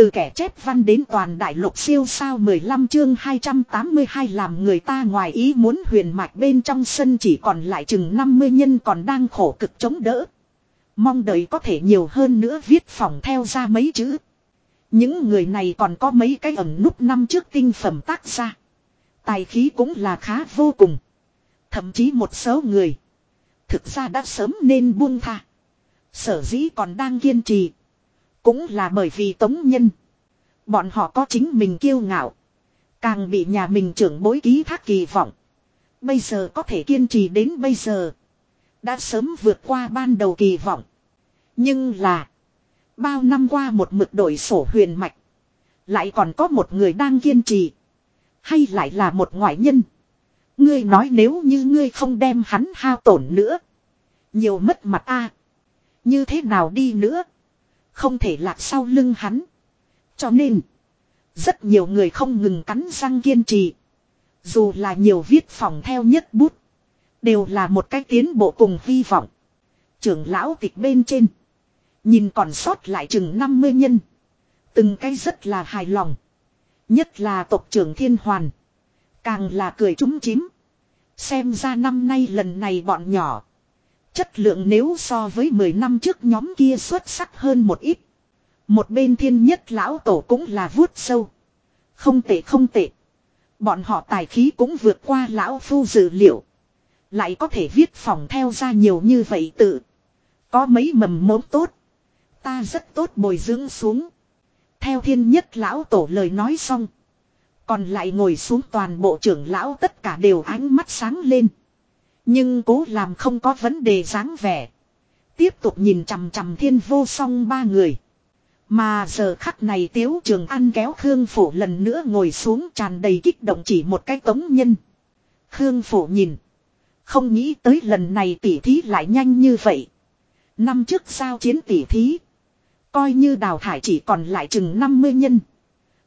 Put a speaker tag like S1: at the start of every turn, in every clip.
S1: Từ kẻ chép văn đến toàn đại lục siêu sao 15 chương 282 làm người ta ngoài ý muốn huyền mạch bên trong sân chỉ còn lại chừng 50 nhân còn đang khổ cực chống đỡ. Mong đợi có thể nhiều hơn nữa viết phòng theo ra mấy chữ. Những người này còn có mấy cái ẩn nút năm trước tinh phẩm tác ra. Tài khí cũng là khá vô cùng. Thậm chí một số người. Thực ra đã sớm nên buông tha. Sở dĩ còn đang kiên trì. Cũng là bởi vì tống nhân. Bọn họ có chính mình kiêu ngạo. Càng bị nhà mình trưởng bối ký thác kỳ vọng. Bây giờ có thể kiên trì đến bây giờ. Đã sớm vượt qua ban đầu kỳ vọng. Nhưng là. Bao năm qua một mực đổi sổ huyền mạch. Lại còn có một người đang kiên trì. Hay lại là một ngoại nhân. Ngươi nói nếu như ngươi không đem hắn hao tổn nữa. Nhiều mất mặt a Như thế nào đi nữa. Không thể lạc sau lưng hắn. Cho nên. Rất nhiều người không ngừng cắn răng kiên trì. Dù là nhiều viết phòng theo nhất bút. Đều là một cách tiến bộ cùng hy vọng. Trưởng lão tịch bên trên. Nhìn còn sót lại chừng 50 nhân. Từng cái rất là hài lòng. Nhất là tộc trưởng thiên hoàn. Càng là cười trúng chím. Xem ra năm nay lần này bọn nhỏ. Chất lượng nếu so với 10 năm trước nhóm kia xuất sắc hơn một ít. Một bên thiên nhất lão tổ cũng là vuốt sâu. Không tệ không tệ. Bọn họ tài khí cũng vượt qua lão phu dự liệu. Lại có thể viết phòng theo ra nhiều như vậy tự. Có mấy mầm mống tốt. Ta rất tốt bồi dưỡng xuống. Theo thiên nhất lão tổ lời nói xong. Còn lại ngồi xuống toàn bộ trưởng lão tất cả đều ánh mắt sáng lên. Nhưng cố làm không có vấn đề dáng vẻ. Tiếp tục nhìn chằm chằm thiên vô song ba người. Mà giờ khắc này tiếu trường ăn kéo Khương Phổ lần nữa ngồi xuống tràn đầy kích động chỉ một cái tống nhân. Khương Phổ nhìn. Không nghĩ tới lần này tỉ thí lại nhanh như vậy. Năm trước sao chiến tỉ thí. Coi như đào thải chỉ còn lại chừng 50 nhân.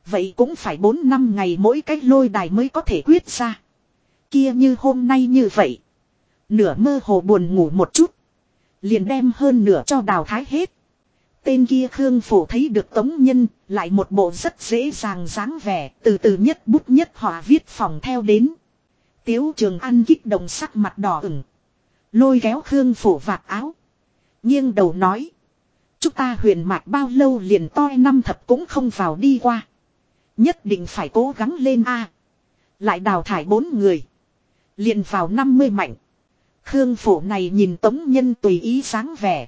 S1: Vậy cũng phải 4 năm ngày mỗi cách lôi đài mới có thể quyết ra. Kia như hôm nay như vậy. Nửa mơ hồ buồn ngủ một chút. Liền đem hơn nửa cho đào thái hết. Tên kia Khương Phổ thấy được tống nhân, lại một bộ rất dễ dàng dáng vẻ, từ từ nhất bút nhất họa viết phòng theo đến. Tiếu trường ăn kích động sắc mặt đỏ ửng. Lôi kéo Khương Phổ vạt áo. nghiêng đầu nói. Chúng ta huyền mạch bao lâu liền toi năm thập cũng không vào đi qua. Nhất định phải cố gắng lên A. Lại đào thải bốn người. Liền vào 50 mạnh. Khương phổ này nhìn tống nhân tùy ý sáng vẻ.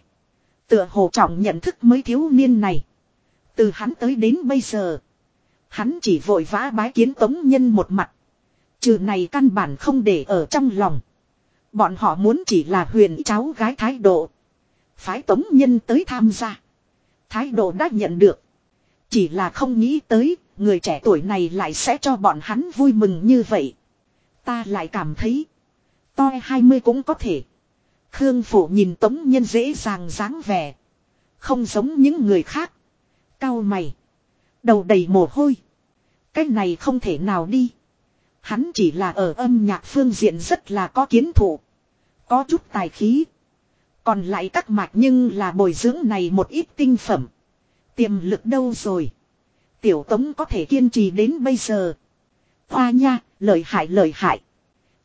S1: Tựa hồ trọng nhận thức mới thiếu niên này. Từ hắn tới đến bây giờ. Hắn chỉ vội vã bái kiến tống nhân một mặt. Trừ này căn bản không để ở trong lòng. Bọn họ muốn chỉ là huyền cháu gái thái độ. Phái tống nhân tới tham gia. Thái độ đã nhận được. Chỉ là không nghĩ tới, người trẻ tuổi này lại sẽ cho bọn hắn vui mừng như vậy. Ta lại cảm thấy, toi 20 cũng có thể. Khương Phủ nhìn Tống Nhân dễ dàng dáng vẻ. Không giống những người khác. Cao mày. Đầu đầy mồ hôi. Cái này không thể nào đi. Hắn chỉ là ở âm nhạc phương diện rất là có kiến thủ. Có chút tài khí. Còn lại các mạch nhưng là bồi dưỡng này một ít tinh phẩm. Tiềm lực đâu rồi. Tiểu tống có thể kiên trì đến bây giờ. Hoa nha, lợi hại lợi hại.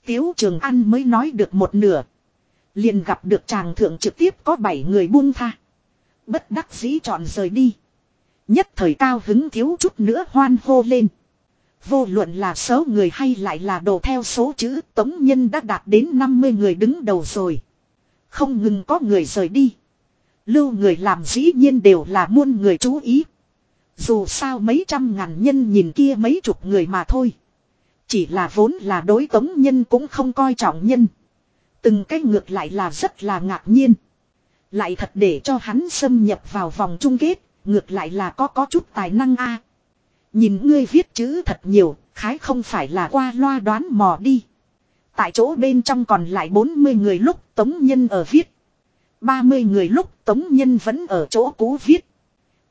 S1: Tiếu trường ăn mới nói được một nửa. Liền gặp được chàng thượng trực tiếp có bảy người buông tha. Bất đắc dĩ chọn rời đi. Nhất thời cao hứng thiếu chút nữa hoan hô lên. Vô luận là số người hay lại là đồ theo số chữ, tống nhân đã đạt đến 50 người đứng đầu rồi. Không ngừng có người rời đi. Lưu người làm dĩ nhiên đều là muôn người chú ý. Dù sao mấy trăm ngàn nhân nhìn kia mấy chục người mà thôi. Chỉ là vốn là đối tống nhân cũng không coi trọng nhân. Từng cái ngược lại là rất là ngạc nhiên. Lại thật để cho hắn xâm nhập vào vòng chung kết, ngược lại là có có chút tài năng a. Nhìn ngươi viết chữ thật nhiều, khái không phải là qua loa đoán mò đi. Tại chỗ bên trong còn lại 40 người lúc Tống Nhân ở viết. 30 người lúc Tống Nhân vẫn ở chỗ cũ viết.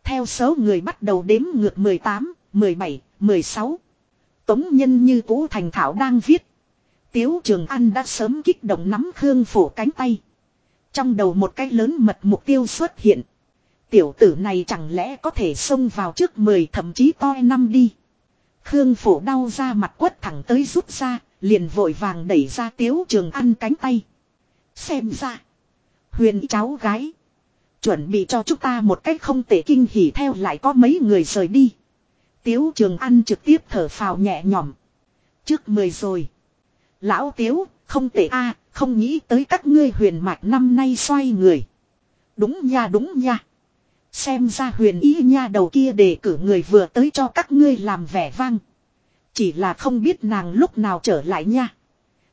S1: Theo số người bắt đầu đếm ngược 18, 17, 16. Tống Nhân như cũ thành thảo đang viết. Tiếu Trường An đã sớm kích động nắm Khương Phổ cánh tay. Trong đầu một cái lớn mật mục tiêu xuất hiện. Tiểu tử này chẳng lẽ có thể xông vào trước 10 thậm chí to năm đi. Khương phổ đau ra mặt quất thẳng tới rút ra, liền vội vàng đẩy ra tiếu trường an cánh tay. Xem ra. Huyền cháu gái. Chuẩn bị cho chúng ta một cách không tệ kinh hỉ theo lại có mấy người rời đi. Tiếu trường ăn trực tiếp thở phào nhẹ nhõm. Trước mười rồi. Lão tiếu, không tệ a không nghĩ tới các ngươi huyền mạch năm nay xoay người. Đúng nha đúng nha. Xem ra huyền ý nha đầu kia để cử người vừa tới cho các ngươi làm vẻ vang. Chỉ là không biết nàng lúc nào trở lại nha.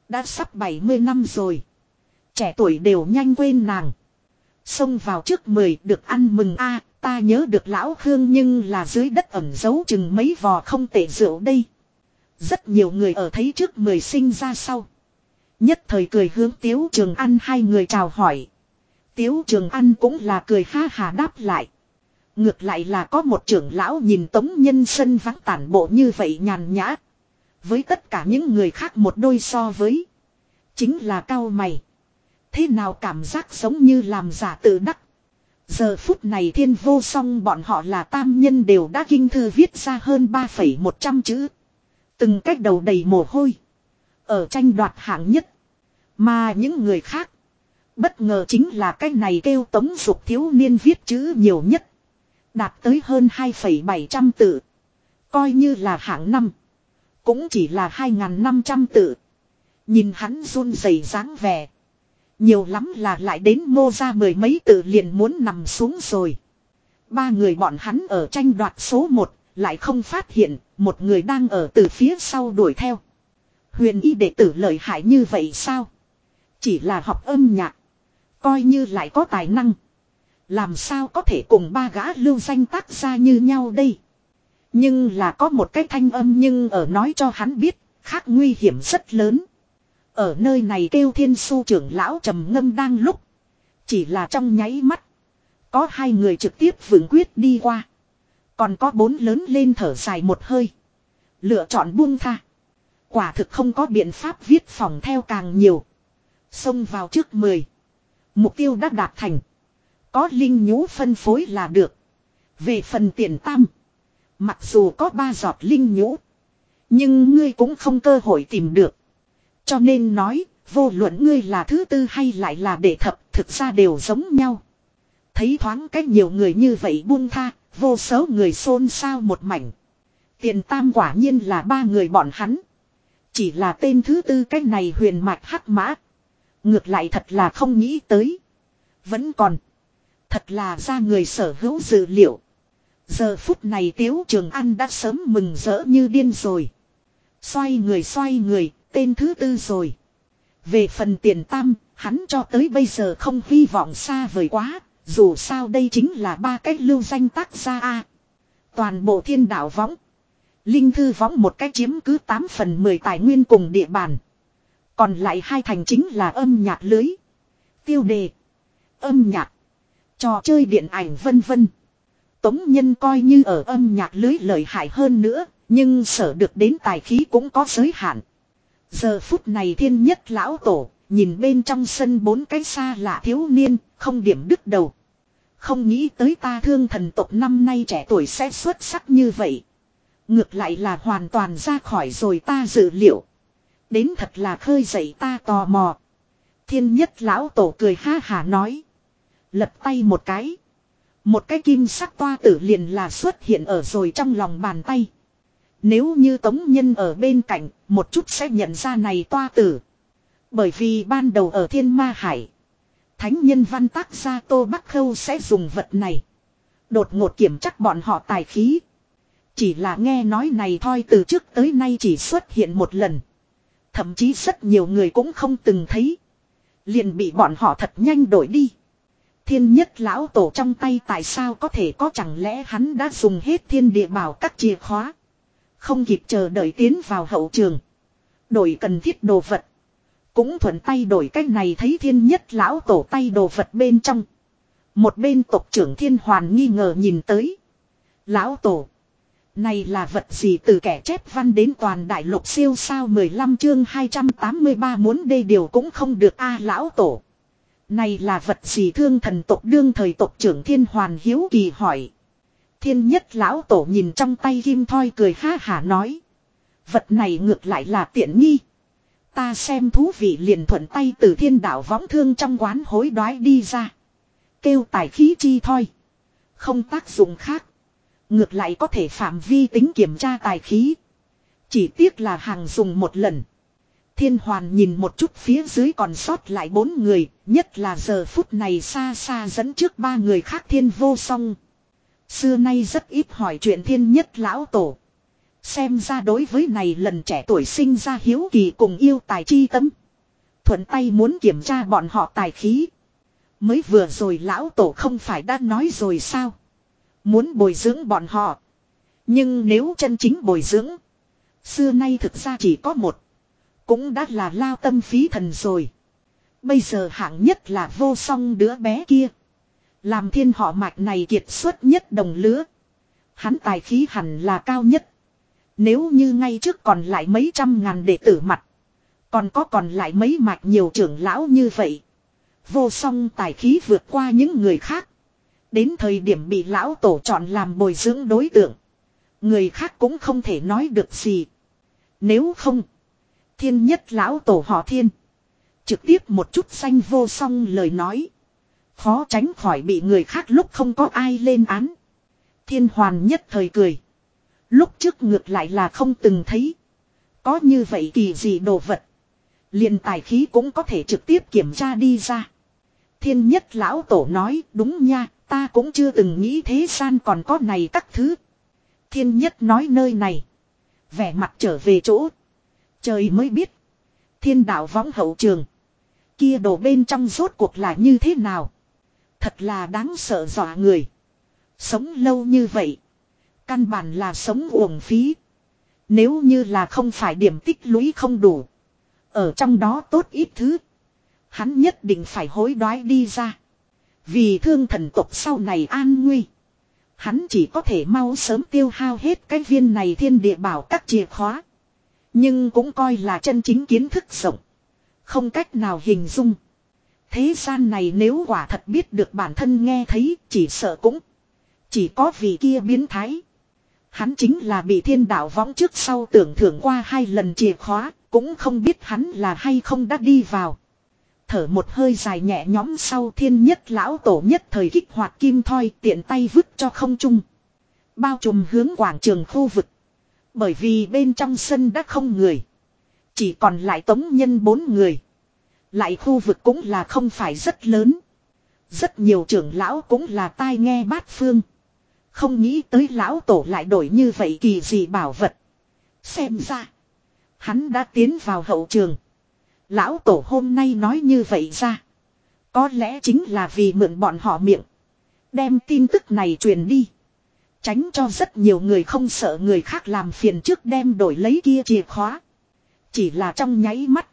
S1: Đã sắp 70 năm rồi. Trẻ tuổi đều nhanh quên nàng. Xông vào trước 10 được ăn mừng a ta nhớ được lão Khương nhưng là dưới đất ẩm giấu chừng mấy vò không tệ rượu đây. Rất nhiều người ở thấy trước 10 sinh ra sau. Nhất thời cười hướng Tiếu Trường Ăn hai người chào hỏi. Tiếu Trường Ăn cũng là cười ha hà đáp lại. Ngược lại là có một trưởng lão nhìn tống nhân sân vắng tản bộ như vậy nhàn nhã. Với tất cả những người khác một đôi so với. Chính là cao mày. Thế nào cảm giác giống như làm giả tự đắc. Giờ phút này thiên vô song bọn họ là tam nhân đều đã kinh thư viết ra hơn 3,100 chữ. Từng cách đầu đầy mồ hôi. Ở tranh đoạt hạng nhất. Mà những người khác. Bất ngờ chính là cái này kêu tống dục thiếu niên viết chữ nhiều nhất. Đạt tới hơn 2,700 tự. Coi như là hạng năm. Cũng chỉ là 2.500 tự. Nhìn hắn run rẩy dáng vẻ. Nhiều lắm là lại đến mô ra mười mấy tự liền muốn nằm xuống rồi. Ba người bọn hắn ở tranh đoạt số một, lại không phát hiện, một người đang ở từ phía sau đuổi theo. Huyền y đệ tử lợi hại như vậy sao? Chỉ là học âm nhạc. Coi như lại có tài năng. Làm sao có thể cùng ba gã lưu danh tác ra như nhau đây? Nhưng là có một cái thanh âm nhưng ở nói cho hắn biết, khác nguy hiểm rất lớn. Ở nơi này kêu thiên su trưởng lão trầm ngâm đang lúc. Chỉ là trong nháy mắt. Có hai người trực tiếp vững quyết đi qua. Còn có bốn lớn lên thở dài một hơi. Lựa chọn buông tha. Quả thực không có biện pháp viết phòng theo càng nhiều. Xông vào trước mười. Mục tiêu đã đạt thành. Có linh nhũ phân phối là được. Về phần tiền tam. Mặc dù có ba giọt linh nhũ. Nhưng ngươi cũng không cơ hội tìm được. Cho nên nói, vô luận ngươi là thứ tư hay lại là đệ thập, thực ra đều giống nhau. Thấy thoáng cách nhiều người như vậy buông tha, vô số người xôn xao một mảnh. Tiền tam quả nhiên là ba người bọn hắn. Chỉ là tên thứ tư cách này huyền mạch hắc mã. Ngược lại thật là không nghĩ tới. Vẫn còn. Thật là ra người sở hữu dữ liệu. Giờ phút này Tiếu Trường An đã sớm mừng rỡ như điên rồi. Xoay người xoay người, tên thứ tư rồi. Về phần tiền tam, hắn cho tới bây giờ không hy vọng xa vời quá, dù sao đây chính là ba cách lưu danh tác gia A. Toàn bộ thiên đạo võng. Linh thư võng một cách chiếm cứ 8 phần 10 tài nguyên cùng địa bàn. Còn lại hai thành chính là âm nhạc lưới. Tiêu đề. Âm nhạc. Trò chơi điện ảnh vân vân. Tống nhân coi như ở âm nhạc lưới lợi hại hơn nữa, nhưng sở được đến tài khí cũng có giới hạn. Giờ phút này thiên nhất lão tổ, nhìn bên trong sân bốn cái xa lạ thiếu niên, không điểm đứt đầu. Không nghĩ tới ta thương thần tộc năm nay trẻ tuổi sẽ xuất sắc như vậy. Ngược lại là hoàn toàn ra khỏi rồi ta dự liệu. Đến thật là khơi dậy ta tò mò. Thiên nhất lão tổ cười ha hà nói. Lật tay một cái. Một cái kim sắc toa tử liền là xuất hiện ở rồi trong lòng bàn tay. Nếu như tống nhân ở bên cạnh, một chút sẽ nhận ra này toa tử. Bởi vì ban đầu ở thiên ma hải. Thánh nhân văn tác gia Tô Bắc Khâu sẽ dùng vật này. Đột ngột kiểm chắc bọn họ tài khí. Chỉ là nghe nói này thôi từ trước tới nay chỉ xuất hiện một lần. Thậm chí rất nhiều người cũng không từng thấy. Liền bị bọn họ thật nhanh đổi đi. Thiên nhất lão tổ trong tay tại sao có thể có chẳng lẽ hắn đã dùng hết thiên địa bảo các chìa khóa. Không kịp chờ đợi tiến vào hậu trường. Đổi cần thiết đồ vật. Cũng thuận tay đổi cách này thấy thiên nhất lão tổ tay đồ vật bên trong. Một bên tộc trưởng thiên hoàn nghi ngờ nhìn tới. Lão tổ. Này là vật gì từ kẻ chép văn đến toàn đại lục siêu sao 15 chương 283 muốn đây điều cũng không được a à, lão tổ. Này là vật gì thương thần tộc đương thời tộc trưởng thiên hoàn hiếu kỳ hỏi. Thiên nhất lão tổ nhìn trong tay kim thoi cười ha hả nói. Vật này ngược lại là tiện nghi. Ta xem thú vị liền thuận tay từ thiên đạo võng thương trong quán hối đoái đi ra. Kêu tài khí chi thoi Không tác dụng khác. Ngược lại có thể phạm vi tính kiểm tra tài khí. Chỉ tiếc là hàng dùng một lần. Thiên hoàn nhìn một chút phía dưới còn sót lại bốn người, nhất là giờ phút này xa xa dẫn trước ba người khác thiên vô song. Xưa nay rất ít hỏi chuyện thiên nhất lão tổ. Xem ra đối với này lần trẻ tuổi sinh ra hiếu kỳ cùng yêu tài chi tâm. Thuận tay muốn kiểm tra bọn họ tài khí. Mới vừa rồi lão tổ không phải đã nói rồi sao. Muốn bồi dưỡng bọn họ. Nhưng nếu chân chính bồi dưỡng. Xưa nay thực ra chỉ có một. Cũng đã là lao tâm phí thần rồi. Bây giờ hạng nhất là vô song đứa bé kia. Làm thiên họ mạch này kiệt xuất nhất đồng lứa. Hắn tài khí hẳn là cao nhất. Nếu như ngay trước còn lại mấy trăm ngàn đệ tử mặt. Còn có còn lại mấy mạch nhiều trưởng lão như vậy. Vô song tài khí vượt qua những người khác. Đến thời điểm bị lão tổ chọn làm bồi dưỡng đối tượng. Người khác cũng không thể nói được gì. Nếu không. Thiên nhất lão tổ họ thiên. Trực tiếp một chút xanh vô song lời nói. Khó tránh khỏi bị người khác lúc không có ai lên án. Thiên hoàn nhất thời cười. Lúc trước ngược lại là không từng thấy. Có như vậy kỳ gì đồ vật. liền tài khí cũng có thể trực tiếp kiểm tra đi ra. Thiên nhất lão tổ nói đúng nha, ta cũng chưa từng nghĩ thế gian còn có này các thứ. Thiên nhất nói nơi này. Vẻ mặt trở về chỗ. Trời mới biết. Thiên đạo võng hậu trường. Kia đồ bên trong rốt cuộc là như thế nào. Thật là đáng sợ dọa người. Sống lâu như vậy. Căn bản là sống uổng phí. Nếu như là không phải điểm tích lũy không đủ. Ở trong đó tốt ít thứ. Hắn nhất định phải hối đoái đi ra. Vì thương thần tộc sau này an nguy. Hắn chỉ có thể mau sớm tiêu hao hết cái viên này thiên địa bảo các chìa khóa. Nhưng cũng coi là chân chính kiến thức rộng. Không cách nào hình dung. Thế gian này nếu quả thật biết được bản thân nghe thấy, chỉ sợ cũng. Chỉ có vì kia biến thái. Hắn chính là bị thiên đạo võng trước sau tưởng thưởng qua hai lần chìa khóa. Cũng không biết hắn là hay không đã đi vào. Thở một hơi dài nhẹ nhóm sau thiên nhất lão tổ nhất thời kích hoạt kim thoi tiện tay vứt cho không trung. Bao trùm hướng quảng trường khu vực. Bởi vì bên trong sân đã không người. Chỉ còn lại tống nhân bốn người. Lại khu vực cũng là không phải rất lớn. Rất nhiều trưởng lão cũng là tai nghe bát phương. Không nghĩ tới lão tổ lại đổi như vậy kỳ gì bảo vật. Xem ra. Hắn đã tiến vào hậu trường. Lão tổ hôm nay nói như vậy ra. Có lẽ chính là vì mượn bọn họ miệng. Đem tin tức này truyền đi. Tránh cho rất nhiều người không sợ người khác làm phiền trước đem đổi lấy kia chìa khóa. Chỉ là trong nháy mắt.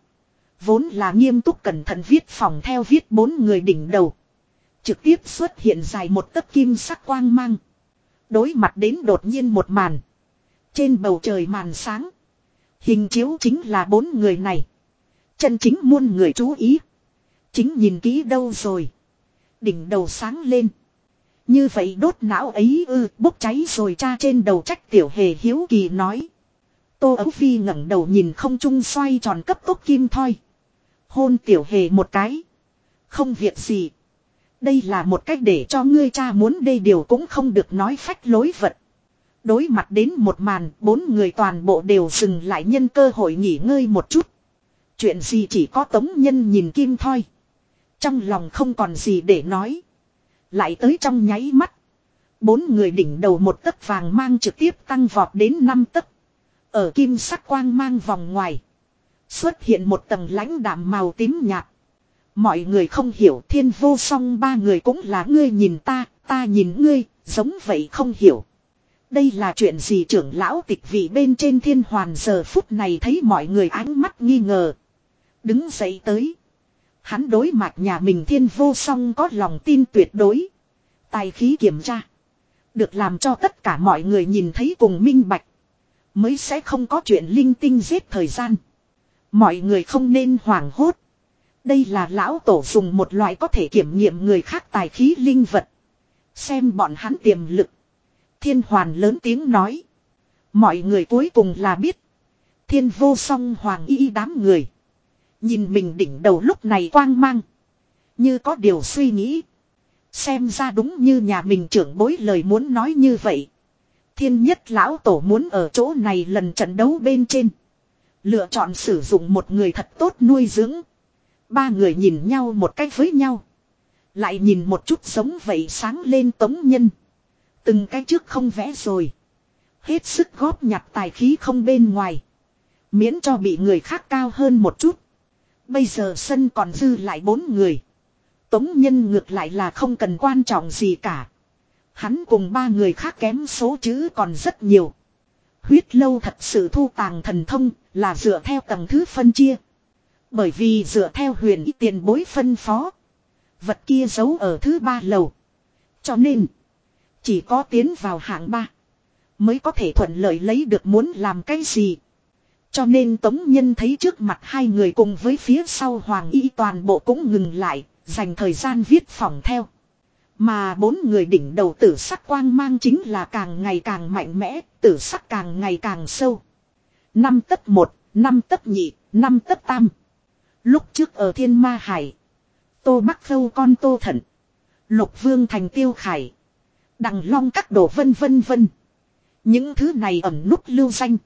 S1: Vốn là nghiêm túc cẩn thận viết phòng theo viết bốn người đỉnh đầu. Trực tiếp xuất hiện dài một tấc kim sắc quang mang. Đối mặt đến đột nhiên một màn. Trên bầu trời màn sáng. Hình chiếu chính là bốn người này. Chân chính muôn người chú ý. Chính nhìn kỹ đâu rồi. Đỉnh đầu sáng lên. Như vậy đốt não ấy ư, bốc cháy rồi cha trên đầu trách tiểu hề hiếu kỳ nói. Tô ấu phi ngẩng đầu nhìn không trung xoay tròn cấp tốc kim thoi. Hôn tiểu hề một cái. Không việc gì. Đây là một cách để cho ngươi cha muốn đây điều cũng không được nói phách lối vật. Đối mặt đến một màn, bốn người toàn bộ đều dừng lại nhân cơ hội nghỉ ngơi một chút. Chuyện gì chỉ có tống nhân nhìn kim thôi Trong lòng không còn gì để nói. Lại tới trong nháy mắt. Bốn người đỉnh đầu một tấc vàng mang trực tiếp tăng vọt đến năm tấc. Ở kim sắc quang mang vòng ngoài. Xuất hiện một tầng lãnh đạm màu tím nhạt. Mọi người không hiểu thiên vô song ba người cũng là ngươi nhìn ta, ta nhìn ngươi, giống vậy không hiểu. Đây là chuyện gì trưởng lão tịch vị bên trên thiên hoàn giờ phút này thấy mọi người ánh mắt nghi ngờ. Đứng dậy tới. Hắn đối mặt nhà mình thiên vô song có lòng tin tuyệt đối. Tài khí kiểm tra. Được làm cho tất cả mọi người nhìn thấy cùng minh bạch. Mới sẽ không có chuyện linh tinh giết thời gian. Mọi người không nên hoảng hốt. Đây là lão tổ dùng một loại có thể kiểm nghiệm người khác tài khí linh vật. Xem bọn hắn tiềm lực. Thiên hoàn lớn tiếng nói. Mọi người cuối cùng là biết. Thiên vô song hoàng y đám người. Nhìn mình đỉnh đầu lúc này quang mang. Như có điều suy nghĩ. Xem ra đúng như nhà mình trưởng bối lời muốn nói như vậy. Thiên nhất lão tổ muốn ở chỗ này lần trận đấu bên trên. Lựa chọn sử dụng một người thật tốt nuôi dưỡng. Ba người nhìn nhau một cách với nhau. Lại nhìn một chút giống vậy sáng lên tống nhân. Từng cái trước không vẽ rồi. Hết sức góp nhặt tài khí không bên ngoài. Miễn cho bị người khác cao hơn một chút. Bây giờ sân còn dư lại bốn người. Tống nhân ngược lại là không cần quan trọng gì cả. Hắn cùng ba người khác kém số chữ còn rất nhiều. Huyết lâu thật sự thu tàng thần thông là dựa theo tầng thứ phân chia. Bởi vì dựa theo huyền ý tiền bối phân phó. Vật kia giấu ở thứ ba lầu. Cho nên. Chỉ có tiến vào hạng ba. Mới có thể thuận lợi lấy được muốn làm cái gì. Cho nên Tống Nhân thấy trước mặt hai người cùng với phía sau Hoàng Y toàn bộ cũng ngừng lại, dành thời gian viết phòng theo. Mà bốn người đỉnh đầu tử sắc quang mang chính là càng ngày càng mạnh mẽ, tử sắc càng ngày càng sâu. Năm tấc một, năm tấc nhị, năm tấc tam. Lúc trước ở thiên ma hải. Tô Bắc Khâu con Tô Thận. Lục Vương thành tiêu khải. Đằng long các đồ vân vân vân. Những thứ này ẩn nút lưu danh.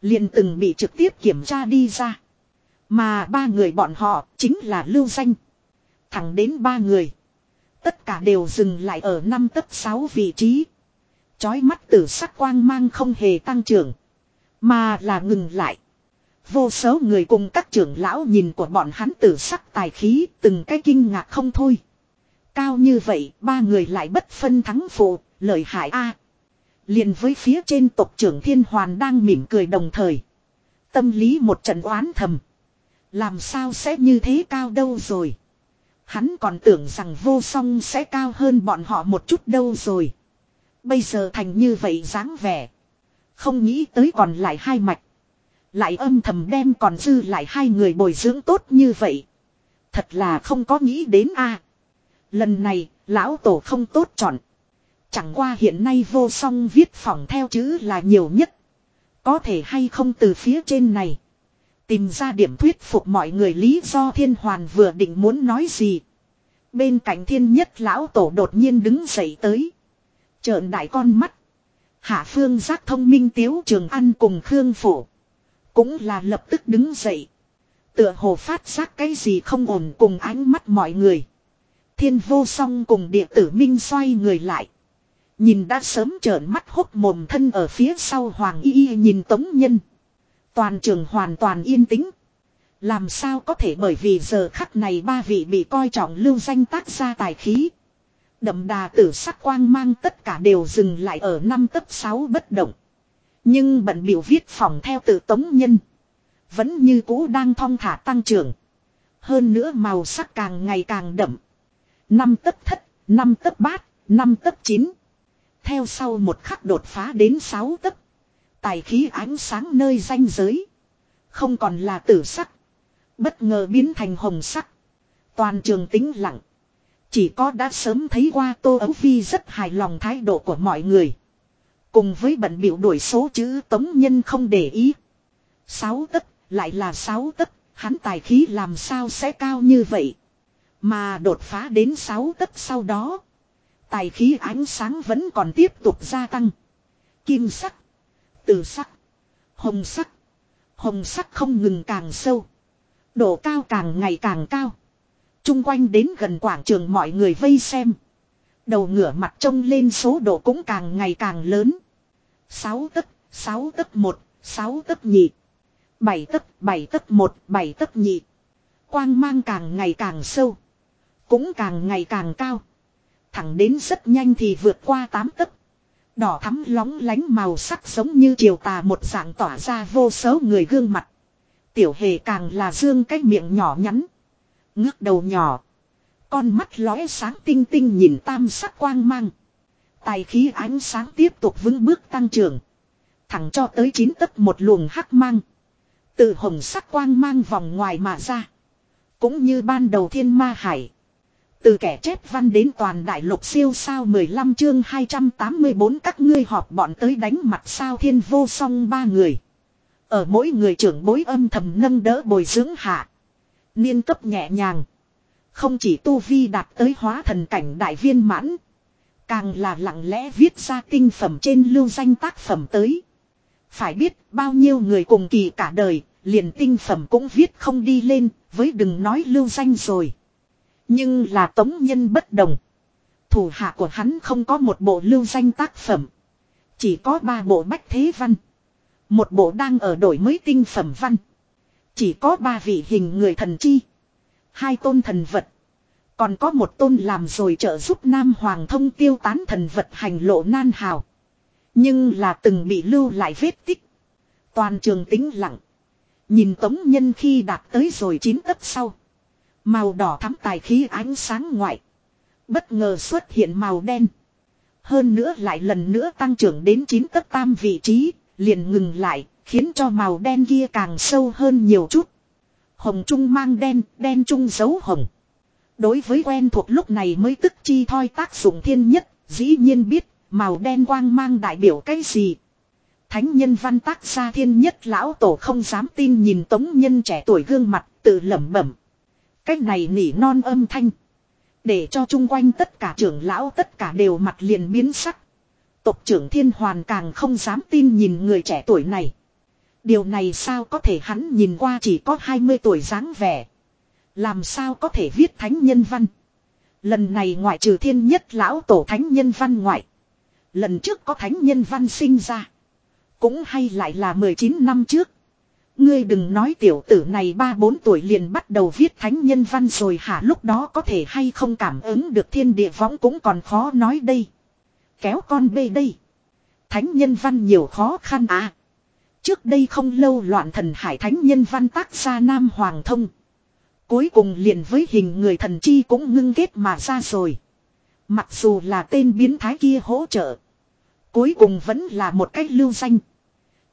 S1: liền từng bị trực tiếp kiểm tra đi ra. Mà ba người bọn họ chính là lưu danh. Thẳng đến ba người. Tất cả đều dừng lại ở năm tấc sáu vị trí. Chói mắt tử sắc quang mang không hề tăng trưởng. Mà là ngừng lại. Vô số người cùng các trưởng lão nhìn của bọn hắn tử sắc tài khí từng cái kinh ngạc không thôi. Cao như vậy ba người lại bất phân thắng phụ, lợi hại a liền với phía trên tộc trưởng thiên hoàn đang mỉm cười đồng thời. Tâm lý một trận oán thầm. Làm sao sẽ như thế cao đâu rồi. Hắn còn tưởng rằng vô song sẽ cao hơn bọn họ một chút đâu rồi. Bây giờ thành như vậy dáng vẻ. Không nghĩ tới còn lại hai mạch. Lại âm thầm đem còn dư lại hai người bồi dưỡng tốt như vậy. Thật là không có nghĩ đến a. Lần này, lão tổ không tốt chọn. Chẳng qua hiện nay vô song viết phỏng theo chữ là nhiều nhất. Có thể hay không từ phía trên này. Tìm ra điểm thuyết phục mọi người lý do thiên hoàn vừa định muốn nói gì. Bên cạnh thiên nhất lão tổ đột nhiên đứng dậy tới. Trợn đại con mắt. Hạ phương giác thông minh tiếu trường ăn cùng Khương Phổ. Cũng là lập tức đứng dậy. Tựa hồ phát giác cái gì không ổn cùng ánh mắt mọi người. Thiên vô song cùng địa tử minh xoay người lại. Nhìn đã sớm trợn mắt hốc mồm thân ở phía sau hoàng y y nhìn tống nhân. Toàn trường hoàn toàn yên tĩnh. Làm sao có thể bởi vì giờ khắc này ba vị bị coi trọng lưu danh tác gia tài khí. Đậm đà tử sắc quang mang tất cả đều dừng lại ở năm tấc sáu bất động. Nhưng bận biểu viết phòng theo tự tống nhân. Vẫn như cũ đang thong thả tăng trưởng. Hơn nữa màu sắc càng ngày càng đậm. Năm tấc thất, năm tấc bát, năm tấc chín. Theo sau một khắc đột phá đến sáu tấc. Tài khí ánh sáng nơi danh giới. Không còn là tử sắc. Bất ngờ biến thành hồng sắc. Toàn trường tĩnh lặng. Chỉ có đã sớm thấy qua Tô Ấu phi rất hài lòng thái độ của mọi người. Cùng với bận biểu đuổi số chữ tống nhân không để ý. Sáu tấc, lại là sáu tấc, hắn tài khí làm sao sẽ cao như vậy. Mà đột phá đến sáu tấc sau đó. Tài khí ánh sáng vẫn còn tiếp tục gia tăng. Kim sắc, từ sắc, hồng sắc. Hồng sắc không ngừng càng sâu. Độ cao càng ngày càng cao. Trung quanh đến gần quảng trường mọi người vây xem. Đầu ngửa mặt trông lên số độ cũng càng ngày càng lớn. 6 tấc, 6 tấc 1, 6 tấc nhị. 7 tấc, 7 tấc 1, 7 tấc nhị. Quang mang càng ngày càng sâu. Cũng càng ngày càng cao. Thẳng đến rất nhanh thì vượt qua 8 tấc. Đỏ thắm lóng lánh màu sắc giống như chiều tà một dạng tỏa ra vô số người gương mặt. Tiểu hề càng là dương cái miệng nhỏ nhắn. Ngước đầu nhỏ. Con mắt lóe sáng tinh tinh nhìn tam sắc quang mang. Tài khí ánh sáng tiếp tục vững bước tăng trưởng. Thẳng cho tới chín tấc một luồng hắc mang. Từ hồng sắc quang mang vòng ngoài mà ra. Cũng như ban đầu thiên ma hải. Từ kẻ chép văn đến toàn đại lục siêu sao 15 chương 284 các ngươi họp bọn tới đánh mặt sao thiên vô song ba người. Ở mỗi người trưởng bối âm thầm nâng đỡ bồi dưỡng hạ. Niên cấp nhẹ nhàng. Không chỉ tu vi đạt tới hóa thần cảnh đại viên mãn. Càng là lặng lẽ viết ra tinh phẩm trên lưu danh tác phẩm tới. Phải biết bao nhiêu người cùng kỳ cả đời, liền tinh phẩm cũng viết không đi lên, với đừng nói lưu danh rồi. Nhưng là tống nhân bất đồng. Thủ hạ của hắn không có một bộ lưu danh tác phẩm. Chỉ có ba bộ bách thế văn. Một bộ đang ở đổi mới tinh phẩm văn. Chỉ có ba vị hình người thần chi. Hai tôn thần vật. Còn có một tôn làm rồi trợ giúp Nam Hoàng thông tiêu tán thần vật hành lộ nan hào. Nhưng là từng bị lưu lại vết tích. Toàn trường tĩnh lặng. Nhìn tống nhân khi đạt tới rồi chín tấc sau. Màu đỏ thắm tài khí ánh sáng ngoại. Bất ngờ xuất hiện màu đen. Hơn nữa lại lần nữa tăng trưởng đến chín tấc tam vị trí, liền ngừng lại, khiến cho màu đen kia càng sâu hơn nhiều chút. Hồng trung mang đen, đen trung dấu hồng. Đối với quen thuộc lúc này mới tức chi thoi tác dụng thiên nhất, dĩ nhiên biết, màu đen quang mang đại biểu cái gì. Thánh nhân văn tác gia thiên nhất lão tổ không dám tin nhìn tống nhân trẻ tuổi gương mặt tự lẩm bẩm. Cách này nỉ non âm thanh. Để cho chung quanh tất cả trưởng lão tất cả đều mặt liền biến sắc. Tộc trưởng thiên hoàn càng không dám tin nhìn người trẻ tuổi này. Điều này sao có thể hắn nhìn qua chỉ có 20 tuổi dáng vẻ. Làm sao có thể viết thánh nhân văn. Lần này ngoại trừ thiên nhất lão tổ thánh nhân văn ngoại. Lần trước có thánh nhân văn sinh ra. Cũng hay lại là 19 năm trước. Ngươi đừng nói tiểu tử này ba bốn tuổi liền bắt đầu viết thánh nhân văn rồi hả lúc đó có thể hay không cảm ứng được thiên địa võng cũng còn khó nói đây. Kéo con bê đây. Thánh nhân văn nhiều khó khăn à. Trước đây không lâu loạn thần hải thánh nhân văn tác ra Nam Hoàng Thông. Cuối cùng liền với hình người thần chi cũng ngưng kết mà ra rồi. Mặc dù là tên biến thái kia hỗ trợ. Cuối cùng vẫn là một cách lưu danh.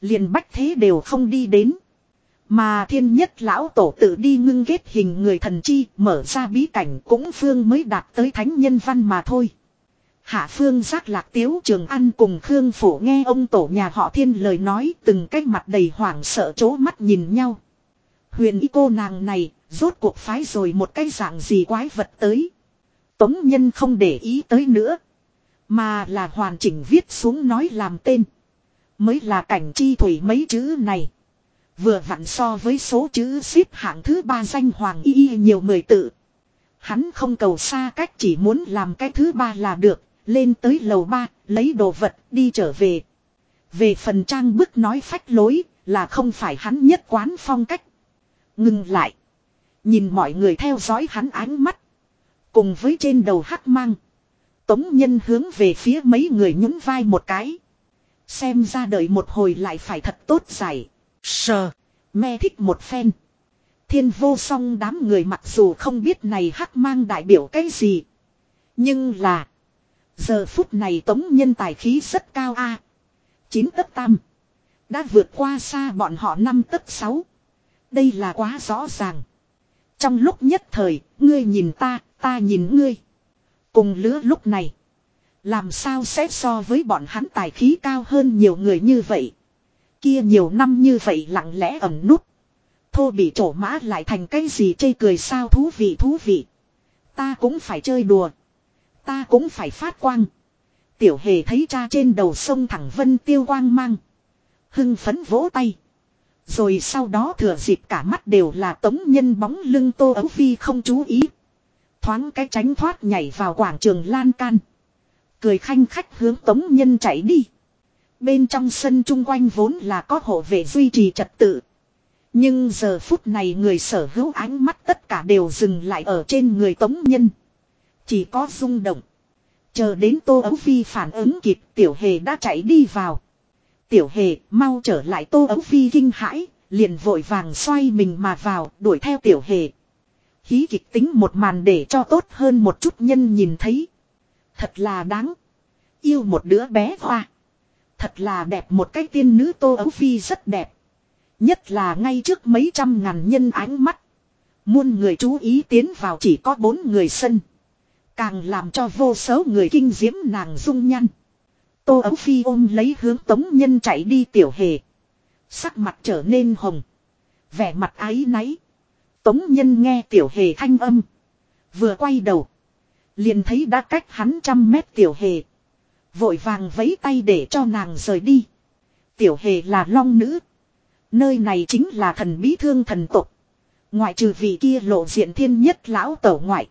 S1: Liền bách thế đều không đi đến. Mà thiên nhất lão tổ tự đi ngưng kết hình người thần chi, mở ra bí cảnh cũng phương mới đạt tới thánh nhân văn mà thôi. Hạ phương giác lạc tiếu trường ăn cùng Khương Phủ nghe ông tổ nhà họ thiên lời nói, từng cách mặt đầy hoảng sợ chố mắt nhìn nhau. Huyền y cô nàng này, rốt cuộc phái rồi một cái dạng gì quái vật tới. Tống nhân không để ý tới nữa. Mà là hoàn chỉnh viết xuống nói làm tên. Mới là cảnh chi thủy mấy chữ này. Vừa vặn so với số chữ xếp hạng thứ ba danh hoàng y nhiều mười tự. Hắn không cầu xa cách chỉ muốn làm cái thứ ba là được, lên tới lầu ba, lấy đồ vật, đi trở về. Về phần trang bức nói phách lối, là không phải hắn nhất quán phong cách. Ngừng lại. Nhìn mọi người theo dõi hắn ánh mắt. Cùng với trên đầu hắc mang. Tống nhân hướng về phía mấy người nhún vai một cái. Xem ra đợi một hồi lại phải thật tốt giải. Sờ. Me thích một phen. Thiên vô song đám người mặc dù không biết này hắc mang đại biểu cái gì. Nhưng là. Giờ phút này tống nhân tài khí rất cao a Chín tấc tam. Đã vượt qua xa bọn họ năm tấc sáu. Đây là quá rõ ràng. Trong lúc nhất thời, ngươi nhìn ta, ta nhìn ngươi. Cùng lứa lúc này. Làm sao sẽ so với bọn hắn tài khí cao hơn nhiều người như vậy. Kia nhiều năm như vậy lặng lẽ ẩn nút. Thô bị trổ mã lại thành cái gì chê cười sao thú vị thú vị. Ta cũng phải chơi đùa. Ta cũng phải phát quang. Tiểu hề thấy cha trên đầu sông thẳng vân tiêu quang mang. Hưng phấn vỗ tay. Rồi sau đó thừa dịp cả mắt đều là tống nhân bóng lưng tô ấu phi không chú ý. Thoáng cái tránh thoát nhảy vào quảng trường lan can. Cười khanh khách hướng tống nhân chạy đi. Bên trong sân chung quanh vốn là có hộ vệ duy trì trật tự. Nhưng giờ phút này người sở hữu ánh mắt tất cả đều dừng lại ở trên người tống nhân. Chỉ có rung động. Chờ đến tô ấu phi phản ứng kịp tiểu hề đã chạy đi vào. Tiểu hề mau trở lại tô ấu phi kinh hãi, liền vội vàng xoay mình mà vào, đuổi theo tiểu hề. Hí kịch tính một màn để cho tốt hơn một chút nhân nhìn thấy. Thật là đáng. Yêu một đứa bé hoa. Thật là đẹp một cái tiên nữ tô ấu phi rất đẹp. Nhất là ngay trước mấy trăm ngàn nhân ánh mắt. Muôn người chú ý tiến vào chỉ có bốn người sân. Càng làm cho vô số người kinh diễm nàng dung nhăn. Tô Ấu Phi ôm lấy hướng tống nhân chạy đi tiểu hề. Sắc mặt trở nên hồng. Vẻ mặt áy náy. Tống nhân nghe tiểu hề thanh âm. Vừa quay đầu. Liền thấy đã cách hắn trăm mét tiểu hề. Vội vàng vẫy tay để cho nàng rời đi. Tiểu hề là long nữ. Nơi này chính là thần bí thương thần tục. Ngoại trừ vị kia lộ diện thiên nhất lão tẩu ngoại.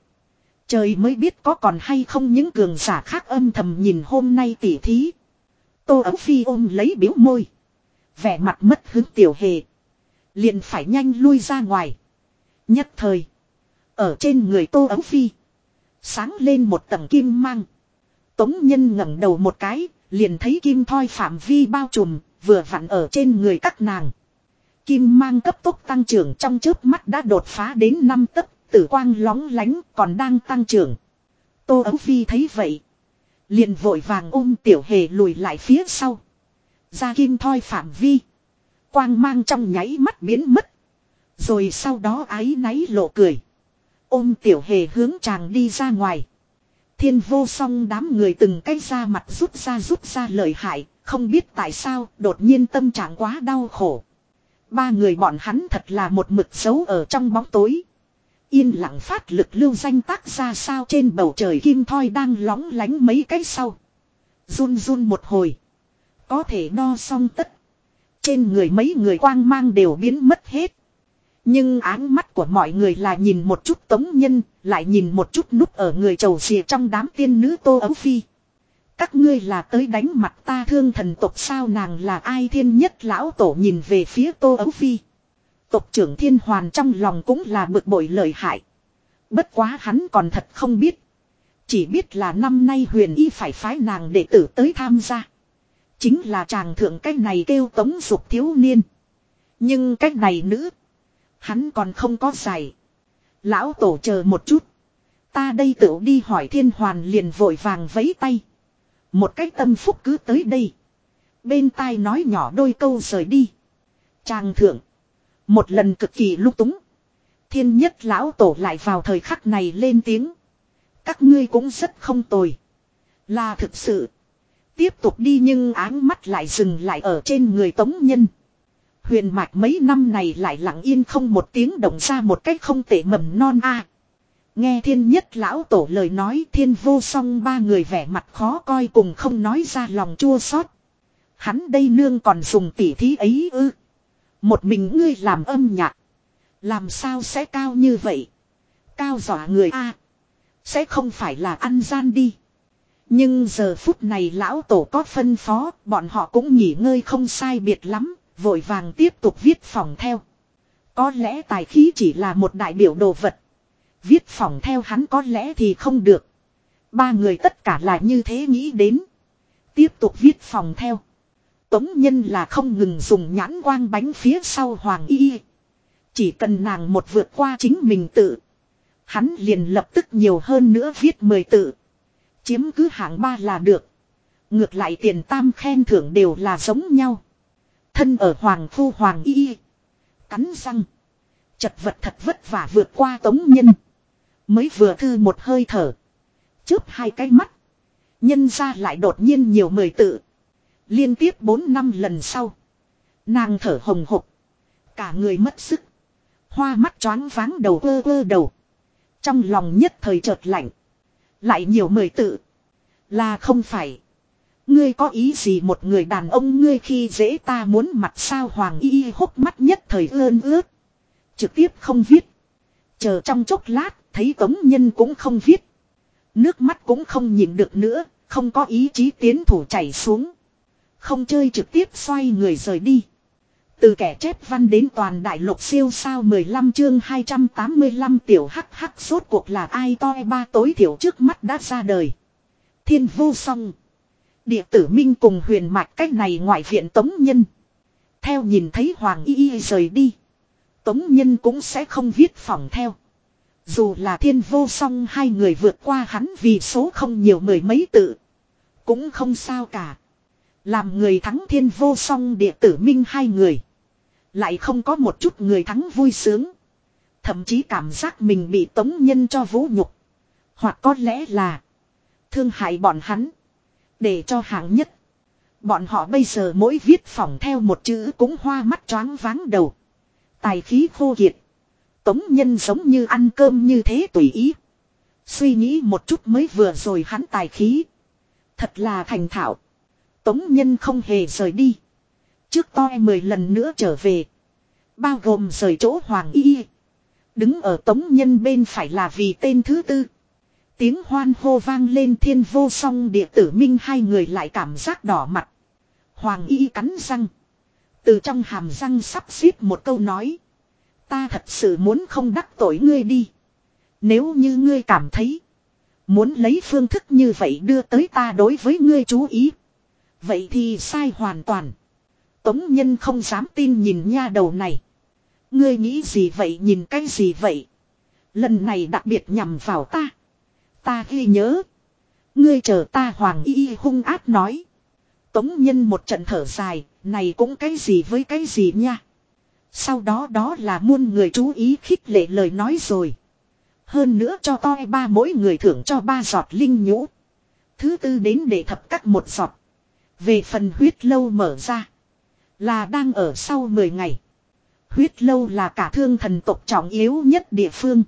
S1: Trời mới biết có còn hay không những cường giả khác âm thầm nhìn hôm nay tỉ thí. Tô ấu phi ôm lấy biếu môi. Vẻ mặt mất hứng tiểu hề. Liền phải nhanh lui ra ngoài. Nhất thời. Ở trên người tô ấu phi. Sáng lên một tầng kim mang. Tống nhân ngẩng đầu một cái. Liền thấy kim thoi phạm vi bao trùm. Vừa vặn ở trên người các nàng. Kim mang cấp tốc tăng trưởng trong chớp mắt đã đột phá đến năm tấc, Tử quang lóng lánh còn đang tăng trưởng. Tô Ấu Phi thấy vậy. Liền vội vàng ôm tiểu hề lùi lại phía sau. Ra kim thoi phạm vi. Quang mang trong nháy mắt biến mất. Rồi sau đó ái náy lộ cười. Ôm tiểu hề hướng chàng đi ra ngoài. Thiên vô song đám người từng cái ra mặt rút ra rút ra lời hại. Không biết tại sao, đột nhiên tâm trạng quá đau khổ. Ba người bọn hắn thật là một mực xấu ở trong bóng tối. Yên lặng phát lực lưu danh tác ra sao trên bầu trời kim thoi đang lóng lánh mấy cái sau. Run run một hồi. Có thể đo xong tất. Trên người mấy người quang mang đều biến mất hết. Nhưng áng mắt của mọi người là nhìn một chút tống nhân, lại nhìn một chút núp ở người trầu xìa trong đám tiên nữ tô ấu phi. Các ngươi là tới đánh mặt ta thương thần tộc sao nàng là ai thiên nhất lão tổ nhìn về phía tô ấu phi. Tộc trưởng thiên hoàn trong lòng cũng là bực bội lợi hại. Bất quá hắn còn thật không biết. Chỉ biết là năm nay huyền y phải phái nàng đệ tử tới tham gia. Chính là chàng thượng cách này kêu tống dục thiếu niên. Nhưng cách này nữ. Hắn còn không có giải. Lão tổ chờ một chút. Ta đây tự đi hỏi thiên hoàn liền vội vàng vấy tay. Một cách tâm phúc cứ tới đây. Bên tai nói nhỏ đôi câu rời đi. trang thượng. Một lần cực kỳ lúc túng. Thiên nhất lão tổ lại vào thời khắc này lên tiếng. Các ngươi cũng rất không tồi. Là thực sự. Tiếp tục đi nhưng áng mắt lại dừng lại ở trên người tống nhân. Huyền mạch mấy năm này lại lặng yên không một tiếng động ra một cách không tệ mầm non a. Nghe thiên nhất lão tổ lời nói thiên vô song ba người vẻ mặt khó coi cùng không nói ra lòng chua xót. Hắn đây nương còn dùng tỉ thí ấy ư. Một mình ngươi làm âm nhạc. Làm sao sẽ cao như vậy? Cao dọa người A. sẽ không phải là ăn gian đi. Nhưng giờ phút này lão tổ có phân phó, bọn họ cũng nghỉ ngơi không sai biệt lắm, vội vàng tiếp tục viết phòng theo. Có lẽ tài khí chỉ là một đại biểu đồ vật. Viết phòng theo hắn có lẽ thì không được. Ba người tất cả là như thế nghĩ đến. Tiếp tục viết phòng theo. Tống nhân là không ngừng dùng nhãn quang bánh phía sau hoàng y. Chỉ cần nàng một vượt qua chính mình tự. Hắn liền lập tức nhiều hơn nữa viết mười tự. Chiếm cứ hạng ba là được. Ngược lại tiền tam khen thưởng đều là giống nhau. Thân ở hoàng phu hoàng y. Cắn răng. Chật vật thật vất vả vượt qua tống nhân. Mới vừa thư một hơi thở. Chớp hai cái mắt. Nhân ra lại đột nhiên nhiều mười tự. Liên tiếp bốn năm lần sau. Nàng thở hồng hộc. Cả người mất sức. Hoa mắt choáng váng đầu ơ ơ đầu. Trong lòng nhất thời chợt lạnh. Lại nhiều mời tự. Là không phải. Ngươi có ý gì một người đàn ông ngươi khi dễ ta muốn mặt sao hoàng y hốc mắt nhất thời ơn ướt. Trực tiếp không viết. Chờ trong chốc lát thấy tống nhân cũng không viết. Nước mắt cũng không nhìn được nữa, không có ý chí tiến thủ chảy xuống. Không chơi trực tiếp xoay người rời đi. Từ kẻ chép văn đến toàn đại lục siêu sao 15 chương 285 tiểu hắc hắc suốt cuộc là ai toi ba tối thiểu trước mắt đã ra đời. Thiên vô song. Địa tử minh cùng huyền mạch cách này ngoại viện tống nhân. Theo nhìn thấy Hoàng Y Y rời đi. Tống nhân cũng sẽ không viết phỏng theo. Dù là thiên vô song hai người vượt qua hắn vì số không nhiều mười mấy tự. Cũng không sao cả. Làm người thắng thiên vô song địa tử minh hai người. Lại không có một chút người thắng vui sướng. Thậm chí cảm giác mình bị tống nhân cho vũ nhục. Hoặc có lẽ là thương hại bọn hắn. Để cho hạng nhất. Bọn họ bây giờ mỗi viết phỏng theo một chữ cũng hoa mắt choáng váng đầu. Tài khí khô kiệt. Tống nhân giống như ăn cơm như thế tùy ý. Suy nghĩ một chút mới vừa rồi hắn tài khí. Thật là thành thạo. Tống nhân không hề rời đi. Trước toi mười lần nữa trở về. Bao gồm rời chỗ Hoàng Y. Đứng ở tống nhân bên phải là vì tên thứ tư. Tiếng hoan hô vang lên thiên vô song địa tử minh hai người lại cảm giác đỏ mặt. Hoàng Y cắn răng. Từ trong hàm răng sắp xếp một câu nói. Ta thật sự muốn không đắc tội ngươi đi. Nếu như ngươi cảm thấy. Muốn lấy phương thức như vậy đưa tới ta đối với ngươi chú ý. Vậy thì sai hoàn toàn. Tống nhân không dám tin nhìn nha đầu này. Ngươi nghĩ gì vậy, nhìn cái gì vậy. Lần này đặc biệt nhằm vào ta. Ta ghi nhớ. Ngươi chờ ta hoàng y hung ác nói. Tống nhân một trận thở dài. Này cũng cái gì với cái gì nha. Sau đó đó là muôn người chú ý khích lệ lời nói rồi. Hơn nữa cho toi ba mỗi người thưởng cho ba giọt linh nhũ. Thứ tư đến để thập cắt một giọt. Về phần huyết lâu mở ra. Là đang ở sau 10 ngày. Huyết lâu là cả thương thần tộc trọng yếu nhất địa phương.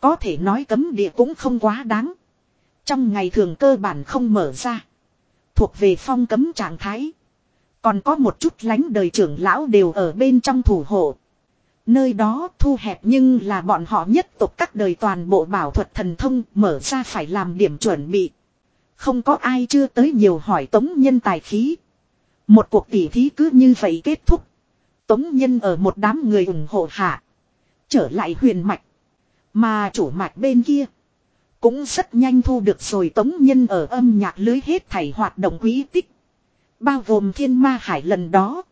S1: Có thể nói cấm địa cũng không quá đáng. Trong ngày thường cơ bản không mở ra. Thuộc về phong cấm trạng thái. Còn có một chút lánh đời trưởng lão đều ở bên trong thủ hộ. Nơi đó thu hẹp nhưng là bọn họ nhất tục các đời toàn bộ bảo thuật thần thông mở ra phải làm điểm chuẩn bị. Không có ai chưa tới nhiều hỏi tống nhân tài khí. Một cuộc tỉ thí cứ như vậy kết thúc. Tống nhân ở một đám người ủng hộ hạ. Trở lại huyền mạch. Mà chủ mạch bên kia. Cũng rất nhanh thu được rồi tống nhân ở âm nhạc lưới hết thảy hoạt động quý tích. Bao gồm thiên ma hải lần đó.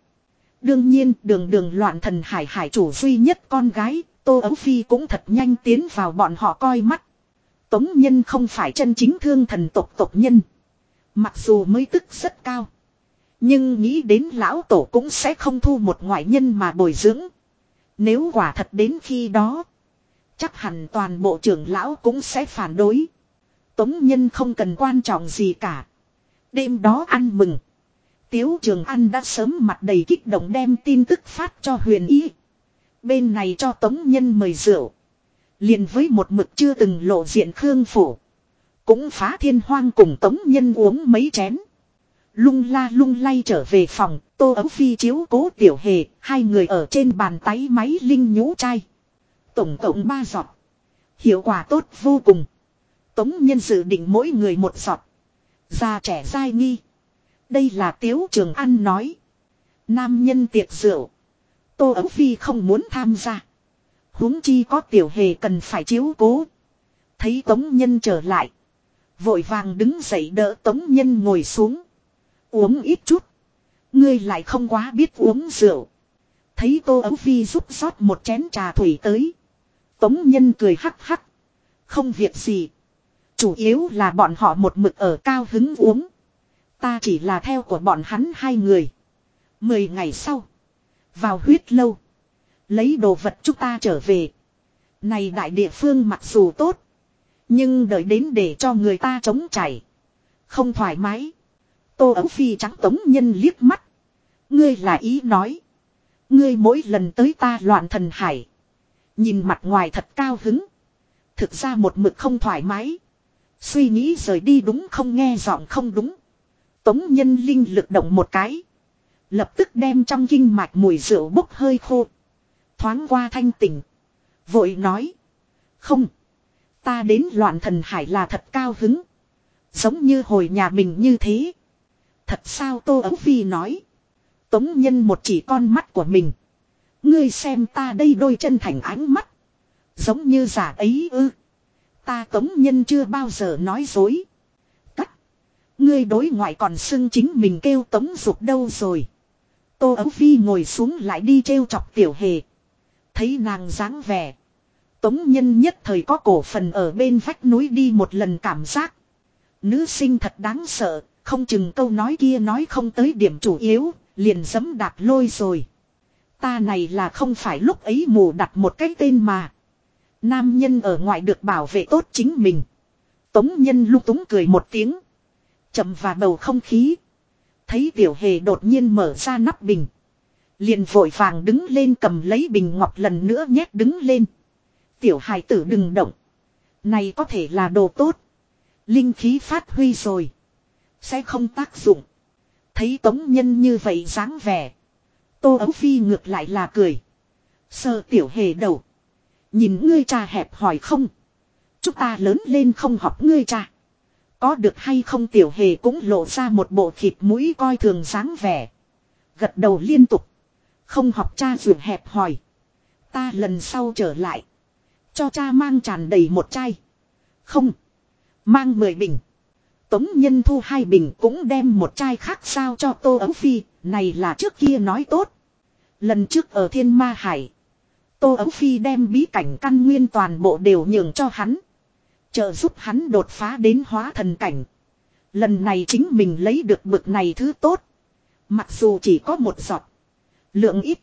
S1: Đương nhiên đường đường loạn thần hải hải chủ duy nhất con gái, Tô Ấu Phi cũng thật nhanh tiến vào bọn họ coi mắt. Tống nhân không phải chân chính thương thần tộc tộc nhân. Mặc dù mới tức rất cao. Nhưng nghĩ đến lão tổ cũng sẽ không thu một ngoại nhân mà bồi dưỡng. Nếu quả thật đến khi đó. Chắc hẳn toàn bộ trưởng lão cũng sẽ phản đối. Tống nhân không cần quan trọng gì cả. Đêm đó ăn mừng. Tiếu Trường An đã sớm mặt đầy kích động đem tin tức phát cho huyền ý. Bên này cho Tống Nhân mời rượu. liền với một mực chưa từng lộ diện Khương Phủ. Cũng phá thiên hoang cùng Tống Nhân uống mấy chén. Lung la lung lay trở về phòng, Tô Ấu Phi chiếu cố tiểu hề, hai người ở trên bàn tay máy linh nhũ chai. Tổng cộng ba giọt. Hiệu quả tốt vô cùng. Tống Nhân dự định mỗi người một giọt. Già trẻ dai nghi. Đây là Tiếu Trường An nói. Nam nhân tiệc rượu. Tô Ấu Phi không muốn tham gia. huống chi có tiểu hề cần phải chiếu cố. Thấy Tống Nhân trở lại. Vội vàng đứng dậy đỡ Tống Nhân ngồi xuống. Uống ít chút. Ngươi lại không quá biết uống rượu. Thấy Tô Ấu Phi giúp rót một chén trà thủy tới. Tống Nhân cười hắc hắc. Không việc gì. Chủ yếu là bọn họ một mực ở cao hứng uống. Ta chỉ là theo của bọn hắn hai người. Mười ngày sau. Vào huyết lâu. Lấy đồ vật chúng ta trở về. Này đại địa phương mặc dù tốt. Nhưng đợi đến để cho người ta chống chảy. Không thoải mái. Tô ấu phi trắng tống nhân liếc mắt. Ngươi là ý nói. Ngươi mỗi lần tới ta loạn thần hải. Nhìn mặt ngoài thật cao hứng. Thực ra một mực không thoải mái. Suy nghĩ rời đi đúng không nghe giọng không đúng. Tống nhân linh lực động một cái. Lập tức đem trong kinh mạch mùi rượu bốc hơi khô. Thoáng qua thanh tỉnh. Vội nói. Không. Ta đến loạn thần hải là thật cao hứng. Giống như hồi nhà mình như thế. Thật sao Tô Ấu Phi nói. Tống nhân một chỉ con mắt của mình. Ngươi xem ta đây đôi chân thành ánh mắt. Giống như giả ấy ư. Ta tống nhân chưa bao giờ nói dối. Ngươi đối ngoại còn xưng chính mình kêu tống dục đâu rồi. Tô Ấu Phi ngồi xuống lại đi trêu chọc tiểu hề. Thấy nàng dáng vẻ. Tống nhân nhất thời có cổ phần ở bên vách núi đi một lần cảm giác. Nữ sinh thật đáng sợ, không chừng câu nói kia nói không tới điểm chủ yếu, liền dấm đạp lôi rồi. Ta này là không phải lúc ấy mù đặt một cái tên mà. Nam nhân ở ngoài được bảo vệ tốt chính mình. Tống nhân lúc túng cười một tiếng. chậm và bầu không khí. Thấy tiểu hề đột nhiên mở ra nắp bình. Liền vội vàng đứng lên cầm lấy bình ngọc lần nữa nhét đứng lên. Tiểu hài tử đừng động. Này có thể là đồ tốt. Linh khí phát huy rồi. Sẽ không tác dụng. Thấy tống nhân như vậy dáng vẻ. Tô ấu phi ngược lại là cười. Sơ tiểu hề đầu. Nhìn ngươi cha hẹp hỏi không. Chúng ta lớn lên không học ngươi cha. Có được hay không tiểu hề cũng lộ ra một bộ thịt mũi coi thường dáng vẻ. Gật đầu liên tục. Không học cha ruột hẹp hỏi. Ta lần sau trở lại. Cho cha mang tràn đầy một chai. Không. Mang mười bình. Tống Nhân Thu hai bình cũng đem một chai khác sao cho Tô Ấu Phi, này là trước kia nói tốt. Lần trước ở Thiên Ma Hải, Tô Ấu Phi đem bí cảnh căn nguyên toàn bộ đều nhường cho hắn. Trợ giúp hắn đột phá đến hóa thần cảnh. Lần này chính mình lấy được bực này thứ tốt. Mặc dù chỉ có một giọt. Lượng ít.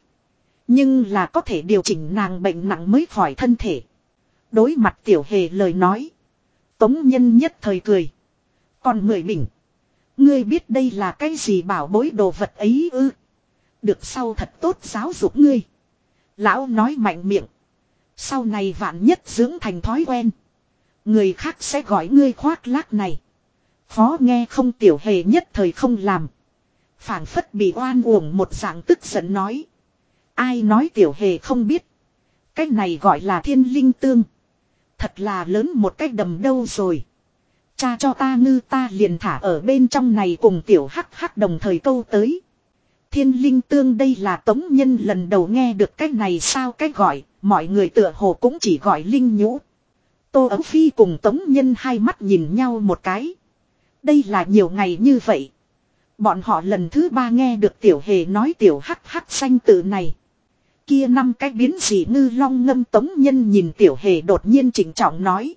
S1: Nhưng là có thể điều chỉnh nàng bệnh nặng mới khỏi thân thể. Đối mặt tiểu hề lời nói. Tống nhân nhất thời cười. Còn mười bình. Ngươi biết đây là cái gì bảo bối đồ vật ấy ư. Được sau thật tốt giáo dục ngươi. Lão nói mạnh miệng. Sau này vạn nhất dưỡng thành thói quen. Người khác sẽ gọi ngươi khoác lác này. Phó nghe không tiểu hề nhất thời không làm. phảng phất bị oan uổng một dạng tức giận nói. Ai nói tiểu hề không biết. Cái này gọi là thiên linh tương. Thật là lớn một cách đầm đâu rồi. Cha cho ta ngư ta liền thả ở bên trong này cùng tiểu hắc hắc đồng thời câu tới. Thiên linh tương đây là tống nhân lần đầu nghe được cái này sao cái gọi, mọi người tựa hồ cũng chỉ gọi linh nhũ. Tô Ấu Phi cùng tống nhân hai mắt nhìn nhau một cái. Đây là nhiều ngày như vậy. Bọn họ lần thứ ba nghe được tiểu hề nói tiểu hắc hắc xanh tự này. Kia năm cái biến dị ngư long ngâm tống nhân nhìn tiểu hề đột nhiên chỉnh trọng nói.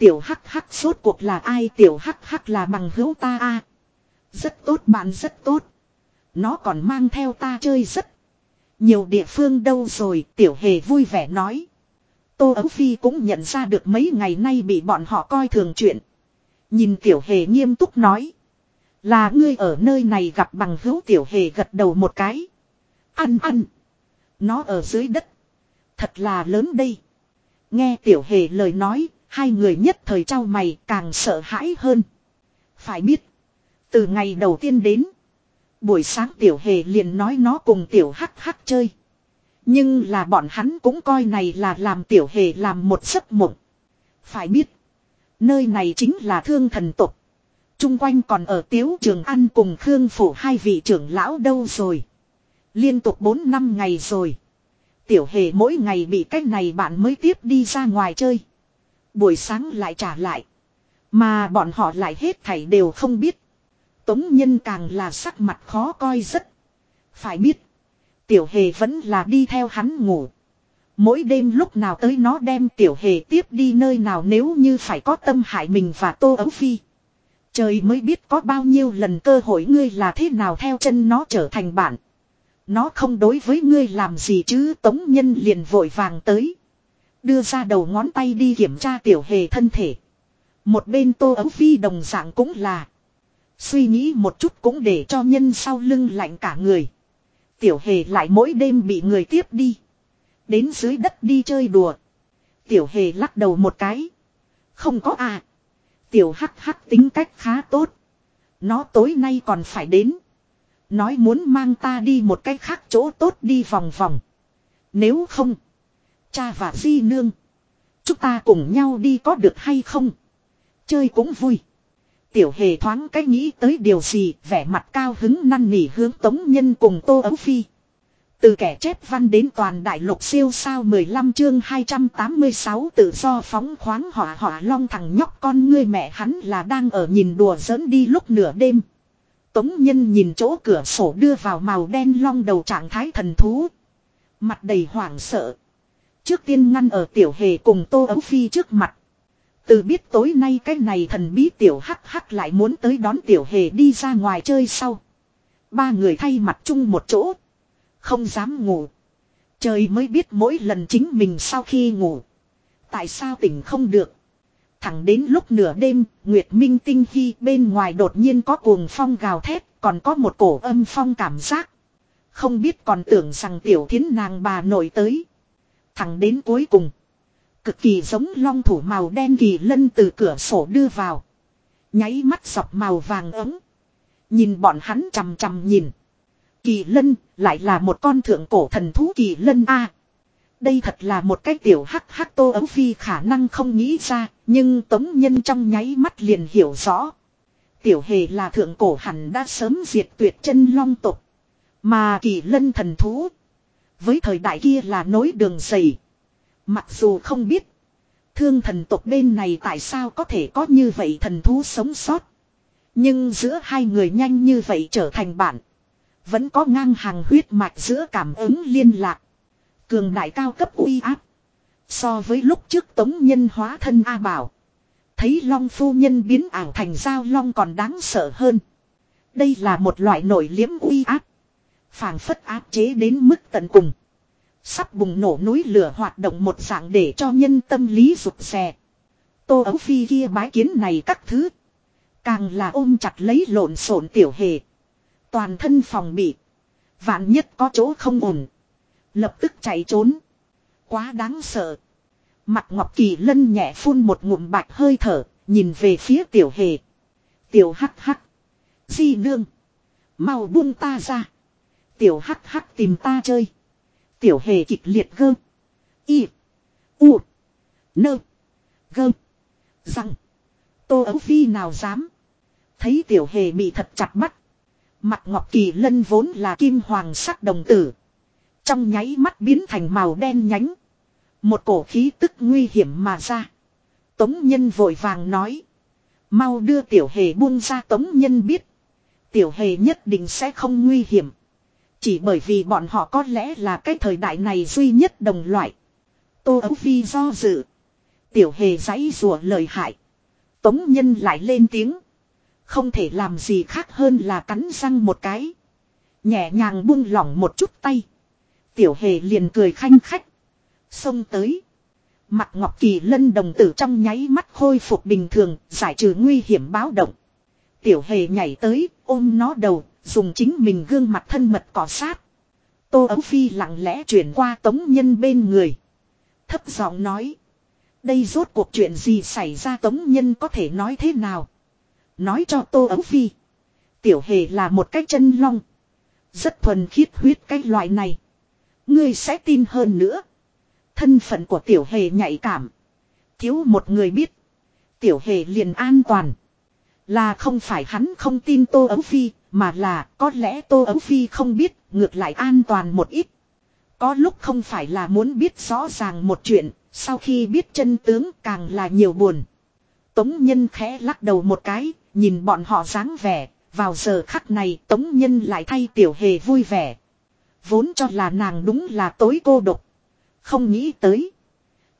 S1: Tiểu hắc hắc suốt cuộc là ai tiểu hắc hắc là bằng hữu ta a Rất tốt bạn rất tốt. Nó còn mang theo ta chơi rất. Nhiều địa phương đâu rồi tiểu hề vui vẻ nói. Tô Ấu Phi cũng nhận ra được mấy ngày nay bị bọn họ coi thường chuyện. Nhìn tiểu hề nghiêm túc nói. Là ngươi ở nơi này gặp bằng hữu tiểu hề gật đầu một cái. Ăn ăn. Nó ở dưới đất. Thật là lớn đây. Nghe tiểu hề lời nói, hai người nhất thời trao mày càng sợ hãi hơn. Phải biết. Từ ngày đầu tiên đến. Buổi sáng tiểu hề liền nói nó cùng tiểu hắc hắc chơi. Nhưng là bọn hắn cũng coi này là làm tiểu hề làm một giấc mộng. Phải biết. Nơi này chính là thương thần tục. Trung quanh còn ở tiếu trường ăn cùng Khương Phủ hai vị trưởng lão đâu rồi. Liên tục 4 năm ngày rồi. Tiểu hề mỗi ngày bị cách này bạn mới tiếp đi ra ngoài chơi. Buổi sáng lại trả lại. Mà bọn họ lại hết thảy đều không biết. Tống nhân càng là sắc mặt khó coi rất. Phải biết. Tiểu hề vẫn là đi theo hắn ngủ. Mỗi đêm lúc nào tới nó đem tiểu hề tiếp đi nơi nào nếu như phải có tâm hại mình và tô ấu phi. Trời mới biết có bao nhiêu lần cơ hội ngươi là thế nào theo chân nó trở thành bạn. Nó không đối với ngươi làm gì chứ, tống nhân liền vội vàng tới. Đưa ra đầu ngón tay đi kiểm tra tiểu hề thân thể. Một bên tô ấu phi đồng dạng cũng là. Suy nghĩ một chút cũng để cho nhân sau lưng lạnh cả người. Tiểu hề lại mỗi đêm bị người tiếp đi. Đến dưới đất đi chơi đùa. Tiểu hề lắc đầu một cái. Không có à. Tiểu hắc hắc tính cách khá tốt. Nó tối nay còn phải đến. Nói muốn mang ta đi một cách khác chỗ tốt đi vòng vòng. Nếu không. Cha và Di Nương. Chúng ta cùng nhau đi có được hay không? Chơi cũng vui. Tiểu hề thoáng cách nghĩ tới điều gì, vẻ mặt cao hứng năn nỉ hướng tống nhân cùng tô ấu phi. Từ kẻ chép văn đến toàn đại lục siêu sao 15 chương 286 tự do phóng khoáng hỏa hỏa long thằng nhóc con ngươi mẹ hắn là đang ở nhìn đùa giỡn đi lúc nửa đêm. Tống nhân nhìn chỗ cửa sổ đưa vào màu đen long đầu trạng thái thần thú. Mặt đầy hoảng sợ. Trước tiên ngăn ở tiểu hề cùng tô ấu phi trước mặt. Từ biết tối nay cái này thần bí tiểu hắc hắc lại muốn tới đón tiểu hề đi ra ngoài chơi sau. Ba người thay mặt chung một chỗ. Không dám ngủ. Trời mới biết mỗi lần chính mình sau khi ngủ. Tại sao tỉnh không được? Thẳng đến lúc nửa đêm, Nguyệt Minh tinh khi bên ngoài đột nhiên có cuồng phong gào thét, còn có một cổ âm phong cảm giác. Không biết còn tưởng rằng tiểu thiến nàng bà nổi tới. Thẳng đến cuối cùng. Cực kỳ giống long thủ màu đen kỳ lân từ cửa sổ đưa vào. Nháy mắt dọc màu vàng ấm. Nhìn bọn hắn chằm chằm nhìn. Kỳ lân lại là một con thượng cổ thần thú kỳ lân A. đây thật là một cái tiểu hắc hắc tô ấu phi khả năng không nghĩ ra. Nhưng tống nhân trong nháy mắt liền hiểu rõ. Tiểu hề là thượng cổ hẳn đã sớm diệt tuyệt chân long tục. Mà kỳ lân thần thú. Với thời đại kia là nối đường dày. Mặc dù không biết. Thương thần tộc bên này tại sao có thể có như vậy thần thú sống sót. Nhưng giữa hai người nhanh như vậy trở thành bạn. Vẫn có ngang hàng huyết mạch giữa cảm ứng liên lạc. Cường đại cao cấp uy áp. So với lúc trước tống nhân hóa thân A Bảo. Thấy long phu nhân biến ảo thành giao long còn đáng sợ hơn. Đây là một loại nổi liếm uy áp phảng phất áp chế đến mức tận cùng. Sắp bùng nổ núi lửa hoạt động một dạng để cho nhân tâm lý rụt rè. Tô ấu phi kia bái kiến này các thứ. Càng là ôm chặt lấy lộn xộn tiểu hề. Toàn thân phòng bị. Vạn nhất có chỗ không ổn. Lập tức chạy trốn. Quá đáng sợ. Mặt Ngọc Kỳ Lân nhẹ phun một ngụm bạch hơi thở. Nhìn về phía tiểu hề. Tiểu hắc hắc. Di nương. Mau buông ta ra. Tiểu hắc hắc tìm ta chơi. Tiểu hề kịch liệt gơ. Y. U. Nơ. Gơ. Răng. Tô ấu phi nào dám. Thấy tiểu hề bị thật chặt mắt, Mặt ngọc kỳ lân vốn là kim hoàng sắc đồng tử. Trong nháy mắt biến thành màu đen nhánh. Một cổ khí tức nguy hiểm mà ra. Tống nhân vội vàng nói. Mau đưa tiểu hề buông ra tống nhân biết. Tiểu hề nhất định sẽ không nguy hiểm. Chỉ bởi vì bọn họ có lẽ là cái thời đại này duy nhất đồng loại. Tô Ấu Phi do dự. Tiểu hề giấy rùa lời hại. Tống nhân lại lên tiếng. Không thể làm gì khác hơn là cắn răng một cái. Nhẹ nhàng buông lỏng một chút tay. Tiểu hề liền cười khanh khách. Xông tới. Mặt ngọc kỳ lân đồng tử trong nháy mắt khôi phục bình thường, giải trừ nguy hiểm báo động. Tiểu hề nhảy tới, ôm nó đầu, dùng chính mình gương mặt thân mật cỏ sát. Tô Ấu Phi lặng lẽ chuyển qua tống nhân bên người. Thấp giọng nói. Đây rốt cuộc chuyện gì xảy ra tống nhân có thể nói thế nào. Nói cho Tô Ấu Phi. Tiểu hề là một cái chân long. Rất thuần khiết huyết cái loại này. Ngươi sẽ tin hơn nữa. Thân phận của tiểu hề nhạy cảm. Thiếu một người biết. Tiểu hề liền an toàn. Là không phải hắn không tin Tô Ấu Phi, mà là có lẽ Tô Ấu Phi không biết, ngược lại an toàn một ít. Có lúc không phải là muốn biết rõ ràng một chuyện, sau khi biết chân tướng càng là nhiều buồn. Tống Nhân khẽ lắc đầu một cái, nhìn bọn họ dáng vẻ, vào giờ khắc này Tống Nhân lại thay tiểu hề vui vẻ. Vốn cho là nàng đúng là tối cô độc. Không nghĩ tới.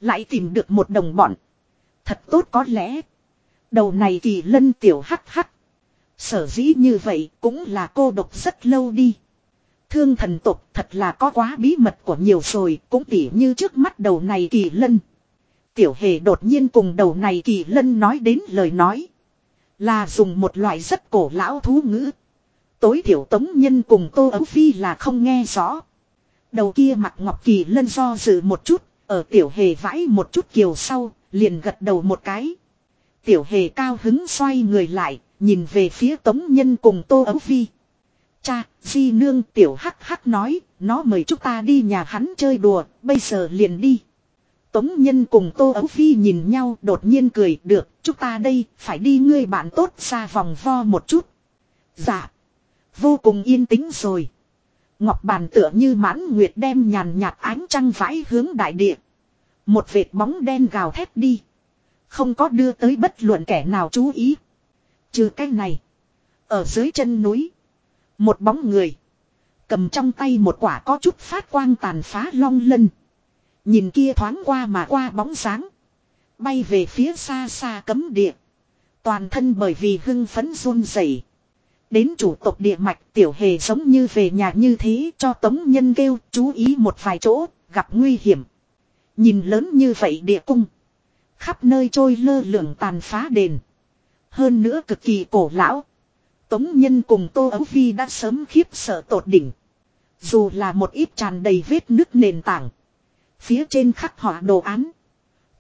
S1: Lại tìm được một đồng bọn. Thật tốt có lẽ. Đầu này kỳ lân tiểu hắc hắc. Sở dĩ như vậy cũng là cô độc rất lâu đi. Thương thần tục thật là có quá bí mật của nhiều rồi cũng tỉ như trước mắt đầu này kỳ lân. Tiểu hề đột nhiên cùng đầu này kỳ lân nói đến lời nói. Là dùng một loại rất cổ lão thú ngữ. Tối thiểu tống nhân cùng tô ấu phi là không nghe rõ. Đầu kia mặt ngọc kỳ lân do dự một chút, ở tiểu hề vãi một chút kiều sau, liền gật đầu một cái. Tiểu hề cao hứng xoay người lại, nhìn về phía tống nhân cùng tô ấu phi. Cha, di nương tiểu hắc hắc nói, nó mời chúng ta đi nhà hắn chơi đùa, bây giờ liền đi. Tống nhân cùng tô ấu phi nhìn nhau đột nhiên cười được, chúng ta đây phải đi ngươi bạn tốt xa vòng vo một chút. Dạ, vô cùng yên tĩnh rồi. Ngọc bàn tựa như mãn nguyệt đem nhàn nhạt ánh trăng vãi hướng đại địa. Một vệt bóng đen gào thét đi. Không có đưa tới bất luận kẻ nào chú ý. Trừ cái này. Ở dưới chân núi. Một bóng người. Cầm trong tay một quả có chút phát quang tàn phá long lân. Nhìn kia thoáng qua mà qua bóng sáng. Bay về phía xa xa cấm địa. Toàn thân bởi vì hưng phấn run rẩy. Đến chủ tộc địa mạch, tiểu hề giống như về nhà như thế cho tống nhân kêu chú ý một vài chỗ, gặp nguy hiểm. Nhìn lớn như vậy địa cung. Khắp nơi trôi lơ lửng tàn phá đền. Hơn nữa cực kỳ cổ lão. Tống Nhân cùng Tô Ấu Phi đã sớm khiếp sợ tột đỉnh. Dù là một ít tràn đầy vết nước nền tảng. Phía trên khắc họa đồ án.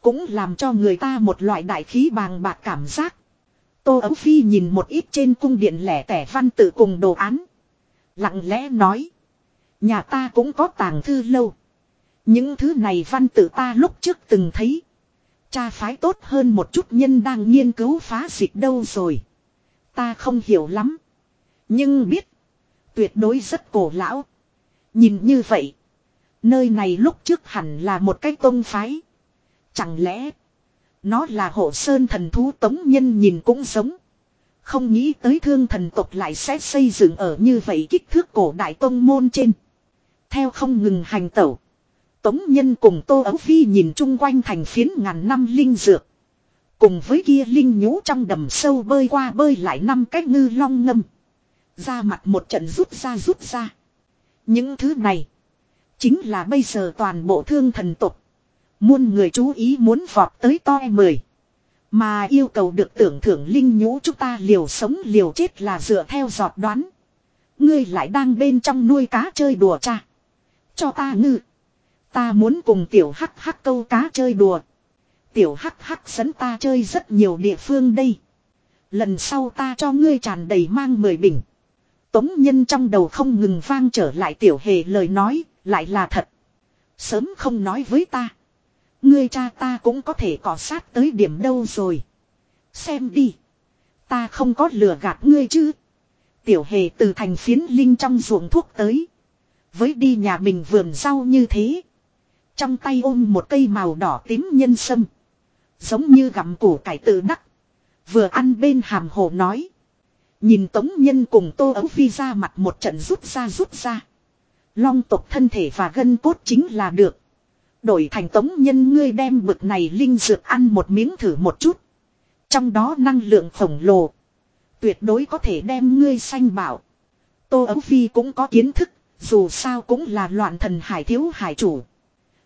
S1: Cũng làm cho người ta một loại đại khí bàng bạc cảm giác. Tô Ấu Phi nhìn một ít trên cung điện lẻ tẻ văn tự cùng đồ án. Lặng lẽ nói. Nhà ta cũng có tàng thư lâu. Những thứ này văn tự ta lúc trước từng thấy. Cha phái tốt hơn một chút nhân đang nghiên cứu phá dịch đâu rồi. Ta không hiểu lắm. Nhưng biết. Tuyệt đối rất cổ lão. Nhìn như vậy. Nơi này lúc trước hẳn là một cái tôn phái. Chẳng lẽ. Nó là hộ sơn thần thú tống nhân nhìn cũng giống. Không nghĩ tới thương thần tộc lại sẽ xây dựng ở như vậy kích thước cổ đại tông môn trên. Theo không ngừng hành tẩu. Tống nhân cùng Tô Ấu Phi nhìn chung quanh thành phiến ngàn năm linh dược. Cùng với kia linh nhũ trong đầm sâu bơi qua bơi lại năm cách ngư long ngâm. Ra mặt một trận rút ra rút ra. Những thứ này. Chính là bây giờ toàn bộ thương thần tục. Muôn người chú ý muốn vọt tới to mười. Mà yêu cầu được tưởng thưởng linh nhũ chúng ta liều sống liều chết là dựa theo giọt đoán. Ngươi lại đang bên trong nuôi cá chơi đùa cha. Cho ta ngư. Ta muốn cùng tiểu hắc hắc câu cá chơi đùa. Tiểu hắc hắc dẫn ta chơi rất nhiều địa phương đây. Lần sau ta cho ngươi tràn đầy mang mười bình. Tống nhân trong đầu không ngừng vang trở lại tiểu hề lời nói, lại là thật. Sớm không nói với ta. Ngươi cha ta cũng có thể cọ sát tới điểm đâu rồi. Xem đi. Ta không có lừa gạt ngươi chứ. Tiểu hề từ thành phiến linh trong ruộng thuốc tới. Với đi nhà mình vườn rau như thế. Trong tay ôm một cây màu đỏ tím nhân sâm. Giống như gặm củ cải tự đắc. Vừa ăn bên hàm hồ nói. Nhìn tống nhân cùng tô ấu phi ra mặt một trận rút ra rút ra. Long tộc thân thể và gân cốt chính là được. Đổi thành tống nhân ngươi đem bực này linh dược ăn một miếng thử một chút. Trong đó năng lượng khổng lồ. Tuyệt đối có thể đem ngươi sanh bảo. Tô Ấu Phi cũng có kiến thức, dù sao cũng là loạn thần hải thiếu hải chủ.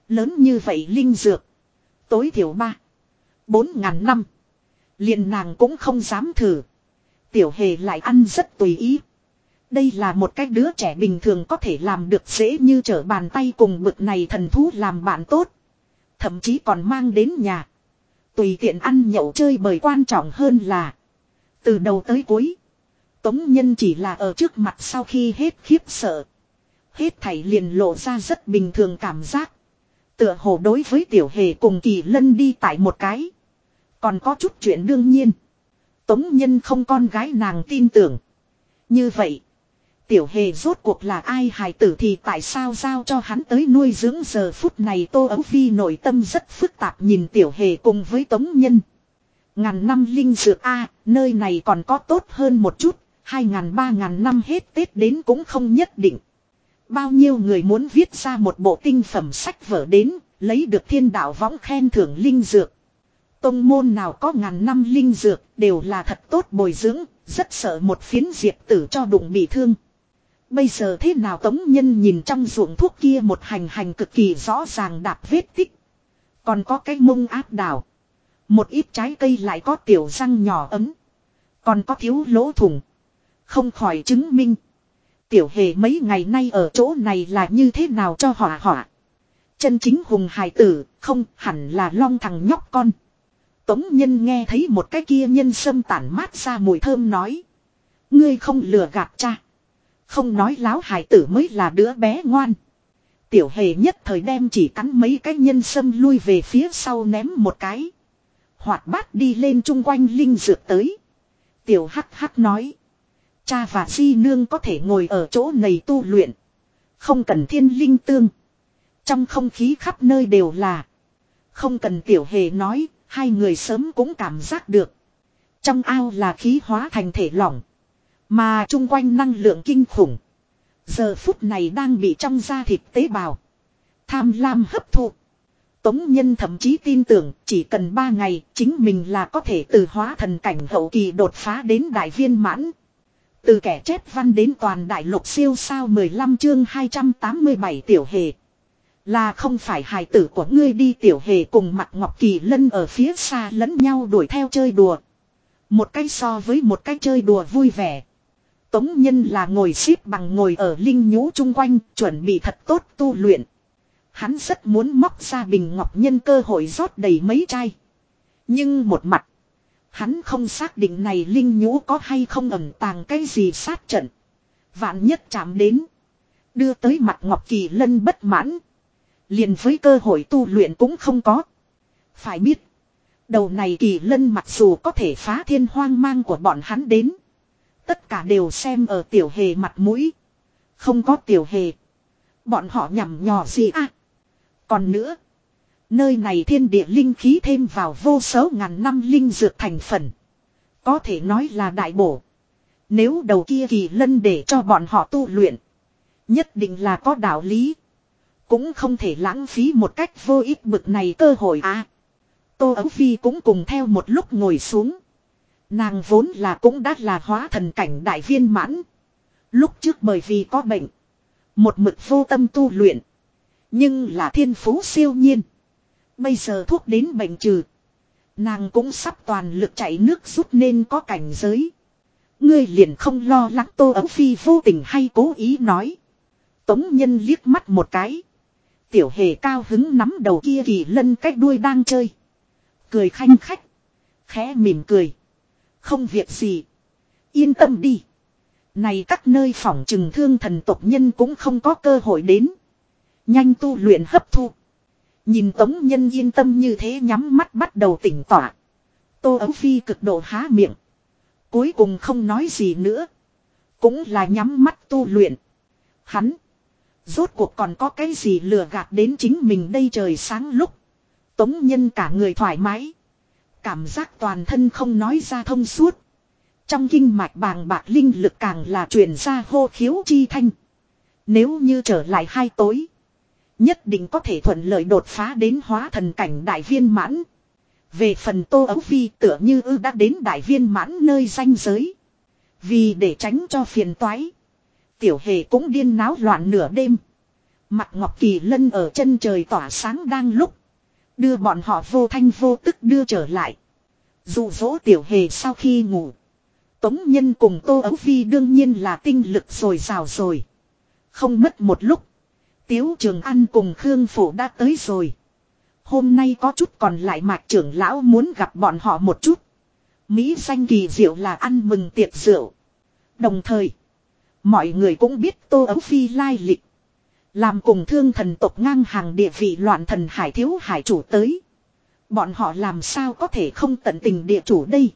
S1: Lớn như vậy linh dược. Tối thiểu ba. Bốn ngàn năm. liền nàng cũng không dám thử. Tiểu hề lại ăn rất tùy ý. Đây là một cái đứa trẻ bình thường có thể làm được dễ như trở bàn tay cùng bực này thần thú làm bạn tốt. Thậm chí còn mang đến nhà. Tùy tiện ăn nhậu chơi bởi quan trọng hơn là. Từ đầu tới cuối. Tống nhân chỉ là ở trước mặt sau khi hết khiếp sợ. Hết thảy liền lộ ra rất bình thường cảm giác. Tựa hồ đối với tiểu hề cùng kỳ lân đi tại một cái. Còn có chút chuyện đương nhiên. Tống nhân không con gái nàng tin tưởng. Như vậy. Tiểu hề rốt cuộc là ai hài tử thì tại sao giao cho hắn tới nuôi dưỡng giờ phút này Tô Ấu Phi nội tâm rất phức tạp nhìn tiểu hề cùng với tống nhân. Ngàn năm linh dược A, nơi này còn có tốt hơn một chút, hai ngàn ba ngàn năm hết Tết đến cũng không nhất định. Bao nhiêu người muốn viết ra một bộ tinh phẩm sách vở đến, lấy được thiên đạo võng khen thưởng linh dược. Tông môn nào có ngàn năm linh dược đều là thật tốt bồi dưỡng, rất sợ một phiến diệt tử cho đụng bị thương. Bây giờ thế nào tống nhân nhìn trong ruộng thuốc kia một hành hành cực kỳ rõ ràng đạp vết tích. Còn có cái mông áp đảo. Một ít trái cây lại có tiểu răng nhỏ ấm. Còn có thiếu lỗ thủng. Không khỏi chứng minh. Tiểu hề mấy ngày nay ở chỗ này là như thế nào cho hỏa hỏa. Chân chính hùng hài tử, không hẳn là long thằng nhóc con. Tống nhân nghe thấy một cái kia nhân sâm tản mát ra mùi thơm nói. Ngươi không lừa gạt cha. Không nói láo hài tử mới là đứa bé ngoan. Tiểu hề nhất thời đem chỉ cắn mấy cái nhân sâm lui về phía sau ném một cái. Hoạt bát đi lên chung quanh linh dược tới. Tiểu hắc hắc nói. Cha và di nương có thể ngồi ở chỗ này tu luyện. Không cần thiên linh tương. Trong không khí khắp nơi đều là. Không cần tiểu hề nói, hai người sớm cũng cảm giác được. Trong ao là khí hóa thành thể lỏng. Mà chung quanh năng lượng kinh khủng. Giờ phút này đang bị trong da thịt tế bào. Tham lam hấp thụ. Tống Nhân thậm chí tin tưởng chỉ cần 3 ngày chính mình là có thể từ hóa thần cảnh hậu kỳ đột phá đến đại viên mãn. Từ kẻ chết văn đến toàn đại lục siêu sao 15 chương 287 tiểu hề. Là không phải hài tử của ngươi đi tiểu hề cùng mặt Ngọc Kỳ Lân ở phía xa lẫn nhau đuổi theo chơi đùa. Một cách so với một cách chơi đùa vui vẻ. Tống nhân là ngồi xếp bằng ngồi ở linh nhũ chung quanh, chuẩn bị thật tốt tu luyện. Hắn rất muốn móc ra bình ngọc nhân cơ hội rót đầy mấy chai. Nhưng một mặt, hắn không xác định này linh nhũ có hay không ẩn tàng cái gì sát trận. Vạn nhất chạm đến. Đưa tới mặt Ngọc Kỳ Lân bất mãn. liền với cơ hội tu luyện cũng không có. Phải biết. Đầu này Kỳ Lân mặc dù có thể phá thiên hoang mang của bọn hắn đến. Tất cả đều xem ở tiểu hề mặt mũi. Không có tiểu hề. Bọn họ nhằm nhò gì à. Còn nữa. Nơi này thiên địa linh khí thêm vào vô số ngàn năm linh dược thành phần. Có thể nói là đại bổ. Nếu đầu kia kỳ lân để cho bọn họ tu luyện. Nhất định là có đạo lý. Cũng không thể lãng phí một cách vô ích bực này cơ hội à. Tô Ấu Phi cũng cùng theo một lúc ngồi xuống. Nàng vốn là cũng đã là hóa thần cảnh đại viên mãn. Lúc trước bởi vì có bệnh. Một mực vô tâm tu luyện. Nhưng là thiên phú siêu nhiên. Bây giờ thuốc đến bệnh trừ. Nàng cũng sắp toàn lực chạy nước rút nên có cảnh giới. Ngươi liền không lo lắng tô ấu phi vô tình hay cố ý nói. Tống nhân liếc mắt một cái. Tiểu hề cao hứng nắm đầu kia kỳ lân cách đuôi đang chơi. Cười khanh khách. Khẽ mỉm cười. Không việc gì. Yên tâm đi. Này các nơi phỏng trừng thương thần tộc nhân cũng không có cơ hội đến. Nhanh tu luyện hấp thu. Nhìn tống nhân yên tâm như thế nhắm mắt bắt đầu tỉnh tỏa. Tô ấu phi cực độ há miệng. Cuối cùng không nói gì nữa. Cũng là nhắm mắt tu luyện. Hắn. Rốt cuộc còn có cái gì lừa gạt đến chính mình đây trời sáng lúc. Tống nhân cả người thoải mái. Cảm giác toàn thân không nói ra thông suốt. Trong kinh mạch bàng bạc linh lực càng là truyền ra hô khiếu chi thanh. Nếu như trở lại hai tối. Nhất định có thể thuận lợi đột phá đến hóa thần cảnh đại viên mãn. Về phần Tô Ấu Phi tựa như ư đã đến đại viên mãn nơi danh giới. Vì để tránh cho phiền toái. Tiểu hề cũng điên náo loạn nửa đêm. Mặt Ngọc Kỳ Lân ở chân trời tỏa sáng đang lúc. Đưa bọn họ vô thanh vô tức đưa trở lại. Dụ dỗ tiểu hề sau khi ngủ. Tống Nhân cùng Tô Ấu Phi đương nhiên là tinh lực rồi rào rồi. Không mất một lúc. Tiếu Trường An cùng Khương Phổ đã tới rồi. Hôm nay có chút còn lại mạc trưởng lão muốn gặp bọn họ một chút. Mỹ danh kỳ diệu là ăn mừng tiệc rượu. Đồng thời, mọi người cũng biết Tô Ấu Phi lai lịch. Làm cùng thương thần tộc ngang hàng địa vị loạn thần hải thiếu hải chủ tới. Bọn họ làm sao có thể không tận tình địa chủ đây.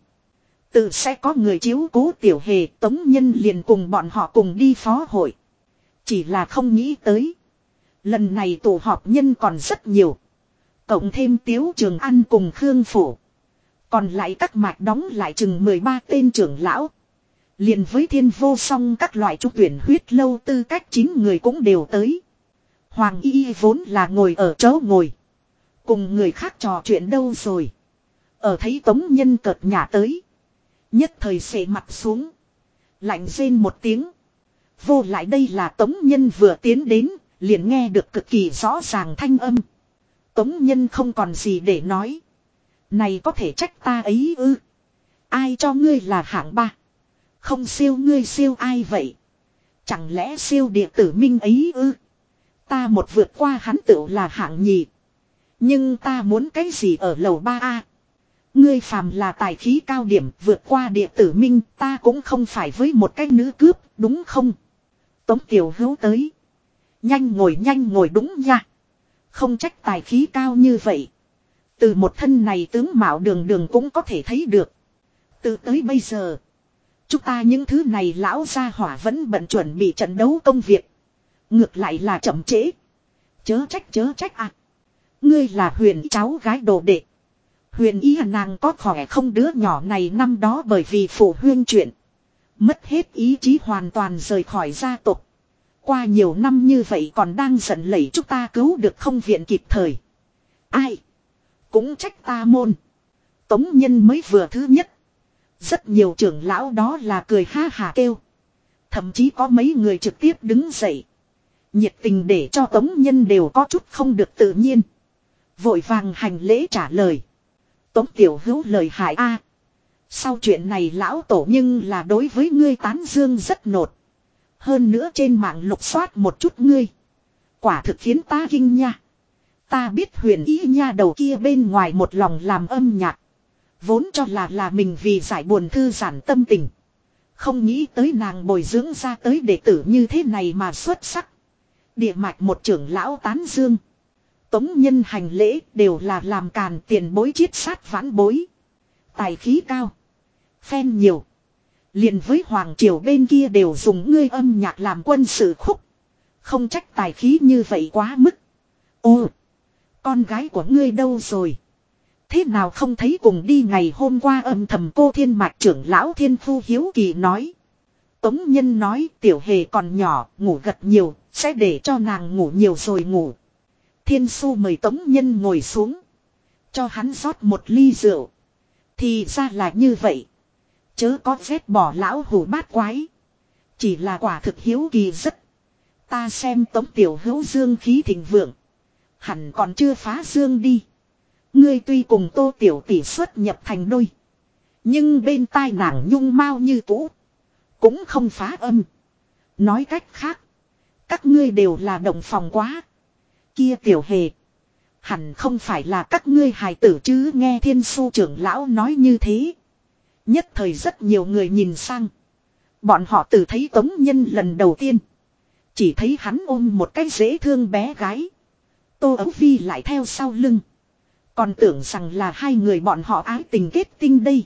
S1: Tự sẽ có người chiếu cố tiểu hề tống nhân liền cùng bọn họ cùng đi phó hội. Chỉ là không nghĩ tới. Lần này tổ họp nhân còn rất nhiều. Cộng thêm tiếu trường an cùng Khương phủ, Còn lại các mạch đóng lại chừng 13 tên trưởng lão. liền với thiên vô song các loại trúc tuyển huyết lâu tư cách 9 người cũng đều tới. Hoàng y vốn là ngồi ở chỗ ngồi. Cùng người khác trò chuyện đâu rồi. Ở thấy tống nhân cợt nhà tới. Nhất thời xệ mặt xuống. Lạnh rên một tiếng. Vô lại đây là tống nhân vừa tiến đến. Liền nghe được cực kỳ rõ ràng thanh âm. Tống nhân không còn gì để nói. Này có thể trách ta ấy ư. Ai cho ngươi là hạng ba. Không siêu ngươi siêu ai vậy. Chẳng lẽ siêu địa tử minh ấy ư. Ta một vượt qua hắn tựu là hạng nhì. Nhưng ta muốn cái gì ở lầu ba a Ngươi phàm là tài khí cao điểm vượt qua địa tử minh, ta cũng không phải với một cái nữ cướp, đúng không. Tống tiểu hữu tới. Nhanh ngồi nhanh ngồi đúng nha. Không trách tài khí cao như vậy. Từ một thân này tướng mạo đường đường cũng có thể thấy được. Từ tới bây giờ. Chúng ta những thứ này lão gia hỏa vẫn bận chuẩn bị trận đấu công việc. Ngược lại là chậm trễ. Chớ trách chớ trách à. Ngươi là huyền cháu gái đồ đệ. Huyền ý nàng có khỏe không đứa nhỏ này năm đó bởi vì phụ huyên chuyện. Mất hết ý chí hoàn toàn rời khỏi gia tộc. Qua nhiều năm như vậy còn đang giận lẩy chúng ta cứu được không viện kịp thời. Ai? Cũng trách ta môn. Tống nhân mới vừa thứ nhất. Rất nhiều trưởng lão đó là cười ha hà kêu. Thậm chí có mấy người trực tiếp đứng dậy. Nhiệt tình để cho tống nhân đều có chút không được tự nhiên. Vội vàng hành lễ trả lời. Tống tiểu hữu lời hại a Sau chuyện này lão tổ nhưng là đối với ngươi tán dương rất nột. Hơn nữa trên mạng lục soát một chút ngươi. Quả thực khiến ta kinh nha. Ta biết huyền ý nha đầu kia bên ngoài một lòng làm âm nhạc. Vốn cho là là mình vì giải buồn thư giản tâm tình. Không nghĩ tới nàng bồi dưỡng ra tới đệ tử như thế này mà xuất sắc. Địa mạch một trưởng lão tán dương. Tống nhân hành lễ đều là làm càn tiền bối chiết sát vãn bối. Tài khí cao. Phen nhiều liền với Hoàng Triều bên kia đều dùng ngươi âm nhạc làm quân sự khúc. Không trách tài khí như vậy quá mức. Ô. Con gái của ngươi đâu rồi? Thế nào không thấy cùng đi ngày hôm qua âm thầm cô thiên mạch trưởng lão thiên phu hiếu kỳ nói. Tống nhân nói tiểu hề còn nhỏ, ngủ gật nhiều, sẽ để cho nàng ngủ nhiều rồi ngủ. Thiên su mời tống nhân ngồi xuống. Cho hắn rót một ly rượu. Thì ra là như vậy. Chớ có phép bỏ lão hủ bát quái. Chỉ là quả thực hiếu kỳ rất. Ta xem tống tiểu hữu dương khí thịnh vượng. Hẳn còn chưa phá dương đi. Ngươi tuy cùng tô tiểu tỷ xuất nhập thành đôi. Nhưng bên tai nàng nhung mau như cũ. Cũng không phá âm. Nói cách khác. Các ngươi đều là đồng phòng quá. Kia tiểu hề. Hẳn không phải là các ngươi hài tử chứ nghe thiên su trưởng lão nói như thế. Nhất thời rất nhiều người nhìn sang. Bọn họ tự thấy tống nhân lần đầu tiên. Chỉ thấy hắn ôm một cái dễ thương bé gái. Tô ấu phi lại theo sau lưng. Còn tưởng rằng là hai người bọn họ ái tình kết tinh đây.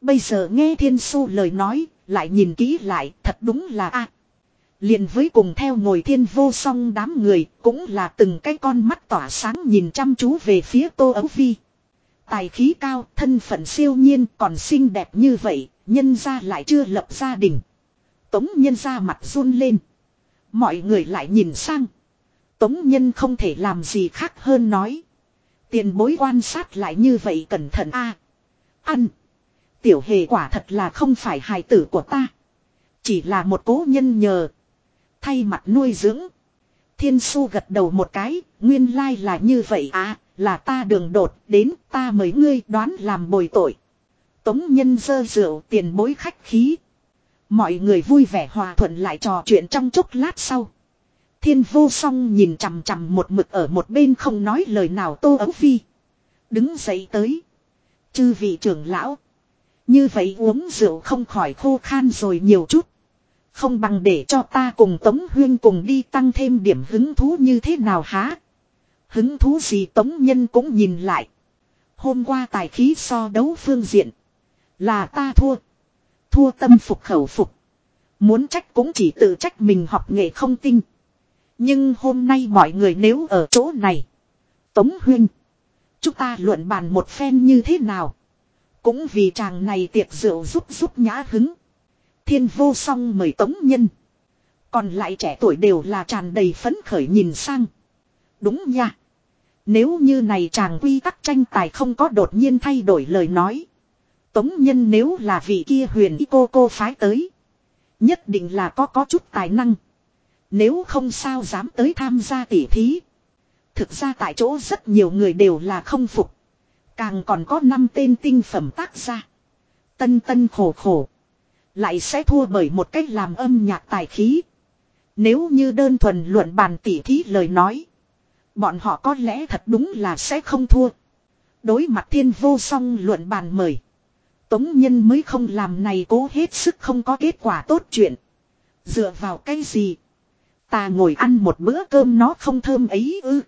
S1: Bây giờ nghe thiên su lời nói, lại nhìn kỹ lại, thật đúng là a. liền với cùng theo ngồi thiên vô song đám người, cũng là từng cái con mắt tỏa sáng nhìn chăm chú về phía tô ấu phi. Tài khí cao, thân phận siêu nhiên còn xinh đẹp như vậy, nhân ra lại chưa lập gia đình. Tống nhân ra mặt run lên. Mọi người lại nhìn sang. Tống nhân không thể làm gì khác hơn nói. Tiền bối quan sát lại như vậy cẩn thận a Ăn. Tiểu hề quả thật là không phải hài tử của ta. Chỉ là một cố nhân nhờ. Thay mặt nuôi dưỡng. Thiên su gật đầu một cái. Nguyên lai là như vậy à. Là ta đường đột đến, ta mời ngươi đoán làm bồi tội. Tống nhân dơ rượu tiền bối khách khí. Mọi người vui vẻ hòa thuận lại trò chuyện trong chốc lát sau. Thiên vô song nhìn chằm chằm một mực ở một bên không nói lời nào tô ấu phi. Đứng dậy tới. Chư vị trưởng lão. Như vậy uống rượu không khỏi khô khan rồi nhiều chút. Không bằng để cho ta cùng Tống Huyên cùng đi tăng thêm điểm hứng thú như thế nào há. Hứng thú gì Tống Nhân cũng nhìn lại. Hôm qua tài khí so đấu phương diện. Là ta thua. Thua tâm phục khẩu phục. Muốn trách cũng chỉ tự trách mình học nghệ không tinh. Nhưng hôm nay mọi người nếu ở chỗ này. Tống Huyên. Chúng ta luận bàn một phen như thế nào. Cũng vì chàng này tiệc rượu giúp giúp nhã hứng. Thiên vô song mời Tống Nhân. Còn lại trẻ tuổi đều là tràn đầy phấn khởi nhìn sang. Đúng nha. Nếu như này chàng quy tắc tranh tài không có đột nhiên thay đổi lời nói. Tống Nhân nếu là vị kia huyền y cô cô phái tới. Nhất định là có có chút tài năng. Nếu không sao dám tới tham gia tỉ thí. Thực ra tại chỗ rất nhiều người đều là không phục. Càng còn có năm tên tinh phẩm tác gia. Tân tân khổ khổ. Lại sẽ thua bởi một cách làm âm nhạc tài khí. Nếu như đơn thuần luận bàn tỉ thí lời nói. Bọn họ có lẽ thật đúng là sẽ không thua. Đối mặt thiên vô song luận bàn mời. Tống nhân mới không làm này cố hết sức không có kết quả tốt chuyện. Dựa vào cái gì? Ta ngồi ăn một bữa cơm nó không thơm ấy ư.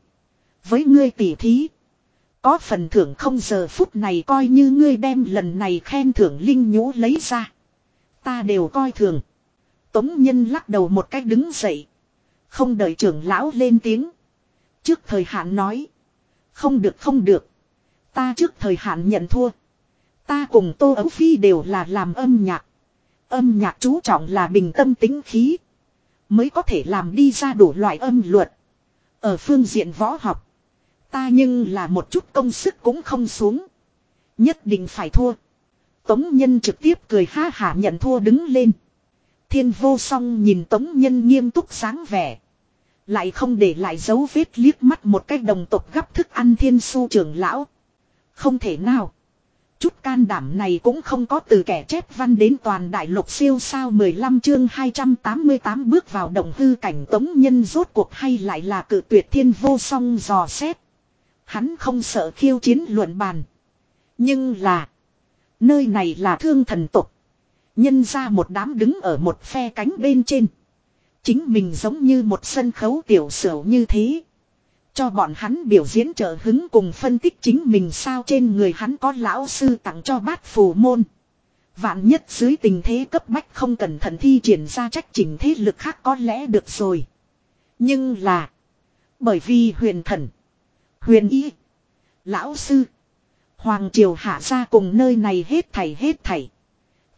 S1: Với ngươi tỉ thí. Có phần thưởng không giờ phút này coi như ngươi đem lần này khen thưởng linh nhũ lấy ra. Ta đều coi thường. Tống nhân lắc đầu một cách đứng dậy. Không đợi trưởng lão lên tiếng. Trước thời hạn nói. Không được không được. Ta trước thời hạn nhận thua. Ta cùng Tô Ấu Phi đều là làm âm nhạc. Âm nhạc chú trọng là bình tâm tính khí. Mới có thể làm đi ra đủ loại âm luật. Ở phương diện võ học. Ta nhưng là một chút công sức cũng không xuống. Nhất định phải thua. Tống Nhân trực tiếp cười ha hả nhận thua đứng lên. Thiên vô song nhìn Tống Nhân nghiêm túc sáng vẻ. Lại không để lại dấu vết liếc mắt một cái đồng tộc gấp thức ăn thiên su trưởng lão. Không thể nào. Chút can đảm này cũng không có từ kẻ chép văn đến toàn đại lục siêu sao 15 chương 288 bước vào động hư cảnh tống nhân rốt cuộc hay lại là cự tuyệt thiên vô song dò xét. Hắn không sợ khiêu chiến luận bàn. Nhưng là. Nơi này là thương thần tục. Nhân ra một đám đứng ở một phe cánh bên trên. Chính mình giống như một sân khấu tiểu sửu như thế. Cho bọn hắn biểu diễn trợ hứng cùng phân tích chính mình sao trên người hắn có lão sư tặng cho bát phù môn. Vạn nhất dưới tình thế cấp bách không cẩn thận thi triển ra trách chỉnh thế lực khác có lẽ được rồi. Nhưng là. Bởi vì huyền thần. Huyền y. Lão sư. Hoàng triều hạ ra cùng nơi này hết thảy hết thảy.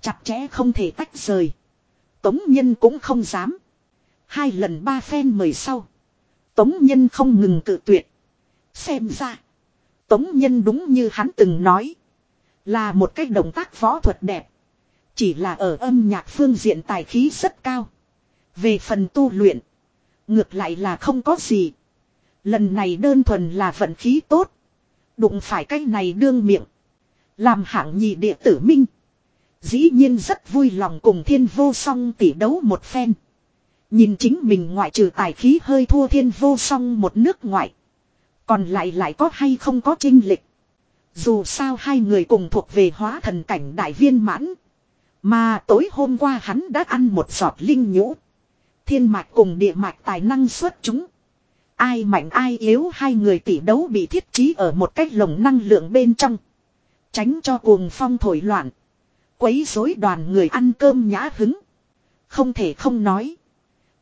S1: Chặt chẽ không thể tách rời. Tống nhân cũng không dám. Hai lần ba phen mời sau. Tống nhân không ngừng cự tuyệt. Xem ra. Tống nhân đúng như hắn từng nói. Là một cách động tác võ thuật đẹp. Chỉ là ở âm nhạc phương diện tài khí rất cao. Về phần tu luyện. Ngược lại là không có gì. Lần này đơn thuần là vận khí tốt. Đụng phải cái này đương miệng. Làm hạng nhị địa tử minh. Dĩ nhiên rất vui lòng cùng thiên vô song tỷ đấu một phen. Nhìn chính mình ngoại trừ tài khí hơi thua thiên vô song một nước ngoại. Còn lại lại có hay không có trinh lịch. Dù sao hai người cùng thuộc về hóa thần cảnh đại viên mãn. Mà tối hôm qua hắn đã ăn một giọt linh nhũ. Thiên mạch cùng địa mạch tài năng xuất chúng. Ai mạnh ai yếu hai người tỷ đấu bị thiết trí ở một cách lồng năng lượng bên trong. Tránh cho cuồng phong thổi loạn. Quấy rối đoàn người ăn cơm nhã hứng. Không thể không nói.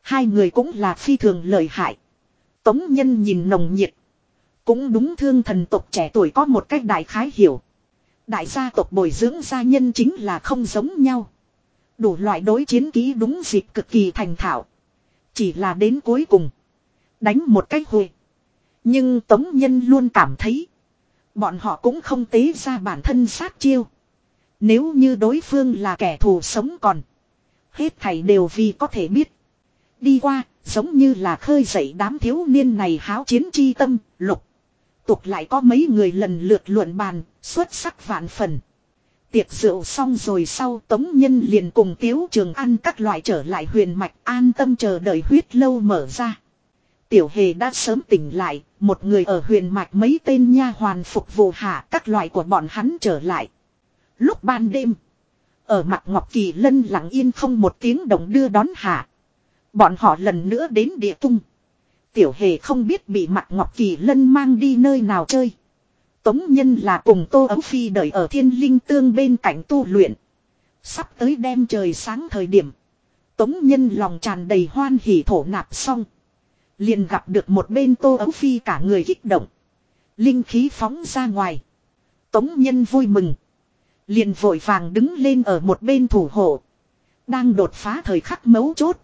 S1: Hai người cũng là phi thường lợi hại. Tống nhân nhìn nồng nhiệt. Cũng đúng thương thần tộc trẻ tuổi có một cách đại khái hiểu. Đại gia tộc bồi dưỡng gia nhân chính là không giống nhau. Đủ loại đối chiến ký đúng dịp cực kỳ thành thạo. Chỉ là đến cuối cùng. Đánh một cách hồi. Nhưng Tống Nhân luôn cảm thấy. Bọn họ cũng không tế ra bản thân sát chiêu. Nếu như đối phương là kẻ thù sống còn. Hết thảy đều vì có thể biết. Đi qua, giống như là khơi dậy đám thiếu niên này háo chiến chi tâm, lục. Tục lại có mấy người lần lượt luận bàn, xuất sắc vạn phần. Tiệc rượu xong rồi sau tống nhân liền cùng tiếu trường ăn các loại trở lại huyền mạch an tâm chờ đợi huyết lâu mở ra. Tiểu hề đã sớm tỉnh lại, một người ở huyền mạch mấy tên nha hoàn phục vụ hạ các loại của bọn hắn trở lại. Lúc ban đêm, ở mặt Ngọc Kỳ Lân lặng yên không một tiếng động đưa đón hạ. Bọn họ lần nữa đến địa cung. Tiểu hề không biết bị mặt Ngọc Kỳ Lân mang đi nơi nào chơi. Tống nhân là cùng Tô Ấu Phi đợi ở thiên linh tương bên cạnh tu luyện. Sắp tới đêm trời sáng thời điểm. Tống nhân lòng tràn đầy hoan hỉ thổ nạp xong. Liền gặp được một bên Tô Ấu Phi cả người kích động. Linh khí phóng ra ngoài. Tống nhân vui mừng. Liền vội vàng đứng lên ở một bên thủ hộ. Đang đột phá thời khắc mấu chốt.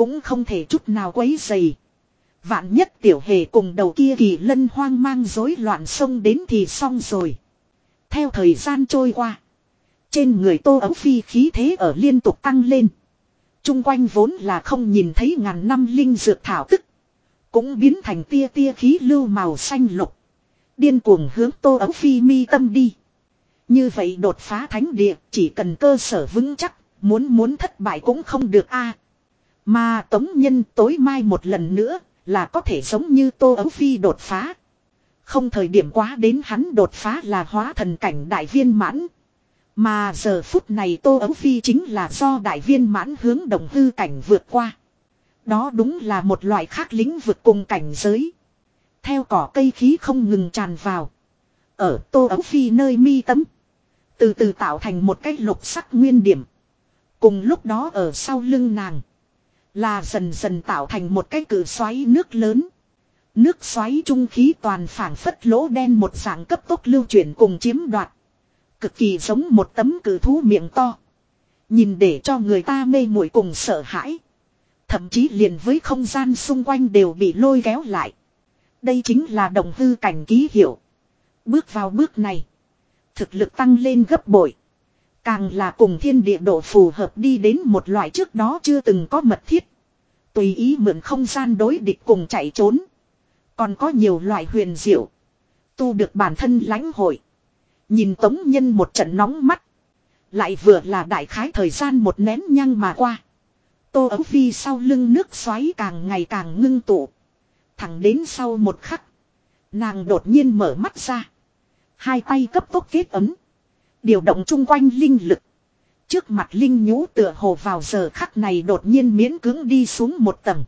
S1: Cũng không thể chút nào quấy dày. Vạn nhất tiểu hề cùng đầu kia kỳ lân hoang mang rối loạn sông đến thì xong rồi. Theo thời gian trôi qua. Trên người tô ấu phi khí thế ở liên tục tăng lên. Trung quanh vốn là không nhìn thấy ngàn năm linh dược thảo tức. Cũng biến thành tia tia khí lưu màu xanh lục. Điên cuồng hướng tô ấu phi mi tâm đi. Như vậy đột phá thánh địa, chỉ cần cơ sở vững chắc. Muốn muốn thất bại cũng không được a mà tống nhân tối mai một lần nữa là có thể giống như Tô Ấu Phi đột phá. Không thời điểm quá đến hắn đột phá là hóa thần cảnh đại viên mãn. Mà giờ phút này Tô Ấu Phi chính là do đại viên mãn hướng đồng hư cảnh vượt qua. Đó đúng là một loại khác lĩnh vực cùng cảnh giới. Theo cỏ cây khí không ngừng tràn vào. Ở Tô Ấu Phi nơi mi tấm. Từ từ tạo thành một cái lục sắc nguyên điểm. Cùng lúc đó ở sau lưng nàng. Là dần dần tạo thành một cái cử xoáy nước lớn. Nước xoáy trung khí toàn phản phất lỗ đen một dạng cấp tốc lưu chuyển cùng chiếm đoạt. Cực kỳ giống một tấm cử thú miệng to. Nhìn để cho người ta mê muội cùng sợ hãi. Thậm chí liền với không gian xung quanh đều bị lôi kéo lại. Đây chính là đồng hư cảnh ký hiệu. Bước vào bước này. Thực lực tăng lên gấp bội. Càng là cùng thiên địa độ phù hợp đi đến một loại trước đó chưa từng có mật thiết. Tùy ý mượn không gian đối địch cùng chạy trốn. Còn có nhiều loại huyền diệu. Tu được bản thân lãnh hội. Nhìn tống nhân một trận nóng mắt. Lại vừa là đại khái thời gian một nén nhăng mà qua. Tô ấu phi sau lưng nước xoáy càng ngày càng ngưng tụ. Thẳng đến sau một khắc. Nàng đột nhiên mở mắt ra. Hai tay cấp tốc kết ấm. Điều động chung quanh linh lực. Trước mặt linh nhũ tựa hồ vào giờ khắc này đột nhiên miễn cưỡng đi xuống một tầng.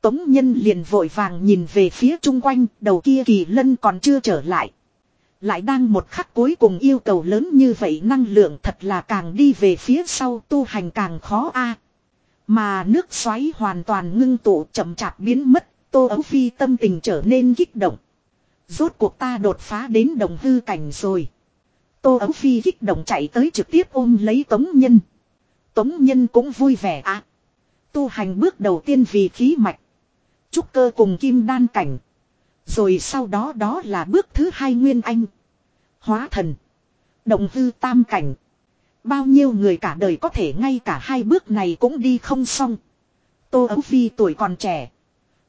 S1: Tống nhân liền vội vàng nhìn về phía chung quanh, đầu kia kỳ lân còn chưa trở lại. Lại đang một khắc cuối cùng yêu cầu lớn như vậy năng lượng thật là càng đi về phía sau tu hành càng khó a Mà nước xoáy hoàn toàn ngưng tụ chậm chạp biến mất, tô ấu phi tâm tình trở nên kích động. Rốt cuộc ta đột phá đến đồng hư cảnh rồi. Tô ấu phi kích động chạy tới trực tiếp ôm lấy tống nhân. Tống nhân cũng vui vẻ à. Tu hành bước đầu tiên vì khí mạch. Trúc cơ cùng kim đan cảnh. Rồi sau đó đó là bước thứ hai nguyên anh. Hóa thần. Động hư tam cảnh. Bao nhiêu người cả đời có thể ngay cả hai bước này cũng đi không xong. Tô Ấu Phi tuổi còn trẻ.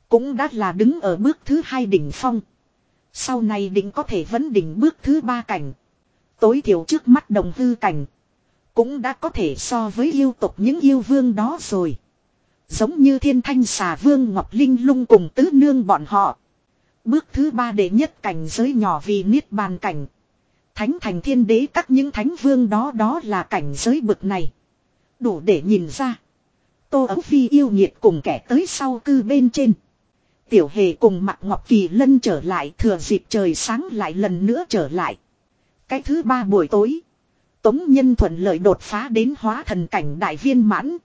S1: Cũng đã là đứng ở bước thứ hai đỉnh phong. Sau này định có thể vấn đỉnh bước thứ ba cảnh. Tối thiểu trước mắt đồng hư cảnh. Cũng đã có thể so với yêu tục những yêu vương đó rồi. Giống như thiên thanh xà vương Ngọc Linh lung cùng tứ nương bọn họ. Bước thứ ba đệ nhất cảnh giới nhỏ vì niết bàn cảnh. Thánh thành thiên đế các những thánh vương đó đó là cảnh giới bực này. Đủ để nhìn ra. Tô Ấu Phi yêu nhiệt cùng kẻ tới sau cư bên trên. Tiểu hề cùng mặt Ngọc Kỳ Lân trở lại thừa dịp trời sáng lại lần nữa trở lại. Cái thứ ba buổi tối. Tống Nhân thuận lợi đột phá đến hóa thần cảnh đại viên mãn.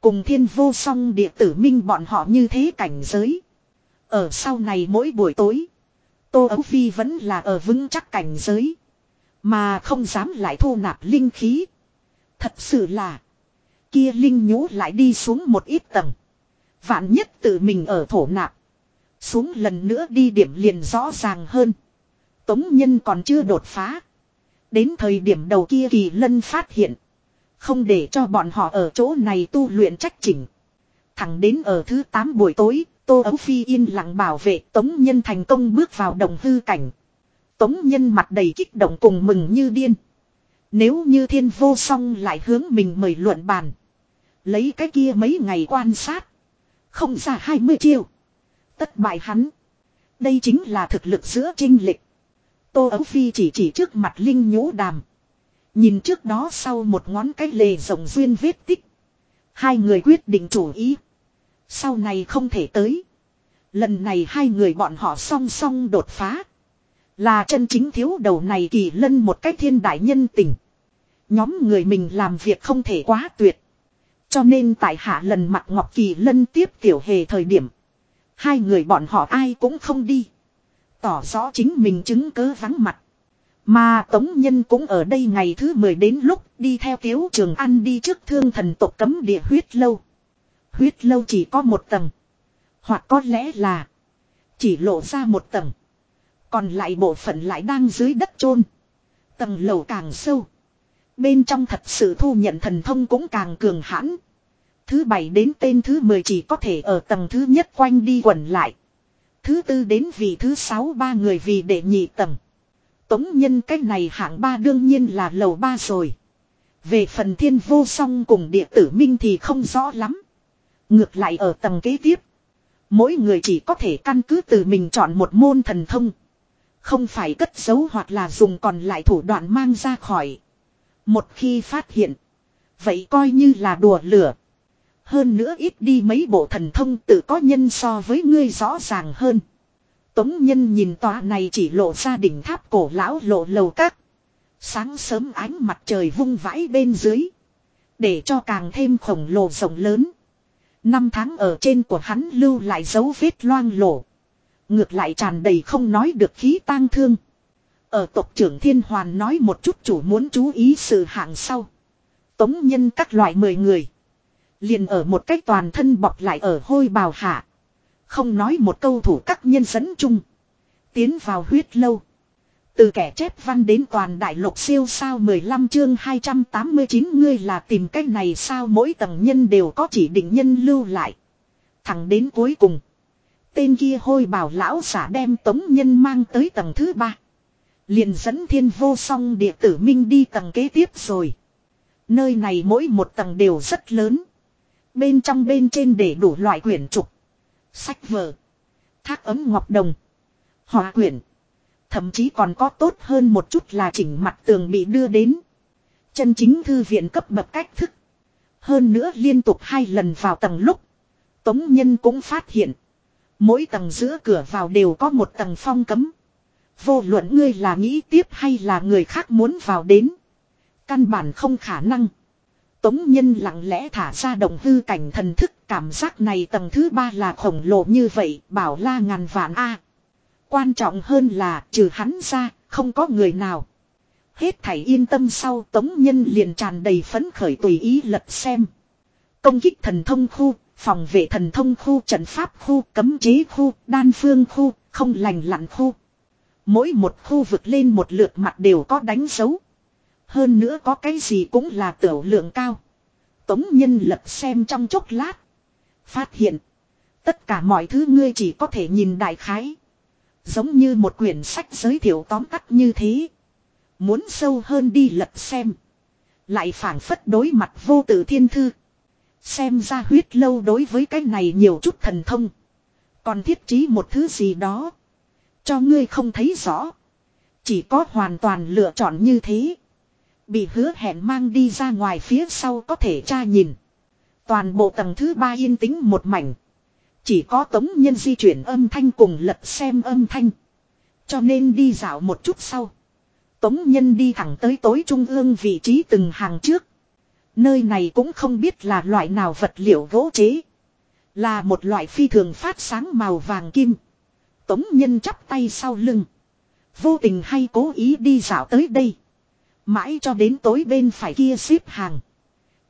S1: Cùng thiên vô song địa tử minh bọn họ như thế cảnh giới. Ở sau này mỗi buổi tối. Tô Ấu Phi vẫn là ở vững chắc cảnh giới. Mà không dám lại thu nạp linh khí. Thật sự là. Kia linh nhũ lại đi xuống một ít tầng. Vạn nhất tự mình ở thổ nạp. Xuống lần nữa đi điểm liền rõ ràng hơn. Tống nhân còn chưa đột phá. Đến thời điểm đầu kia kỳ lân phát hiện. Không để cho bọn họ ở chỗ này tu luyện trách chỉnh. Thẳng đến ở thứ 8 buổi tối, Tô Ấu Phi yên lặng bảo vệ Tống Nhân thành công bước vào đồng hư cảnh. Tống Nhân mặt đầy kích động cùng mừng như điên. Nếu như thiên vô song lại hướng mình mời luận bàn. Lấy cái kia mấy ngày quan sát. Không ra 20 chiêu. Tất bại hắn. Đây chính là thực lực giữa trinh lịch. Tô Ấu Phi chỉ chỉ trước mặt Linh nhũ đàm. Nhìn trước đó sau một ngón cái lề rộng duyên vết tích. Hai người quyết định chủ ý. Sau này không thể tới. Lần này hai người bọn họ song song đột phá. Là chân chính thiếu đầu này kỳ lân một cách thiên đại nhân tình. Nhóm người mình làm việc không thể quá tuyệt. Cho nên tại hạ lần mặt Ngọc Kỳ lân tiếp tiểu hề thời điểm. Hai người bọn họ ai cũng không đi. Tỏ rõ chính mình chứng cớ vắng mặt. Mà Tống Nhân cũng ở đây ngày thứ 10 đến lúc đi theo Tiếu Trường An đi trước thương thần tộc cấm địa huyết lâu. Huyết lâu chỉ có một tầng. Hoặc có lẽ là chỉ lộ ra một tầng. Còn lại bộ phận lại đang dưới đất chôn Tầng lầu càng sâu. Bên trong thật sự thu nhận thần thông cũng càng cường hãn. Thứ bảy đến tên thứ 10 chỉ có thể ở tầng thứ nhất quanh đi quẩn lại. Thứ tư đến vị thứ sáu ba người vì đệ nhị tầng. Tống nhân cách này hạng ba đương nhiên là lầu ba rồi. Về phần thiên vô song cùng địa tử minh thì không rõ lắm. Ngược lại ở tầng kế tiếp. Mỗi người chỉ có thể căn cứ từ mình chọn một môn thần thông. Không phải cất giấu hoặc là dùng còn lại thủ đoạn mang ra khỏi. Một khi phát hiện. Vậy coi như là đùa lửa. Hơn nữa ít đi mấy bộ thần thông tự có nhân so với ngươi rõ ràng hơn. Tống nhân nhìn tòa này chỉ lộ ra đỉnh tháp cổ lão lộ lầu các. Sáng sớm ánh mặt trời vung vãi bên dưới. Để cho càng thêm khổng lồ rộng lớn. Năm tháng ở trên của hắn lưu lại dấu vết loang lổ. Ngược lại tràn đầy không nói được khí tang thương. Ở tộc trưởng Thiên Hoàn nói một chút chủ muốn chú ý sự hạng sau. Tống nhân các loại mười người. Liền ở một cách toàn thân bọc lại ở hôi bào hạ. Không nói một câu thủ các nhân dẫn chung. Tiến vào huyết lâu. Từ kẻ chép văn đến toàn đại lục siêu sao 15 chương 289 ngươi là tìm cách này sao mỗi tầng nhân đều có chỉ định nhân lưu lại. Thẳng đến cuối cùng. Tên kia hôi bảo lão giả đem tống nhân mang tới tầng thứ ba. Liền dẫn thiên vô song địa tử minh đi tầng kế tiếp rồi. Nơi này mỗi một tầng đều rất lớn. Bên trong bên trên để đủ loại quyển trục. Sách vở. Thác ấm ngọc đồng. Họa quyển. Thậm chí còn có tốt hơn một chút là chỉnh mặt tường bị đưa đến. Chân chính thư viện cấp bậc cách thức. Hơn nữa liên tục hai lần vào tầng lúc. Tống Nhân cũng phát hiện. Mỗi tầng giữa cửa vào đều có một tầng phong cấm. Vô luận ngươi là nghĩ tiếp hay là người khác muốn vào đến. Căn bản không khả năng. Tống Nhân lặng lẽ thả ra động hư cảnh thần thức cảm giác này tầng thứ ba là khổng lồ như vậy bảo la ngàn vạn a Quan trọng hơn là trừ hắn ra không có người nào. Hết thảy yên tâm sau Tống Nhân liền tràn đầy phấn khởi tùy ý lật xem. Công kích thần thông khu, phòng vệ thần thông khu, trận pháp khu, cấm chế khu, đan phương khu, không lành lặn khu. Mỗi một khu vực lên một lượt mặt đều có đánh dấu. Hơn nữa có cái gì cũng là tiểu lượng cao. Tống Nhân lật xem trong chốc lát. Phát hiện. Tất cả mọi thứ ngươi chỉ có thể nhìn đại khái. Giống như một quyển sách giới thiệu tóm tắt như thế. Muốn sâu hơn đi lật xem. Lại phản phất đối mặt vô tử thiên thư. Xem ra huyết lâu đối với cái này nhiều chút thần thông. Còn thiết trí một thứ gì đó. Cho ngươi không thấy rõ. Chỉ có hoàn toàn lựa chọn như thế. Bị hứa hẹn mang đi ra ngoài phía sau có thể tra nhìn. Toàn bộ tầng thứ ba yên tĩnh một mảnh. Chỉ có tống nhân di chuyển âm thanh cùng lật xem âm thanh. Cho nên đi dạo một chút sau. Tống nhân đi thẳng tới tối trung ương vị trí từng hàng trước. Nơi này cũng không biết là loại nào vật liệu gỗ chế. Là một loại phi thường phát sáng màu vàng kim. Tống nhân chắp tay sau lưng. Vô tình hay cố ý đi dạo tới đây. Mãi cho đến tối bên phải kia xếp hàng.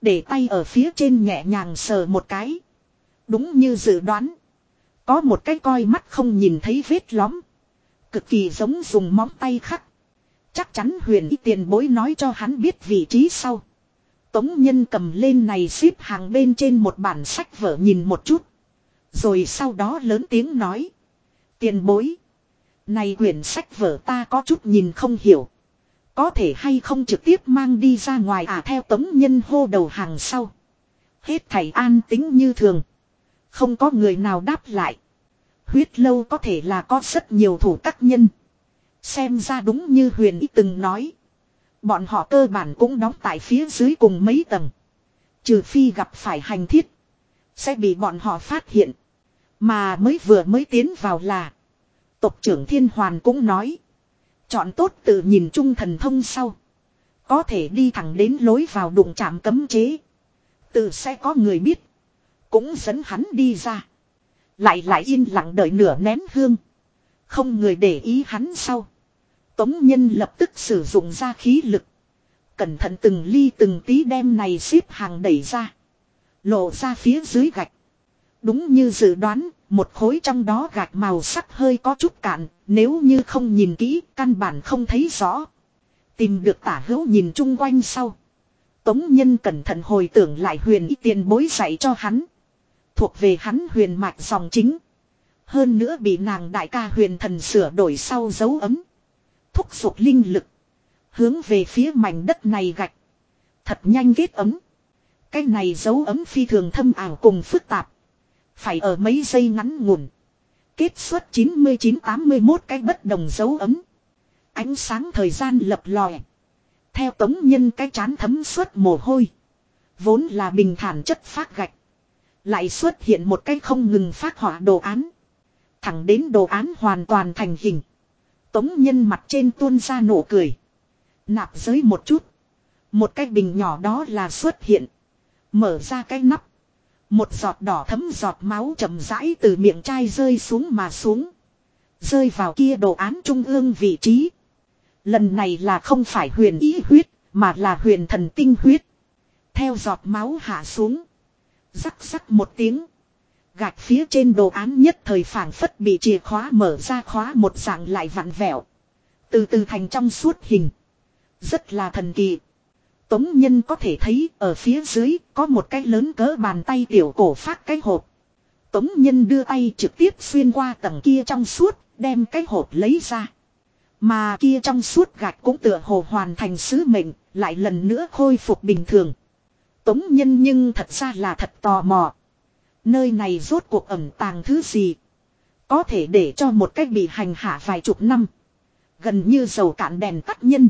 S1: Để tay ở phía trên nhẹ nhàng sờ một cái. Đúng như dự đoán. Có một cái coi mắt không nhìn thấy vết lõm. Cực kỳ giống dùng móng tay khắc. Chắc chắn huyền y tiền bối nói cho hắn biết vị trí sau. Tống nhân cầm lên này xếp hàng bên trên một bản sách vở nhìn một chút. Rồi sau đó lớn tiếng nói. Tiền bối. Này quyển sách vở ta có chút nhìn không hiểu. Có thể hay không trực tiếp mang đi ra ngoài à theo tống nhân hô đầu hàng sau. Hết thảy an tính như thường. Không có người nào đáp lại. Huyết lâu có thể là có rất nhiều thủ tác nhân. Xem ra đúng như huyền ý từng nói. Bọn họ cơ bản cũng đóng tại phía dưới cùng mấy tầng. Trừ phi gặp phải hành thiết. Sẽ bị bọn họ phát hiện. Mà mới vừa mới tiến vào là. Tộc trưởng Thiên Hoàn cũng nói. Chọn tốt tự nhìn chung thần thông sau. Có thể đi thẳng đến lối vào đụng chạm cấm chế. Tự sẽ có người biết. Cũng dẫn hắn đi ra. Lại lại yên lặng đợi nửa nén hương. Không người để ý hắn sau. Tống nhân lập tức sử dụng ra khí lực. Cẩn thận từng ly từng tí đem này xếp hàng đẩy ra. Lộ ra phía dưới gạch. Đúng như dự đoán, một khối trong đó gạch màu sắc hơi có chút cạn, nếu như không nhìn kỹ, căn bản không thấy rõ. Tìm được tả hữu nhìn chung quanh sau. Tống nhân cẩn thận hồi tưởng lại huyền y tiền bối dạy cho hắn. Thuộc về hắn huyền mạch dòng chính. Hơn nữa bị nàng đại ca huyền thần sửa đổi sau dấu ấm. Thúc giục linh lực. Hướng về phía mảnh đất này gạch. Thật nhanh kết ấm. Cái này dấu ấm phi thường thâm ảo cùng phức tạp. Phải ở mấy giây ngắn ngủn. Kết xuất 99-81 cái bất đồng dấu ấm. Ánh sáng thời gian lập lòe. Theo tống nhân cái chán thấm suốt mồ hôi. Vốn là bình thản chất phát gạch. Lại xuất hiện một cái không ngừng phát họa đồ án. Thẳng đến đồ án hoàn toàn thành hình. Tống nhân mặt trên tuôn ra nụ cười. Nạp giới một chút. Một cái bình nhỏ đó là xuất hiện. Mở ra cái nắp. Một giọt đỏ thấm giọt máu chậm rãi từ miệng chai rơi xuống mà xuống. Rơi vào kia đồ án trung ương vị trí. Lần này là không phải huyền ý huyết, mà là huyền thần tinh huyết. Theo giọt máu hạ xuống. Rắc rắc một tiếng. Gạch phía trên đồ án nhất thời phảng phất bị chìa khóa mở ra khóa một dạng lại vặn vẹo. Từ từ thành trong suốt hình. Rất là thần kỳ. Tống Nhân có thể thấy ở phía dưới có một cái lớn cỡ bàn tay tiểu cổ phát cái hộp. Tống nhân đưa tay trực tiếp xuyên qua tầng kia trong suốt, đem cái hộp lấy ra. Mà kia trong suốt gạch cũng tựa hồ hoàn thành sứ mệnh, lại lần nữa khôi phục bình thường. Tống nhân nhưng thật ra là thật tò mò. Nơi này rốt cuộc ẩm tàng thứ gì? Có thể để cho một cách bị hành hạ vài chục năm. Gần như dầu cạn đèn tắt nhân.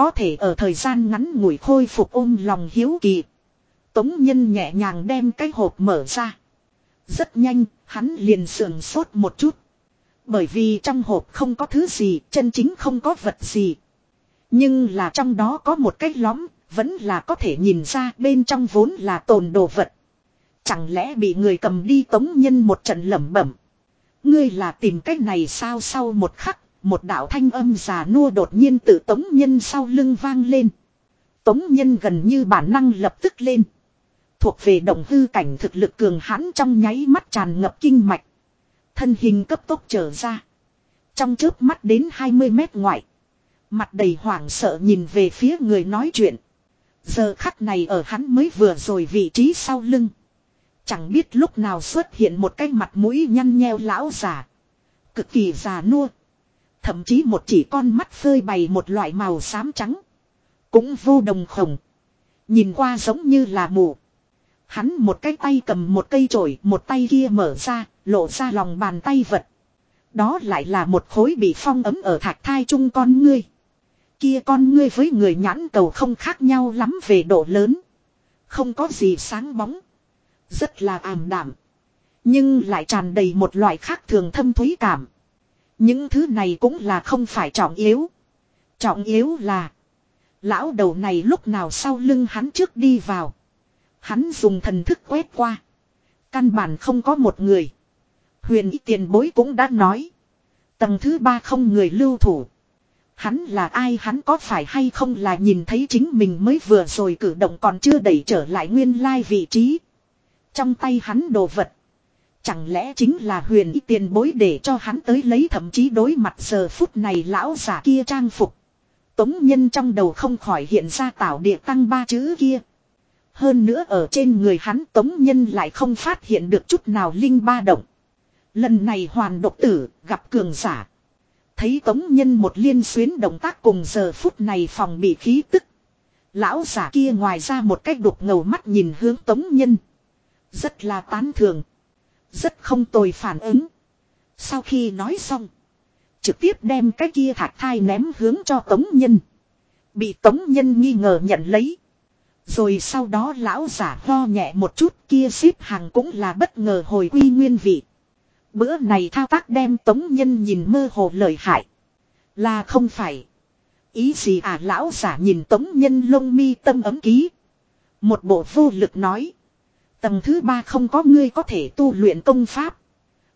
S1: Có thể ở thời gian ngắn ngủi khôi phục ôm lòng hiếu kỳ. Tống nhân nhẹ nhàng đem cái hộp mở ra. Rất nhanh, hắn liền sườn sốt một chút. Bởi vì trong hộp không có thứ gì, chân chính không có vật gì. Nhưng là trong đó có một cái lõm, vẫn là có thể nhìn ra bên trong vốn là tồn đồ vật. Chẳng lẽ bị người cầm đi tống nhân một trận lẩm bẩm. Ngươi là tìm cách này sao sau một khắc, một đạo thanh âm già nua đột nhiên từ tống nhân sau lưng vang lên. Tống nhân gần như bản năng lập tức lên. Thuộc về động hư cảnh thực lực cường hãn trong nháy mắt tràn ngập kinh mạch. Thân hình cấp tốc trở ra. Trong trước mắt đến 20 mét ngoại. Mặt đầy hoảng sợ nhìn về phía người nói chuyện. Giờ khắc này ở hắn mới vừa rồi vị trí sau lưng. Chẳng biết lúc nào xuất hiện một cái mặt mũi nhăn nheo lão già. Cực kỳ già nua. Thậm chí một chỉ con mắt phơi bày một loại màu xám trắng. Cũng vô đồng khổng. Nhìn qua giống như là mù. Hắn một cái tay cầm một cây chổi, một tay kia mở ra, lộ ra lòng bàn tay vật. Đó lại là một khối bị phong ấm ở thạch thai chung con ngươi. Kia con ngươi với người nhãn cầu không khác nhau lắm về độ lớn. Không có gì sáng bóng. Rất là ảm đạm. Nhưng lại tràn đầy một loại khác thường thâm thúy cảm. Những thứ này cũng là không phải trọng yếu. Trọng yếu là. Lão đầu này lúc nào sau lưng hắn trước đi vào. Hắn dùng thần thức quét qua. Căn bản không có một người. Huyền ý tiền bối cũng đã nói. Tầng thứ ba không người lưu thủ. Hắn là ai, hắn có phải hay không là nhìn thấy chính mình mới vừa rồi cử động còn chưa đẩy trở lại nguyên lai vị trí. Trong tay hắn đồ vật. Chẳng lẽ chính là huyền y tiền bối để cho hắn tới lấy thậm chí đối mặt giờ phút này lão giả kia trang phục. Tống nhân trong đầu không khỏi hiện ra tảo địa tăng ba chữ kia. Hơn nữa ở trên người hắn tống nhân lại không phát hiện được chút nào linh ba động. Lần này hoàn độc tử, gặp cường giả. Thấy tống nhân một liên xuyến động tác cùng giờ phút này phòng bị khí tức. Lão giả kia ngoài ra một cách đục ngầu mắt nhìn hướng tống nhân. Rất là tán thường. Rất không tồi phản ứng. Sau khi nói xong. Trực tiếp đem cái kia thạch thai ném hướng cho tống nhân. Bị tống nhân nghi ngờ nhận lấy. Rồi sau đó lão giả ho nhẹ một chút kia xếp hàng cũng là bất ngờ hồi quy nguyên vị. Bữa này thao tác đem tống nhân nhìn mơ hồ lời hại. Là không phải. Ý gì à lão giả nhìn tống nhân lông mi tâm ấm ký. Một bộ vô lực nói. Tầng thứ ba không có ngươi có thể tu luyện công pháp.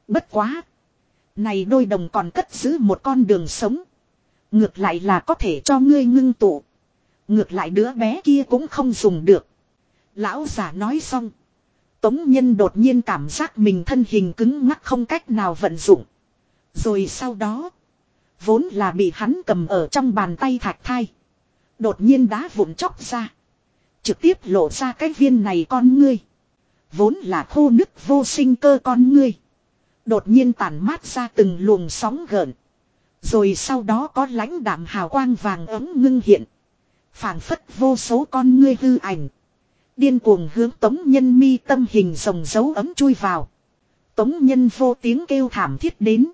S1: Bất quá. Này đôi đồng còn cất giữ một con đường sống. Ngược lại là có thể cho ngươi ngưng tụ. Ngược lại đứa bé kia cũng không dùng được. Lão giả nói xong. Tống nhân đột nhiên cảm giác mình thân hình cứng ngắc không cách nào vận dụng. Rồi sau đó. Vốn là bị hắn cầm ở trong bàn tay thạch thai. Đột nhiên đá vụn chóc ra. Trực tiếp lộ ra cái viên này con ngươi. Vốn là khô nứt vô sinh cơ con ngươi. Đột nhiên tản mát ra từng luồng sóng gợn. Rồi sau đó có lãnh đạm hào quang vàng ấm ngưng hiện phảng phất vô số con ngươi hư ảnh. Điên cuồng hướng tống nhân mi tâm hình rồng dấu ấm chui vào. Tống nhân vô tiếng kêu thảm thiết đến.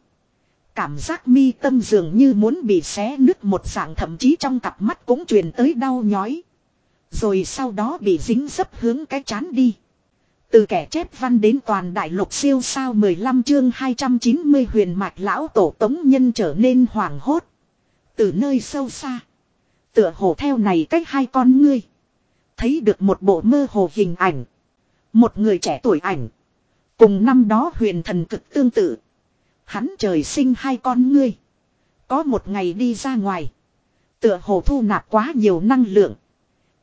S1: Cảm giác mi tâm dường như muốn bị xé nứt một dạng thậm chí trong cặp mắt cũng truyền tới đau nhói. Rồi sau đó bị dính dấp hướng cái chán đi. Từ kẻ chép văn đến toàn đại lục siêu sao 15 chương 290 huyền mạch lão tổ tống nhân trở nên hoảng hốt. Từ nơi sâu xa. Tựa hồ theo này cách hai con ngươi. Thấy được một bộ mơ hồ hình ảnh. Một người trẻ tuổi ảnh. Cùng năm đó huyền thần cực tương tự. Hắn trời sinh hai con ngươi. Có một ngày đi ra ngoài. Tựa hồ thu nạp quá nhiều năng lượng.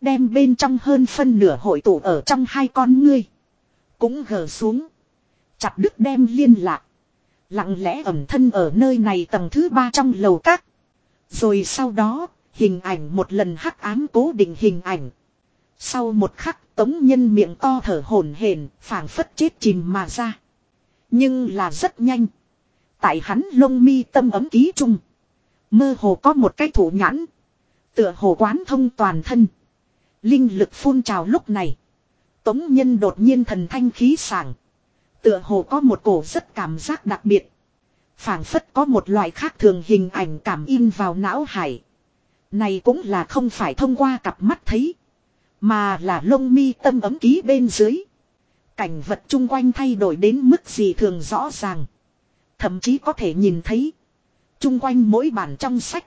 S1: Đem bên trong hơn phân nửa hội tụ ở trong hai con ngươi. Cũng gờ xuống. Chặt đứt đem liên lạc. Lặng lẽ ẩm thân ở nơi này tầng thứ ba trong lầu các. Rồi sau đó, Hình ảnh một lần hắc ám cố định hình ảnh. Sau một khắc tống nhân miệng to thở hổn hển, phảng phất chết chìm mà ra. Nhưng là rất nhanh. Tại hắn lông mi tâm ấm ký trung. Mơ hồ có một cái thủ nhãn. Tựa hồ quán thông toàn thân. Linh lực phun trào lúc này. Tống nhân đột nhiên thần thanh khí sảng. Tựa hồ có một cổ rất cảm giác đặc biệt. phảng phất có một loại khác thường hình ảnh cảm in vào não hải. Này cũng là không phải thông qua cặp mắt thấy. Mà là lông mi tâm ấm ký bên dưới. Cảnh vật chung quanh thay đổi đến mức gì thường rõ ràng. Thậm chí có thể nhìn thấy. Chung quanh mỗi bản trong sách.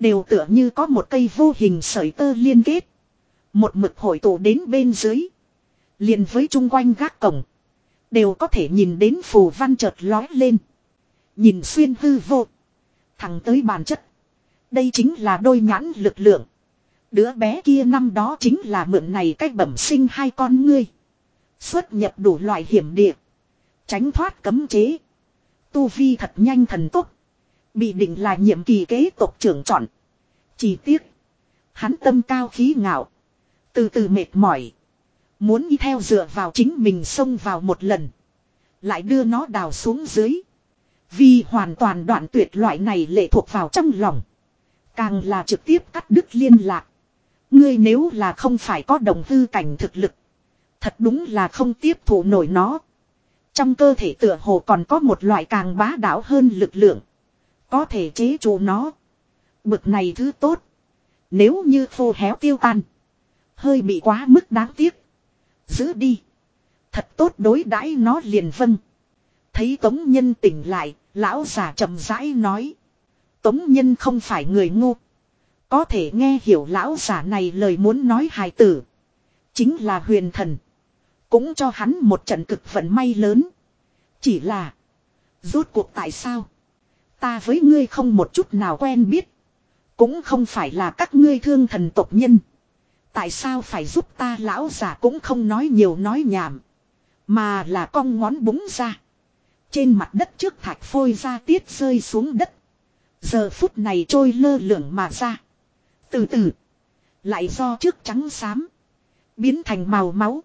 S1: Đều tựa như có một cây vô hình sợi tơ liên kết. Một mực hội tụ đến bên dưới liền với chung quanh gác cổng. Đều có thể nhìn đến phù văn chợt lói lên. Nhìn xuyên hư vô. Thẳng tới bản chất. Đây chính là đôi nhãn lực lượng. Đứa bé kia năm đó chính là mượn này cách bẩm sinh hai con ngươi. Xuất nhập đủ loại hiểm địa. Tránh thoát cấm chế. Tu vi thật nhanh thần tốc. Bị định là nhiệm kỳ kế tộc trưởng chọn. Chỉ tiếc. Hắn tâm cao khí ngạo. Từ từ mệt mỏi. Muốn y theo dựa vào chính mình xông vào một lần. Lại đưa nó đào xuống dưới. Vì hoàn toàn đoạn tuyệt loại này lệ thuộc vào trong lòng. Càng là trực tiếp cắt đứt liên lạc. Ngươi nếu là không phải có đồng hư cảnh thực lực. Thật đúng là không tiếp thụ nổi nó. Trong cơ thể tựa hồ còn có một loại càng bá đạo hơn lực lượng. Có thể chế trụ nó. Bực này thứ tốt. Nếu như khô héo tiêu tan. Hơi bị quá mức đáng tiếc. Giữ đi. Thật tốt đối đãi nó liền vâng. Thấy tống nhân tỉnh lại, lão già chậm rãi nói. Tống nhân không phải người ngu. Có thể nghe hiểu lão giả này lời muốn nói hài tử. Chính là huyền thần. Cũng cho hắn một trận cực vận may lớn. Chỉ là. Rốt cuộc tại sao? Ta với ngươi không một chút nào quen biết. Cũng không phải là các ngươi thương thần tộc nhân. Tại sao phải giúp ta lão giả cũng không nói nhiều nói nhảm. Mà là cong ngón búng ra. Trên mặt đất trước thạch phôi ra tiết rơi xuống đất. Giờ phút này trôi lơ lửng mà ra. Từ từ. Lại do trước trắng xám. Biến thành màu máu.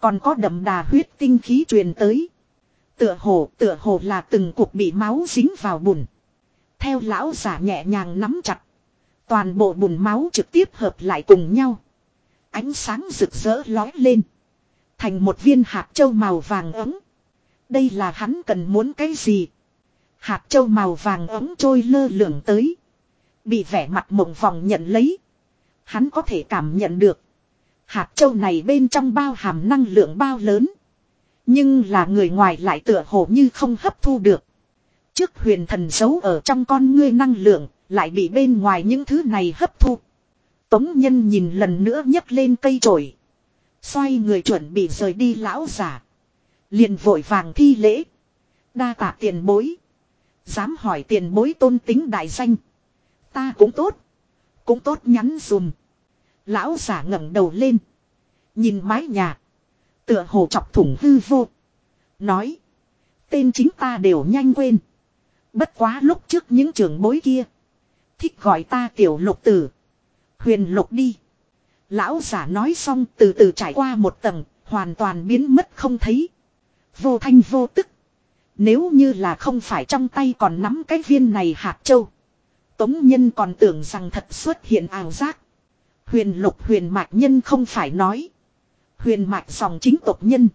S1: Còn có đậm đà huyết tinh khí truyền tới. Tựa hồ, tựa hồ là từng cục bị máu dính vào bùn. Theo lão giả nhẹ nhàng nắm chặt. Toàn bộ bùn máu trực tiếp hợp lại cùng nhau. Ánh sáng rực rỡ lói lên. Thành một viên hạt châu màu vàng ấm. Đây là hắn cần muốn cái gì? Hạt châu màu vàng ấm trôi lơ lửng tới. Bị vẻ mặt mộng vòng nhận lấy. Hắn có thể cảm nhận được. Hạt châu này bên trong bao hàm năng lượng bao lớn. Nhưng là người ngoài lại tựa hồ như không hấp thu được. Trước huyền thần giấu ở trong con ngươi năng lượng, lại bị bên ngoài những thứ này hấp thu. Tống nhân nhìn lần nữa nhấc lên cây trổi. Xoay người chuẩn bị rời đi lão giả. liền vội vàng thi lễ. Đa tạ tiền bối. Dám hỏi tiền bối tôn tính đại danh. Ta cũng tốt. Cũng tốt nhắn dùm. Lão giả ngẩng đầu lên. Nhìn mái nhà. Tựa hồ chọc thủng hư vô. Nói. Tên chính ta đều nhanh quên. Bất quá lúc trước những trưởng bối kia. Thích gọi ta tiểu lục tử. Huyền lục đi. Lão giả nói xong từ từ trải qua một tầng. Hoàn toàn biến mất không thấy. Vô thanh vô tức. Nếu như là không phải trong tay còn nắm cái viên này hạt châu. Tống nhân còn tưởng rằng thật xuất hiện ảo giác. Huyền lục huyền mạc nhân không phải nói. Huyền mạc dòng chính tộc nhân.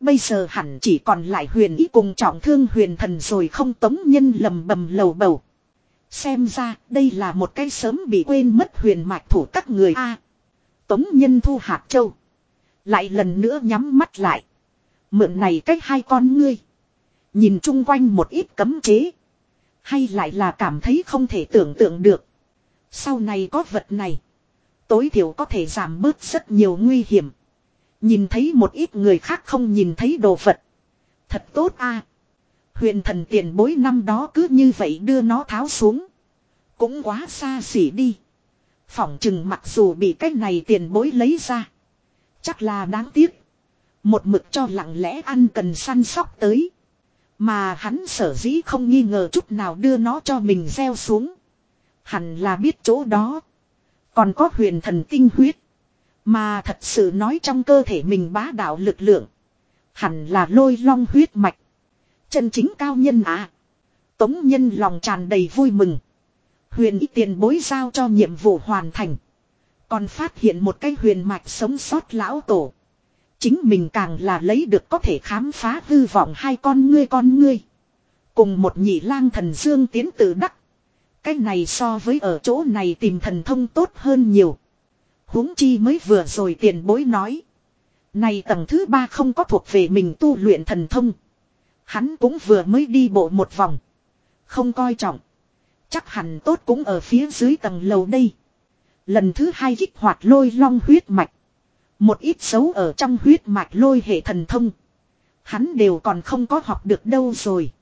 S1: Bây giờ hẳn chỉ còn lại huyền ý cùng trọng thương huyền thần rồi không tống nhân lầm bầm lầu bầu. Xem ra, đây là một cái sớm bị quên mất huyền mạch thủ các người A. tống nhân thu hạt châu. Lại lần nữa nhắm mắt lại. Mượn này cách hai con ngươi. Nhìn chung quanh một ít cấm chế. Hay lại là cảm thấy không thể tưởng tượng được. Sau này có vật này. Tối thiểu có thể giảm bớt rất nhiều nguy hiểm. Nhìn thấy một ít người khác không nhìn thấy đồ vật. Thật tốt a. Huyền thần tiền bối năm đó cứ như vậy đưa nó tháo xuống. Cũng quá xa xỉ đi. Phỏng chừng mặc dù bị cái này tiền bối lấy ra. Chắc là đáng tiếc. Một mực cho lặng lẽ ăn cần săn sóc tới. Mà hắn sở dĩ không nghi ngờ chút nào đưa nó cho mình gieo xuống. Hẳn là biết chỗ đó. Còn có huyền thần tinh huyết. Mà thật sự nói trong cơ thể mình bá đạo lực lượng. Hẳn là lôi long huyết mạch. Chân chính cao nhân à. Tống nhân lòng tràn đầy vui mừng. Huyền ý tiền bối giao cho nhiệm vụ hoàn thành. Còn phát hiện một cái huyền mạch sống sót lão tổ. Chính mình càng là lấy được có thể khám phá hư vọng hai con ngươi con ngươi. Cùng một nhị lang thần dương tiến tự đắc. Cái này so với ở chỗ này tìm thần thông tốt hơn nhiều. huống chi mới vừa rồi tiền bối nói. Này tầng thứ ba không có thuộc về mình tu luyện thần thông. Hắn cũng vừa mới đi bộ một vòng. Không coi trọng. Chắc hẳn tốt cũng ở phía dưới tầng lầu đây. Lần thứ hai kích hoạt lôi long huyết mạch. Một ít xấu ở trong huyết mạch lôi hệ thần thông. Hắn đều còn không có học được đâu rồi.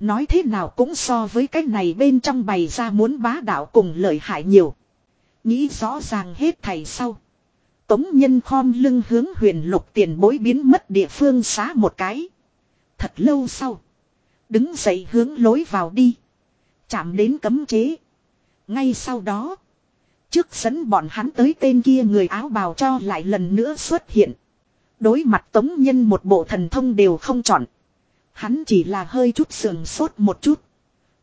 S1: Nói thế nào cũng so với cái này bên trong bày ra muốn bá đạo cùng lợi hại nhiều. Nghĩ rõ ràng hết thầy sau. Tống nhân khom lưng hướng huyền lục tiền bối biến mất địa phương xá một cái. Thật lâu sau. Đứng dậy hướng lối vào đi. Chạm đến cấm chế. Ngay sau đó. Trước dẫn bọn hắn tới tên kia người áo bào cho lại lần nữa xuất hiện. Đối mặt tống nhân một bộ thần thông đều không chọn. Hắn chỉ là hơi chút sườn sốt một chút.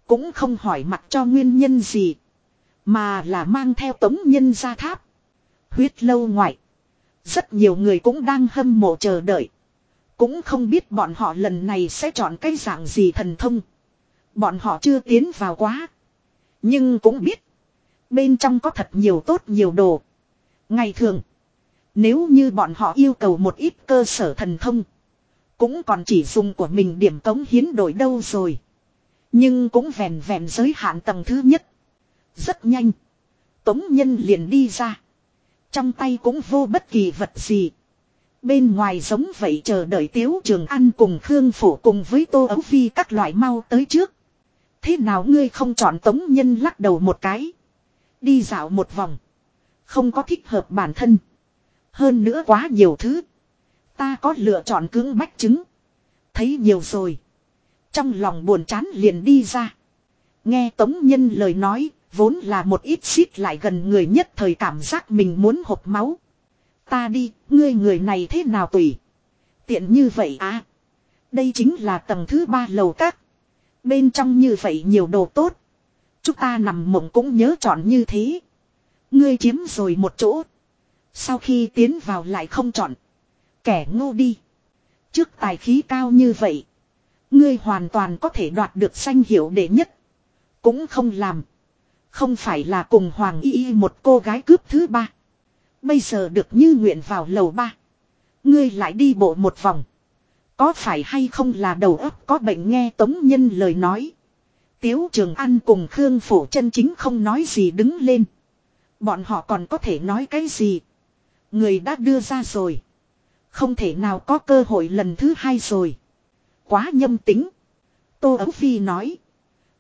S1: Cũng không hỏi mặt cho nguyên nhân gì. Mà là mang theo tống nhân ra tháp. Huyết lâu ngoại. Rất nhiều người cũng đang hâm mộ chờ đợi. Cũng không biết bọn họ lần này sẽ chọn cái dạng gì thần thông. Bọn họ chưa tiến vào quá. Nhưng cũng biết. Bên trong có thật nhiều tốt nhiều đồ. Ngày thường. Nếu như bọn họ yêu cầu một ít cơ sở thần thông. Cũng còn chỉ dùng của mình điểm cống hiến đổi đâu rồi. Nhưng cũng vẹn vẹn giới hạn tầng thứ nhất. Rất nhanh. Tống nhân liền đi ra. Trong tay cũng vô bất kỳ vật gì. Bên ngoài giống vậy chờ đợi Tiếu Trường Ăn cùng Khương Phủ cùng với Tô Ấu Phi các loại mau tới trước. Thế nào ngươi không chọn Tống Nhân lắc đầu một cái. Đi dạo một vòng. Không có thích hợp bản thân. Hơn nữa quá nhiều thứ. Ta có lựa chọn cưỡng bách chứng. Thấy nhiều rồi. Trong lòng buồn chán liền đi ra. Nghe Tống Nhân lời nói, vốn là một ít xít lại gần người nhất thời cảm giác mình muốn hộp máu. Ta đi, ngươi người này thế nào tùy. Tiện như vậy à. Đây chính là tầng thứ ba lầu các. Bên trong như vậy nhiều đồ tốt. Chúng ta nằm mộng cũng nhớ chọn như thế. Ngươi chiếm rồi một chỗ. Sau khi tiến vào lại không chọn. Kẻ ngu đi. Trước tài khí cao như vậy. Ngươi hoàn toàn có thể đoạt được danh hiệu đệ nhất. Cũng không làm. Không phải là cùng Hoàng Y một cô gái cướp thứ ba. Bây giờ được như nguyện vào lầu ba. Ngươi lại đi bộ một vòng. Có phải hay không là đầu óc có bệnh nghe Tống Nhân lời nói. Tiếu Trường An cùng Khương Phổ chân chính không nói gì đứng lên. Bọn họ còn có thể nói cái gì. Người đã đưa ra rồi. Không thể nào có cơ hội lần thứ hai rồi. Quá nhâm tính. Tô Ấu Phi nói.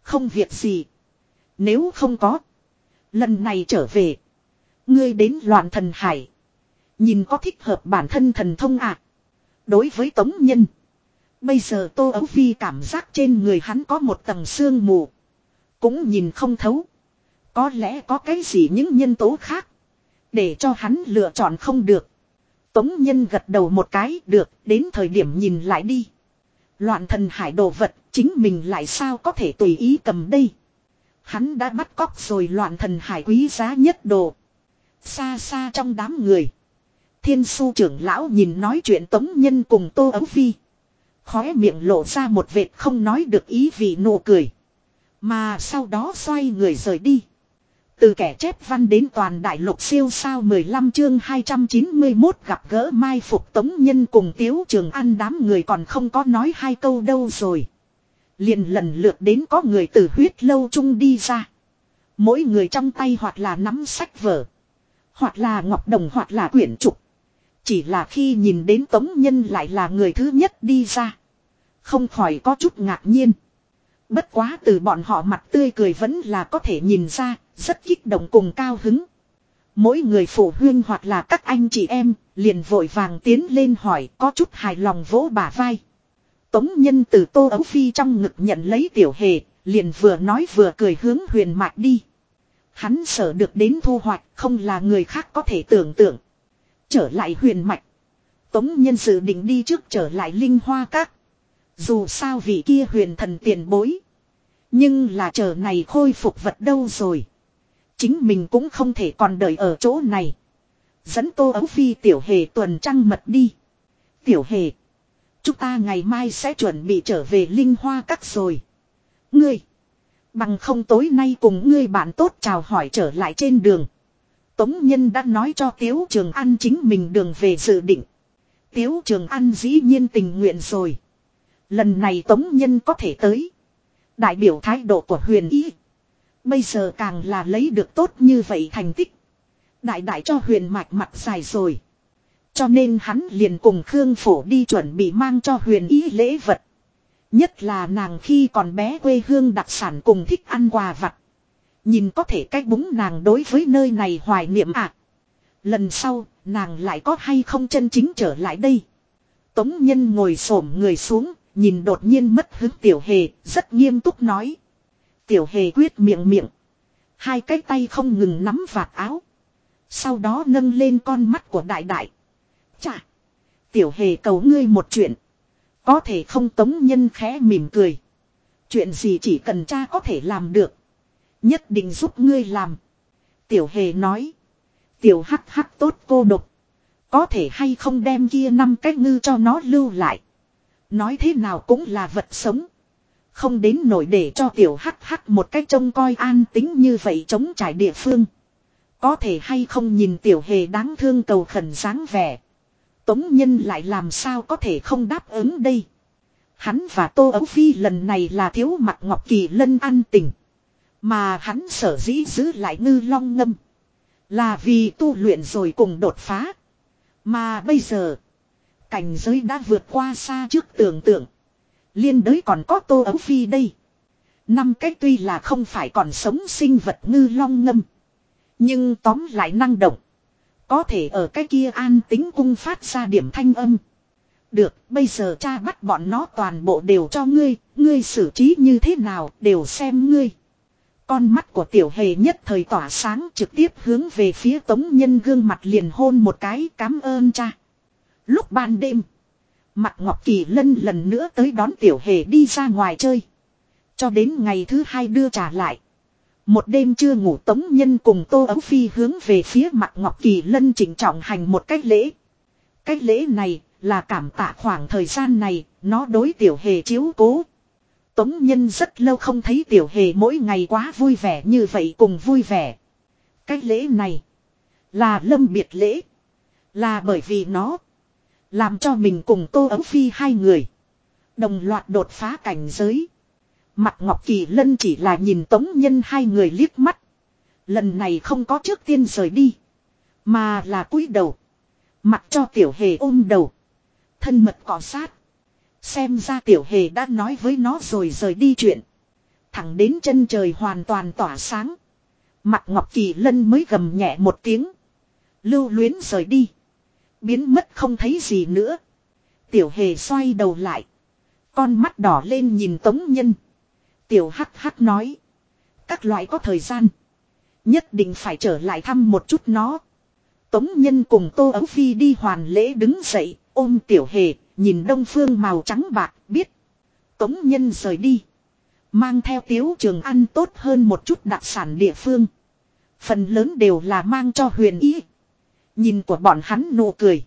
S1: Không việc gì. Nếu không có. Lần này trở về. Ngươi đến loạn thần hải. Nhìn có thích hợp bản thân thần thông ạ. À? Đối với Tống Nhân. Bây giờ Tô Ấu Phi cảm giác trên người hắn có một tầng sương mù. Cũng nhìn không thấu. Có lẽ có cái gì những nhân tố khác. Để cho hắn lựa chọn không được. Tống Nhân gật đầu một cái, được, đến thời điểm nhìn lại đi. Loạn thần hải đồ vật, chính mình lại sao có thể tùy ý cầm đây. Hắn đã bắt cóc rồi loạn thần hải quý giá nhất đồ. Xa xa trong đám người. Thiên su trưởng lão nhìn nói chuyện tống nhân cùng tô ấu phi. Khóe miệng lộ ra một vệt không nói được ý vì nụ cười. Mà sau đó xoay người rời đi. Từ kẻ chép văn đến toàn đại lục siêu sao 15 chương 291 gặp gỡ mai phục tống nhân cùng tiếu trường ăn đám người còn không có nói hai câu đâu rồi. Liền lần lượt đến có người từ huyết lâu chung đi ra. Mỗi người trong tay hoặc là nắm sách vở. Hoặc là ngọc đồng hoặc là quyển trục. Chỉ là khi nhìn đến tống nhân lại là người thứ nhất đi ra. Không khỏi có chút ngạc nhiên. Bất quá từ bọn họ mặt tươi cười vẫn là có thể nhìn ra, rất kích động cùng cao hứng. Mỗi người phụ huynh hoặc là các anh chị em, liền vội vàng tiến lên hỏi có chút hài lòng vỗ bả vai. Tống nhân từ tô ấu phi trong ngực nhận lấy tiểu hề, liền vừa nói vừa cười hướng huyền mạch đi. Hắn sợ được đến thu hoạch, không là người khác có thể tưởng tượng. Trở lại huyền mạch. Tống nhân dự định đi trước trở lại linh hoa các. Dù sao vị kia huyền thần tiền bối. Nhưng là chờ này khôi phục vật đâu rồi. Chính mình cũng không thể còn đợi ở chỗ này. Dẫn tô ấu phi, tiểu hề tuần trăng mật đi. Tiểu hề. Chúng ta ngày mai sẽ chuẩn bị trở về linh hoa các rồi. Ngươi. Bằng không tối nay cùng ngươi bạn tốt chào hỏi trở lại trên đường. Tống Nhân đã nói cho Tiếu Trường An chính mình đường về dự định. Tiếu Trường An dĩ nhiên tình nguyện rồi. Lần này Tống Nhân có thể tới. Đại biểu thái độ của huyền ý. Bây giờ càng là lấy được tốt như vậy thành tích. Đại đại cho huyền mạch mặt dài rồi. Cho nên hắn liền cùng Khương Phổ đi chuẩn bị mang cho huyền ý lễ vật. Nhất là nàng khi còn bé quê hương đặc sản cùng thích ăn quà vặt. Nhìn có thể cách búng nàng đối với nơi này hoài niệm à. Lần sau, nàng lại có hay không chân chính trở lại đây. Tống nhân ngồi xổm người xuống, nhìn đột nhiên mất hứng tiểu hề, rất nghiêm túc nói. Tiểu hề quyết miệng miệng. Hai cái tay không ngừng nắm vạt áo. Sau đó nâng lên con mắt của đại đại. Chà! Tiểu hề cầu ngươi một chuyện. Có thể không tống nhân khẽ mỉm cười. Chuyện gì chỉ cần cha có thể làm được. Nhất định giúp ngươi làm. Tiểu hề nói. Tiểu hắc hắc tốt cô độc. Có thể hay không đem kia năm cái ngư cho nó lưu lại. Nói thế nào cũng là vật sống. Không đến nổi để cho tiểu hắc hắc một cách trông coi an tính như vậy chống trải địa phương. Có thể hay không nhìn tiểu hề đáng thương cầu khẩn dáng vẻ. Tống nhân lại làm sao có thể không đáp ứng đây. Hắn và Tô Ấu Phi lần này là thiếu mặt Ngọc Kỳ Lân an tình. Mà hắn sở dĩ giữ lại ngư long ngâm. Là vì tu luyện rồi cùng đột phá. Mà bây giờ. Cảnh giới đã vượt qua xa trước tưởng tượng. Liên đới còn có Tô Ấu Phi đây. Năm cách tuy là không phải còn sống sinh vật ngư long ngâm. Nhưng tóm lại năng động. Có thể ở cái kia an tính cung phát ra điểm thanh âm. Được, bây giờ cha bắt bọn nó toàn bộ đều cho ngươi, ngươi xử trí như thế nào đều xem ngươi. Con mắt của tiểu hề nhất thời tỏa sáng trực tiếp hướng về phía tống nhân gương mặt liền hôn một cái cảm ơn cha. Lúc ban đêm, mặt Ngọc Kỳ Lân lần nữa tới đón tiểu hề đi ra ngoài chơi. Cho đến ngày thứ hai đưa trả lại. Một đêm chưa ngủ tống nhân cùng tô ấu phi hướng về phía mặt Ngọc Kỳ Lân chỉnh trọng hành một cách lễ. Cách lễ này là cảm tạ khoảng thời gian này, nó đối tiểu hề chiếu cố. Tống nhân rất lâu không thấy tiểu hề mỗi ngày quá vui vẻ như vậy cùng vui vẻ. Cách lễ này là lâm biệt lễ. Là bởi vì nó làm cho mình cùng Tô Ấu Phi hai người đồng loạt đột phá cảnh giới. Mặt Ngọc Kỳ Lân chỉ là nhìn Tống Nhân hai người liếc mắt. Lần này không có trước tiên rời đi. Mà là cúi đầu. Mặt cho tiểu hề ôm đầu. Thân mật cọ sát. Xem ra tiểu hề đã nói với nó rồi rời đi chuyện. Thẳng đến chân trời hoàn toàn tỏa sáng. Mặt Ngọc Kỳ Lân mới gầm nhẹ một tiếng. Lưu luyến rời đi. Biến mất không thấy gì nữa. Tiểu hề xoay đầu lại. Con mắt đỏ lên nhìn Tống Nhân. Tiểu hắc hắc nói. Các loại có thời gian. Nhất định phải trở lại thăm một chút nó. Tống Nhân cùng Tô Ấu Phi đi hoàn lễ đứng dậy, ôm tiểu hề, nhìn đông phương màu trắng bạc, biết. Tống Nhân rời đi. Mang theo tiếu trường ăn tốt hơn một chút đặc sản địa phương. Phần lớn đều là mang cho huyền ý. Nhìn của bọn hắn nụ cười.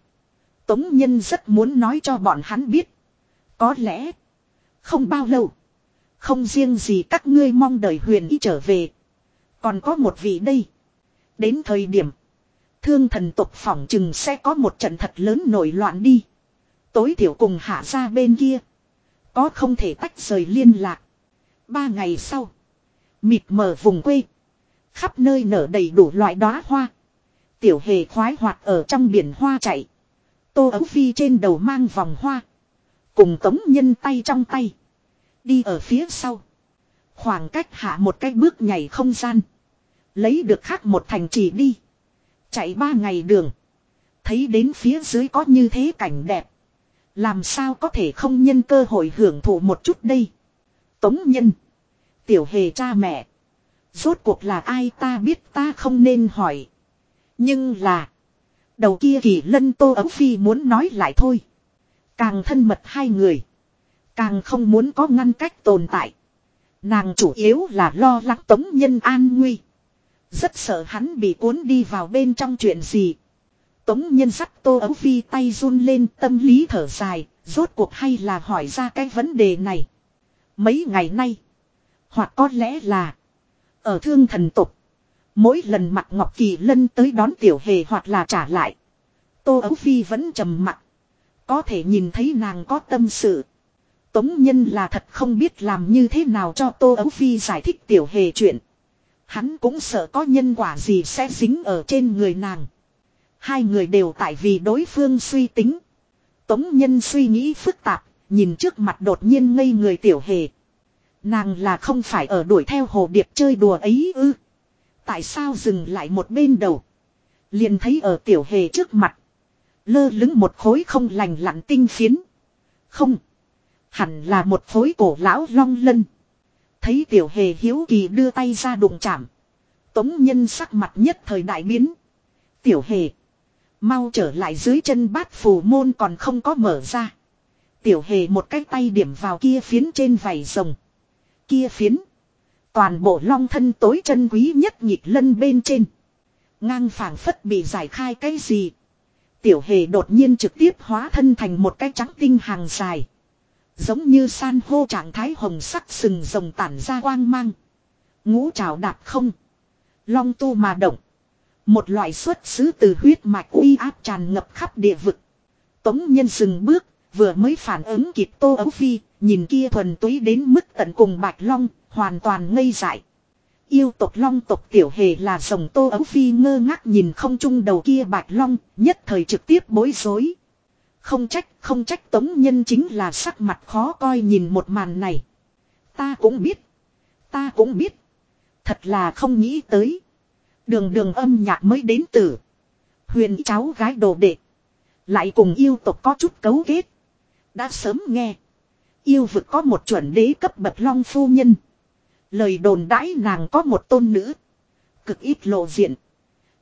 S1: Tống Nhân rất muốn nói cho bọn hắn biết. Có lẽ. Không bao lâu. Không riêng gì các ngươi mong đợi huyền ý trở về. Còn có một vị đây. Đến thời điểm. Thương thần tục phỏng chừng sẽ có một trận thật lớn nổi loạn đi. Tối thiểu cùng hạ ra bên kia. Có không thể tách rời liên lạc. Ba ngày sau. Mịt mờ vùng quê. Khắp nơi nở đầy đủ loại đóa hoa. Tiểu hề khoái hoạt ở trong biển hoa chạy. Tô ấu phi trên đầu mang vòng hoa. Cùng tống nhân tay trong tay. Đi ở phía sau. Khoảng cách hạ một cái bước nhảy không gian. Lấy được khác một thành trì đi. Chạy ba ngày đường. Thấy đến phía dưới có như thế cảnh đẹp. Làm sao có thể không nhân cơ hội hưởng thụ một chút đây. Tống nhân. Tiểu hề cha mẹ. Rốt cuộc là ai ta biết ta không nên hỏi. Nhưng là. Đầu kia kỳ lân tô ấu phi muốn nói lại thôi. Càng thân mật hai người. Càng không muốn có ngăn cách tồn tại. Nàng chủ yếu là lo lắng tống nhân an nguy. Rất sợ hắn bị cuốn đi vào bên trong chuyện gì. Tống nhân sắt tô ấu phi tay run lên tâm lý thở dài, rốt cuộc hay là hỏi ra cái vấn đề này. Mấy ngày nay, hoặc có lẽ là ở thương thần tục, mỗi lần mặt Ngọc Kỳ Lân tới đón tiểu hề hoặc là trả lại. Tô ấu phi vẫn trầm mặt. Có thể nhìn thấy nàng có tâm sự. Tống Nhân là thật không biết làm như thế nào cho Tô Ấu Phi giải thích tiểu hề chuyện. Hắn cũng sợ có nhân quả gì sẽ dính ở trên người nàng. Hai người đều tại vì đối phương suy tính. Tống Nhân suy nghĩ phức tạp, nhìn trước mặt đột nhiên ngây người tiểu hề. Nàng là không phải ở đuổi theo hồ điệp chơi đùa ấy ư. Tại sao dừng lại một bên đầu. Liền thấy ở tiểu hề trước mặt. Lơ lứng một khối không lành lặn tinh phiến. Không. Hẳn là một phối cổ lão long lân. Thấy tiểu hề hiếu kỳ đưa tay ra đụng chạm. Tống nhân sắc mặt nhất thời đại biến. Tiểu hề. Mau trở lại dưới chân bát phù môn còn không có mở ra. Tiểu hề một cái tay điểm vào kia phiến trên vảy rồng. Kia phiến. Toàn bộ long thân tối chân quý nhất nhịp lân bên trên. Ngang phảng phất bị giải khai cái gì. Tiểu hề đột nhiên trực tiếp hóa thân thành một cái trắng tinh hàng dài. Giống như san hô trạng thái hồng sắc sừng rồng tản ra quang mang. Ngũ trào đạp không. Long tu mà động. Một loại xuất xứ từ huyết mạch uy áp tràn ngập khắp địa vực. Tống nhân dừng bước, vừa mới phản ứng kịp tô ấu phi, nhìn kia thuần túy đến mức tận cùng bạch long, hoàn toàn ngây dại. Yêu tộc long tộc tiểu hề là rồng tô ấu phi ngơ ngác nhìn không trung đầu kia bạch long, nhất thời trực tiếp bối rối. Không trách, không trách tống nhân chính là sắc mặt khó coi nhìn một màn này. Ta cũng biết. Ta cũng biết. Thật là không nghĩ tới. Đường đường âm nhạc mới đến từ. Huyền cháu gái đồ đệ. Lại cùng yêu tộc có chút cấu kết. Đã sớm nghe. Yêu vực có một chuẩn đế cấp bậc long phu nhân. Lời đồn đãi nàng có một tôn nữ. Cực ít lộ diện.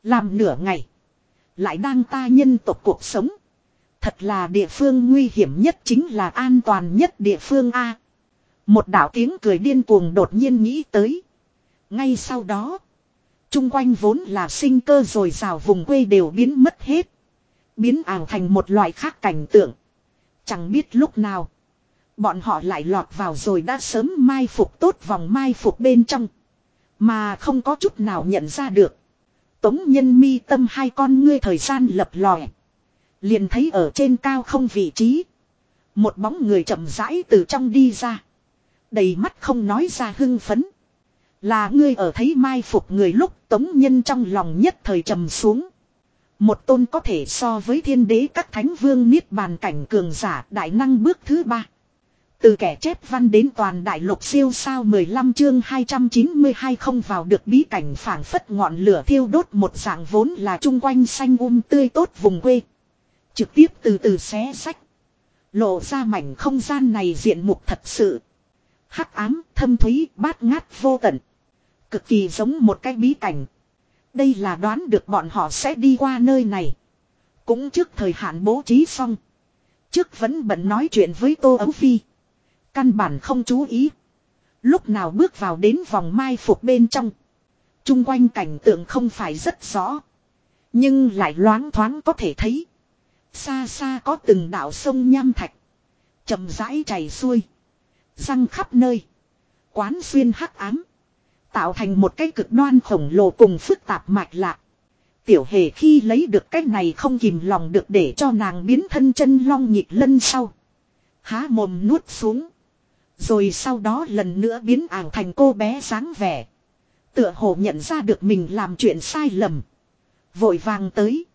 S1: Làm nửa ngày. Lại đang ta nhân tộc cuộc sống. Thật là địa phương nguy hiểm nhất chính là an toàn nhất địa phương A. Một đạo tiếng cười điên cuồng đột nhiên nghĩ tới. Ngay sau đó. chung quanh vốn là sinh cơ rồi rào vùng quê đều biến mất hết. Biến ảo thành một loại khác cảnh tượng. Chẳng biết lúc nào. Bọn họ lại lọt vào rồi đã sớm mai phục tốt vòng mai phục bên trong. Mà không có chút nào nhận ra được. Tống nhân mi tâm hai con ngươi thời gian lập lòe. Liền thấy ở trên cao không vị trí. Một bóng người chậm rãi từ trong đi ra. Đầy mắt không nói ra hưng phấn. Là ngươi ở thấy mai phục người lúc tống nhân trong lòng nhất thời trầm xuống. Một tôn có thể so với thiên đế các thánh vương niết bàn cảnh cường giả đại năng bước thứ ba. Từ kẻ chép văn đến toàn đại lục siêu sao 15 chương 292 không vào được bí cảnh phảng phất ngọn lửa thiêu đốt một dạng vốn là chung quanh xanh um tươi tốt vùng quê. Trực tiếp từ từ xé sách. Lộ ra mảnh không gian này diện mục thật sự. hắc ám, thâm thúy, bát ngát vô tận. Cực kỳ giống một cái bí cảnh. Đây là đoán được bọn họ sẽ đi qua nơi này. Cũng trước thời hạn bố trí xong. Trước vẫn bận nói chuyện với Tô Ấu Phi. Căn bản không chú ý. Lúc nào bước vào đến vòng mai phục bên trong. Trung quanh cảnh tượng không phải rất rõ. Nhưng lại loáng thoáng có thể thấy. Xa xa có từng đảo sông nham thạch. chậm rãi chảy xuôi. Răng khắp nơi. Quán xuyên hắc ám. Tạo thành một cái cực đoan khổng lồ cùng phức tạp mạch lạc. Tiểu hề khi lấy được cái này không kìm lòng được để cho nàng biến thân chân long nhịp lân sau. Há mồm nuốt xuống. Rồi sau đó lần nữa biến ảo thành cô bé dáng vẻ. Tựa hồ nhận ra được mình làm chuyện sai lầm. Vội vàng tới.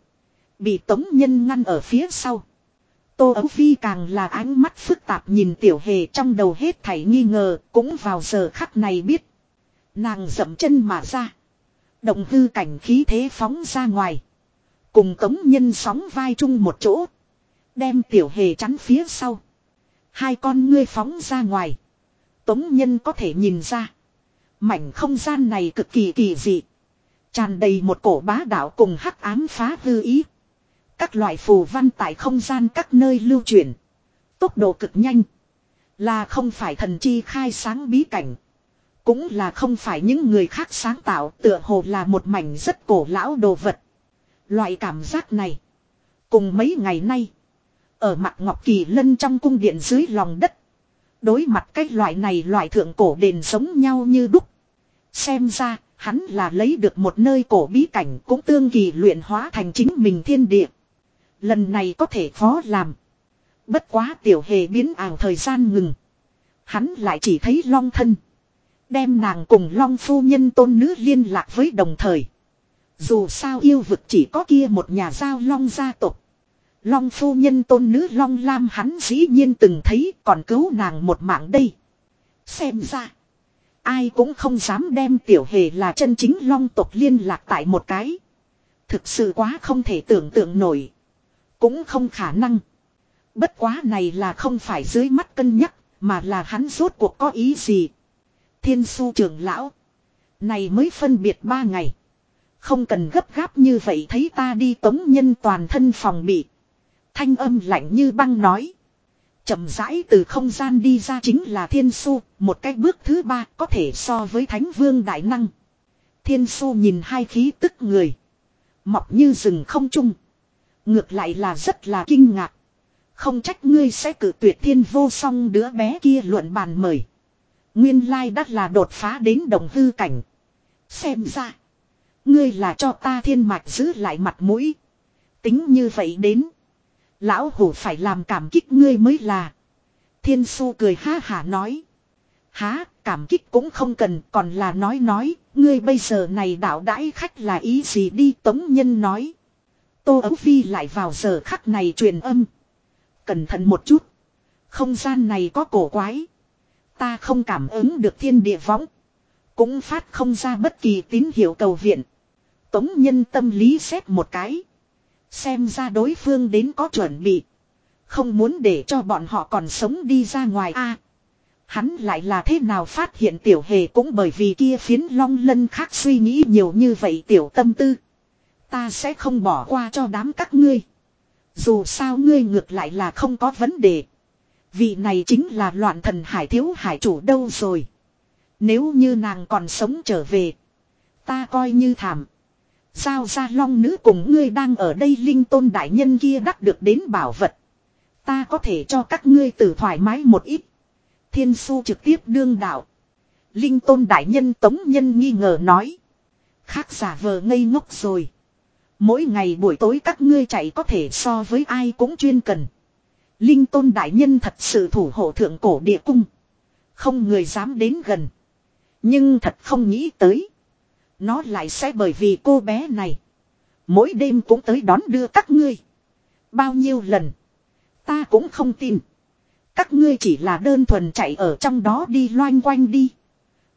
S1: Bị tống nhân ngăn ở phía sau. Tô Ấu Phi càng là ánh mắt phức tạp nhìn tiểu hề trong đầu hết thảy nghi ngờ, cũng vào giờ khắc này biết. Nàng dậm chân mà ra. Động hư cảnh khí thế phóng ra ngoài. Cùng tống nhân sóng vai chung một chỗ. Đem tiểu hề chắn phía sau. Hai con ngươi phóng ra ngoài. Tống nhân có thể nhìn ra. Mảnh không gian này cực kỳ kỳ dị. Tràn đầy một cổ bá đạo cùng hắc ám phá hư ý. Các loại phù văn tại không gian các nơi lưu chuyển. Tốc độ cực nhanh. Là không phải thần chi khai sáng bí cảnh. Cũng là không phải những người khác sáng tạo tựa hồ là một mảnh rất cổ lão đồ vật. Loại cảm giác này. Cùng mấy ngày nay. Ở mặt Ngọc Kỳ Lân trong cung điện dưới lòng đất. Đối mặt cái loại này loại thượng cổ đền giống nhau như đúc. Xem ra, hắn là lấy được một nơi cổ bí cảnh cũng tương kỳ luyện hóa thành chính mình thiên địa. Lần này có thể khó làm. Bất quá tiểu hề biến ảo thời gian ngừng. Hắn lại chỉ thấy long thân. Đem nàng cùng long phu nhân tôn nữ liên lạc với đồng thời. Dù sao yêu vực chỉ có kia một nhà giao long gia tộc. Long phu nhân tôn nữ long lam hắn dĩ nhiên từng thấy còn cứu nàng một mạng đây. Xem ra. Ai cũng không dám đem tiểu hề là chân chính long tộc liên lạc tại một cái. Thực sự quá không thể tưởng tượng nổi. Cũng không khả năng. Bất quá này là không phải dưới mắt cân nhắc, mà là hắn rốt cuộc có ý gì. Thiên su trưởng lão. Này mới phân biệt ba ngày. Không cần gấp gáp như vậy thấy ta đi tống nhân toàn thân phòng bị. Thanh âm lạnh như băng nói. chậm rãi từ không gian đi ra chính là thiên su, một cái bước thứ ba có thể so với thánh vương đại năng. Thiên su nhìn hai khí tức người. Mọc như rừng không trung. Ngược lại là rất là kinh ngạc. Không trách ngươi sẽ cử tuyệt thiên vô song đứa bé kia luận bàn mời. Nguyên lai đắt là đột phá đến đồng hư cảnh. Xem ra. Ngươi là cho ta thiên mạch giữ lại mặt mũi. Tính như vậy đến. Lão hủ phải làm cảm kích ngươi mới là. Thiên su cười ha hả nói. Há, cảm kích cũng không cần, còn là nói nói, ngươi bây giờ này đạo đãi khách là ý gì đi tống nhân nói. Tô Ấu Phi lại vào giờ khắc này truyền âm. Cẩn thận một chút. Không gian này có cổ quái. Ta không cảm ứng được thiên địa võng. Cũng phát không ra bất kỳ tín hiệu cầu viện. Tống nhân tâm lý xét một cái. Xem ra đối phương đến có chuẩn bị. Không muốn để cho bọn họ còn sống đi ra ngoài a. hắn lại là thế nào phát hiện tiểu hề cũng bởi vì kia phiến long lân khác suy nghĩ nhiều như vậy tiểu tâm tư. Ta sẽ không bỏ qua cho đám các ngươi. Dù sao ngươi ngược lại là không có vấn đề. Vị này chính là loạn thần hải thiếu hải chủ đâu rồi. Nếu như nàng còn sống trở về. Ta coi như thảm. Sao ra long nữ cùng ngươi đang ở đây linh tôn đại nhân kia đắc được đến bảo vật. Ta có thể cho các ngươi tử thoải mái một ít. Thiên su trực tiếp đương đạo. Linh tôn đại nhân tống nhân nghi ngờ nói. Khác giả vờ ngây ngốc rồi. Mỗi ngày buổi tối các ngươi chạy có thể so với ai cũng chuyên cần. Linh tôn đại nhân thật sự thủ hộ thượng cổ địa cung. Không người dám đến gần. Nhưng thật không nghĩ tới. Nó lại sẽ bởi vì cô bé này. Mỗi đêm cũng tới đón đưa các ngươi. Bao nhiêu lần. Ta cũng không tin. Các ngươi chỉ là đơn thuần chạy ở trong đó đi loanh quanh đi.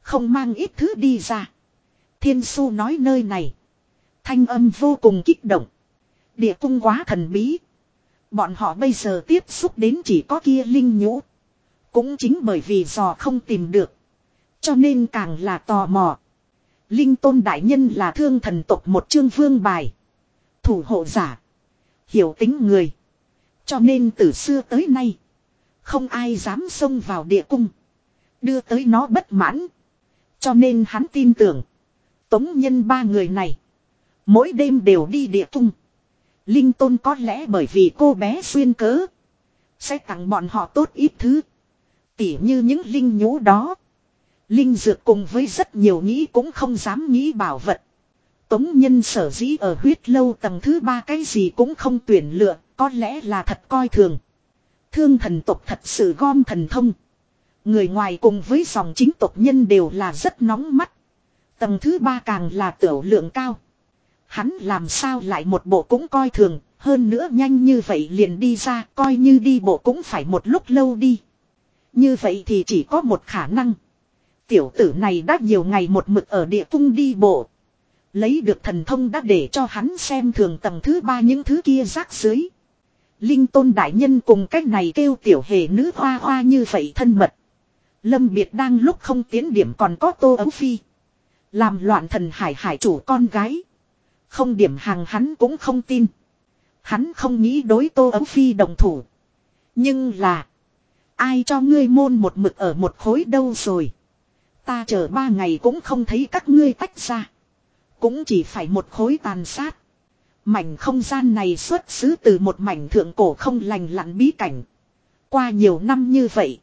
S1: Không mang ít thứ đi ra. Thiên su nói nơi này. Thanh âm vô cùng kích động. Địa cung quá thần bí. Bọn họ bây giờ tiếp xúc đến chỉ có kia linh nhũ. Cũng chính bởi vì dò không tìm được. Cho nên càng là tò mò. Linh tôn đại nhân là thương thần tộc một chương vương bài. Thủ hộ giả. Hiểu tính người. Cho nên từ xưa tới nay. Không ai dám xông vào địa cung. Đưa tới nó bất mãn. Cho nên hắn tin tưởng. Tống nhân ba người này. Mỗi đêm đều đi địa tung Linh tôn có lẽ bởi vì cô bé xuyên cớ. Sẽ tặng bọn họ tốt ít thứ. Tỉ như những linh nhũ đó. Linh dược cùng với rất nhiều nghĩ cũng không dám nghĩ bảo vật. Tống nhân sở dĩ ở huyết lâu tầng thứ ba cái gì cũng không tuyển lựa, có lẽ là thật coi thường. Thương thần tộc thật sự gom thần thông. Người ngoài cùng với dòng chính tộc nhân đều là rất nóng mắt. Tầng thứ ba càng là tiểu lượng cao. Hắn làm sao lại một bộ cũng coi thường, hơn nữa nhanh như vậy liền đi ra, coi như đi bộ cũng phải một lúc lâu đi. Như vậy thì chỉ có một khả năng. Tiểu tử này đã nhiều ngày một mực ở địa cung đi bộ. Lấy được thần thông đã để cho hắn xem thường tầng thứ ba những thứ kia rác dưới. Linh tôn đại nhân cùng cách này kêu tiểu hề nữ hoa hoa như vậy thân mật. Lâm biệt đang lúc không tiến điểm còn có tô ấu phi. Làm loạn thần hải hải chủ con gái. Không điểm hàng hắn cũng không tin. Hắn không nghĩ đối tô ấu phi đồng thủ. Nhưng là. Ai cho ngươi môn một mực ở một khối đâu rồi. Ta chờ ba ngày cũng không thấy các ngươi tách ra. Cũng chỉ phải một khối tàn sát. Mảnh không gian này xuất xứ từ một mảnh thượng cổ không lành lặn bí cảnh. Qua nhiều năm như vậy.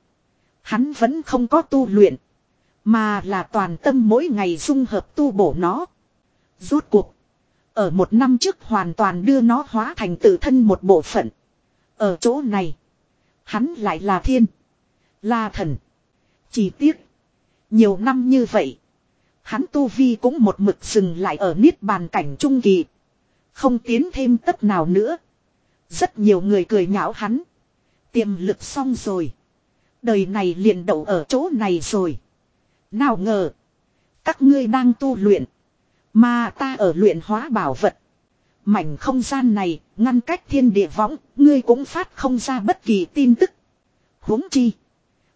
S1: Hắn vẫn không có tu luyện. Mà là toàn tâm mỗi ngày dung hợp tu bổ nó. Rốt cuộc. Ở một năm trước hoàn toàn đưa nó hóa thành tự thân một bộ phận. Ở chỗ này. Hắn lại là thiên. Là thần. Chỉ tiếc. Nhiều năm như vậy. Hắn tu vi cũng một mực dừng lại ở niết bàn cảnh trung kỳ. Không tiến thêm tấp nào nữa. Rất nhiều người cười nhạo hắn. Tiềm lực xong rồi. Đời này liền đậu ở chỗ này rồi. Nào ngờ. Các ngươi đang tu luyện. Mà ta ở luyện hóa bảo vật. Mảnh không gian này, ngăn cách thiên địa võng, ngươi cũng phát không ra bất kỳ tin tức. huống chi.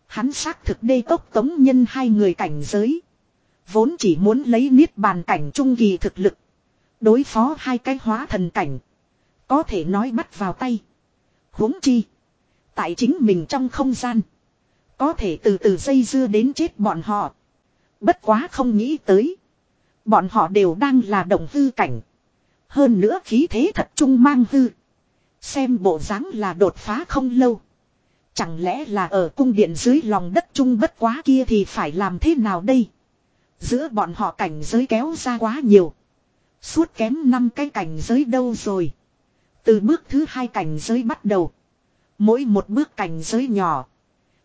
S1: Hắn xác thực đê tốc tống nhân hai người cảnh giới. Vốn chỉ muốn lấy niết bàn cảnh trung kỳ thực lực. Đối phó hai cái hóa thần cảnh. Có thể nói bắt vào tay. huống chi. Tại chính mình trong không gian. Có thể từ từ dây dưa đến chết bọn họ. Bất quá không nghĩ tới. Bọn họ đều đang là động hư cảnh. Hơn nữa khí thế thật trung mang hư. Xem bộ dáng là đột phá không lâu. Chẳng lẽ là ở cung điện dưới lòng đất trung bất quá kia thì phải làm thế nào đây? Giữa bọn họ cảnh giới kéo ra quá nhiều. Suốt kém năm cái cảnh giới đâu rồi. Từ bước thứ hai cảnh giới bắt đầu. Mỗi một bước cảnh giới nhỏ.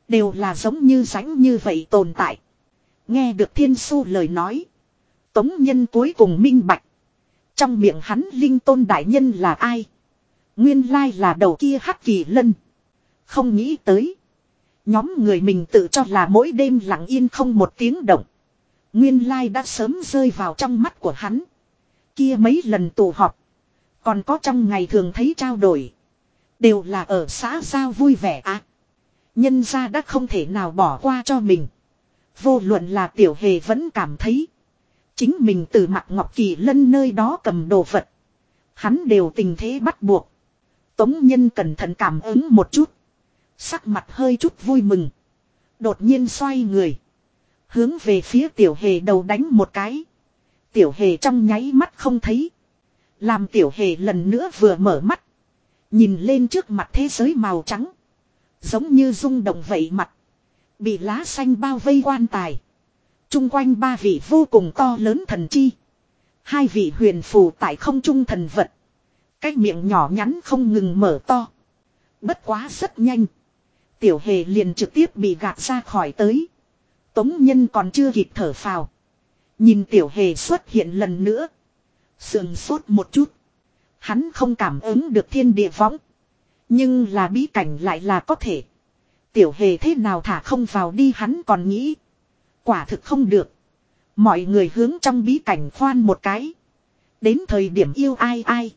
S1: Đều là giống như rãnh như vậy tồn tại. Nghe được thiên su lời nói. Tống nhân cuối cùng minh bạch. Trong miệng hắn linh tôn đại nhân là ai? Nguyên lai là đầu kia hắc kỳ lân. Không nghĩ tới. Nhóm người mình tự cho là mỗi đêm lặng yên không một tiếng động. Nguyên lai đã sớm rơi vào trong mắt của hắn. Kia mấy lần tụ họp. Còn có trong ngày thường thấy trao đổi. Đều là ở xã giao vui vẻ á. nhân ra đã không thể nào bỏ qua cho mình. Vô luận là tiểu hề vẫn cảm thấy. Chính mình từ mặt Ngọc Kỳ Lân nơi đó cầm đồ vật. Hắn đều tình thế bắt buộc. Tống Nhân cẩn thận cảm ứng một chút. Sắc mặt hơi chút vui mừng. Đột nhiên xoay người. Hướng về phía tiểu hề đầu đánh một cái. Tiểu hề trong nháy mắt không thấy. Làm tiểu hề lần nữa vừa mở mắt. Nhìn lên trước mặt thế giới màu trắng. Giống như rung động vậy mặt. Bị lá xanh bao vây quan tài. Trung quanh ba vị vô cùng to lớn thần chi. Hai vị huyền phù tại không trung thần vật. Cái miệng nhỏ nhắn không ngừng mở to. Bất quá rất nhanh. Tiểu hề liền trực tiếp bị gạt ra khỏi tới. Tống nhân còn chưa kịp thở phào. Nhìn tiểu hề xuất hiện lần nữa. Sườn sốt một chút. Hắn không cảm ứng được thiên địa võng. Nhưng là bí cảnh lại là có thể. Tiểu hề thế nào thả không vào đi hắn còn nghĩ. Quả thực không được. Mọi người hướng trong bí cảnh khoan một cái. Đến thời điểm yêu ai ai.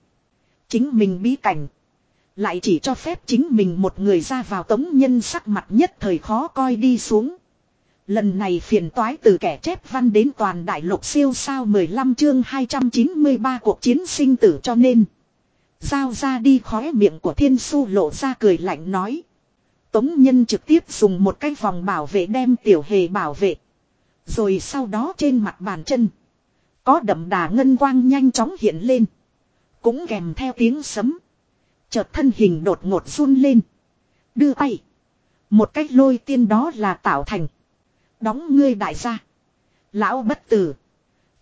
S1: Chính mình bí cảnh. Lại chỉ cho phép chính mình một người ra vào tống nhân sắc mặt nhất thời khó coi đi xuống. Lần này phiền toái từ kẻ chép văn đến toàn đại lục siêu sao 15 chương 293 cuộc chiến sinh tử cho nên. Giao ra đi khóe miệng của thiên su lộ ra cười lạnh nói. Tống nhân trực tiếp dùng một cái vòng bảo vệ đem tiểu hề bảo vệ. Rồi sau đó trên mặt bàn chân. Có đậm đà ngân quang nhanh chóng hiện lên. Cũng kèm theo tiếng sấm. Chợt thân hình đột ngột run lên. Đưa tay. Một cách lôi tiên đó là tạo thành. Đóng ngươi đại gia. Lão bất tử.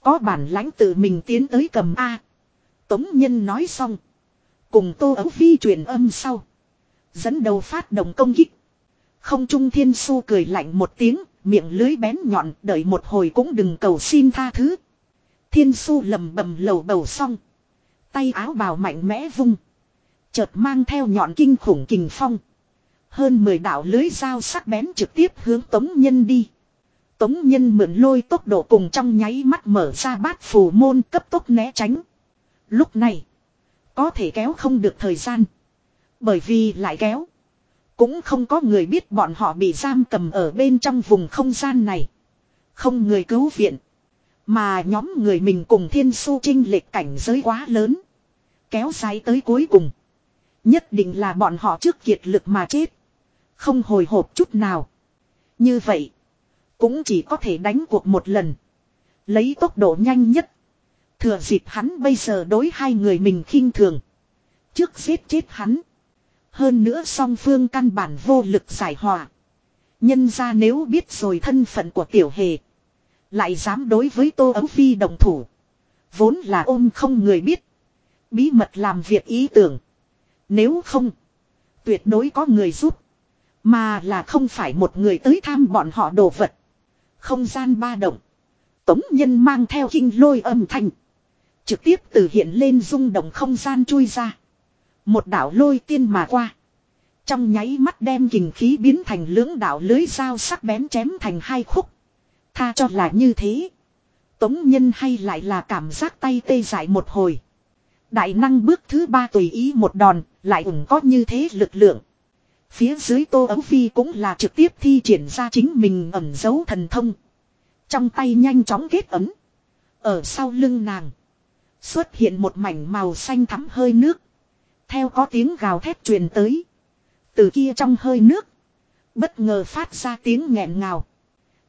S1: Có bản lãnh tự mình tiến tới cầm A. Tống nhân nói xong. Cùng tô ấu phi truyền âm sau. Dẫn đầu phát động công kích. Không trung thiên su cười lạnh một tiếng. Miệng lưới bén nhọn, đợi một hồi cũng đừng cầu xin tha thứ. Thiên su lầm bầm lầu bầu xong. Tay áo bào mạnh mẽ vung. Chợt mang theo nhọn kinh khủng kình phong. Hơn 10 đạo lưới dao sắc bén trực tiếp hướng tống nhân đi. Tống nhân mượn lôi tốc độ cùng trong nháy mắt mở ra bát phù môn cấp tốc né tránh. Lúc này. Có thể kéo không được thời gian. Bởi vì lại kéo. Cũng không có người biết bọn họ bị giam cầm ở bên trong vùng không gian này. Không người cứu viện. Mà nhóm người mình cùng thiên su trinh lệch cảnh giới quá lớn. Kéo dài tới cuối cùng. Nhất định là bọn họ trước kiệt lực mà chết. Không hồi hộp chút nào. Như vậy. Cũng chỉ có thể đánh cuộc một lần. Lấy tốc độ nhanh nhất. Thừa dịp hắn bây giờ đối hai người mình khinh thường. Trước giết chết hắn. Hơn nữa song phương căn bản vô lực giải hòa. Nhân ra nếu biết rồi thân phận của tiểu hề. Lại dám đối với Tô Ấu Phi đồng thủ. Vốn là ôm không người biết. Bí mật làm việc ý tưởng. Nếu không. Tuyệt đối có người giúp. Mà là không phải một người tới tham bọn họ đồ vật. Không gian ba động. Tống nhân mang theo kinh lôi âm thanh. Trực tiếp từ hiện lên rung động không gian chui ra. Một đảo lôi tiên mà qua. Trong nháy mắt đem kình khí biến thành lưỡng đảo lưới dao sắc bén chém thành hai khúc. Tha cho là như thế. Tống nhân hay lại là cảm giác tay tê dại một hồi. Đại năng bước thứ ba tùy ý một đòn, lại ủng có như thế lực lượng. Phía dưới tô ấu phi cũng là trực tiếp thi triển ra chính mình ẩn dấu thần thông. Trong tay nhanh chóng kết ấm. Ở sau lưng nàng. Xuất hiện một mảnh màu xanh thắm hơi nước. Theo có tiếng gào thét truyền tới. Từ kia trong hơi nước. Bất ngờ phát ra tiếng nghẹn ngào.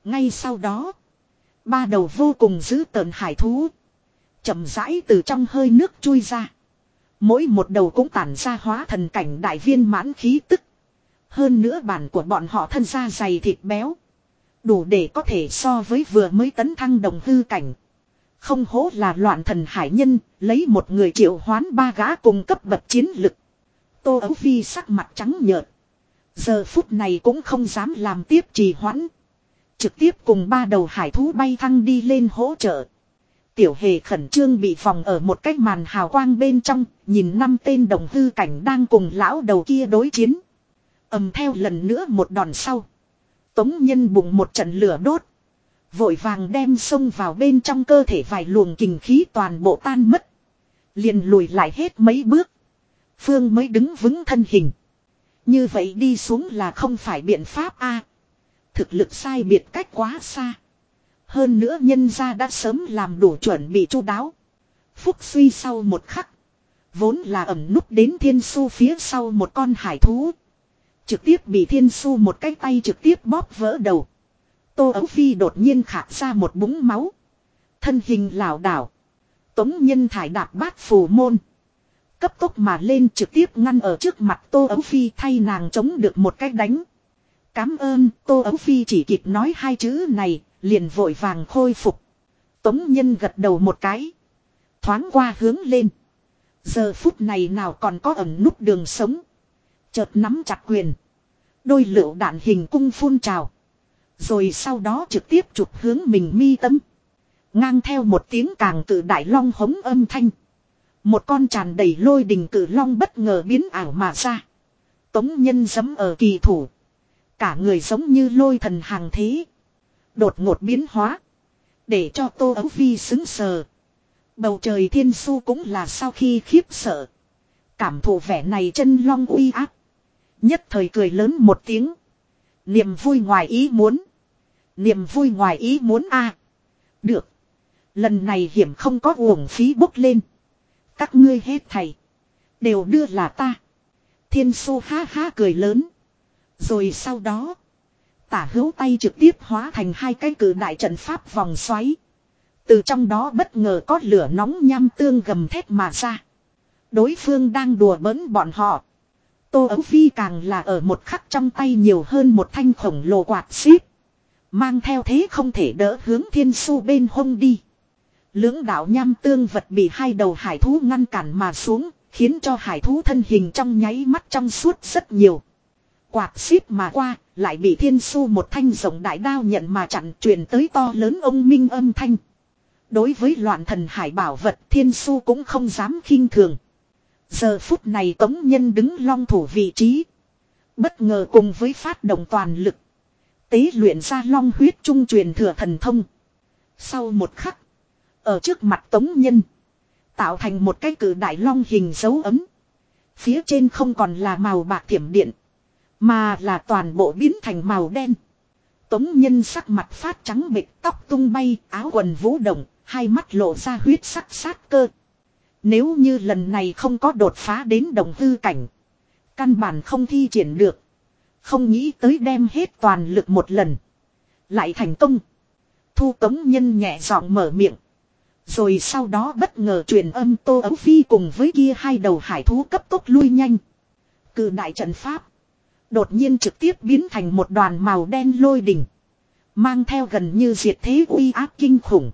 S1: Ngay sau đó. Ba đầu vô cùng dữ tợn hải thú. chậm rãi từ trong hơi nước chui ra. Mỗi một đầu cũng tản ra hóa thần cảnh đại viên mãn khí tức. Hơn nữa bản của bọn họ thân da dày thịt béo. Đủ để có thể so với vừa mới tấn thăng đồng hư cảnh. Không hố là loạn thần hải nhân, lấy một người triệu hoán ba gã cùng cấp bậc chiến lực. Tô Ấu Phi sắc mặt trắng nhợt. Giờ phút này cũng không dám làm tiếp trì hoãn. Trực tiếp cùng ba đầu hải thú bay thăng đi lên hỗ trợ. Tiểu hề khẩn trương bị phòng ở một cách màn hào quang bên trong, nhìn năm tên đồng hư cảnh đang cùng lão đầu kia đối chiến. ầm theo lần nữa một đòn sau. Tống nhân bùng một trận lửa đốt. Vội vàng đem xông vào bên trong cơ thể vài luồng kình khí toàn bộ tan mất. Liền lùi lại hết mấy bước. Phương mới đứng vững thân hình. Như vậy đi xuống là không phải biện pháp a Thực lực sai biệt cách quá xa. Hơn nữa nhân gia đã sớm làm đủ chuẩn bị chu đáo. Phúc suy sau một khắc. Vốn là ẩm núp đến thiên su phía sau một con hải thú. Trực tiếp bị thiên su một cái tay trực tiếp bóp vỡ đầu. Tô Ấu Phi đột nhiên khạc ra một búng máu. Thân hình lảo đảo. Tống nhân thải đạp bát phù môn. Cấp tốc mà lên trực tiếp ngăn ở trước mặt Tô Ấu Phi thay nàng chống được một cách đánh. Cám ơn Tô Ấu Phi chỉ kịp nói hai chữ này, liền vội vàng khôi phục. Tống nhân gật đầu một cái. Thoáng qua hướng lên. Giờ phút này nào còn có ẩn nút đường sống. Chợt nắm chặt quyền. Đôi lựu đạn hình cung phun trào. Rồi sau đó trực tiếp chụp hướng mình mi tâm. Ngang theo một tiếng càng cử đại long hống âm thanh. Một con tràn đầy lôi đình cử long bất ngờ biến ảo mà ra. Tống nhân giấm ở kỳ thủ. Cả người giống như lôi thần hàng thế. Đột ngột biến hóa. Để cho Tô Ấu Phi xứng sờ. Bầu trời thiên su cũng là sau khi khiếp sợ. Cảm thụ vẻ này chân long uy áp. Nhất thời cười lớn một tiếng. Niềm vui ngoài ý muốn. Niềm vui ngoài ý muốn a Được. Lần này hiểm không có uổng phí bốc lên. Các ngươi hết thầy. Đều đưa là ta. Thiên su ha ha cười lớn. Rồi sau đó. Tả hữu tay trực tiếp hóa thành hai cái cử đại trận pháp vòng xoáy. Từ trong đó bất ngờ có lửa nóng nham tương gầm thét mà ra. Đối phương đang đùa bỡn bọn họ. Tô Ấu Phi càng là ở một khắc trong tay nhiều hơn một thanh khổng lồ quạt xíp. Mang theo thế không thể đỡ hướng thiên su bên hông đi. Lưỡng đạo nham tương vật bị hai đầu hải thú ngăn cản mà xuống, khiến cho hải thú thân hình trong nháy mắt trong suốt rất nhiều. Quạt xíp mà qua, lại bị thiên su một thanh rồng đại đao nhận mà chặn truyền tới to lớn ông minh âm thanh. Đối với loạn thần hải bảo vật thiên su cũng không dám khinh thường. Giờ phút này tống nhân đứng long thủ vị trí. Bất ngờ cùng với phát động toàn lực. Tế luyện ra long huyết trung truyền thừa thần thông. Sau một khắc. Ở trước mặt tống nhân. Tạo thành một cái cử đại long hình dấu ấm. Phía trên không còn là màu bạc thiểm điện. Mà là toàn bộ biến thành màu đen. Tống nhân sắc mặt phát trắng bịch tóc tung bay, áo quần vũ động. Hai mắt lộ ra huyết sắc sát cơ. Nếu như lần này không có đột phá đến đồng hư cảnh. Căn bản không thi triển được. Không nghĩ tới đem hết toàn lực một lần. Lại thành công. Thu tống nhân nhẹ giọng mở miệng. Rồi sau đó bất ngờ truyền âm Tô Ấu Phi cùng với kia hai đầu hải thú cấp tốc lui nhanh. Cử đại trận pháp. Đột nhiên trực tiếp biến thành một đoàn màu đen lôi đỉnh. Mang theo gần như diệt thế uy áp kinh khủng.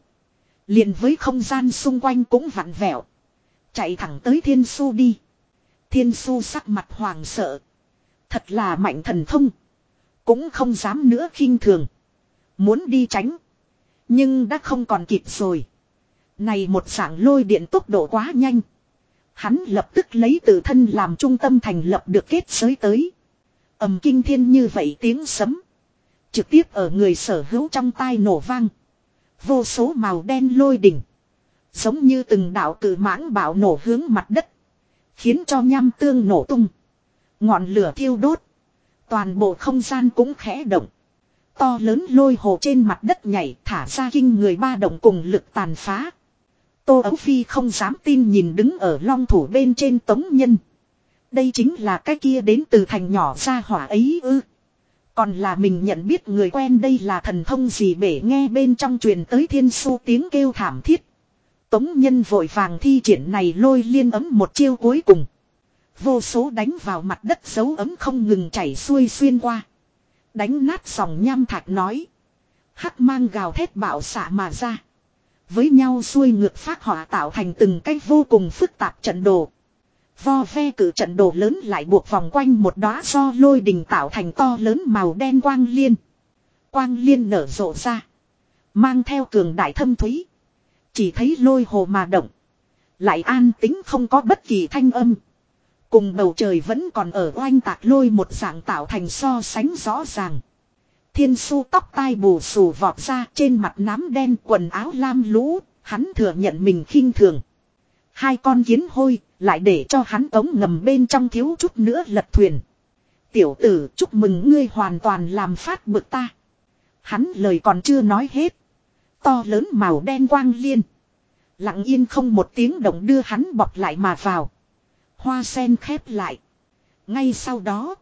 S1: liền với không gian xung quanh cũng vặn vẹo. Chạy thẳng tới thiên su đi. Thiên su sắc mặt hoàng sợ. Thật là mạnh thần thông. Cũng không dám nữa khinh thường. Muốn đi tránh. Nhưng đã không còn kịp rồi. Này một dạng lôi điện tốc độ quá nhanh. Hắn lập tức lấy tự thân làm trung tâm thành lập được kết giới tới. ầm kinh thiên như vậy tiếng sấm. Trực tiếp ở người sở hữu trong tai nổ vang. Vô số màu đen lôi đỉnh. Giống như từng đạo cử mãng bạo nổ hướng mặt đất. Khiến cho nham tương nổ tung. Ngọn lửa thiêu đốt. Toàn bộ không gian cũng khẽ động. To lớn lôi hồ trên mặt đất nhảy thả ra kinh người ba động cùng lực tàn phá. Tô Ấu Phi không dám tin nhìn đứng ở long thủ bên trên tống nhân. Đây chính là cái kia đến từ thành nhỏ ra hỏa ấy ư. Còn là mình nhận biết người quen đây là thần thông gì bể nghe bên trong truyền tới thiên su tiếng kêu thảm thiết. Tống nhân vội vàng thi triển này lôi liên ấm một chiêu cuối cùng. Vô số đánh vào mặt đất dấu ấm không ngừng chảy xuôi xuyên qua. Đánh nát sòng nham thạch nói. Hắc mang gào thét bạo xạ mà ra. Với nhau xuôi ngược phát hỏa tạo thành từng cách vô cùng phức tạp trận đồ. Vo ve cử trận đồ lớn lại buộc vòng quanh một đóa do lôi đình tạo thành to lớn màu đen quang liên. Quang liên nở rộ ra. Mang theo cường đại thâm thúy. Chỉ thấy lôi hồ mà động. Lại an tính không có bất kỳ thanh âm. Cùng bầu trời vẫn còn ở oanh tạc lôi một dạng tạo thành so sánh rõ ràng. Thiên su tóc tai bù xù vọt ra trên mặt nám đen quần áo lam lũ, hắn thừa nhận mình khinh thường. Hai con kiến hôi, lại để cho hắn ống ngầm bên trong thiếu chút nữa lật thuyền. Tiểu tử chúc mừng ngươi hoàn toàn làm phát bực ta. Hắn lời còn chưa nói hết. To lớn màu đen quang liên. Lặng yên không một tiếng động đưa hắn bọc lại mà vào. Hoa sen khép lại. Ngay sau đó.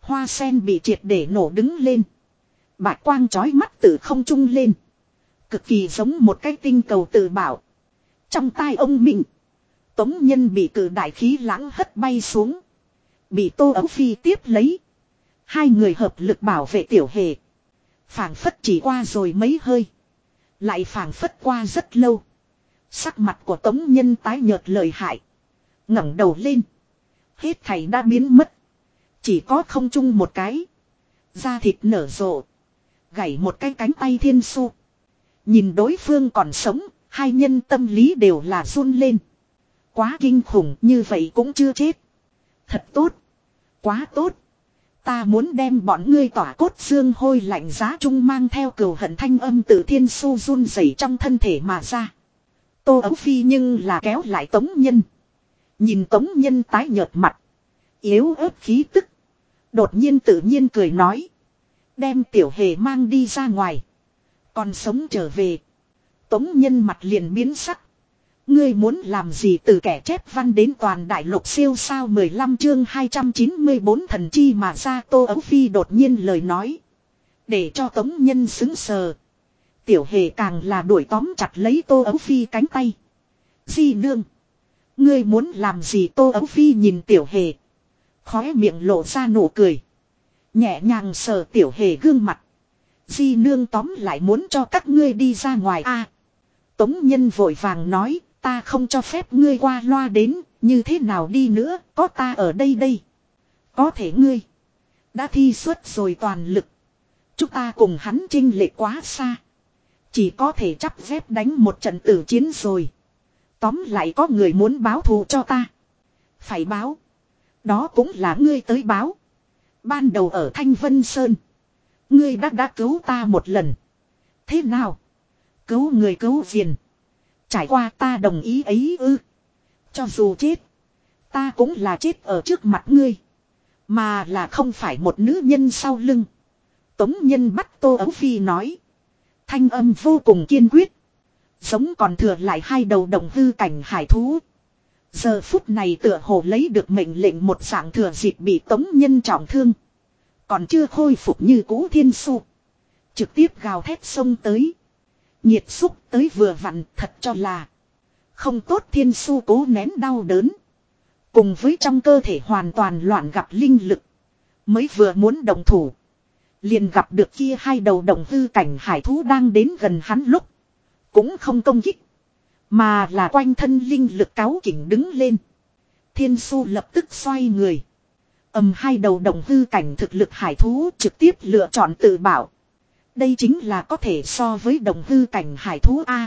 S1: Hoa sen bị triệt để nổ đứng lên. Bạch quang chói mắt từ không trung lên. Cực kỳ giống một cái tinh cầu tự bảo. Trong tai ông mình. Tống nhân bị cử đại khí lãng hất bay xuống. Bị tô ấu phi tiếp lấy. Hai người hợp lực bảo vệ tiểu hề. phảng phất chỉ qua rồi mấy hơi. Lại phảng phất qua rất lâu. Sắc mặt của tống nhân tái nhợt lời hại ngẩng đầu lên. Hết thầy đã biến mất. Chỉ có không chung một cái. Da thịt nở rộ. Gãy một cái cánh tay thiên su. Nhìn đối phương còn sống, hai nhân tâm lý đều là run lên. Quá kinh khủng như vậy cũng chưa chết. Thật tốt. Quá tốt. Ta muốn đem bọn ngươi tỏa cốt xương hôi lạnh giá trung mang theo cừu hận thanh âm từ thiên su run rẩy trong thân thể mà ra. Tô ấu phi nhưng là kéo lại tống nhân. Nhìn tống nhân tái nhợt mặt. Yếu ớt khí tức. Đột nhiên tự nhiên cười nói. Đem tiểu hề mang đi ra ngoài. Còn sống trở về. Tống nhân mặt liền biến sắc. Ngươi muốn làm gì từ kẻ chép văn đến toàn đại lục siêu sao 15 chương 294 thần chi mà ra tô ấu phi đột nhiên lời nói. Để cho tống nhân xứng sờ. Tiểu hề càng là đuổi tóm chặt lấy tô ấu phi cánh tay. Di nương. Ngươi muốn làm gì Tô Ấu Phi nhìn tiểu hề. Khóe miệng lộ ra nụ cười. Nhẹ nhàng sờ tiểu hề gương mặt. Di nương tóm lại muốn cho các ngươi đi ra ngoài a. Tống nhân vội vàng nói, ta không cho phép ngươi qua loa đến, như thế nào đi nữa, có ta ở đây đây. Có thể ngươi đã thi xuất rồi toàn lực. Chúng ta cùng hắn chinh lệ quá xa. Chỉ có thể chắp phép đánh một trận tử chiến rồi. Tóm lại có người muốn báo thù cho ta. Phải báo. Đó cũng là ngươi tới báo. Ban đầu ở Thanh Vân Sơn. Ngươi đã đã cứu ta một lần. Thế nào? Cứu người cứu phiền. Trải qua ta đồng ý ấy ư. Cho dù chết. Ta cũng là chết ở trước mặt ngươi. Mà là không phải một nữ nhân sau lưng. Tống nhân bắt Tô Ấu Phi nói. Thanh âm vô cùng kiên quyết. Giống còn thừa lại hai đầu đồng hư cảnh hải thú. Giờ phút này tựa hồ lấy được mệnh lệnh một dạng thừa dịp bị tống nhân trọng thương. Còn chưa khôi phục như cũ thiên su. Trực tiếp gào thét sông tới. Nhiệt xúc tới vừa vặn thật cho là. Không tốt thiên su cố nén đau đớn. Cùng với trong cơ thể hoàn toàn loạn gặp linh lực. Mới vừa muốn đồng thủ. Liền gặp được kia hai đầu đồng hư cảnh hải thú đang đến gần hắn lúc. Cũng không công kích. Mà là quanh thân linh lực cáo kỉnh đứng lên. Thiên su lập tức xoay người. ầm hai đầu động hư cảnh thực lực hải thú trực tiếp lựa chọn tự bảo. Đây chính là có thể so với động hư cảnh hải thú A.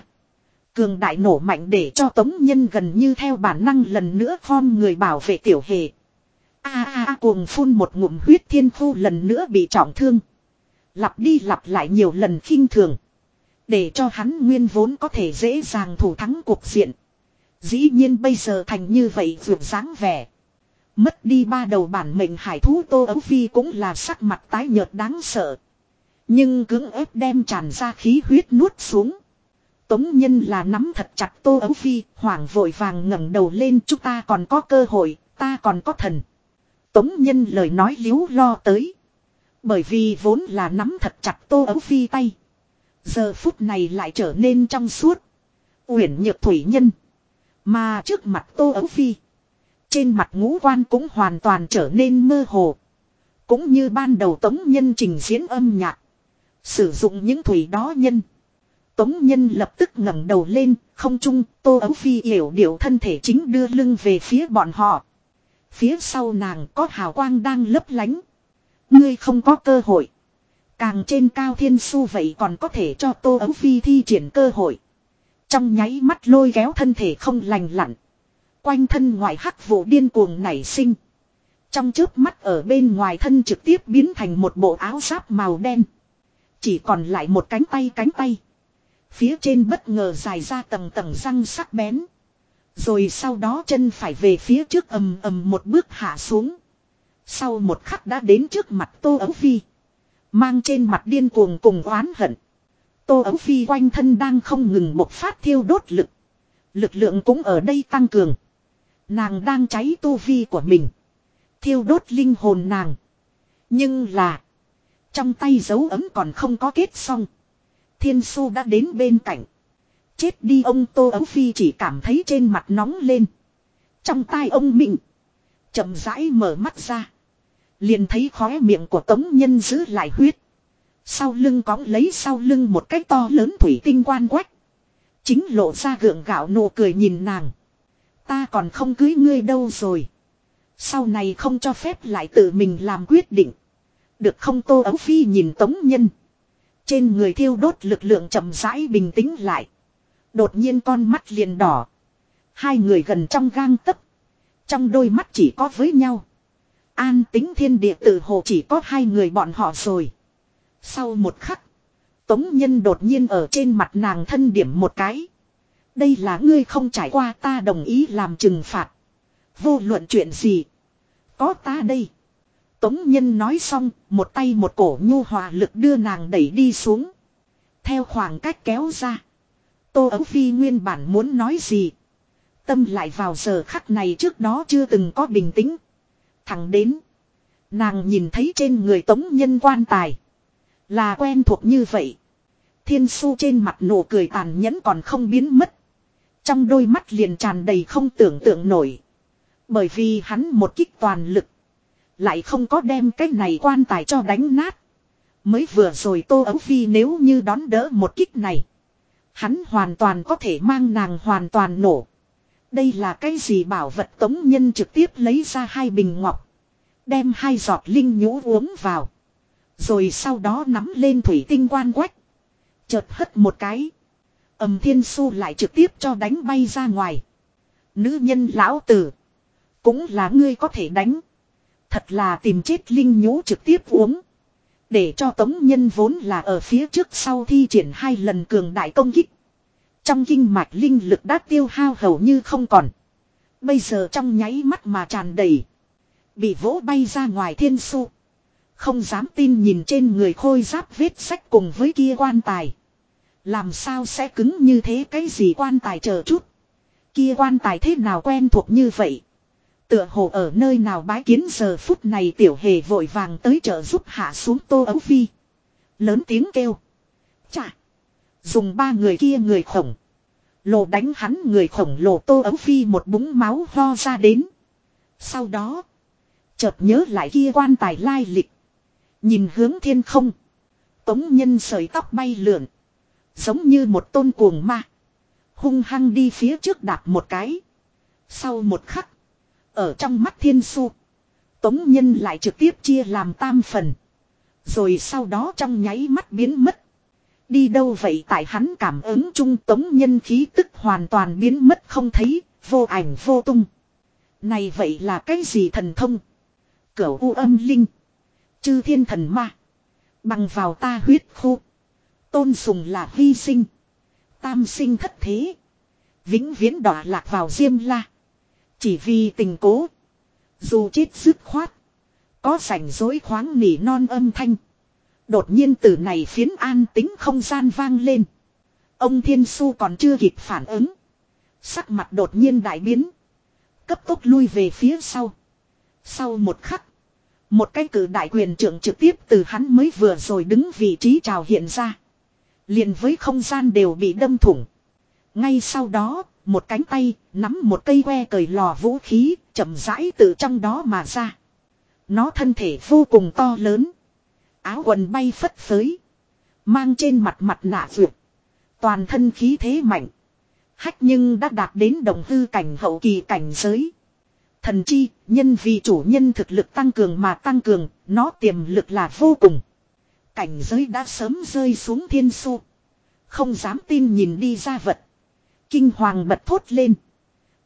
S1: Cường đại nổ mạnh để cho tống nhân gần như theo bản năng lần nữa khom người bảo vệ tiểu hề. A a a, cuồng phun một ngụm huyết thiên khu lần nữa bị trọng thương. Lặp đi lặp lại nhiều lần khinh thường. Để cho hắn nguyên vốn có thể dễ dàng thủ thắng cuộc diện. Dĩ nhiên bây giờ thành như vậy vượt dáng vẻ. Mất đi ba đầu bản mệnh hải thú Tô Ấu Phi cũng là sắc mặt tái nhợt đáng sợ. Nhưng cưỡng ép đem tràn ra khí huyết nuốt xuống. Tống nhân là nắm thật chặt Tô Ấu Phi, hoảng vội vàng ngẩng đầu lên chúng ta còn có cơ hội, ta còn có thần. Tống nhân lời nói liếu lo tới. Bởi vì vốn là nắm thật chặt Tô Ấu Phi tay. Giờ phút này lại trở nên trong suốt. Uyển nhược thủy nhân. Mà trước mặt Tô Ấu Phi. Trên mặt ngũ quan cũng hoàn toàn trở nên mơ hồ. Cũng như ban đầu tống nhân trình diễn âm nhạc. Sử dụng những thủy đó nhân. Tống nhân lập tức ngẩng đầu lên, không trung, Tô Ấu Phi hiểu điệu thân thể chính đưa lưng về phía bọn họ. Phía sau nàng có hào quang đang lấp lánh. Ngươi không có cơ hội. Càng trên cao thiên su vậy còn có thể cho Tô Ấu Phi thi triển cơ hội. Trong nháy mắt lôi kéo thân thể không lành lặn. Quanh thân ngoài hắc vụ điên cuồng nảy sinh. Trong trước mắt ở bên ngoài thân trực tiếp biến thành một bộ áo giáp màu đen. Chỉ còn lại một cánh tay cánh tay. Phía trên bất ngờ dài ra tầng tầng răng sắc bén. Rồi sau đó chân phải về phía trước ầm ầm một bước hạ xuống. Sau một khắc đã đến trước mặt Tô Ấu Phi. Mang trên mặt điên cuồng cùng oán hận. Tô Ấu Phi quanh thân đang không ngừng một phát thiêu đốt lực. Lực lượng cũng ở đây tăng cường. Nàng đang cháy tu vi của mình. Thiêu đốt linh hồn nàng. Nhưng là. Trong tay dấu ấm còn không có kết xong. Thiên su đã đến bên cạnh. Chết đi ông Tô Ấu Phi chỉ cảm thấy trên mặt nóng lên. Trong tai ông mịn. chậm rãi mở mắt ra. Liền thấy khóe miệng của tống nhân giữ lại huyết. Sau lưng cõng lấy sau lưng một cái to lớn thủy tinh quan quách. Chính lộ ra gượng gạo nụ cười nhìn nàng. Ta còn không cưới ngươi đâu rồi. Sau này không cho phép lại tự mình làm quyết định. Được không tô ấu phi nhìn tống nhân. Trên người thiêu đốt lực lượng chậm rãi bình tĩnh lại. Đột nhiên con mắt liền đỏ. Hai người gần trong gang tấc. Trong đôi mắt chỉ có với nhau. An tính thiên địa tử hồ chỉ có hai người bọn họ rồi. Sau một khắc. Tống nhân đột nhiên ở trên mặt nàng thân điểm một cái. Đây là ngươi không trải qua ta đồng ý làm trừng phạt. Vô luận chuyện gì. Có ta đây. Tống nhân nói xong, một tay một cổ nhu hòa lực đưa nàng đẩy đi xuống. Theo khoảng cách kéo ra. Tô Ấu Phi nguyên bản muốn nói gì. Tâm lại vào giờ khắc này trước đó chưa từng có bình tĩnh. Thẳng đến. Nàng nhìn thấy trên người tống nhân quan tài. Là quen thuộc như vậy. Thiên su trên mặt nụ cười tàn nhẫn còn không biến mất. Trong đôi mắt liền tràn đầy không tưởng tượng nổi. Bởi vì hắn một kích toàn lực. Lại không có đem cái này quan tài cho đánh nát. Mới vừa rồi Tô Ấu Phi nếu như đón đỡ một kích này. Hắn hoàn toàn có thể mang nàng hoàn toàn nổ. Đây là cái gì bảo vật tống nhân trực tiếp lấy ra hai bình ngọc. Đem hai giọt linh nhũ uống vào. Rồi sau đó nắm lên thủy tinh quan quách. Chợt hất một cái. ầm thiên su lại trực tiếp cho đánh bay ra ngoài. Nữ nhân lão tử. Cũng là ngươi có thể đánh. Thật là tìm chết linh nhũ trực tiếp uống. Để cho tống nhân vốn là ở phía trước sau thi triển hai lần cường đại công kích. Trong kinh mạch linh lực đã tiêu hao hầu như không còn. Bây giờ trong nháy mắt mà tràn đầy. Bị vỗ bay ra ngoài thiên su. Không dám tin nhìn trên người khôi giáp vết sách cùng với kia quan tài. Làm sao sẽ cứng như thế cái gì quan tài chờ chút. Kia quan tài thế nào quen thuộc như vậy. Tựa hồ ở nơi nào bái kiến giờ phút này tiểu hề vội vàng tới trợ giúp hạ xuống tô ấu phi. Lớn tiếng kêu. Chà. Dùng ba người kia người khổng. Lồ đánh hắn người khổng lồ tô ấu phi một búng máu ho ra đến. Sau đó. Chợt nhớ lại kia quan tài lai lịch. Nhìn hướng thiên không. Tống nhân sợi tóc bay lượn. Giống như một tôn cuồng ma. Hung hăng đi phía trước đạp một cái. Sau một khắc. Ở trong mắt thiên su. Tống nhân lại trực tiếp chia làm tam phần. Rồi sau đó trong nháy mắt biến mất. Đi đâu vậy tại hắn cảm ứng trung tống nhân khí tức hoàn toàn biến mất không thấy, vô ảnh vô tung. Này vậy là cái gì thần thông? Cửu u âm linh. Chư thiên thần ma. Bằng vào ta huyết khu. Tôn sùng là hy sinh. Tam sinh thất thế. Vĩnh viễn đọa lạc vào diêm la. Chỉ vì tình cố. Dù chết dứt khoát. Có sảnh dối khoáng nỉ non âm thanh. Đột nhiên từ này phiến an tính không gian vang lên. Ông Thiên Su còn chưa kịp phản ứng. Sắc mặt đột nhiên đại biến. Cấp tốc lui về phía sau. Sau một khắc. Một cái cử đại quyền trưởng trực tiếp từ hắn mới vừa rồi đứng vị trí trào hiện ra. liền với không gian đều bị đâm thủng. Ngay sau đó, một cánh tay, nắm một cây que cởi lò vũ khí, chậm rãi từ trong đó mà ra. Nó thân thể vô cùng to lớn. Áo quần bay phất phới. Mang trên mặt mặt nạ vượt. Toàn thân khí thế mạnh. Hách nhưng đã đạt đến đồng hư cảnh hậu kỳ cảnh giới. Thần chi, nhân vì chủ nhân thực lực tăng cường mà tăng cường, nó tiềm lực là vô cùng. Cảnh giới đã sớm rơi xuống thiên su. Không dám tin nhìn đi ra vật. Kinh hoàng bật thốt lên.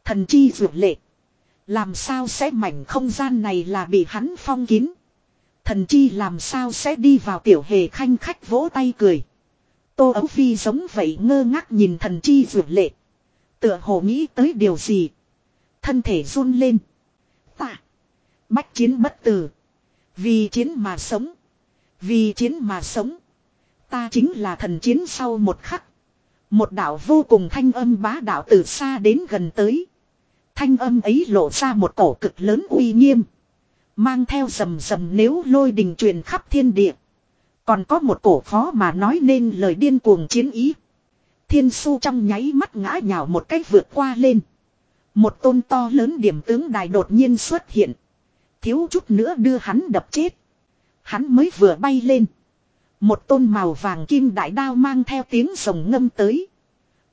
S1: Thần chi ruột lệ. Làm sao sẽ mảnh không gian này là bị hắn phong kín. Thần chi làm sao sẽ đi vào tiểu hề khanh khách vỗ tay cười. Tô ấu phi giống vậy ngơ ngác nhìn thần chi vượt lệ. Tựa hồ nghĩ tới điều gì. Thân thể run lên. Ta. Bách chiến bất tử. Vì chiến mà sống. Vì chiến mà sống. Ta chính là thần chiến sau một khắc. Một đạo vô cùng thanh âm bá đạo từ xa đến gần tới. Thanh âm ấy lộ ra một cổ cực lớn uy nghiêm. Mang theo rầm rầm nếu lôi đình truyền khắp thiên địa. Còn có một cổ khó mà nói nên lời điên cuồng chiến ý. Thiên su trong nháy mắt ngã nhào một cách vượt qua lên. Một tôn to lớn điểm tướng đài đột nhiên xuất hiện. Thiếu chút nữa đưa hắn đập chết. Hắn mới vừa bay lên. Một tôn màu vàng kim đại đao mang theo tiếng rồng ngâm tới.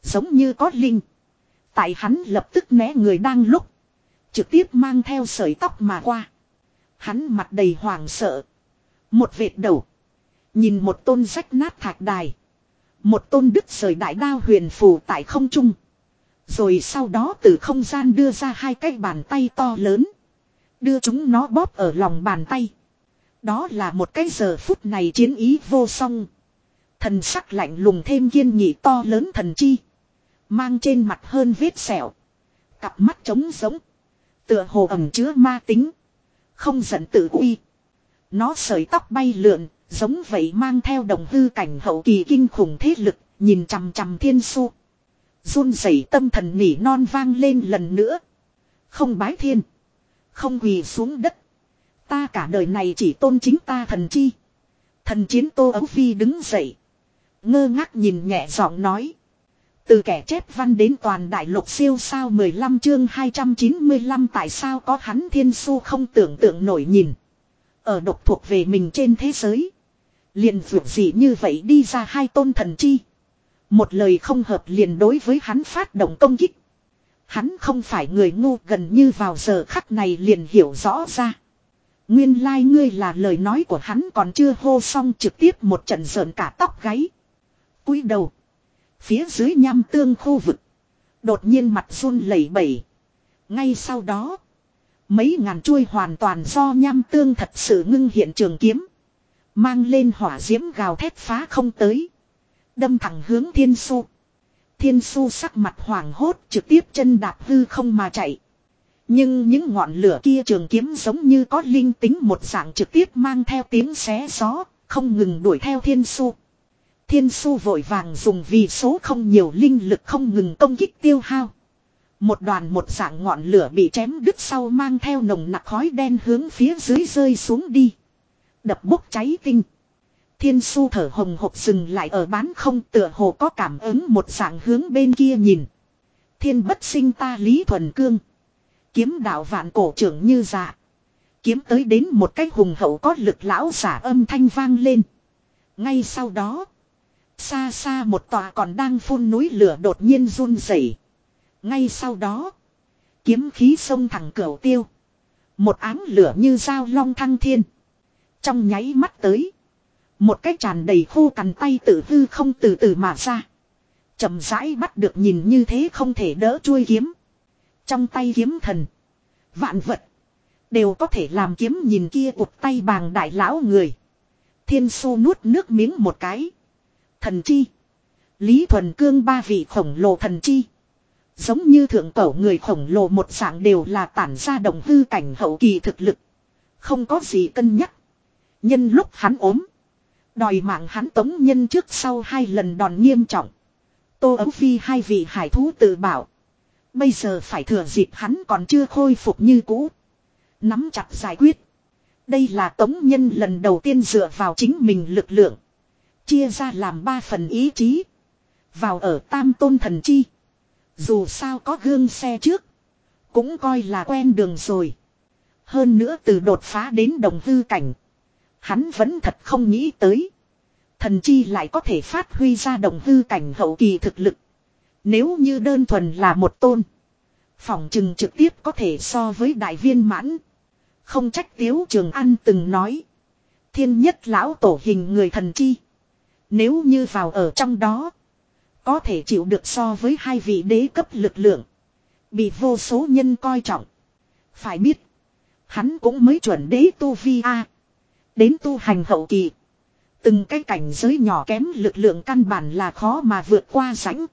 S1: Giống như có linh. Tại hắn lập tức né người đang lúc. Trực tiếp mang theo sợi tóc mà qua. Hắn mặt đầy hoảng sợ. Một vệt đầu. Nhìn một tôn rách nát thạch đài. Một tôn đức rời đại đao huyền phù tại không trung. Rồi sau đó từ không gian đưa ra hai cái bàn tay to lớn. Đưa chúng nó bóp ở lòng bàn tay. Đó là một cái giờ phút này chiến ý vô song. Thần sắc lạnh lùng thêm kiên nhị to lớn thần chi. Mang trên mặt hơn vết sẹo. Cặp mắt trống giống. Tựa hồ ẩm chứa ma tính. Không giận tự uy. Nó sợi tóc bay lượn, giống vậy mang theo đồng hư cảnh hậu kỳ kinh khủng thế lực, nhìn chằm chằm thiên su. run rẩy tâm thần nỉ non vang lên lần nữa. Không bái thiên. Không quỳ xuống đất. Ta cả đời này chỉ tôn chính ta thần chi. Thần chiến tô ấu phi đứng dậy. Ngơ ngác nhìn nhẹ giọng nói. Từ kẻ chép văn đến toàn đại lục siêu sao 15 chương 295 tại sao có hắn thiên su không tưởng tượng nổi nhìn. Ở độc thuộc về mình trên thế giới. Liền vượt gì như vậy đi ra hai tôn thần chi. Một lời không hợp liền đối với hắn phát động công kích. Hắn không phải người ngu gần như vào giờ khắc này liền hiểu rõ ra. Nguyên lai like ngươi là lời nói của hắn còn chưa hô xong trực tiếp một trận sờn cả tóc gáy. cúi đầu. Phía dưới nham tương khu vực. Đột nhiên mặt run lẩy bẩy. Ngay sau đó. Mấy ngàn chuôi hoàn toàn do nham tương thật sự ngưng hiện trường kiếm. Mang lên hỏa diễm gào thét phá không tới. Đâm thẳng hướng thiên su. Thiên su sắc mặt hoảng hốt trực tiếp chân đạp hư không mà chạy. Nhưng những ngọn lửa kia trường kiếm giống như có linh tính một dạng trực tiếp mang theo tiếng xé gió, không ngừng đuổi theo thiên su. Thiên su vội vàng dùng vì số không nhiều linh lực không ngừng công kích tiêu hao. Một đoàn một dạng ngọn lửa bị chém đứt sau mang theo nồng nặc khói đen hướng phía dưới rơi xuống đi. Đập bốc cháy tinh. Thiên su thở hồng hộc dừng lại ở bán không tựa hồ có cảm ứng một dạng hướng bên kia nhìn. Thiên bất sinh ta lý thuần cương. Kiếm đạo vạn cổ trưởng như dạ. Kiếm tới đến một cách hùng hậu có lực lão giả âm thanh vang lên. Ngay sau đó. Xa xa một tòa còn đang phun núi lửa đột nhiên run rẩy. Ngay sau đó. Kiếm khí sông thẳng cửa tiêu. Một áng lửa như dao long thăng thiên. Trong nháy mắt tới. Một cái tràn đầy khô cằn tay tự hư không từ từ mà ra. chậm rãi bắt được nhìn như thế không thể đỡ chuôi kiếm. Trong tay kiếm thần. Vạn vật. Đều có thể làm kiếm nhìn kia cụt tay bàng đại lão người. Thiên su nuốt nước miếng một cái. Thần chi. Lý thuần cương ba vị khổng lồ thần chi. Giống như thượng cổ người khổng lồ một dạng đều là tản ra đồng hư cảnh hậu kỳ thực lực. Không có gì cân nhắc. Nhân lúc hắn ốm. Đòi mạng hắn tống nhân trước sau hai lần đòn nghiêm trọng. Tô ấu phi hai vị hải thú tự bảo. Bây giờ phải thừa dịp hắn còn chưa khôi phục như cũ. Nắm chặt giải quyết. Đây là tống nhân lần đầu tiên dựa vào chính mình lực lượng. Chia ra làm ba phần ý chí. Vào ở tam tôn thần chi. Dù sao có gương xe trước. Cũng coi là quen đường rồi. Hơn nữa từ đột phá đến đồng hư cảnh. Hắn vẫn thật không nghĩ tới. Thần chi lại có thể phát huy ra đồng hư cảnh hậu kỳ thực lực. Nếu như đơn thuần là một tôn. Phỏng chừng trực tiếp có thể so với đại viên mãn. Không trách Tiếu Trường An từng nói. Thiên nhất lão tổ hình người thần chi. Nếu như vào ở trong đó. Có thể chịu được so với hai vị đế cấp lực lượng. Bị vô số nhân coi trọng. Phải biết. Hắn cũng mới chuẩn đế tu vi A. Đến tu hành hậu kỳ. Từng cái cảnh giới nhỏ kém lực lượng căn bản là khó mà vượt qua rãnh.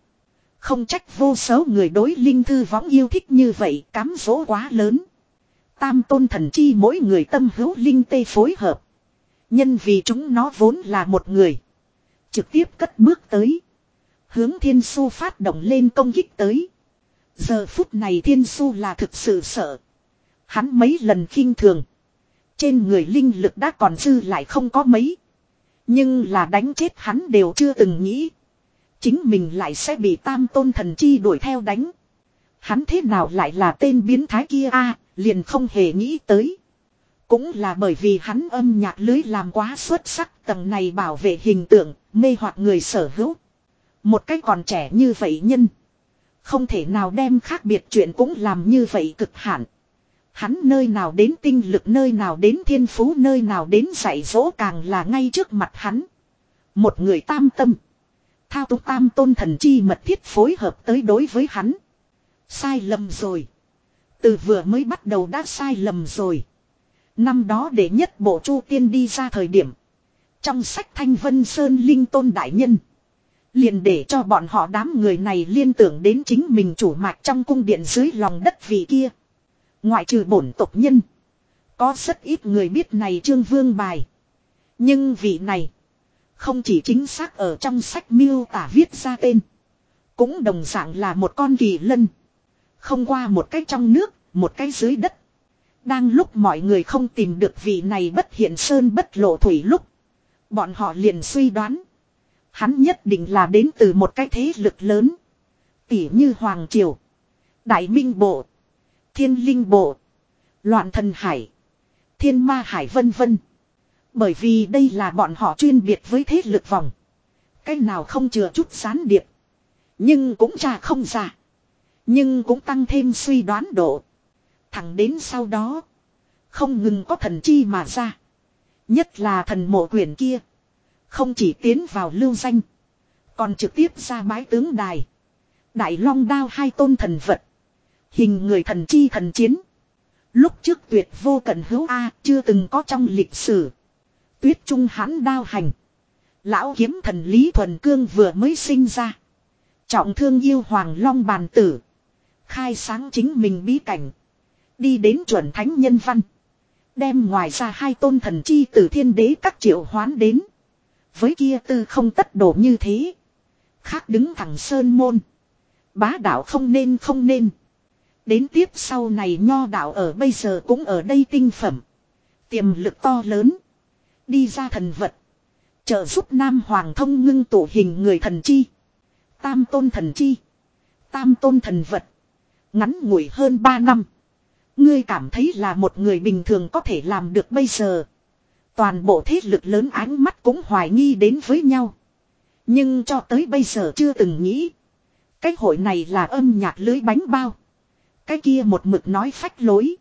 S1: Không trách vô số người đối linh thư võng yêu thích như vậy, cám dỗ quá lớn. Tam tôn thần chi mỗi người tâm hữu linh tê phối hợp. Nhân vì chúng nó vốn là một người. Trực tiếp cất bước tới. Hướng thiên su phát động lên công kích tới. Giờ phút này thiên su là thực sự sợ. Hắn mấy lần khinh thường. Trên người linh lực đã còn dư lại không có mấy. Nhưng là đánh chết hắn đều chưa từng nghĩ. Chính mình lại sẽ bị tam tôn thần chi đuổi theo đánh. Hắn thế nào lại là tên biến thái kia a, liền không hề nghĩ tới. Cũng là bởi vì hắn âm nhạc lưới làm quá xuất sắc tầng này bảo vệ hình tượng, mê hoặc người sở hữu. Một cách còn trẻ như vậy nhân. Không thể nào đem khác biệt chuyện cũng làm như vậy cực hạn. Hắn nơi nào đến tinh lực nơi nào đến thiên phú nơi nào đến dạy dỗ càng là ngay trước mặt hắn. Một người tam tâm. Thao túng tam tôn thần chi mật thiết phối hợp tới đối với hắn. Sai lầm rồi. Từ vừa mới bắt đầu đã sai lầm rồi. Năm đó để nhất bộ chu tiên đi ra thời điểm. Trong sách Thanh Vân Sơn Linh Tôn Đại Nhân. Liền để cho bọn họ đám người này liên tưởng đến chính mình chủ mạch trong cung điện dưới lòng đất vị kia. Ngoại trừ bổn tộc nhân. Có rất ít người biết này trương vương bài. Nhưng vị này. Không chỉ chính xác ở trong sách miêu tả viết ra tên. Cũng đồng dạng là một con kỳ lân. Không qua một cái trong nước, một cái dưới đất. Đang lúc mọi người không tìm được vị này bất hiện sơn bất lộ thủy lúc. Bọn họ liền suy đoán. Hắn nhất định là đến từ một cái thế lực lớn. Tỉ như Hoàng Triều. Đại Minh Bộ. Thiên Linh Bộ. Loạn Thần Hải. Thiên Ma Hải vân vân. Bởi vì đây là bọn họ chuyên biệt với thế lực vòng. Cái nào không chừa chút sán điệp. Nhưng cũng chả không giả. Nhưng cũng tăng thêm suy đoán độ. Thẳng đến sau đó. Không ngừng có thần chi mà ra. Nhất là thần mộ quyền kia. Không chỉ tiến vào lưu danh. Còn trực tiếp ra bái tướng đài. Đại long đao hai tôn thần vật. Hình người thần chi thần chiến. Lúc trước tuyệt vô cận hữu A, chưa từng có trong lịch sử. Tuyết trung hãn đao hành. Lão kiếm thần Lý Thuần Cương vừa mới sinh ra. Trọng thương yêu hoàng long bàn tử. Khai sáng chính mình bí cảnh. Đi đến chuẩn thánh nhân văn. Đem ngoài ra hai tôn thần chi từ thiên đế các triệu hoán đến. Với kia tư không tất đổ như thế. Khác đứng thẳng sơn môn. Bá đạo không nên không nên. Đến tiếp sau này nho đạo ở bây giờ cũng ở đây tinh phẩm. Tiềm lực to lớn. Đi ra thần vật. Trợ giúp Nam Hoàng thông ngưng tụ hình người thần chi. Tam tôn thần chi. Tam tôn thần vật. Ngắn ngủi hơn 3 năm. Ngươi cảm thấy là một người bình thường có thể làm được bây giờ. Toàn bộ thế lực lớn ánh mắt cũng hoài nghi đến với nhau. Nhưng cho tới bây giờ chưa từng nghĩ. Cái hội này là âm nhạc lưới bánh bao. Cái kia một mực nói phách lối.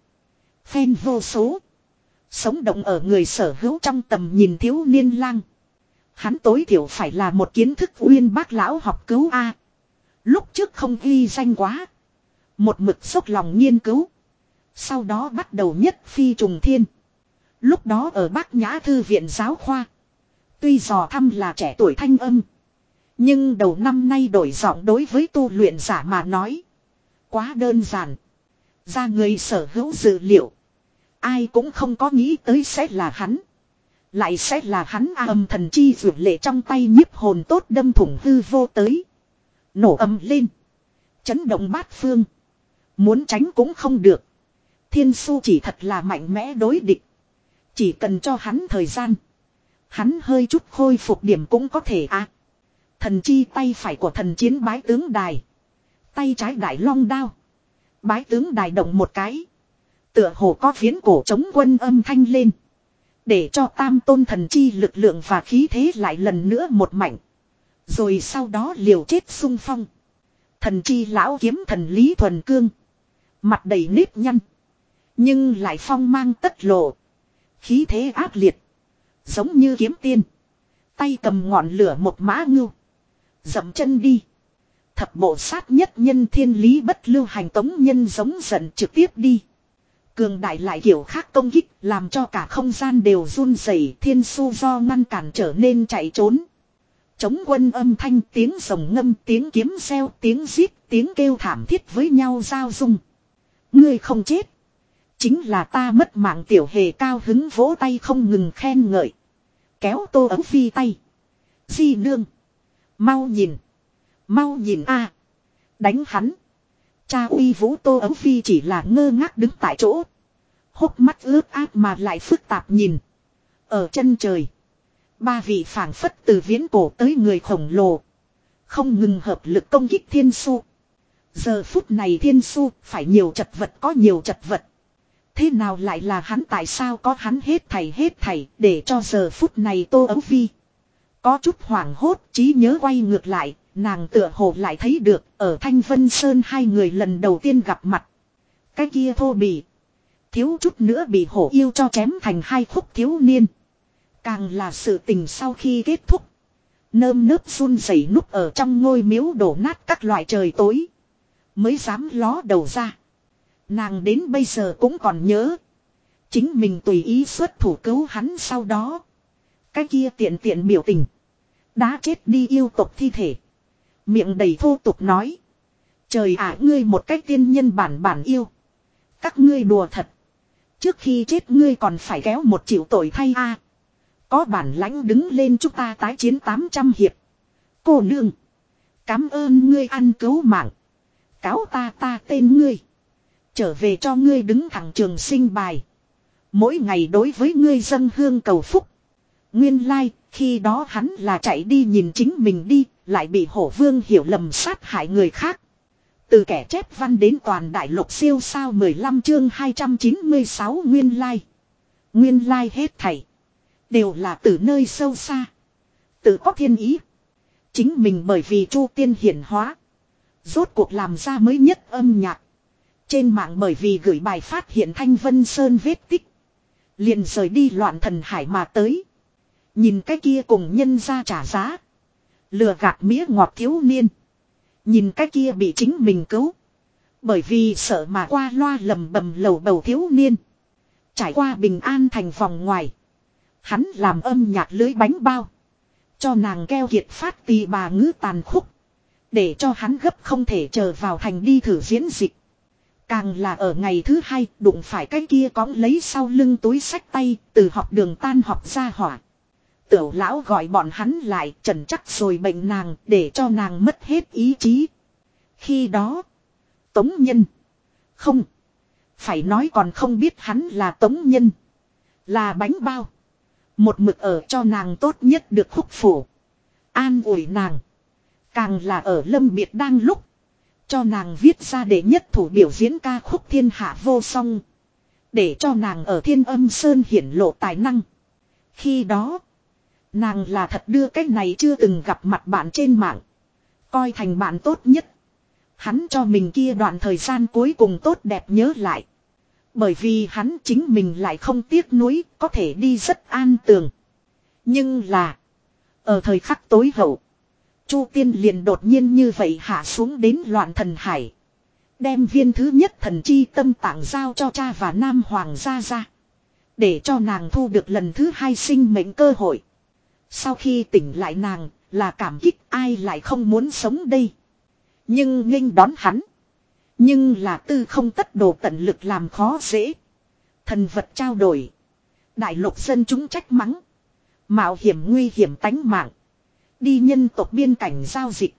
S1: Phen vô số. Sống động ở người sở hữu trong tầm nhìn thiếu niên lang. Hắn tối thiểu phải là một kiến thức uyên bác lão học cứu A. Lúc trước không ghi danh quá. Một mực sốc lòng nghiên cứu. Sau đó bắt đầu nhất phi trùng thiên. Lúc đó ở Bắc Nhã Thư viện giáo khoa. Tuy dò thăm là trẻ tuổi thanh âm. Nhưng đầu năm nay đổi giọng đối với tu luyện giả mà nói. Quá đơn giản. Ra người sở hữu dữ liệu. Ai cũng không có nghĩ tới sẽ là hắn. Lại sẽ là hắn âm thần chi vượt lệ trong tay nhiếp hồn tốt đâm thủng hư vô tới. Nổ âm lên. Chấn động bát phương. Muốn tránh cũng không được. Thiên su chỉ thật là mạnh mẽ đối địch. Chỉ cần cho hắn thời gian. Hắn hơi chút khôi phục điểm cũng có thể à. Thần chi tay phải của thần chiến bái tướng đài. Tay trái đại long đao. Bái tướng đài động một cái. Tựa hồ có phiến cổ chống quân âm thanh lên. Để cho tam tôn thần chi lực lượng và khí thế lại lần nữa một mạnh, Rồi sau đó liều chết sung phong. Thần chi lão kiếm thần Lý Thuần Cương. Mặt đầy nếp nhăn. Nhưng lại phong mang tất lộ. Khí thế ác liệt. Giống như kiếm tiên. Tay cầm ngọn lửa một mã ngưu. Dậm chân đi. Thập bộ sát nhất nhân thiên lý bất lưu hành tống nhân giống giận trực tiếp đi. Cường đại lại kiểu khác công kích, làm cho cả không gian đều run rẩy, thiên su do ngăn cản trở nên chạy trốn. Chống quân âm thanh, tiếng rồng ngâm, tiếng kiếm xeo tiếng giết tiếng kêu thảm thiết với nhau giao dung. Ngươi không chết. Chính là ta mất mạng tiểu hề cao hứng vỗ tay không ngừng khen ngợi. Kéo tô ấu phi tay. Di nương. Mau nhìn. Mau nhìn a Đánh hắn. Cha uy vũ tô ấu phi chỉ là ngơ ngác đứng tại chỗ. Hốc mắt ướt át mà lại phức tạp nhìn. Ở chân trời. Ba vị phảng phất từ viễn cổ tới người khổng lồ. Không ngừng hợp lực công kích thiên su. Giờ phút này thiên su, phải nhiều chật vật, có nhiều chật vật. Thế nào lại là hắn tại sao có hắn hết thầy hết thầy để cho giờ phút này tô ấu phi. Có chút hoảng hốt trí nhớ quay ngược lại, nàng tựa hồ lại thấy được ở Thanh Vân Sơn hai người lần đầu tiên gặp mặt. Cái kia thô bỉ. Thiếu chút nữa bị hổ yêu cho chém thành hai khúc thiếu niên. Càng là sự tình sau khi kết thúc. Nơm nớp run rẩy núp ở trong ngôi miếu đổ nát các loại trời tối. Mới dám ló đầu ra. Nàng đến bây giờ cũng còn nhớ. Chính mình tùy ý xuất thủ cứu hắn sau đó. Cái kia tiện tiện biểu tình. Đã chết đi yêu tộc thi thể. Miệng đầy thô tục nói. Trời ả ngươi một cách tiên nhân bản bản yêu. Các ngươi đùa thật. Trước khi chết ngươi còn phải kéo một triệu tội thay a Có bản lãnh đứng lên chúng ta tái chiến 800 hiệp. Cô nương. Cám ơn ngươi ăn cứu mạng. Cáo ta ta tên ngươi. Trở về cho ngươi đứng thẳng trường sinh bài. Mỗi ngày đối với ngươi dân hương cầu phúc. Nguyên lai, like, khi đó hắn là chạy đi nhìn chính mình đi, lại bị hổ vương hiểu lầm sát hại người khác. Từ kẻ chép văn đến toàn đại lục siêu sao 15 chương 296 nguyên lai. Like. Nguyên lai like hết thảy. Đều là từ nơi sâu xa. Tự có thiên ý. Chính mình bởi vì chu tiên hiển hóa. Rốt cuộc làm ra mới nhất âm nhạc. Trên mạng bởi vì gửi bài phát hiện Thanh Vân Sơn vết tích. Liền rời đi loạn thần hải mà tới. Nhìn cái kia cùng nhân ra trả giá. Lừa gạt mía ngọt thiếu niên. Nhìn cái kia bị chính mình cứu. Bởi vì sợ mà qua loa lầm bầm lầu bầu thiếu niên. Trải qua bình an thành vòng ngoài. Hắn làm âm nhạc lưới bánh bao. Cho nàng keo kiệt phát tì bà ngữ tàn khúc. Để cho hắn gấp không thể chờ vào thành đi thử diễn dịch. Càng là ở ngày thứ hai đụng phải cái kia có lấy sau lưng túi sách tay từ học đường tan học ra hỏa. Tiểu lão gọi bọn hắn lại trần chắc rồi bệnh nàng để cho nàng mất hết ý chí. Khi đó, Tống Nhân Không. Phải nói còn không biết hắn là tống nhân. Là bánh bao. Một mực ở cho nàng tốt nhất được khúc phủ. An ủi nàng. Càng là ở lâm biệt đang lúc. Cho nàng viết ra để nhất thủ biểu diễn ca khúc thiên hạ vô song. Để cho nàng ở thiên âm sơn hiển lộ tài năng. Khi đó. Nàng là thật đưa cách này chưa từng gặp mặt bạn trên mạng. Coi thành bạn tốt nhất. Hắn cho mình kia đoạn thời gian cuối cùng tốt đẹp nhớ lại. Bởi vì hắn chính mình lại không tiếc nuối, có thể đi rất an tường. Nhưng là, ở thời khắc tối hậu, Chu Tiên liền đột nhiên như vậy hạ xuống đến loạn thần hải. Đem viên thứ nhất thần chi tâm tạng giao cho cha và nam hoàng gia ra. Để cho nàng thu được lần thứ hai sinh mệnh cơ hội. Sau khi tỉnh lại nàng, là cảm kích ai lại không muốn sống đây. Nhưng nghênh đón hắn. Nhưng là tư không tất đồ tận lực làm khó dễ. Thần vật trao đổi. Đại lục dân chúng trách mắng. Mạo hiểm nguy hiểm tánh mạng. Đi nhân tộc biên cảnh giao dịch.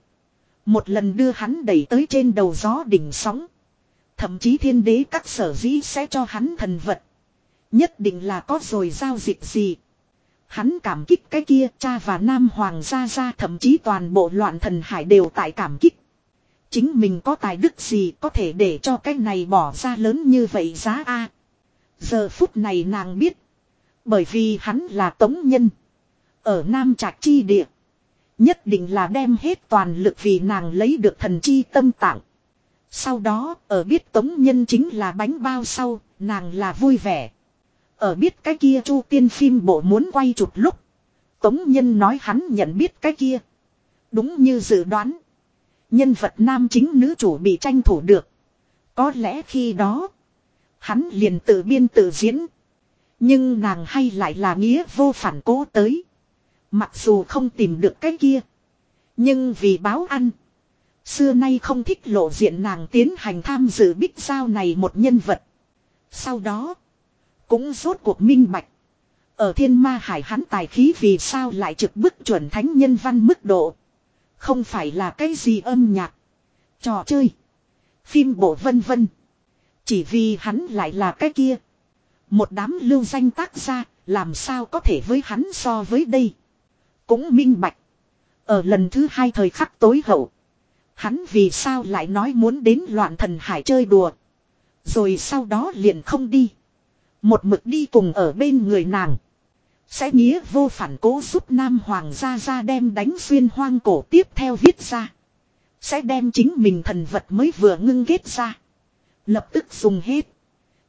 S1: Một lần đưa hắn đẩy tới trên đầu gió đỉnh sóng. Thậm chí thiên đế các sở dĩ sẽ cho hắn thần vật. Nhất định là có rồi giao dịch gì. Hắn cảm kích cái kia cha và nam hoàng gia gia thậm chí toàn bộ loạn thần hải đều tại cảm kích. Chính mình có tài đức gì có thể để cho cái này bỏ ra lớn như vậy giá A. Giờ phút này nàng biết. Bởi vì hắn là tống nhân. Ở Nam Trạc Chi Địa. Nhất định là đem hết toàn lực vì nàng lấy được thần chi tâm tạng. Sau đó, ở biết tống nhân chính là bánh bao sau, nàng là vui vẻ. Ở biết cái kia chu tiên phim bộ muốn quay chụp lúc. Tống nhân nói hắn nhận biết cái kia. Đúng như dự đoán. Nhân vật nam chính nữ chủ bị tranh thủ được. Có lẽ khi đó. Hắn liền tự biên tự diễn. Nhưng nàng hay lại là nghĩa vô phản cố tới. Mặc dù không tìm được cái kia. Nhưng vì báo ăn. Xưa nay không thích lộ diện nàng tiến hành tham dự bích giao này một nhân vật. Sau đó. Cũng rốt cuộc minh bạch. Ở thiên ma hải hắn tài khí vì sao lại trực bức chuẩn thánh nhân văn mức độ. Không phải là cái gì âm nhạc. Trò chơi. Phim bộ vân vân. Chỉ vì hắn lại là cái kia. Một đám lưu danh tác gia. Làm sao có thể với hắn so với đây. Cũng minh bạch. Ở lần thứ hai thời khắc tối hậu. Hắn vì sao lại nói muốn đến loạn thần hải chơi đùa. Rồi sau đó liền không đi. Một mực đi cùng ở bên người nàng. Sẽ nghĩa vô phản cố giúp Nam Hoàng gia ra đem đánh xuyên hoang cổ tiếp theo viết ra. Sẽ đem chính mình thần vật mới vừa ngưng ghét ra. Lập tức dùng hết.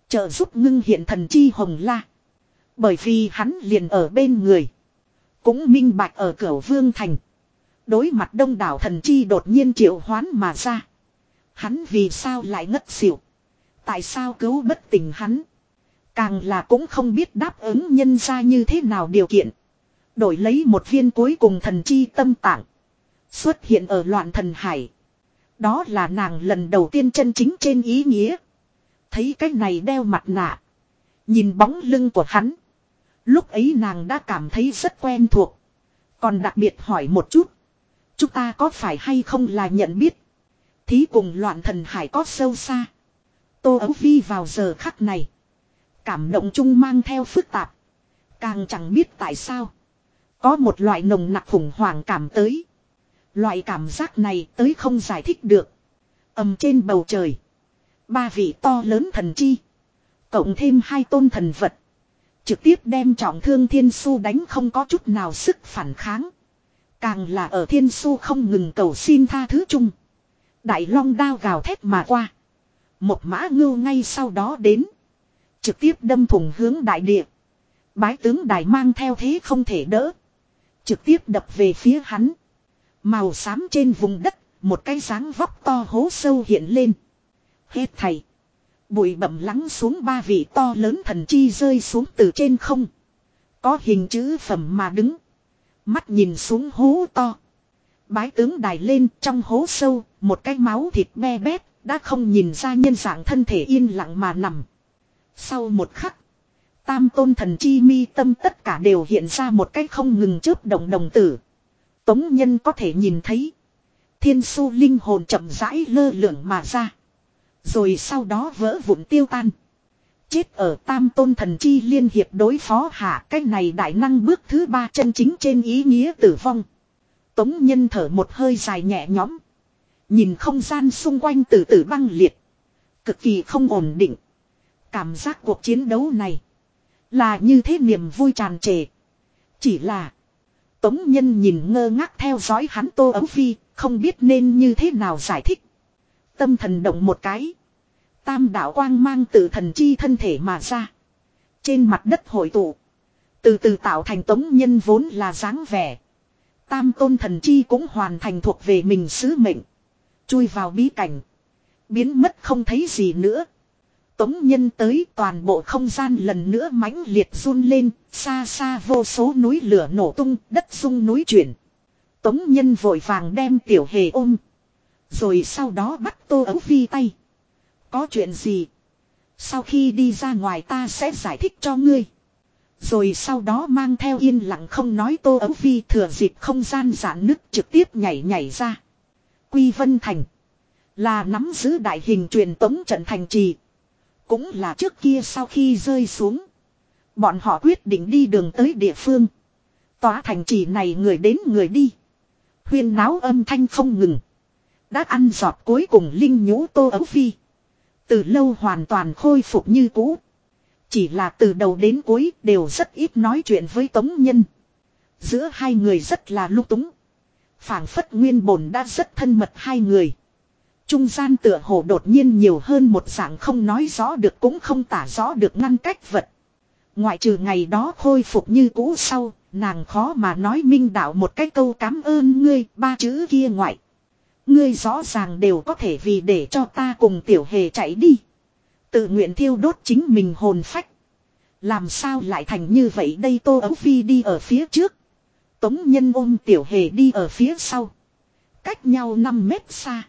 S1: Trợ giúp ngưng hiện thần chi hồng la. Bởi vì hắn liền ở bên người. Cũng minh bạch ở cửa vương thành. Đối mặt đông đảo thần chi đột nhiên triệu hoán mà ra. Hắn vì sao lại ngất xỉu. Tại sao cứu bất tình hắn. Càng là cũng không biết đáp ứng nhân ra như thế nào điều kiện. Đổi lấy một viên cuối cùng thần chi tâm tạng. Xuất hiện ở loạn thần hải. Đó là nàng lần đầu tiên chân chính trên ý nghĩa. Thấy cái này đeo mặt nạ. Nhìn bóng lưng của hắn. Lúc ấy nàng đã cảm thấy rất quen thuộc. Còn đặc biệt hỏi một chút. Chúng ta có phải hay không là nhận biết. Thí cùng loạn thần hải có sâu xa. Tô ấu vi vào giờ khắc này. Cảm động chung mang theo phức tạp. Càng chẳng biết tại sao. Có một loại nồng nặc khủng hoảng cảm tới. Loại cảm giác này tới không giải thích được. ầm trên bầu trời. Ba vị to lớn thần chi. Cộng thêm hai tôn thần vật. Trực tiếp đem trọng thương thiên su đánh không có chút nào sức phản kháng. Càng là ở thiên su không ngừng cầu xin tha thứ chung. Đại long đao gào thét mà qua. Một mã ngưu ngay sau đó đến. Trực tiếp đâm thủng hướng đại địa. Bái tướng đài mang theo thế không thể đỡ. Trực tiếp đập về phía hắn. Màu xám trên vùng đất, một cái dáng vóc to hố sâu hiện lên. Hết thầy. Bụi bẩm lắng xuống ba vị to lớn thần chi rơi xuống từ trên không. Có hình chữ phẩm mà đứng. Mắt nhìn xuống hố to. Bái tướng đài lên trong hố sâu, một cái máu thịt be bét, đã không nhìn ra nhân dạng thân thể yên lặng mà nằm. Sau một khắc, tam tôn thần chi mi tâm tất cả đều hiện ra một cái không ngừng chớp động đồng tử. Tống nhân có thể nhìn thấy. Thiên su linh hồn chậm rãi lơ lửng mà ra. Rồi sau đó vỡ vụn tiêu tan. Chết ở tam tôn thần chi liên hiệp đối phó hạ, cái này đại năng bước thứ ba chân chính trên ý nghĩa tử vong. Tống nhân thở một hơi dài nhẹ nhõm. Nhìn không gian xung quanh từ từ băng liệt. Cực kỳ không ổn định. Cảm giác cuộc chiến đấu này. Là như thế niềm vui tràn trề. Chỉ là. Tống nhân nhìn ngơ ngác theo dõi hắn tô ấu phi. Không biết nên như thế nào giải thích. Tâm thần động một cái. Tam đạo quang mang từ thần chi thân thể mà ra. Trên mặt đất hội tụ. Từ từ tạo thành tống nhân vốn là dáng vẻ. Tam tôn thần chi cũng hoàn thành thuộc về mình sứ mệnh. Chui vào bí cảnh. Biến mất không thấy gì nữa. Tống nhân tới toàn bộ không gian lần nữa mãnh liệt run lên, xa xa vô số núi lửa nổ tung, đất rung núi chuyển. Tống nhân vội vàng đem tiểu hề ôm. Rồi sau đó bắt tô ấu phi tay. Có chuyện gì? Sau khi đi ra ngoài ta sẽ giải thích cho ngươi. Rồi sau đó mang theo yên lặng không nói tô ấu phi thừa dịp không gian giãn nứt trực tiếp nhảy nhảy ra. Quy Vân Thành. Là nắm giữ đại hình truyền tống trận thành trì. Cũng là trước kia sau khi rơi xuống. Bọn họ quyết định đi đường tới địa phương. Tòa thành trì này người đến người đi. Huyên náo âm thanh không ngừng. Đã ăn giọt cuối cùng linh nhũ tô ấu phi. Từ lâu hoàn toàn khôi phục như cũ. Chỉ là từ đầu đến cuối đều rất ít nói chuyện với Tống Nhân. Giữa hai người rất là lúc túng. phảng phất nguyên bổn đã rất thân mật hai người. Trung gian tựa hồ đột nhiên nhiều hơn một dạng không nói rõ được cũng không tả rõ được ngăn cách vật. Ngoại trừ ngày đó khôi phục như cũ sau, nàng khó mà nói minh đạo một cái câu cảm ơn ngươi, ba chữ kia ngoại. Ngươi rõ ràng đều có thể vì để cho ta cùng tiểu hề chạy đi. Tự nguyện thiêu đốt chính mình hồn phách. Làm sao lại thành như vậy đây Tô Ấu Phi đi ở phía trước. Tống Nhân ôm tiểu hề đi ở phía sau. Cách nhau 5 mét xa.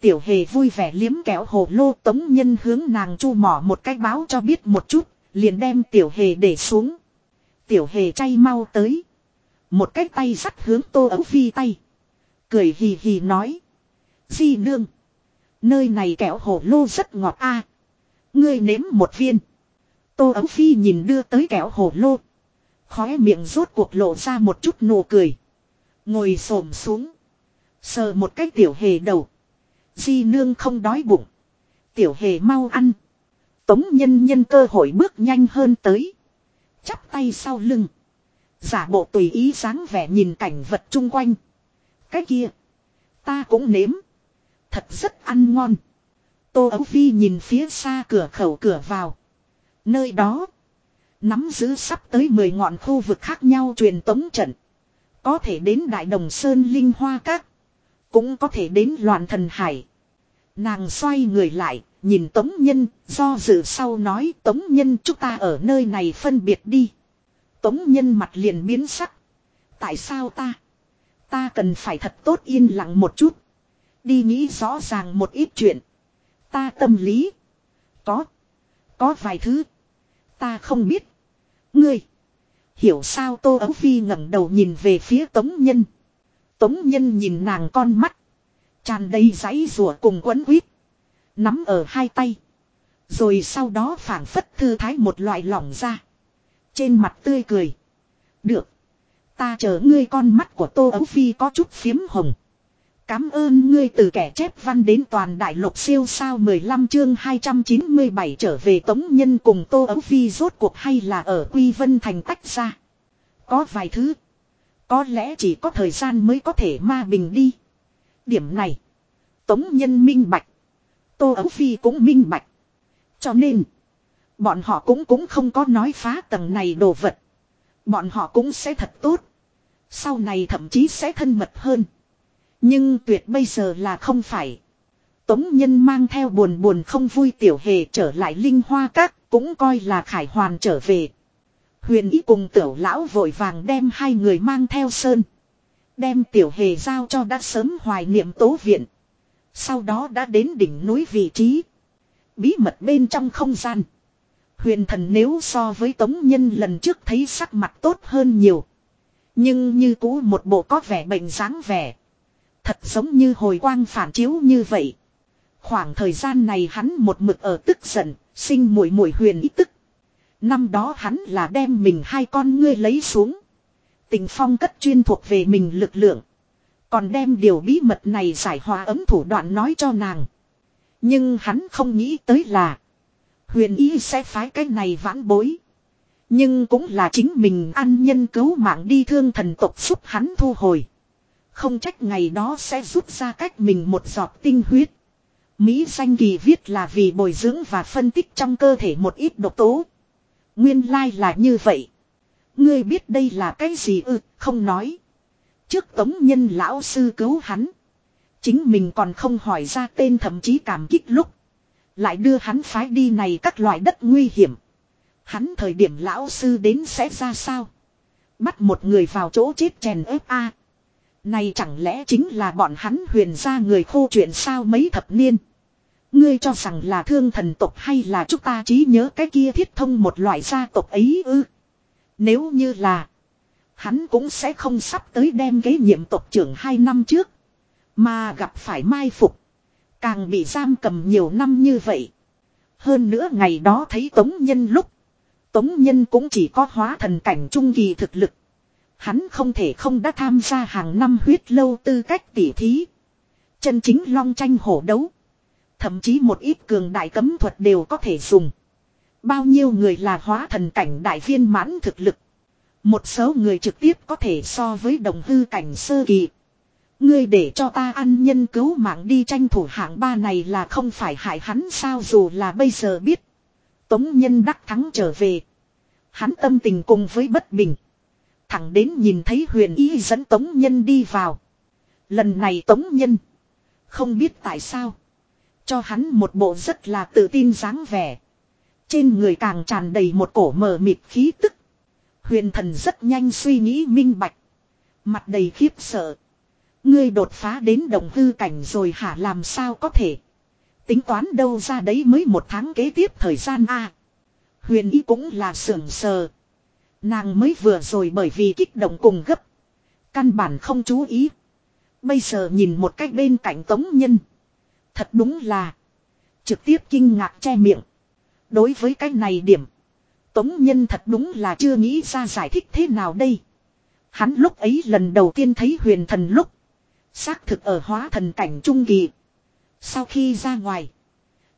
S1: Tiểu hề vui vẻ liếm kéo hồ lô Tống Nhân hướng nàng chu mỏ một cách báo cho biết một chút. Liền đem tiểu hề để xuống. Tiểu hề chay mau tới. Một cái tay sắt hướng Tô Ấu Phi tay. Cười hì hì nói. Di nương. Nơi này kẹo hổ lô rất ngọt a. Ngươi nếm một viên. Tô Ấu Phi nhìn đưa tới kẹo hổ lô. Khóe miệng rốt cuộc lộ ra một chút nụ cười. Ngồi xổm xuống. Sờ một cái tiểu hề đầu. Di nương không đói bụng. Tiểu hề mau ăn. Tống nhân nhân cơ hội bước nhanh hơn tới. Chắp tay sau lưng. Giả bộ tùy ý dáng vẻ nhìn cảnh vật chung quanh. Cái kia. Ta cũng nếm. Thật rất ăn ngon. Tô Ấu Phi nhìn phía xa cửa khẩu cửa vào. Nơi đó. Nắm giữ sắp tới 10 ngọn khu vực khác nhau truyền tống trận. Có thể đến Đại Đồng Sơn Linh Hoa Các. Cũng có thể đến Loạn Thần Hải. Nàng xoay người lại, nhìn Tống Nhân, do dự sau nói Tống Nhân chúng ta ở nơi này phân biệt đi. Tống Nhân mặt liền biến sắc. Tại sao ta? Ta cần phải thật tốt yên lặng một chút. Đi nghĩ rõ ràng một ít chuyện. Ta tâm lý. Có. Có vài thứ. Ta không biết. Ngươi. Hiểu sao Tô Ấu Phi ngẩng đầu nhìn về phía Tống Nhân. Tống Nhân nhìn nàng con mắt. Tràn đầy giấy rùa cùng quấn quýt. Nắm ở hai tay. Rồi sau đó phảng phất thư thái một loại lỏng ra. Trên mặt tươi cười. Được. Ta chờ ngươi con mắt của Tô Ấu Phi có chút phiếm hồng. Cám ơn ngươi từ kẻ chép văn đến toàn đại lục siêu sao 15 chương 297 trở về Tống Nhân cùng Tô Ấu Phi rốt cuộc hay là ở Quy Vân Thành tách ra. Có vài thứ. Có lẽ chỉ có thời gian mới có thể ma bình đi. Điểm này. Tống Nhân minh bạch. Tô Ấu Phi cũng minh bạch. Cho nên. Bọn họ cũng cũng không có nói phá tầng này đồ vật. Bọn họ cũng sẽ thật tốt. Sau này thậm chí sẽ thân mật hơn. Nhưng tuyệt bây giờ là không phải. Tống nhân mang theo buồn buồn không vui tiểu hề trở lại linh hoa các cũng coi là khải hoàn trở về. Huyền ý cùng tiểu lão vội vàng đem hai người mang theo sơn. Đem tiểu hề giao cho đã sớm hoài niệm tố viện. Sau đó đã đến đỉnh núi vị trí. Bí mật bên trong không gian. Huyền thần nếu so với tống nhân lần trước thấy sắc mặt tốt hơn nhiều. Nhưng như cũ một bộ có vẻ bệnh dáng vẻ. Thật giống như hồi quang phản chiếu như vậy. Khoảng thời gian này hắn một mực ở tức giận, sinh mùi mùi huyền ý tức. Năm đó hắn là đem mình hai con ngươi lấy xuống. Tình phong cất chuyên thuộc về mình lực lượng. Còn đem điều bí mật này giải hòa ấm thủ đoạn nói cho nàng. Nhưng hắn không nghĩ tới là. Huyền ý sẽ phái cái này vãn bối. Nhưng cũng là chính mình ăn nhân cứu mạng đi thương thần tộc giúp hắn thu hồi. Không trách ngày đó sẽ rút ra cách mình một giọt tinh huyết. Mỹ danh kỳ viết là vì bồi dưỡng và phân tích trong cơ thể một ít độc tố. Nguyên lai là như vậy. Ngươi biết đây là cái gì ư, không nói. Trước tống nhân lão sư cứu hắn. Chính mình còn không hỏi ra tên thậm chí cảm kích lúc. Lại đưa hắn phái đi này các loại đất nguy hiểm. Hắn thời điểm lão sư đến sẽ ra sao? Bắt một người vào chỗ chết chèn ép a. Này chẳng lẽ chính là bọn hắn huyền ra người khô chuyện sao mấy thập niên. Ngươi cho rằng là thương thần tộc hay là chúng ta trí nhớ cái kia thiết thông một loại gia tộc ấy ư. Nếu như là. Hắn cũng sẽ không sắp tới đem cái nhiệm tộc trưởng hai năm trước. Mà gặp phải mai phục. Càng bị giam cầm nhiều năm như vậy. Hơn nữa ngày đó thấy Tống Nhân lúc. Tống Nhân cũng chỉ có hóa thần cảnh trung kỳ thực lực. Hắn không thể không đã tham gia hàng năm huyết lâu tư cách tỉ thí. Chân chính long tranh hổ đấu. Thậm chí một ít cường đại cấm thuật đều có thể dùng. Bao nhiêu người là hóa thần cảnh đại viên mãn thực lực. Một số người trực tiếp có thể so với đồng hư cảnh sơ kỳ. Ngươi để cho ta ăn nhân cứu mạng đi tranh thủ hạng ba này là không phải hại hắn sao dù là bây giờ biết. Tống nhân đắc thắng trở về. Hắn tâm tình cùng với bất bình. Thẳng đến nhìn thấy huyền ý dẫn tống nhân đi vào. Lần này tống nhân. Không biết tại sao. Cho hắn một bộ rất là tự tin dáng vẻ. Trên người càng tràn đầy một cổ mờ mịt khí tức. Huyền thần rất nhanh suy nghĩ minh bạch. Mặt đầy khiếp sợ. Ngươi đột phá đến đồng hư cảnh rồi hả làm sao có thể. Tính toán đâu ra đấy mới một tháng kế tiếp thời gian a Huyền ý cũng là sưởng sờ. Nàng mới vừa rồi bởi vì kích động cùng gấp. Căn bản không chú ý. Bây giờ nhìn một cách bên cạnh tống nhân. Thật đúng là. Trực tiếp kinh ngạc che miệng. Đối với cái này điểm. Tống nhân thật đúng là chưa nghĩ ra giải thích thế nào đây. Hắn lúc ấy lần đầu tiên thấy huyền thần lúc. Xác thực ở hóa thần cảnh trung kỳ. Sau khi ra ngoài.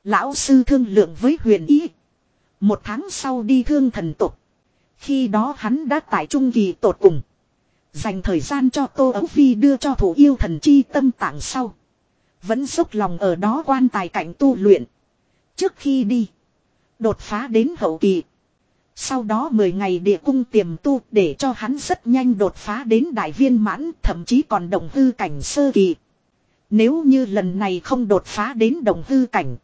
S1: Lão sư thương lượng với huyền ý. Một tháng sau đi thương thần tục. Khi đó hắn đã tại trung kỳ tột cùng. Dành thời gian cho Tô Ấu Phi đưa cho thủ yêu thần chi tâm tạng sau. Vẫn dốc lòng ở đó quan tài cảnh tu luyện. Trước khi đi. Đột phá đến hậu kỳ. Sau đó 10 ngày địa cung tiềm tu để cho hắn rất nhanh đột phá đến đại viên mãn, thậm chí còn đồng hư cảnh sơ kỳ. Nếu như lần này không đột phá đến đồng hư cảnh.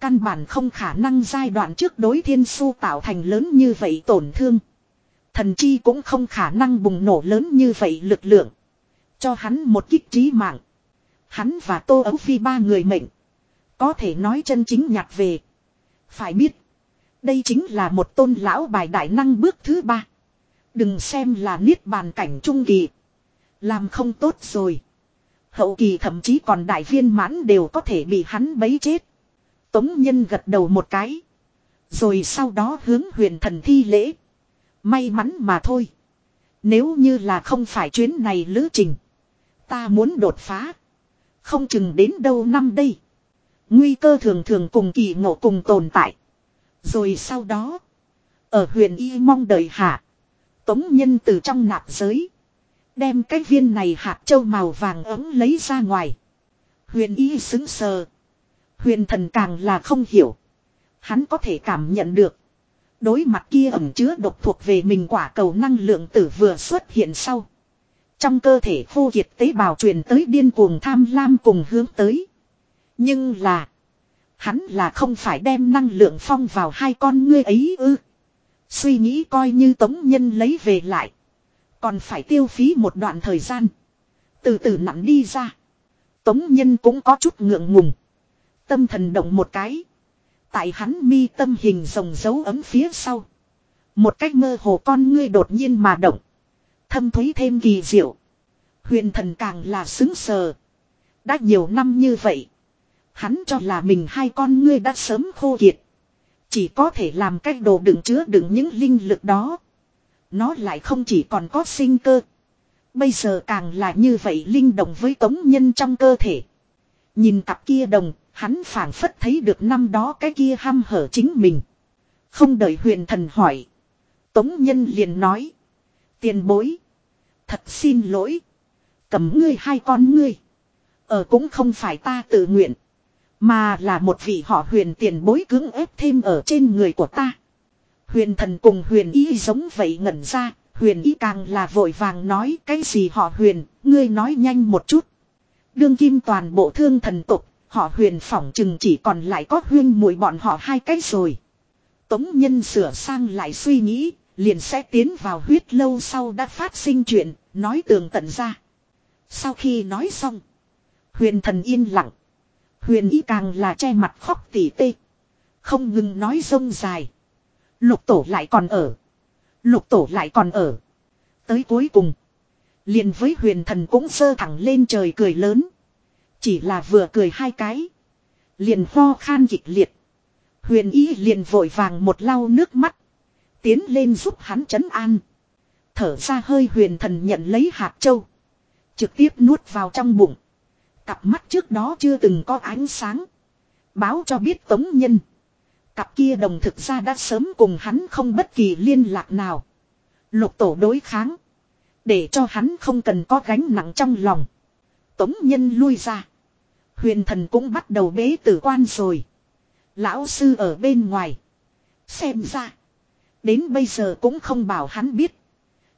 S1: Căn bản không khả năng giai đoạn trước đối thiên su tạo thành lớn như vậy tổn thương. Thần chi cũng không khả năng bùng nổ lớn như vậy lực lượng. Cho hắn một kích trí mạng. Hắn và Tô Ấu Phi ba người mệnh. Có thể nói chân chính nhặt về. Phải biết. Đây chính là một tôn lão bài đại năng bước thứ ba. Đừng xem là niết bàn cảnh trung kỳ. Làm không tốt rồi. Hậu kỳ thậm chí còn đại viên mãn đều có thể bị hắn bấy chết. Tống nhân gật đầu một cái. Rồi sau đó hướng huyền thần thi lễ. May mắn mà thôi. Nếu như là không phải chuyến này lữ trình. Ta muốn đột phá. Không chừng đến đâu năm đây. Nguy cơ thường thường cùng kỳ ngộ cùng tồn tại. Rồi sau đó. Ở huyền y mong đợi hạ. Tống nhân từ trong nạp giới. Đem cái viên này hạt châu màu vàng ấm lấy ra ngoài. Huyền y xứng sờ. Huyền thần càng là không hiểu. Hắn có thể cảm nhận được. Đối mặt kia ẩm chứa độc thuộc về mình quả cầu năng lượng tử vừa xuất hiện sau. Trong cơ thể khô kiệt tế bào truyền tới điên cuồng tham lam cùng hướng tới. Nhưng là. Hắn là không phải đem năng lượng phong vào hai con ngươi ấy ư. Suy nghĩ coi như tống nhân lấy về lại. Còn phải tiêu phí một đoạn thời gian. Từ từ nặng đi ra. Tống nhân cũng có chút ngượng ngùng. Tâm thần động một cái. Tại hắn mi tâm hình rồng dấu ấm phía sau. Một cách mơ hồ con ngươi đột nhiên mà động. Thâm thúy thêm kỳ diệu. Huyền thần càng là xứng sờ. Đã nhiều năm như vậy. Hắn cho là mình hai con ngươi đã sớm khô kiệt. Chỉ có thể làm cách đồ đựng chứa đựng những linh lực đó. Nó lại không chỉ còn có sinh cơ. Bây giờ càng là như vậy linh động với tống nhân trong cơ thể. Nhìn cặp kia đồng, hắn phảng phất thấy được năm đó cái kia ham hở chính mình. Không đợi huyền thần hỏi. Tống nhân liền nói. Tiền bối. Thật xin lỗi. Cầm ngươi hai con ngươi. Ở cũng không phải ta tự nguyện. Mà là một vị họ huyền tiền bối cưỡng ép thêm ở trên người của ta. Huyền thần cùng huyền ý giống vậy ngẩn ra. Huyền ý càng là vội vàng nói cái gì họ huyền, ngươi nói nhanh một chút. Đương kim toàn bộ thương thần tục, họ huyền phỏng chừng chỉ còn lại có huyên mùi bọn họ hai cái rồi. Tống nhân sửa sang lại suy nghĩ, liền sẽ tiến vào huyết lâu sau đã phát sinh chuyện, nói tường tận ra. Sau khi nói xong, huyền thần yên lặng. Huyền ý càng là che mặt khóc tỉ tê. Không ngừng nói rông dài. Lục tổ lại còn ở. Lục tổ lại còn ở. Tới cuối cùng. Liền với huyền thần cũng sơ thẳng lên trời cười lớn. Chỉ là vừa cười hai cái. Liền ho khan kịch liệt. Huyền y liền vội vàng một lau nước mắt. Tiến lên giúp hắn chấn an. Thở ra hơi huyền thần nhận lấy hạt châu. Trực tiếp nuốt vào trong bụng. Cặp mắt trước đó chưa từng có ánh sáng. Báo cho biết tống nhân. Cặp kia đồng thực ra đã sớm cùng hắn không bất kỳ liên lạc nào. Lục tổ đối kháng. Để cho hắn không cần có gánh nặng trong lòng. Tống nhân lui ra. Huyền thần cũng bắt đầu bế tử quan rồi. Lão sư ở bên ngoài. Xem ra. Đến bây giờ cũng không bảo hắn biết.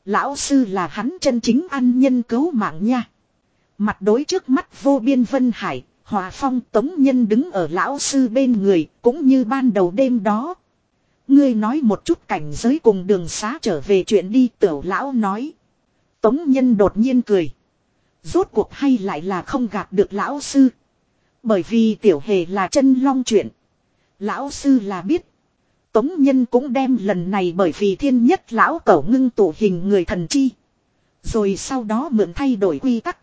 S1: Lão sư là hắn chân chính ăn nhân cứu mạng nha. Mặt đối trước mắt vô biên vân hải, hòa phong tống nhân đứng ở lão sư bên người, cũng như ban đầu đêm đó. Ngươi nói một chút cảnh giới cùng đường xá trở về chuyện đi tiểu lão nói. Tống nhân đột nhiên cười. Rốt cuộc hay lại là không gạt được lão sư. Bởi vì tiểu hề là chân long chuyện. Lão sư là biết. Tống Nhân cũng đem lần này bởi vì thiên nhất lão cẩu ngưng tụ hình người thần chi. Rồi sau đó mượn thay đổi quy tắc.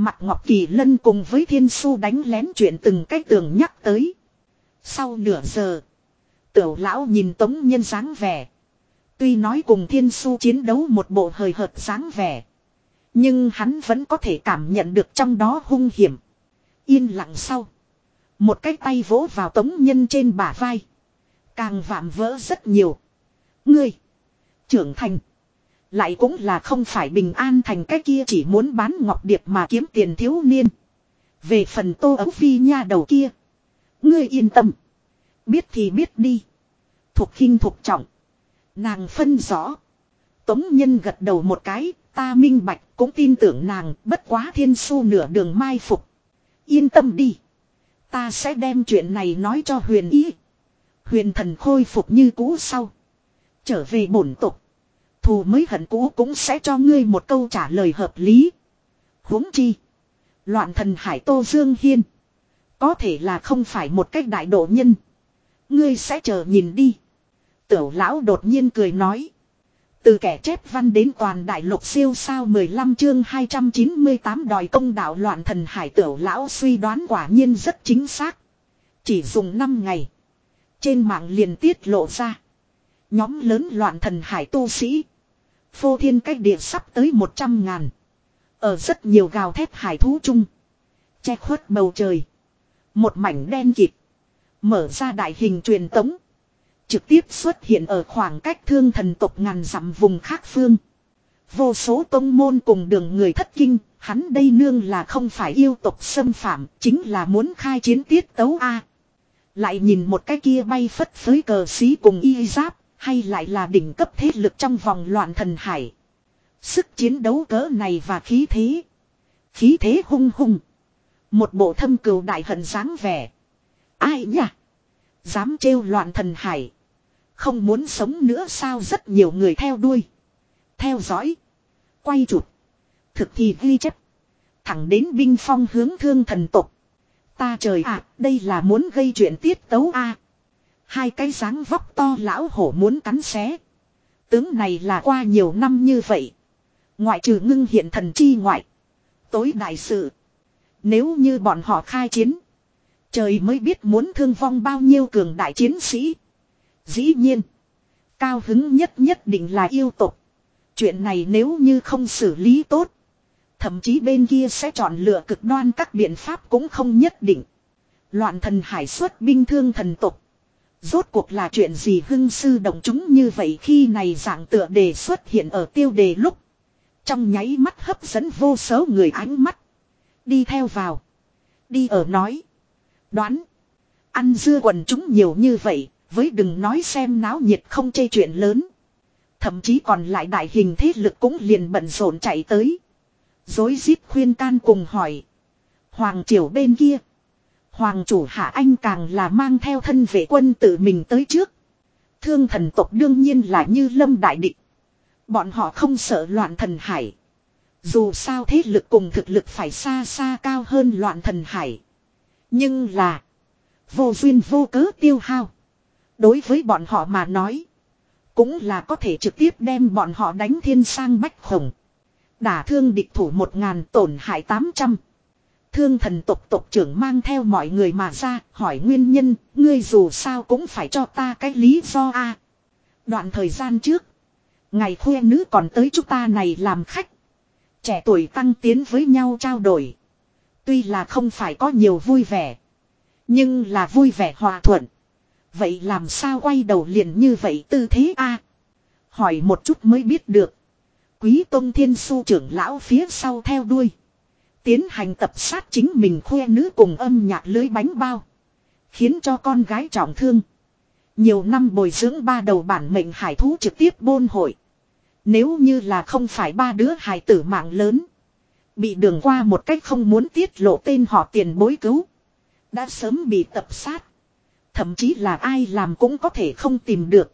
S1: Mặt Ngọc Kỳ Lân cùng với thiên su đánh lén chuyện từng cách tường nhắc tới. Sau nửa giờ. Tiểu lão nhìn Tống Nhân dáng vẻ. Tuy nói cùng thiên su chiến đấu một bộ hời hợt dáng vẻ. Nhưng hắn vẫn có thể cảm nhận được trong đó hung hiểm. Yên lặng sau. Một cái tay vỗ vào Tống Nhân trên bả vai. Càng vạm vỡ rất nhiều. Ngươi. Trưởng thành. Lại cũng là không phải bình an thành cái kia chỉ muốn bán ngọc điệp mà kiếm tiền thiếu niên. Về phần tô ấu phi nha đầu kia. Ngươi yên tâm. Biết thì biết đi. Thuộc khinh thuộc trọng. Nàng phân rõ. Tống nhân gật đầu một cái. Ta minh bạch, cũng tin tưởng nàng, bất quá thiên su nửa đường mai phục. Yên tâm đi. Ta sẽ đem chuyện này nói cho huyền ý. Huyền thần khôi phục như cũ sau. Trở về bổn tục. Thù mới hận cũ cũng sẽ cho ngươi một câu trả lời hợp lý. huống chi. Loạn thần hải tô dương hiên. Có thể là không phải một cách đại độ nhân. Ngươi sẽ chờ nhìn đi. Tiểu lão đột nhiên cười nói. Từ kẻ chép văn đến toàn đại lục siêu sao 15 chương 298 đòi công đạo loạn thần hải tiểu lão suy đoán quả nhiên rất chính xác. Chỉ dùng 5 ngày. Trên mạng liền tiết lộ ra. Nhóm lớn loạn thần hải tu sĩ. Phô thiên cách địa sắp tới 100 ngàn. Ở rất nhiều gào thép hải thú chung. Che khuất bầu trời. Một mảnh đen kịt. Mở ra đại hình truyền tống. Trực tiếp xuất hiện ở khoảng cách thương thần tộc ngàn dặm vùng khác phương. Vô số tông môn cùng đường người thất kinh, hắn đây nương là không phải yêu tộc xâm phạm, chính là muốn khai chiến tiết tấu A. Lại nhìn một cái kia bay phất phới cờ xí cùng y giáp, hay lại là đỉnh cấp thế lực trong vòng loạn thần hải. Sức chiến đấu cỡ này và khí thế. Khí thế hung hung. Một bộ thâm cừu đại hận dáng vẻ. Ai nhỉ? Dám trêu loạn thần hải. Không muốn sống nữa sao rất nhiều người theo đuôi. Theo dõi. Quay chụp. Thực thì ghi chép. Thẳng đến binh phong hướng thương thần tục. Ta trời ạ, đây là muốn gây chuyện tiết tấu a. Hai cái dáng vóc to lão hổ muốn cắn xé. Tướng này là qua nhiều năm như vậy. Ngoại trừ ngưng hiện thần chi ngoại. Tối đại sự. Nếu như bọn họ khai chiến. Trời mới biết muốn thương vong bao nhiêu cường đại chiến sĩ. Dĩ nhiên. Cao hứng nhất nhất định là yêu tục. Chuyện này nếu như không xử lý tốt. Thậm chí bên kia sẽ chọn lựa cực đoan các biện pháp cũng không nhất định. Loạn thần hải xuất binh thương thần tục. Rốt cuộc là chuyện gì hưng sư động chúng như vậy khi này dạng tựa đề xuất hiện ở tiêu đề lúc. Trong nháy mắt hấp dẫn vô số người ánh mắt. Đi theo vào. Đi ở nói. Đoán. Ăn dưa quần chúng nhiều như vậy. Với đừng nói xem náo nhiệt không chê chuyện lớn. Thậm chí còn lại đại hình thế lực cũng liền bận rộn chạy tới. Dối rít khuyên can cùng hỏi. Hoàng triều bên kia. Hoàng chủ hạ anh càng là mang theo thân vệ quân tự mình tới trước. Thương thần tộc đương nhiên là như lâm đại định. Bọn họ không sợ loạn thần hải. Dù sao thế lực cùng thực lực phải xa xa cao hơn loạn thần hải. Nhưng là. Vô duyên vô cớ tiêu hao. Đối với bọn họ mà nói. Cũng là có thể trực tiếp đem bọn họ đánh thiên sang bách khổng. Đả thương địch thủ một ngàn tổn hại tám trăm. Thương thần tộc tộc trưởng mang theo mọi người mà ra, hỏi nguyên nhân. Ngươi dù sao cũng phải cho ta cái lý do a. Đoạn thời gian trước. Ngày khuya nữ còn tới chúng ta này làm khách. Trẻ tuổi tăng tiến với nhau trao đổi. Tuy là không phải có nhiều vui vẻ. Nhưng là vui vẻ hòa thuận. Vậy làm sao quay đầu liền như vậy tư thế a? Hỏi một chút mới biết được. Quý Tông Thiên Su trưởng lão phía sau theo đuôi. Tiến hành tập sát chính mình khoe nữ cùng âm nhạc lưới bánh bao. Khiến cho con gái trọng thương. Nhiều năm bồi dưỡng ba đầu bản mệnh hải thú trực tiếp bôn hội. Nếu như là không phải ba đứa hải tử mạng lớn. Bị đường qua một cách không muốn tiết lộ tên họ tiền bối cứu. Đã sớm bị tập sát. Thậm chí là ai làm cũng có thể không tìm được.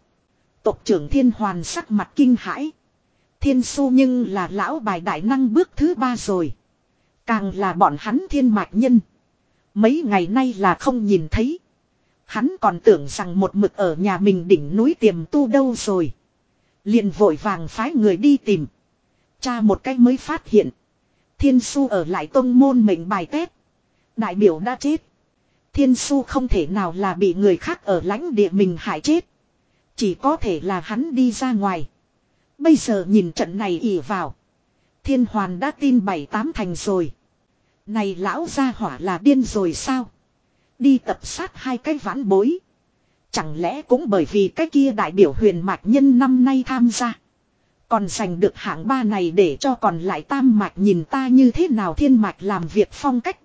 S1: Tộc trưởng thiên hoàn sắc mặt kinh hãi. Thiên su nhưng là lão bài đại năng bước thứ ba rồi. Càng là bọn hắn thiên mạch nhân. Mấy ngày nay là không nhìn thấy. Hắn còn tưởng rằng một mực ở nhà mình đỉnh núi tiềm tu đâu rồi. Liền vội vàng phái người đi tìm. Cha một cách mới phát hiện. Thiên su ở lại tông môn mệnh bài tết. Đại biểu đã chết. Thiên su không thể nào là bị người khác ở lãnh địa mình hại chết. Chỉ có thể là hắn đi ra ngoài. Bây giờ nhìn trận này ỉ vào. Thiên hoàn đã tin bảy tám thành rồi. Này lão gia hỏa là điên rồi sao? Đi tập sát hai cái vãn bối. Chẳng lẽ cũng bởi vì cái kia đại biểu huyền mạch nhân năm nay tham gia. Còn giành được hạng ba này để cho còn lại tam mạch nhìn ta như thế nào thiên mạch làm việc phong cách.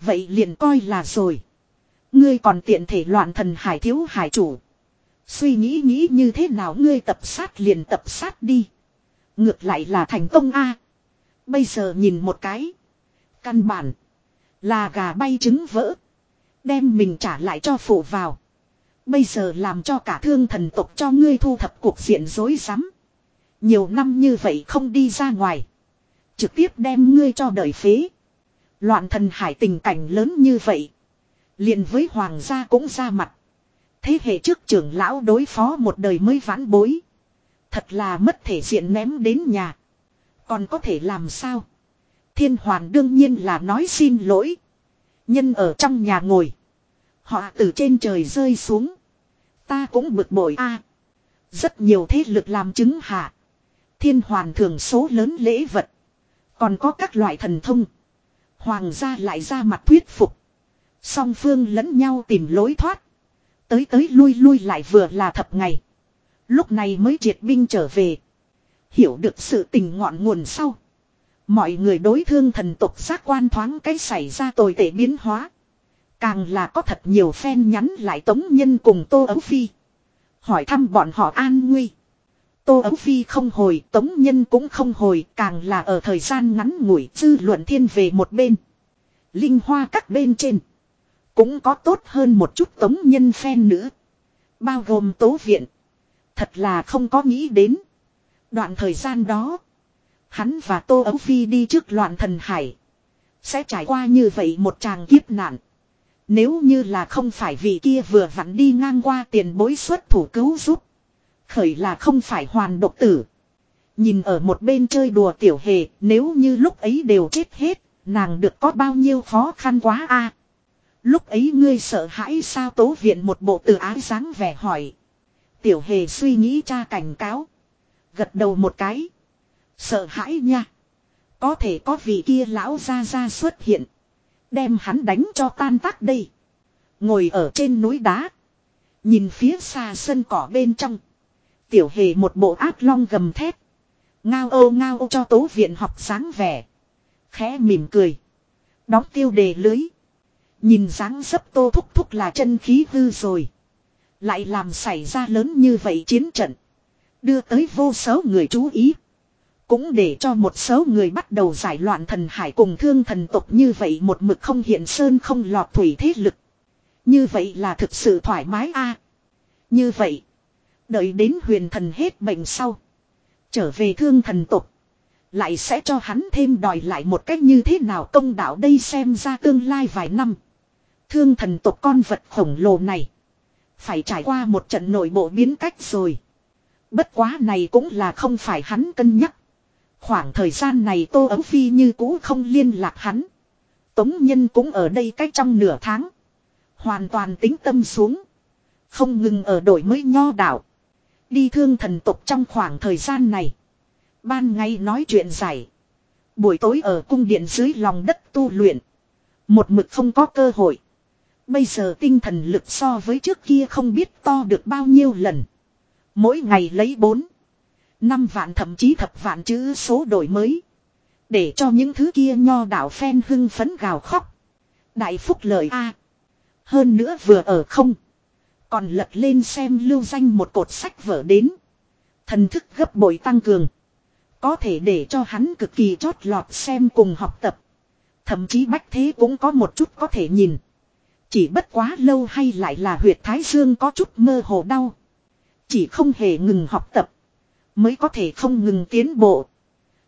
S1: Vậy liền coi là rồi. Ngươi còn tiện thể loạn thần hải thiếu hải chủ. Suy nghĩ nghĩ như thế nào ngươi tập sát liền tập sát đi. Ngược lại là thành công a. Bây giờ nhìn một cái. Căn bản. Là gà bay trứng vỡ. Đem mình trả lại cho phụ vào. Bây giờ làm cho cả thương thần tộc cho ngươi thu thập cuộc diện rối rắm. Nhiều năm như vậy không đi ra ngoài. Trực tiếp đem ngươi cho đời phế. Loạn thần hải tình cảnh lớn như vậy. liền với hoàng gia cũng ra mặt. Thế hệ trước trưởng lão đối phó một đời mới vãn bối. Thật là mất thể diện ném đến nhà. Còn có thể làm sao? Thiên hoàn đương nhiên là nói xin lỗi. Nhân ở trong nhà ngồi. Họ từ trên trời rơi xuống. Ta cũng bực bội a. rất nhiều thế lực làm chứng hạ. Thiên hoàn thường số lớn lễ vật. Còn có các loại thần thông. Hoàng gia lại ra mặt thuyết phục. Song phương lẫn nhau tìm lối thoát. Tới tới lui lui lại vừa là thập ngày. Lúc này mới triệt binh trở về. Hiểu được sự tình ngọn nguồn sau. Mọi người đối thương thần tục giác quan thoáng cái xảy ra tồi tệ biến hóa. Càng là có thật nhiều phen nhắn lại tống nhân cùng Tô Ấu Phi. Hỏi thăm bọn họ an nguy. Tô Ấu Phi không hồi, tống nhân cũng không hồi, càng là ở thời gian ngắn ngủi dư luận thiên về một bên. Linh hoa các bên trên. Cũng có tốt hơn một chút tống nhân phen nữa. Bao gồm tố viện. Thật là không có nghĩ đến. Đoạn thời gian đó. Hắn và Tô Ấu Phi đi trước loạn thần hải. Sẽ trải qua như vậy một tràng kiếp nạn. Nếu như là không phải vì kia vừa vặn đi ngang qua tiền bối xuất thủ cứu giúp. Khởi là không phải hoàn độc tử. Nhìn ở một bên chơi đùa tiểu hề, nếu như lúc ấy đều chết hết, nàng được có bao nhiêu khó khăn quá a Lúc ấy ngươi sợ hãi sao tố viện một bộ từ ái dáng vẻ hỏi. Tiểu hề suy nghĩ cha cảnh cáo. Gật đầu một cái. Sợ hãi nha. Có thể có vị kia lão ra ra xuất hiện. Đem hắn đánh cho tan tác đây. Ngồi ở trên núi đá. Nhìn phía xa sân cỏ bên trong. Tiểu hề một bộ ác long gầm thét. Ngao ô ngao ô cho tố viện học sáng vẻ. Khẽ mỉm cười. Đóng tiêu đề lưới. Nhìn dáng dấp tô thúc thúc là chân khí hư rồi. Lại làm xảy ra lớn như vậy chiến trận. Đưa tới vô số người chú ý. Cũng để cho một số người bắt đầu giải loạn thần hải cùng thương thần tục như vậy một mực không hiện sơn không lọt thủy thế lực. Như vậy là thực sự thoải mái a Như vậy. Đợi đến huyền thần hết bệnh sau. Trở về thương thần tục. Lại sẽ cho hắn thêm đòi lại một cách như thế nào công đạo đây xem ra tương lai vài năm. Thương thần tục con vật khổng lồ này. Phải trải qua một trận nội bộ biến cách rồi. Bất quá này cũng là không phải hắn cân nhắc. Khoảng thời gian này Tô Ấu Phi như cũ không liên lạc hắn. Tống Nhân cũng ở đây cách trong nửa tháng. Hoàn toàn tính tâm xuống. Không ngừng ở đổi mới nho đạo. Đi thương thần tục trong khoảng thời gian này. Ban ngày nói chuyện giải. Buổi tối ở cung điện dưới lòng đất tu luyện. Một mực không có cơ hội. Bây giờ tinh thần lực so với trước kia không biết to được bao nhiêu lần. Mỗi ngày lấy bốn, năm vạn thậm chí thập vạn chữ số đổi mới. Để cho những thứ kia nho đạo phen hưng phấn gào khóc. Đại phúc lời A. Hơn nữa vừa ở không. Còn lật lên xem lưu danh một cột sách vở đến. Thần thức gấp bội tăng cường. Có thể để cho hắn cực kỳ chót lọt xem cùng học tập. Thậm chí bách thế cũng có một chút có thể nhìn. Chỉ bất quá lâu hay lại là huyệt thái dương có chút mơ hồ đau. Chỉ không hề ngừng học tập. Mới có thể không ngừng tiến bộ.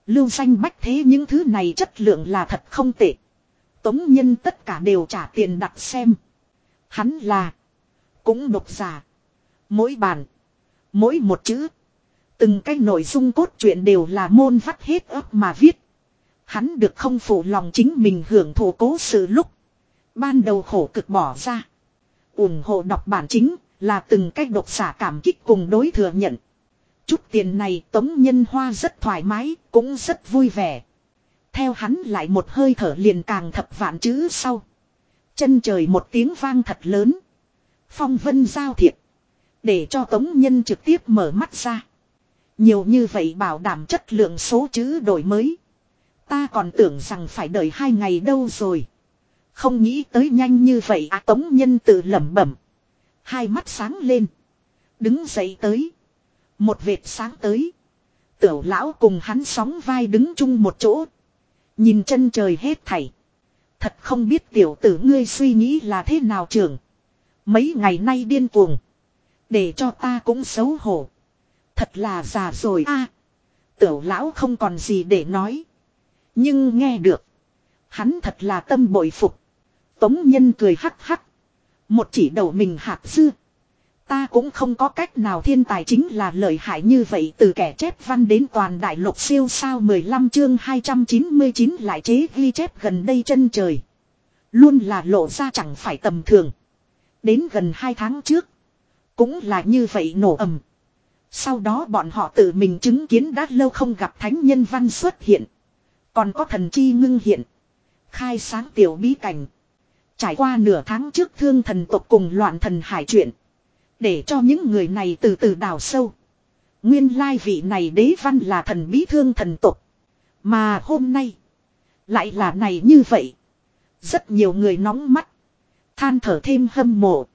S1: Lưu danh bách thế những thứ này chất lượng là thật không tệ. Tống nhân tất cả đều trả tiền đặt xem. Hắn là. Cũng độc giả. Mỗi bản. Mỗi một chữ. Từng cái nội dung cốt truyện đều là môn vắt hết ấp mà viết. Hắn được không phụ lòng chính mình hưởng thụ cố sự lúc. Ban đầu khổ cực bỏ ra. ủng hộ đọc bản chính là từng cách độc giả cảm kích cùng đối thừa nhận. Chút tiền này tống nhân hoa rất thoải mái, cũng rất vui vẻ. Theo hắn lại một hơi thở liền càng thập vạn chữ sau. Chân trời một tiếng vang thật lớn. Phong vân giao thiệp. Để cho tống nhân trực tiếp mở mắt ra. Nhiều như vậy bảo đảm chất lượng số chữ đổi mới. Ta còn tưởng rằng phải đợi hai ngày đâu rồi. Không nghĩ tới nhanh như vậy à tống nhân tự lẩm bẩm. Hai mắt sáng lên. Đứng dậy tới. Một vệt sáng tới. Tiểu lão cùng hắn sóng vai đứng chung một chỗ. Nhìn chân trời hết thảy. Thật không biết tiểu tử ngươi suy nghĩ là thế nào trưởng. Mấy ngày nay điên cuồng. Để cho ta cũng xấu hổ. Thật là già rồi a. tiểu lão không còn gì để nói. Nhưng nghe được. Hắn thật là tâm bội phục. Tống nhân cười hắc hắc. Một chỉ đầu mình hạt dưa. Ta cũng không có cách nào thiên tài chính là lợi hại như vậy từ kẻ chép văn đến toàn đại lục siêu sao 15 chương 299 lại chế ghi chép gần đây chân trời. Luôn là lộ ra chẳng phải tầm thường. Đến gần 2 tháng trước. Cũng là như vậy nổ ầm. Sau đó bọn họ tự mình chứng kiến đã lâu không gặp thánh nhân văn xuất hiện. Còn có thần chi ngưng hiện. Khai sáng tiểu bí cảnh. Trải qua nửa tháng trước thương thần tộc cùng loạn thần hải chuyện. Để cho những người này từ từ đào sâu. Nguyên lai vị này đế văn là thần bí thương thần tộc. Mà hôm nay. Lại là này như vậy. Rất nhiều người nóng mắt. Than thở thêm hâm mộ.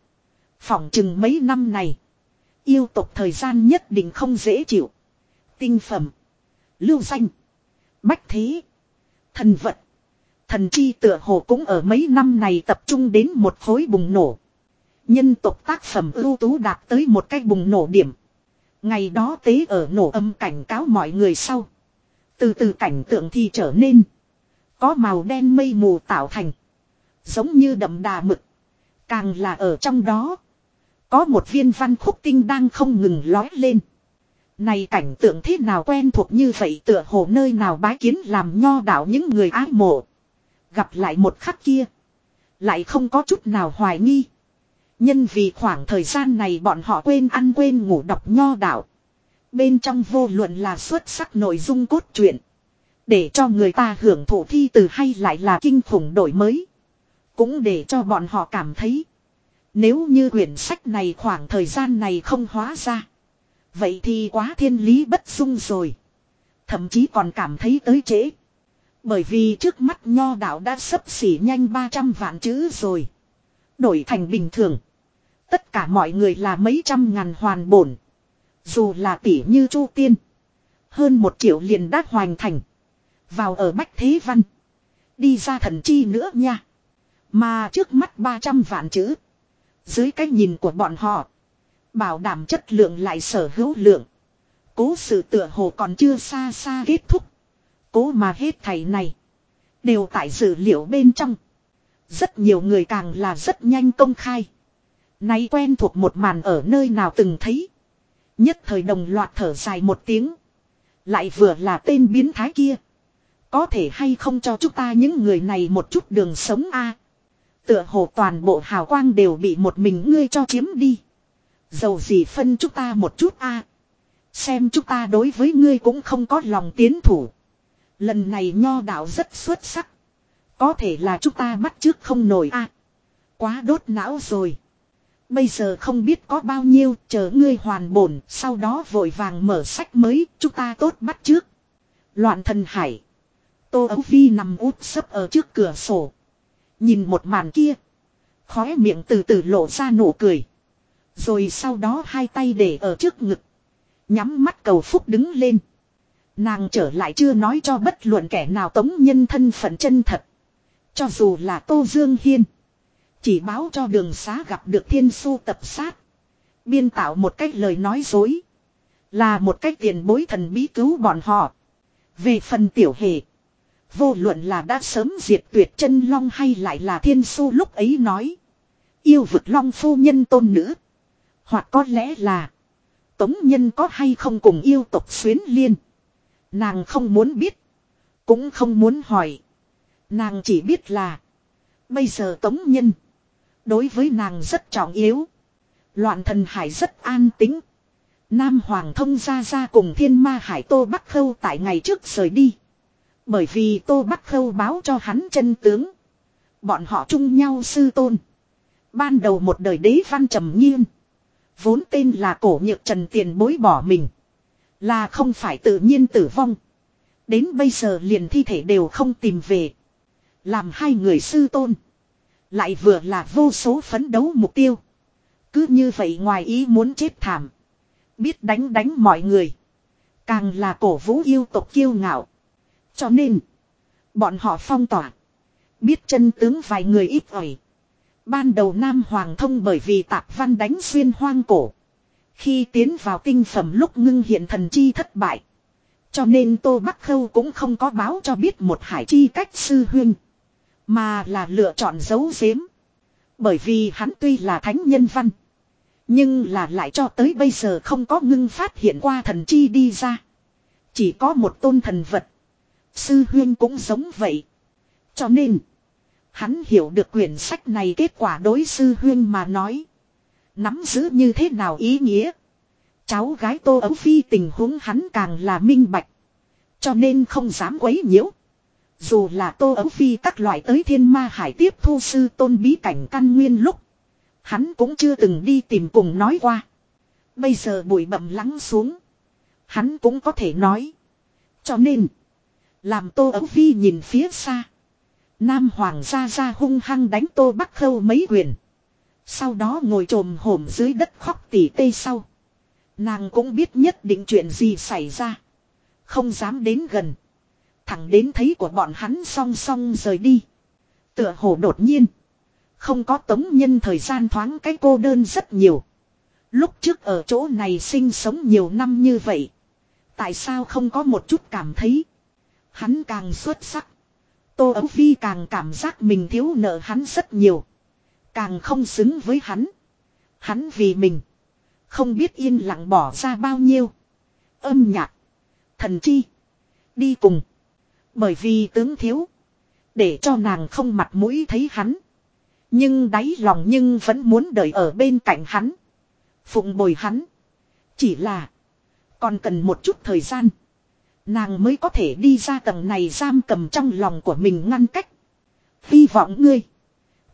S1: Phỏng chừng mấy năm này. Yêu tộc thời gian nhất định không dễ chịu. Tinh phẩm. Lưu danh. Bách thế. Thần vật. Thần chi tựa hồ cũng ở mấy năm này tập trung đến một khối bùng nổ. Nhân tộc tác phẩm ưu tú đạt tới một cái bùng nổ điểm. Ngày đó tế ở nổ âm cảnh cáo mọi người sau. Từ từ cảnh tượng thì trở nên. Có màu đen mây mù tạo thành. Giống như đậm đà mực. Càng là ở trong đó. Có một viên văn khúc tinh đang không ngừng lói lên. Này cảnh tượng thế nào quen thuộc như vậy tựa hồ nơi nào bái kiến làm nho đạo những người ái mộ. Gặp lại một khắc kia. Lại không có chút nào hoài nghi. Nhân vì khoảng thời gian này bọn họ quên ăn quên ngủ đọc nho đạo. Bên trong vô luận là xuất sắc nội dung cốt truyện. Để cho người ta hưởng thụ thi từ hay lại là kinh khủng đổi mới. Cũng để cho bọn họ cảm thấy. Nếu như quyển sách này khoảng thời gian này không hóa ra. Vậy thì quá thiên lý bất dung rồi. Thậm chí còn cảm thấy tới trễ. Bởi vì trước mắt nho đạo đã sấp xỉ nhanh 300 vạn chữ rồi. Đổi thành bình thường. Tất cả mọi người là mấy trăm ngàn hoàn bổn. Dù là tỷ như Chu Tiên. Hơn một triệu liền đã hoàn thành. Vào ở Bách Thế Văn. Đi ra thần chi nữa nha. Mà trước mắt 300 vạn chữ. Dưới cái nhìn của bọn họ. Bảo đảm chất lượng lại sở hữu lượng. Cố sự tựa hồ còn chưa xa xa kết thúc. Cố mà hết thầy này. Đều tại dữ liệu bên trong. Rất nhiều người càng là rất nhanh công khai. Nay quen thuộc một màn ở nơi nào từng thấy. Nhất thời đồng loạt thở dài một tiếng. Lại vừa là tên biến thái kia. Có thể hay không cho chúng ta những người này một chút đường sống a Tựa hồ toàn bộ hào quang đều bị một mình ngươi cho chiếm đi. Dầu gì phân chúng ta một chút a Xem chúng ta đối với ngươi cũng không có lòng tiến thủ. Lần này nho đạo rất xuất sắc. Có thể là chúng ta bắt trước không nổi a à, Quá đốt não rồi. Bây giờ không biết có bao nhiêu, chờ ngươi hoàn bổn, sau đó vội vàng mở sách mới, chúng ta tốt bắt trước. Loạn thần hải. Tô Ấu vi nằm út sấp ở trước cửa sổ. Nhìn một màn kia. Khóe miệng từ từ lộ ra nụ cười. Rồi sau đó hai tay để ở trước ngực. Nhắm mắt cầu phúc đứng lên. Nàng trở lại chưa nói cho bất luận kẻ nào tống nhân thân phận chân thật. Cho dù là Tô Dương Hiên. Chỉ báo cho đường xá gặp được thiên su tập sát. Biên tạo một cách lời nói dối. Là một cách tiền bối thần bí cứu bọn họ. Về phần tiểu hề. Vô luận là đã sớm diệt tuyệt chân long hay lại là thiên su lúc ấy nói. Yêu vực long phu nhân tôn nữ. Hoặc có lẽ là. Tống nhân có hay không cùng yêu tộc xuyến liên. Nàng không muốn biết. Cũng không muốn hỏi. Nàng chỉ biết là. Bây giờ tống nhân. Đối với nàng rất trọng yếu. Loạn thần hải rất an tính. Nam Hoàng thông ra ra cùng thiên ma hải tô bắc khâu tại ngày trước rời đi. Bởi vì tô bắc khâu báo cho hắn chân tướng. Bọn họ chung nhau sư tôn. Ban đầu một đời đế văn trầm nhiên. Vốn tên là cổ nhược trần tiền bối bỏ mình. Là không phải tự nhiên tử vong. Đến bây giờ liền thi thể đều không tìm về. Làm hai người sư tôn. Lại vừa là vô số phấn đấu mục tiêu. Cứ như vậy ngoài ý muốn chết thảm. Biết đánh đánh mọi người. Càng là cổ vũ yêu tộc kiêu ngạo. Cho nên. Bọn họ phong tỏa. Biết chân tướng vài người ít ỏi. Ban đầu Nam Hoàng thông bởi vì tạp văn đánh xuyên hoang cổ. Khi tiến vào tinh phẩm lúc ngưng hiện thần chi thất bại. Cho nên Tô Bắc Khâu cũng không có báo cho biết một hải chi cách sư huyên. Mà là lựa chọn giấu giếm. Bởi vì hắn tuy là thánh nhân văn. Nhưng là lại cho tới bây giờ không có ngưng phát hiện qua thần chi đi ra. Chỉ có một tôn thần vật. Sư huyên cũng giống vậy. Cho nên. Hắn hiểu được quyển sách này kết quả đối sư huyên mà nói. Nắm giữ như thế nào ý nghĩa. Cháu gái tô ấu phi tình huống hắn càng là minh bạch. Cho nên không dám quấy nhiễu. Dù là tô ấu phi các loại tới thiên ma hải tiếp thu sư tôn bí cảnh căn nguyên lúc. Hắn cũng chưa từng đi tìm cùng nói qua. Bây giờ bụi bậm lắng xuống. Hắn cũng có thể nói. Cho nên. Làm tô ấu phi nhìn phía xa. Nam Hoàng gia ra hung hăng đánh tô bắc khâu mấy quyền. Sau đó ngồi trồm hổm dưới đất khóc tỉ tê sau. Nàng cũng biết nhất định chuyện gì xảy ra. Không dám đến gần. Thẳng đến thấy của bọn hắn song song rời đi. Tựa hồ đột nhiên. Không có tống nhân thời gian thoáng cái cô đơn rất nhiều. Lúc trước ở chỗ này sinh sống nhiều năm như vậy. Tại sao không có một chút cảm thấy. Hắn càng xuất sắc. Tô Ấu Phi càng cảm giác mình thiếu nợ hắn rất nhiều. Càng không xứng với hắn. Hắn vì mình. Không biết yên lặng bỏ ra bao nhiêu. Âm nhạc. Thần chi. Đi cùng. Bởi vì tướng thiếu. Để cho nàng không mặt mũi thấy hắn. Nhưng đáy lòng nhưng vẫn muốn đợi ở bên cạnh hắn. Phụng bồi hắn. Chỉ là. Còn cần một chút thời gian. Nàng mới có thể đi ra tầng này giam cầm trong lòng của mình ngăn cách. Hy vọng ngươi.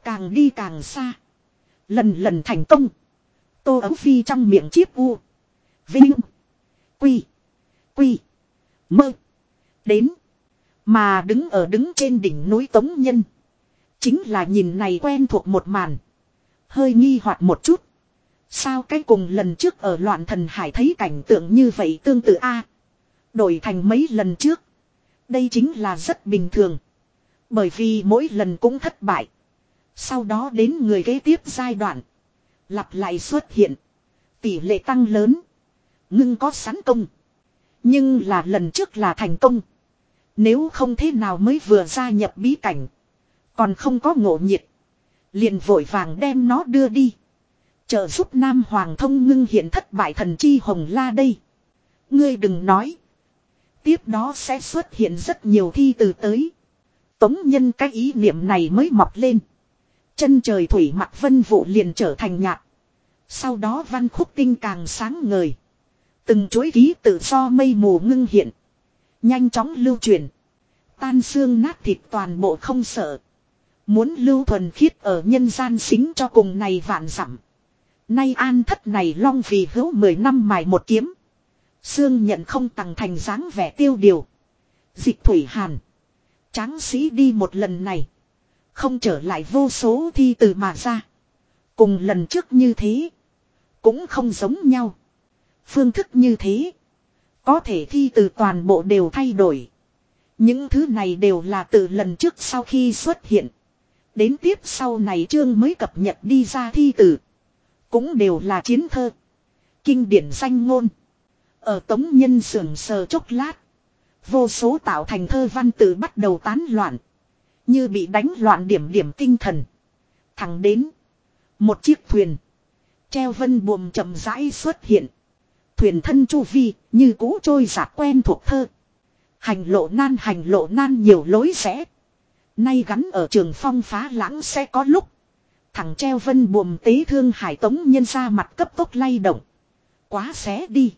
S1: Càng đi càng xa. Lần lần thành công. Tô ấu phi trong miệng chiếp u. Vinh. Quy. Quy. Mơ. Đến. Mà đứng ở đứng trên đỉnh núi Tống Nhân. Chính là nhìn này quen thuộc một màn. Hơi nghi hoặc một chút. Sao cái cùng lần trước ở loạn thần hải thấy cảnh tượng như vậy tương tự a Đổi thành mấy lần trước. Đây chính là rất bình thường. Bởi vì mỗi lần cũng thất bại. Sau đó đến người kế tiếp giai đoạn. Lặp lại xuất hiện. Tỷ lệ tăng lớn. Ngưng có sẵn công. Nhưng là lần trước là thành công. Nếu không thế nào mới vừa gia nhập bí cảnh. Còn không có ngộ nhiệt. Liền vội vàng đem nó đưa đi. Trợ giúp Nam Hoàng thông ngưng hiện thất bại thần chi hồng la đây. Ngươi đừng nói. Tiếp đó sẽ xuất hiện rất nhiều thi từ tới. Tống nhân cái ý niệm này mới mọc lên. Chân trời thủy mặt vân vụ liền trở thành nhạt. Sau đó văn khúc tinh càng sáng ngời. Từng chuỗi ký tự do mây mù ngưng hiện. Nhanh chóng lưu truyền. Tan xương nát thịt toàn bộ không sợ. Muốn lưu thuần khiết ở nhân gian xính cho cùng này vạn dặm Nay an thất này long vì hữu 10 năm mài một kiếm. Xương nhận không tặng thành dáng vẻ tiêu điều. Dịch thủy hàn. Tráng sĩ đi một lần này. Không trở lại vô số thi từ mà ra. Cùng lần trước như thế. Cũng không giống nhau. Phương thức như thế. Có thể thi từ toàn bộ đều thay đổi. Những thứ này đều là từ lần trước sau khi xuất hiện. Đến tiếp sau này chương mới cập nhật đi ra thi từ. Cũng đều là chiến thơ. Kinh điển danh ngôn. Ở tống nhân sưởng sờ chốc lát. Vô số tạo thành thơ văn tự bắt đầu tán loạn. Như bị đánh loạn điểm điểm tinh thần. Thẳng đến. Một chiếc thuyền. Treo vân buồm chậm rãi xuất hiện. Thuyền thân chu vi như cũ trôi giạt quen thuộc thơ. Hành lộ nan hành lộ nan nhiều lối rẽ. Nay gắn ở trường phong phá lãng sẽ có lúc. Thằng treo vân buồm tế thương hải tống nhân ra mặt cấp tốc lay động. Quá xé đi.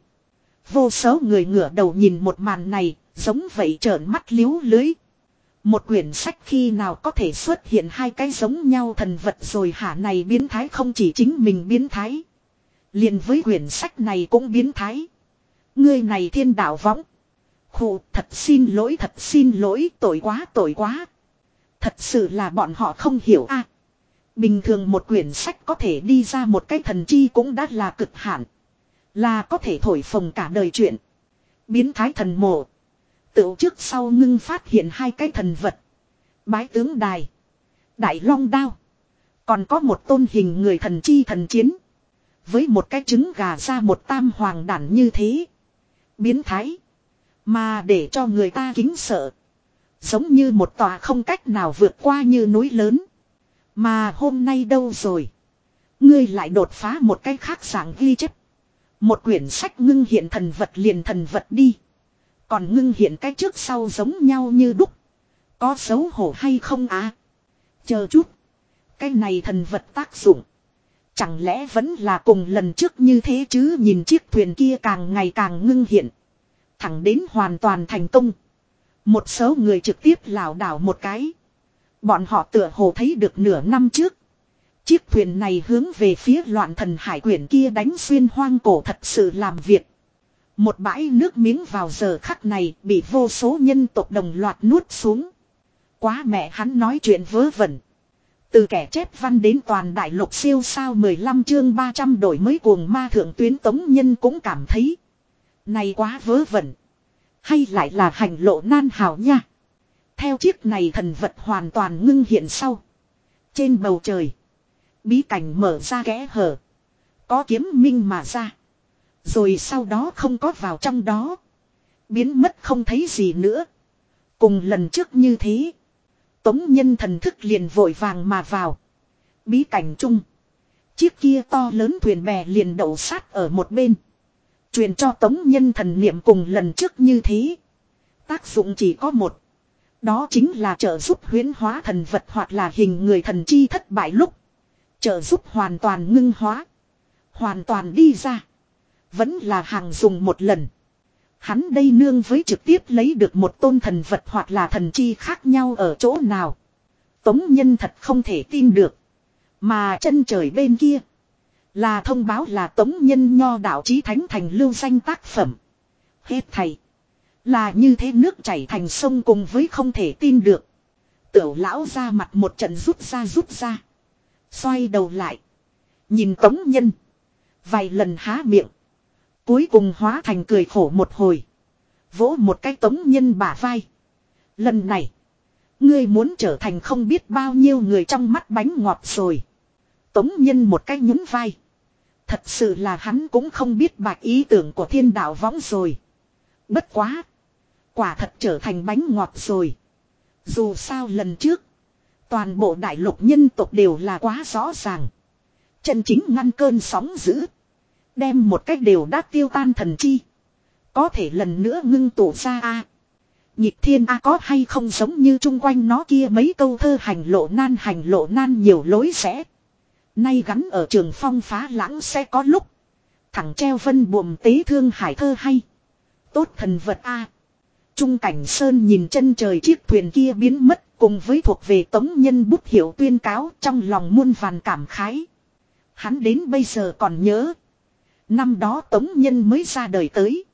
S1: Vô số người ngửa đầu nhìn một màn này, giống vậy trợn mắt liếu lưới. Một quyển sách khi nào có thể xuất hiện hai cái giống nhau thần vật rồi hả này biến thái không chỉ chính mình biến thái. liền với quyển sách này cũng biến thái. Ngươi này thiên đạo võng. Khụ, thật xin lỗi, thật xin lỗi, tội quá tội quá. Thật sự là bọn họ không hiểu a. bình thường một quyển sách có thể đi ra một cái thần chi cũng đã là cực hạn. Là có thể thổi phồng cả đời chuyện. Biến thái thần mộ. Tựu trước sau ngưng phát hiện hai cái thần vật. Bái tướng đài. Đại long đao. Còn có một tôn hình người thần chi thần chiến. Với một cái trứng gà ra một tam hoàng đản như thế. Biến thái. Mà để cho người ta kính sợ. Giống như một tòa không cách nào vượt qua như núi lớn. Mà hôm nay đâu rồi. Ngươi lại đột phá một cái khác dạng ghi chép. Một quyển sách ngưng hiện thần vật liền thần vật đi. Còn ngưng hiện cái trước sau giống nhau như đúc. Có xấu hổ hay không á? Chờ chút. Cái này thần vật tác dụng. Chẳng lẽ vẫn là cùng lần trước như thế chứ nhìn chiếc thuyền kia càng ngày càng ngưng hiện. Thẳng đến hoàn toàn thành công. Một số người trực tiếp lảo đảo một cái. Bọn họ tựa hồ thấy được nửa năm trước. Chiếc thuyền này hướng về phía loạn thần hải quyển kia đánh xuyên hoang cổ thật sự làm việc. Một bãi nước miếng vào giờ khắc này bị vô số nhân tộc đồng loạt nuốt xuống. Quá mẹ hắn nói chuyện vớ vẩn. Từ kẻ chép văn đến toàn đại lục siêu sao 15 chương 300 đổi mới cuồng ma thượng tuyến tống nhân cũng cảm thấy. Này quá vớ vẩn. Hay lại là hành lộ nan hào nha. Theo chiếc này thần vật hoàn toàn ngưng hiện sau. Trên bầu trời. Bí cảnh mở ra kẽ hở. Có kiếm minh mà ra. Rồi sau đó không có vào trong đó. Biến mất không thấy gì nữa. Cùng lần trước như thế. Tống nhân thần thức liền vội vàng mà vào. Bí cảnh chung. Chiếc kia to lớn thuyền bè liền đậu sát ở một bên. Truyền cho tống nhân thần niệm cùng lần trước như thế. Tác dụng chỉ có một. Đó chính là trợ giúp huyến hóa thần vật hoặc là hình người thần chi thất bại lúc. Trợ giúp hoàn toàn ngưng hóa. Hoàn toàn đi ra. Vẫn là hàng dùng một lần. Hắn đây nương với trực tiếp lấy được một tôn thần vật hoặc là thần chi khác nhau ở chỗ nào. Tống nhân thật không thể tin được. Mà chân trời bên kia. Là thông báo là tống nhân nho đạo chí thánh thành lưu danh tác phẩm. Hết thầy. Là như thế nước chảy thành sông cùng với không thể tin được. Tiểu lão ra mặt một trận rút ra rút ra. Xoay đầu lại. Nhìn tống nhân. Vài lần há miệng. Cuối cùng hóa thành cười khổ một hồi. Vỗ một cái tống nhân bả vai. Lần này. Ngươi muốn trở thành không biết bao nhiêu người trong mắt bánh ngọt rồi. Tống nhân một cái nhún vai. Thật sự là hắn cũng không biết bạc ý tưởng của thiên đạo võng rồi. Bất quá. Quả thật trở thành bánh ngọt rồi. Dù sao lần trước. Toàn bộ đại lục nhân tộc đều là quá rõ ràng. Chân chính ngăn cơn sóng dữ. Đem một cách đều đã tiêu tan thần chi. Có thể lần nữa ngưng tụ ra a Nhịp thiên a có hay không giống như chung quanh nó kia mấy câu thơ hành lộ nan hành lộ nan nhiều lối sẽ. Nay gắn ở trường phong phá lãng sẽ có lúc. Thẳng treo vân buồm tế thương hải thơ hay. Tốt thần vật a Trung cảnh sơn nhìn chân trời chiếc thuyền kia biến mất cùng với thuộc về tống nhân bút hiệu tuyên cáo trong lòng muôn vàn cảm khái. Hắn đến bây giờ còn nhớ. Năm đó tống nhân mới ra đời tới.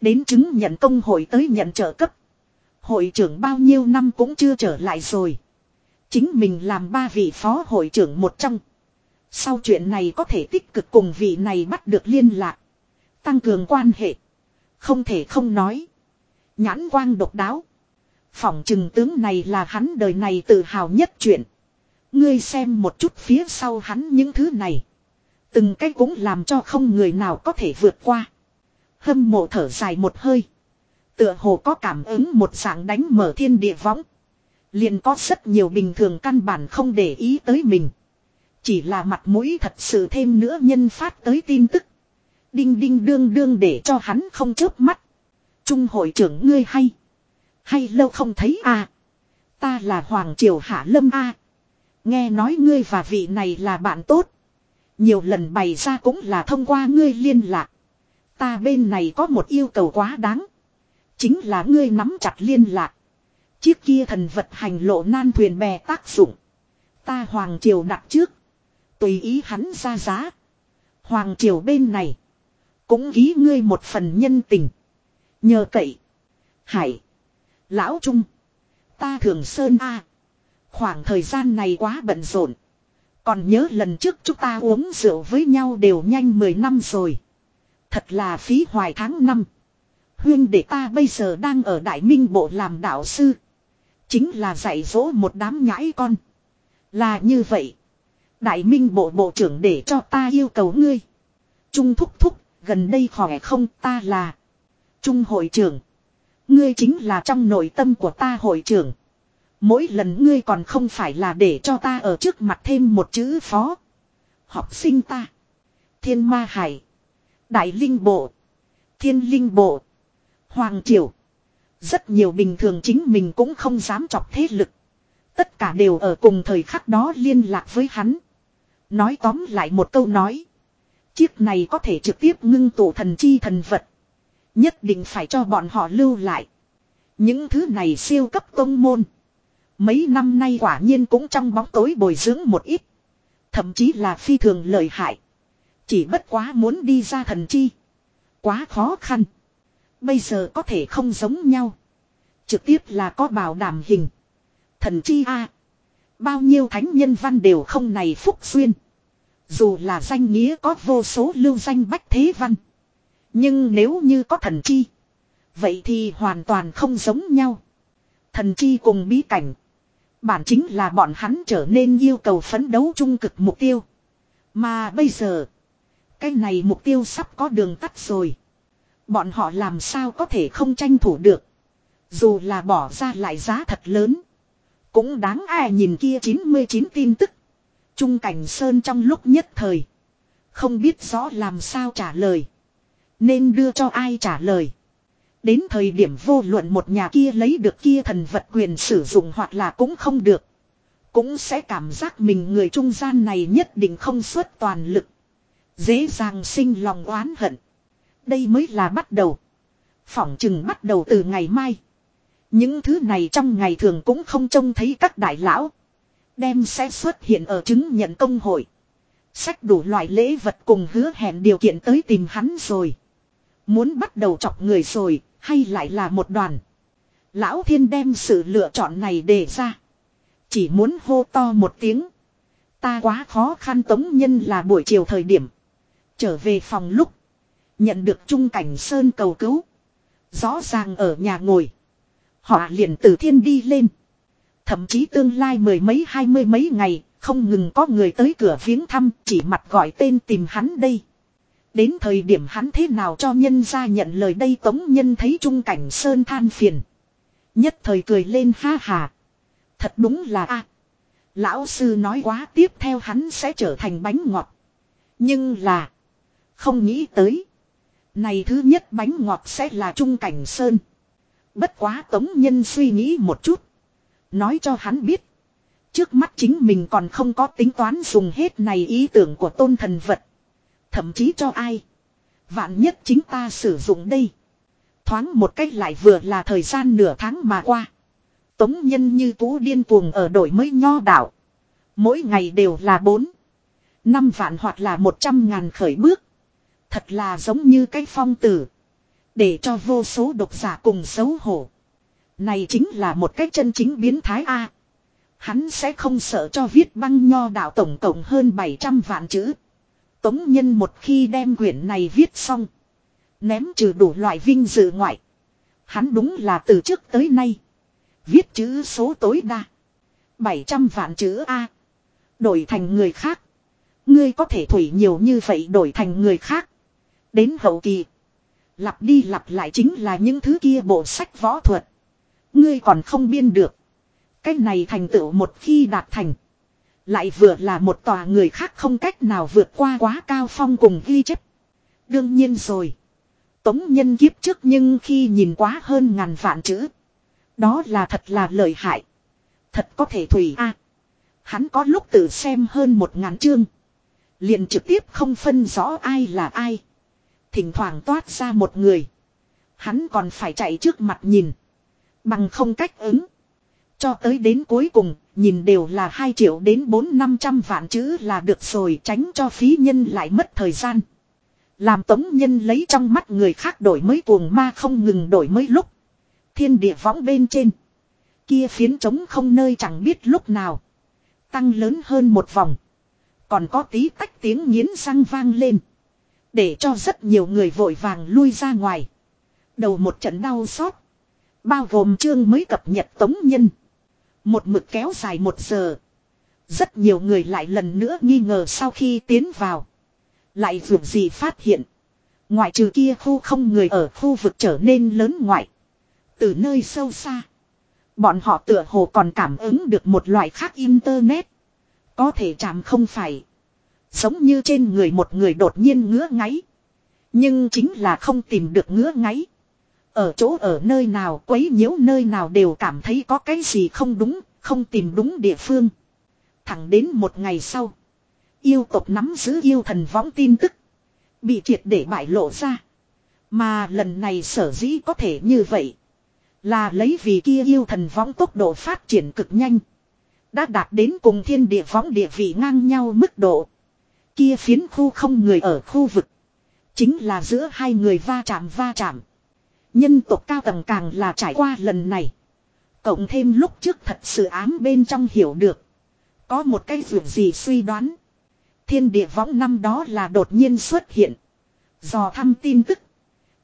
S1: Đến chứng nhận công hội tới nhận trợ cấp. Hội trưởng bao nhiêu năm cũng chưa trở lại rồi. Chính mình làm ba vị phó hội trưởng một trong. Sau chuyện này có thể tích cực cùng vị này bắt được liên lạc. Tăng cường quan hệ. Không thể không nói. Nhãn quang độc đáo. Phỏng trừng tướng này là hắn đời này tự hào nhất chuyện. Ngươi xem một chút phía sau hắn những thứ này. Từng cái cũng làm cho không người nào có thể vượt qua. Hâm mộ thở dài một hơi. Tựa hồ có cảm ứng một dạng đánh mở thiên địa võng. liền có rất nhiều bình thường căn bản không để ý tới mình. Chỉ là mặt mũi thật sự thêm nữa nhân phát tới tin tức. Đinh đinh đương đương để cho hắn không chớp mắt. Trung hội trưởng ngươi hay. Hay lâu không thấy à. Ta là Hoàng Triều Hạ Lâm a Nghe nói ngươi và vị này là bạn tốt. Nhiều lần bày ra cũng là thông qua ngươi liên lạc. Ta bên này có một yêu cầu quá đáng. Chính là ngươi nắm chặt liên lạc. Chiếc kia thần vật hành lộ nan thuyền bè tác dụng. Ta Hoàng Triều đặt trước. Tùy ý hắn ra giá. Hoàng Triều bên này. Cũng ký ngươi một phần nhân tình. Nhờ cậy. Hải. Lão Trung. Ta thường sơn A. Khoảng thời gian này quá bận rộn. Còn nhớ lần trước chúng ta uống rượu với nhau đều nhanh 10 năm rồi. Thật là phí hoài tháng năm. Huyên để ta bây giờ đang ở Đại Minh Bộ làm đạo sư. Chính là dạy dỗ một đám nhãi con. Là như vậy. Đại Minh Bộ Bộ trưởng để cho ta yêu cầu ngươi. Trung thúc thúc, gần đây khỏe không ta là. Trung hội trưởng. Ngươi chính là trong nội tâm của ta hội trưởng. Mỗi lần ngươi còn không phải là để cho ta ở trước mặt thêm một chữ phó. Học sinh ta. Thiên ma hải. Đại linh bộ. Thiên linh bộ. Hoàng triều. Rất nhiều bình thường chính mình cũng không dám chọc thế lực. Tất cả đều ở cùng thời khắc đó liên lạc với hắn. Nói tóm lại một câu nói. Chiếc này có thể trực tiếp ngưng tụ thần chi thần vật. Nhất định phải cho bọn họ lưu lại. Những thứ này siêu cấp công môn. Mấy năm nay quả nhiên cũng trong bóng tối bồi dưỡng một ít. Thậm chí là phi thường lợi hại. Chỉ bất quá muốn đi ra thần chi. Quá khó khăn. Bây giờ có thể không giống nhau. Trực tiếp là có bảo đảm hình. Thần chi A. Bao nhiêu thánh nhân văn đều không này phúc xuyên. Dù là danh nghĩa có vô số lưu danh bách thế văn. Nhưng nếu như có thần chi. Vậy thì hoàn toàn không giống nhau. Thần chi cùng bí cảnh. Bản chính là bọn hắn trở nên yêu cầu phấn đấu trung cực mục tiêu. Mà bây giờ. Cái này mục tiêu sắp có đường tắt rồi. Bọn họ làm sao có thể không tranh thủ được. Dù là bỏ ra lại giá thật lớn. Cũng đáng ai nhìn kia 99 tin tức. Trung cảnh sơn trong lúc nhất thời. Không biết rõ làm sao trả lời. Nên đưa cho ai trả lời. Đến thời điểm vô luận một nhà kia lấy được kia thần vật quyền sử dụng hoặc là cũng không được. Cũng sẽ cảm giác mình người trung gian này nhất định không xuất toàn lực. Dễ dàng sinh lòng oán hận. Đây mới là bắt đầu. Phỏng chừng bắt đầu từ ngày mai. Những thứ này trong ngày thường cũng không trông thấy các đại lão. Đem sẽ xuất hiện ở chứng nhận công hội. Sách đủ loại lễ vật cùng hứa hẹn điều kiện tới tìm hắn rồi. Muốn bắt đầu chọc người rồi, hay lại là một đoàn. Lão thiên đem sự lựa chọn này đề ra. Chỉ muốn hô to một tiếng. Ta quá khó khăn tống nhân là buổi chiều thời điểm. Trở về phòng lúc. Nhận được trung cảnh sơn cầu cứu. Rõ ràng ở nhà ngồi. Họ liền từ thiên đi lên. Thậm chí tương lai mười mấy hai mươi mấy ngày, không ngừng có người tới cửa viếng thăm, chỉ mặt gọi tên tìm hắn đây. Đến thời điểm hắn thế nào cho nhân ra nhận lời đây tống nhân thấy trung cảnh sơn than phiền. Nhất thời cười lên ha hà. Thật đúng là a Lão sư nói quá tiếp theo hắn sẽ trở thành bánh ngọt. Nhưng là. Không nghĩ tới. Này thứ nhất bánh ngọt sẽ là trung cảnh sơn. Bất quá tống nhân suy nghĩ một chút. Nói cho hắn biết. Trước mắt chính mình còn không có tính toán dùng hết này ý tưởng của tôn thần vật. Thậm chí cho ai. Vạn nhất chính ta sử dụng đây. Thoáng một cách lại vừa là thời gian nửa tháng mà qua. Tống nhân như tú điên cuồng ở đổi mới nho đạo. Mỗi ngày đều là bốn. Năm vạn hoặc là một trăm ngàn khởi bước. Thật là giống như cái phong tử. Để cho vô số độc giả cùng xấu hổ. Này chính là một cách chân chính biến thái A. Hắn sẽ không sợ cho viết băng nho đạo tổng cộng hơn 700 vạn chữ. Tống nhân một khi đem quyển này viết xong. Ném trừ đủ loại vinh dự ngoại. Hắn đúng là từ trước tới nay. Viết chữ số tối đa. 700 vạn chữ A. Đổi thành người khác. Ngươi có thể thủy nhiều như vậy đổi thành người khác. Đến hậu kỳ. Lặp đi lặp lại chính là những thứ kia bộ sách võ thuật. Ngươi còn không biên được. Cái này thành tựu một khi đạt thành. Lại vừa là một tòa người khác không cách nào vượt qua quá cao phong cùng ghi chép. Đương nhiên rồi. Tống nhân kiếp trước nhưng khi nhìn quá hơn ngàn vạn chữ. Đó là thật là lợi hại. Thật có thể thủy a Hắn có lúc tự xem hơn một ngàn chương. Liền trực tiếp không phân rõ ai là ai. Thỉnh thoảng toát ra một người. Hắn còn phải chạy trước mặt nhìn. Bằng không cách ứng. Cho tới đến cuối cùng, nhìn đều là 2 triệu đến 4 500 vạn chữ là được rồi, tránh cho phí nhân lại mất thời gian. Làm tống nhân lấy trong mắt người khác đổi mới cuồng ma không ngừng đổi mới lúc. Thiên địa võng bên trên. Kia phiến trống không nơi chẳng biết lúc nào. Tăng lớn hơn một vòng. Còn có tí tách tiếng nghiến răng vang lên. Để cho rất nhiều người vội vàng lui ra ngoài. Đầu một trận đau xót. Bao gồm chương mới cập nhật tống nhân. Một mực kéo dài một giờ. Rất nhiều người lại lần nữa nghi ngờ sau khi tiến vào. Lại vượt gì phát hiện. Ngoại trừ kia khu không người ở khu vực trở nên lớn ngoại. Từ nơi sâu xa. Bọn họ tựa hồ còn cảm ứng được một loại khác internet. Có thể chạm không phải. Giống như trên người một người đột nhiên ngứa ngáy. Nhưng chính là không tìm được ngứa ngáy. Ở chỗ ở nơi nào quấy nhiễu nơi nào đều cảm thấy có cái gì không đúng, không tìm đúng địa phương. Thẳng đến một ngày sau. Yêu tộc nắm giữ yêu thần võng tin tức. Bị triệt để bại lộ ra. Mà lần này sở dĩ có thể như vậy. Là lấy vì kia yêu thần võng tốc độ phát triển cực nhanh. Đã đạt đến cùng thiên địa võng địa vị ngang nhau mức độ. Kia phiến khu không người ở khu vực. Chính là giữa hai người va chạm va chạm. Nhân tộc cao tầng càng là trải qua lần này. Cộng thêm lúc trước thật sự ám bên trong hiểu được. Có một cái việc gì suy đoán. Thiên địa võng năm đó là đột nhiên xuất hiện. Do thăm tin tức.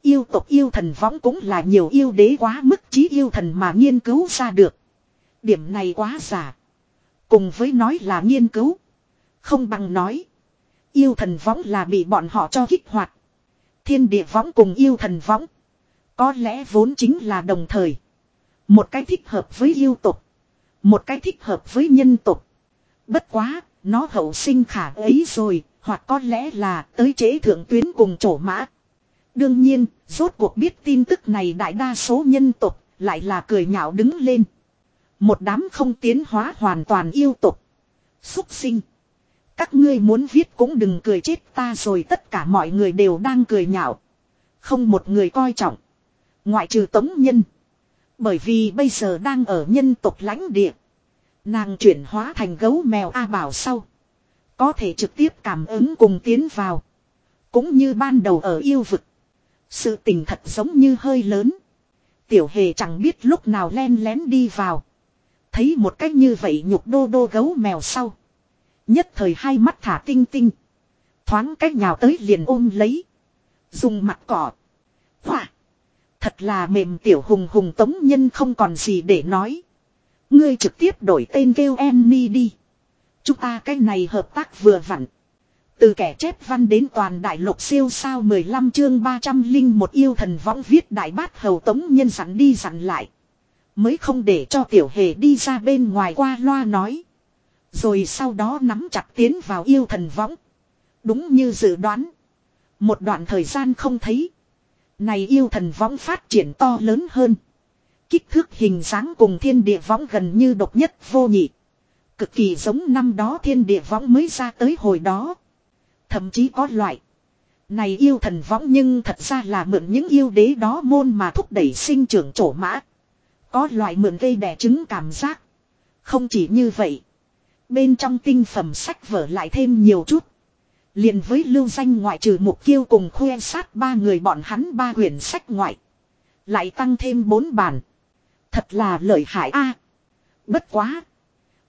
S1: Yêu tộc yêu thần võng cũng là nhiều yêu đế quá mức trí yêu thần mà nghiên cứu ra được. Điểm này quá giả. Cùng với nói là nghiên cứu. Không bằng nói. Yêu thần võng là bị bọn họ cho kích hoạt. Thiên địa võng cùng yêu thần võng. Có lẽ vốn chính là đồng thời. Một cái thích hợp với yêu tục. Một cái thích hợp với nhân tục. Bất quá, nó hậu sinh khả ấy rồi, hoặc có lẽ là tới chế thượng tuyến cùng chỗ mã. Đương nhiên, rốt cuộc biết tin tức này đại đa số nhân tộc lại là cười nhạo đứng lên. Một đám không tiến hóa hoàn toàn yêu tục. Xúc sinh. Các ngươi muốn viết cũng đừng cười chết ta rồi tất cả mọi người đều đang cười nhạo. Không một người coi trọng. Ngoại trừ tống nhân. Bởi vì bây giờ đang ở nhân tộc lãnh địa. Nàng chuyển hóa thành gấu mèo A Bảo sau. Có thể trực tiếp cảm ứng cùng tiến vào. Cũng như ban đầu ở yêu vực. Sự tình thật giống như hơi lớn. Tiểu hề chẳng biết lúc nào len lén đi vào. Thấy một cách như vậy nhục đô đô gấu mèo sau. Nhất thời hai mắt thả tinh tinh. Thoáng cách nhào tới liền ôm lấy. Dùng mặt cỏ. Hỏa. Thật là mềm tiểu hùng hùng tống nhân không còn gì để nói. Ngươi trực tiếp đổi tên kêu em ni đi. Chúng ta cái này hợp tác vừa vặn. Từ kẻ chép văn đến toàn đại lục siêu sao 15 chương 300 linh một yêu thần võng viết đại bát hầu tống nhân sẵn đi sẵn lại. Mới không để cho tiểu hề đi ra bên ngoài qua loa nói. Rồi sau đó nắm chặt tiến vào yêu thần võng. Đúng như dự đoán. Một đoạn thời gian không thấy. Này yêu thần võng phát triển to lớn hơn. Kích thước hình dáng cùng thiên địa võng gần như độc nhất vô nhị. Cực kỳ giống năm đó thiên địa võng mới ra tới hồi đó. Thậm chí có loại. Này yêu thần võng nhưng thật ra là mượn những yêu đế đó môn mà thúc đẩy sinh trưởng trổ mã. Có loại mượn gây đẻ trứng cảm giác. Không chỉ như vậy. Bên trong tinh phẩm sách vở lại thêm nhiều chút liền với lưu danh ngoại trừ mục kiêu cùng khuê sát ba người bọn hắn ba quyển sách ngoại. Lại tăng thêm bốn bản. Thật là lợi hại a. bất quá.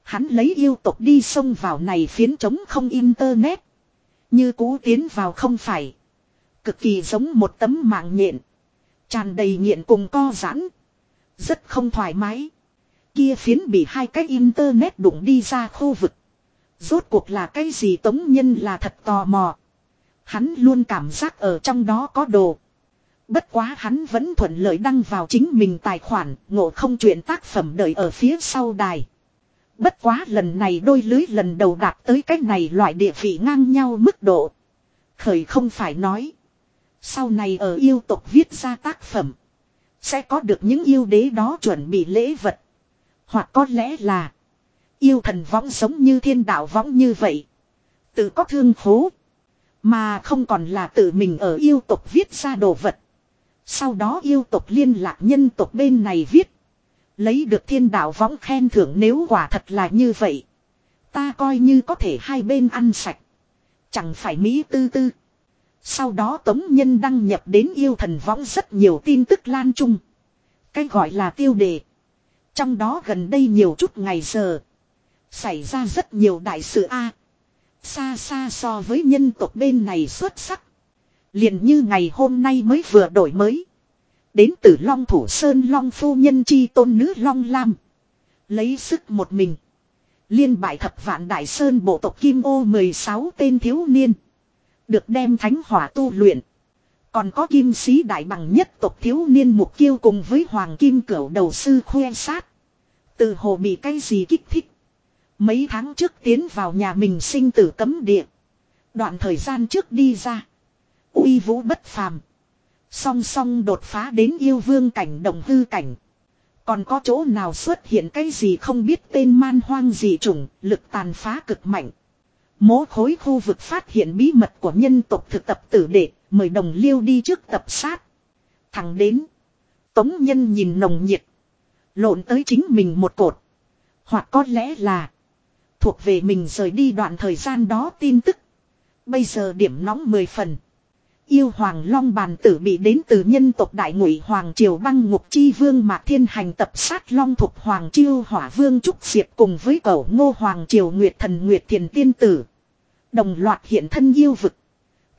S1: Hắn lấy yêu tục đi xông vào này phiến chống không internet. Như cú tiến vào không phải. Cực kỳ giống một tấm mạng nhện. Tràn đầy nghiện cùng co giãn. Rất không thoải mái. Kia phiến bị hai cái internet đụng đi ra khu vực. Rốt cuộc là cái gì tống nhân là thật tò mò. Hắn luôn cảm giác ở trong đó có đồ. Bất quá hắn vẫn thuận lợi đăng vào chính mình tài khoản, ngộ không chuyện tác phẩm đợi ở phía sau đài. Bất quá lần này đôi lưới lần đầu đạt tới cách này loại địa vị ngang nhau mức độ. Khởi không phải nói. Sau này ở yêu tộc viết ra tác phẩm. Sẽ có được những yêu đế đó chuẩn bị lễ vật. Hoặc có lẽ là. Yêu thần võng sống như thiên đạo võng như vậy. Tự có thương khố. Mà không còn là tự mình ở yêu tộc viết ra đồ vật. Sau đó yêu tộc liên lạc nhân tộc bên này viết. Lấy được thiên đạo võng khen thưởng nếu quả thật là như vậy. Ta coi như có thể hai bên ăn sạch. Chẳng phải Mỹ tư tư. Sau đó Tống Nhân đăng nhập đến yêu thần võng rất nhiều tin tức lan trung. Cái gọi là tiêu đề. Trong đó gần đây nhiều chút ngày giờ. Xảy ra rất nhiều đại sự A. Xa xa so với nhân tộc bên này xuất sắc. liền như ngày hôm nay mới vừa đổi mới. Đến từ Long Thủ Sơn Long Phu Nhân Chi Tôn Nữ Long Lam. Lấy sức một mình. Liên bại thập vạn Đại Sơn bộ tộc Kim Ô 16 tên thiếu niên. Được đem thánh hỏa tu luyện. Còn có kim sĩ đại bằng nhất tộc thiếu niên mục kiêu cùng với hoàng kim cửu đầu sư khoe sát. Từ hồ bị cái gì kích thích. Mấy tháng trước tiến vào nhà mình sinh tử cấm địa. Đoạn thời gian trước đi ra. uy vũ bất phàm. Song song đột phá đến yêu vương cảnh đồng hư cảnh. Còn có chỗ nào xuất hiện cái gì không biết tên man hoang gì trùng, lực tàn phá cực mạnh. Mố khối khu vực phát hiện bí mật của nhân tộc thực tập tử đệ, mời đồng liêu đi trước tập sát. Thẳng đến. Tống nhân nhìn nồng nhiệt. Lộn tới chính mình một cột. Hoặc có lẽ là. Thuộc về mình rời đi đoạn thời gian đó tin tức. Bây giờ điểm nóng 10 phần. Yêu hoàng long bàn tử bị đến từ nhân tộc đại ngụy hoàng triều băng ngục chi vương mạc thiên hành tập sát long thuộc hoàng chiêu hỏa vương trúc diệp cùng với cẩu ngô hoàng triều nguyệt thần nguyệt thiền tiên tử. Đồng loạt hiện thân yêu vực.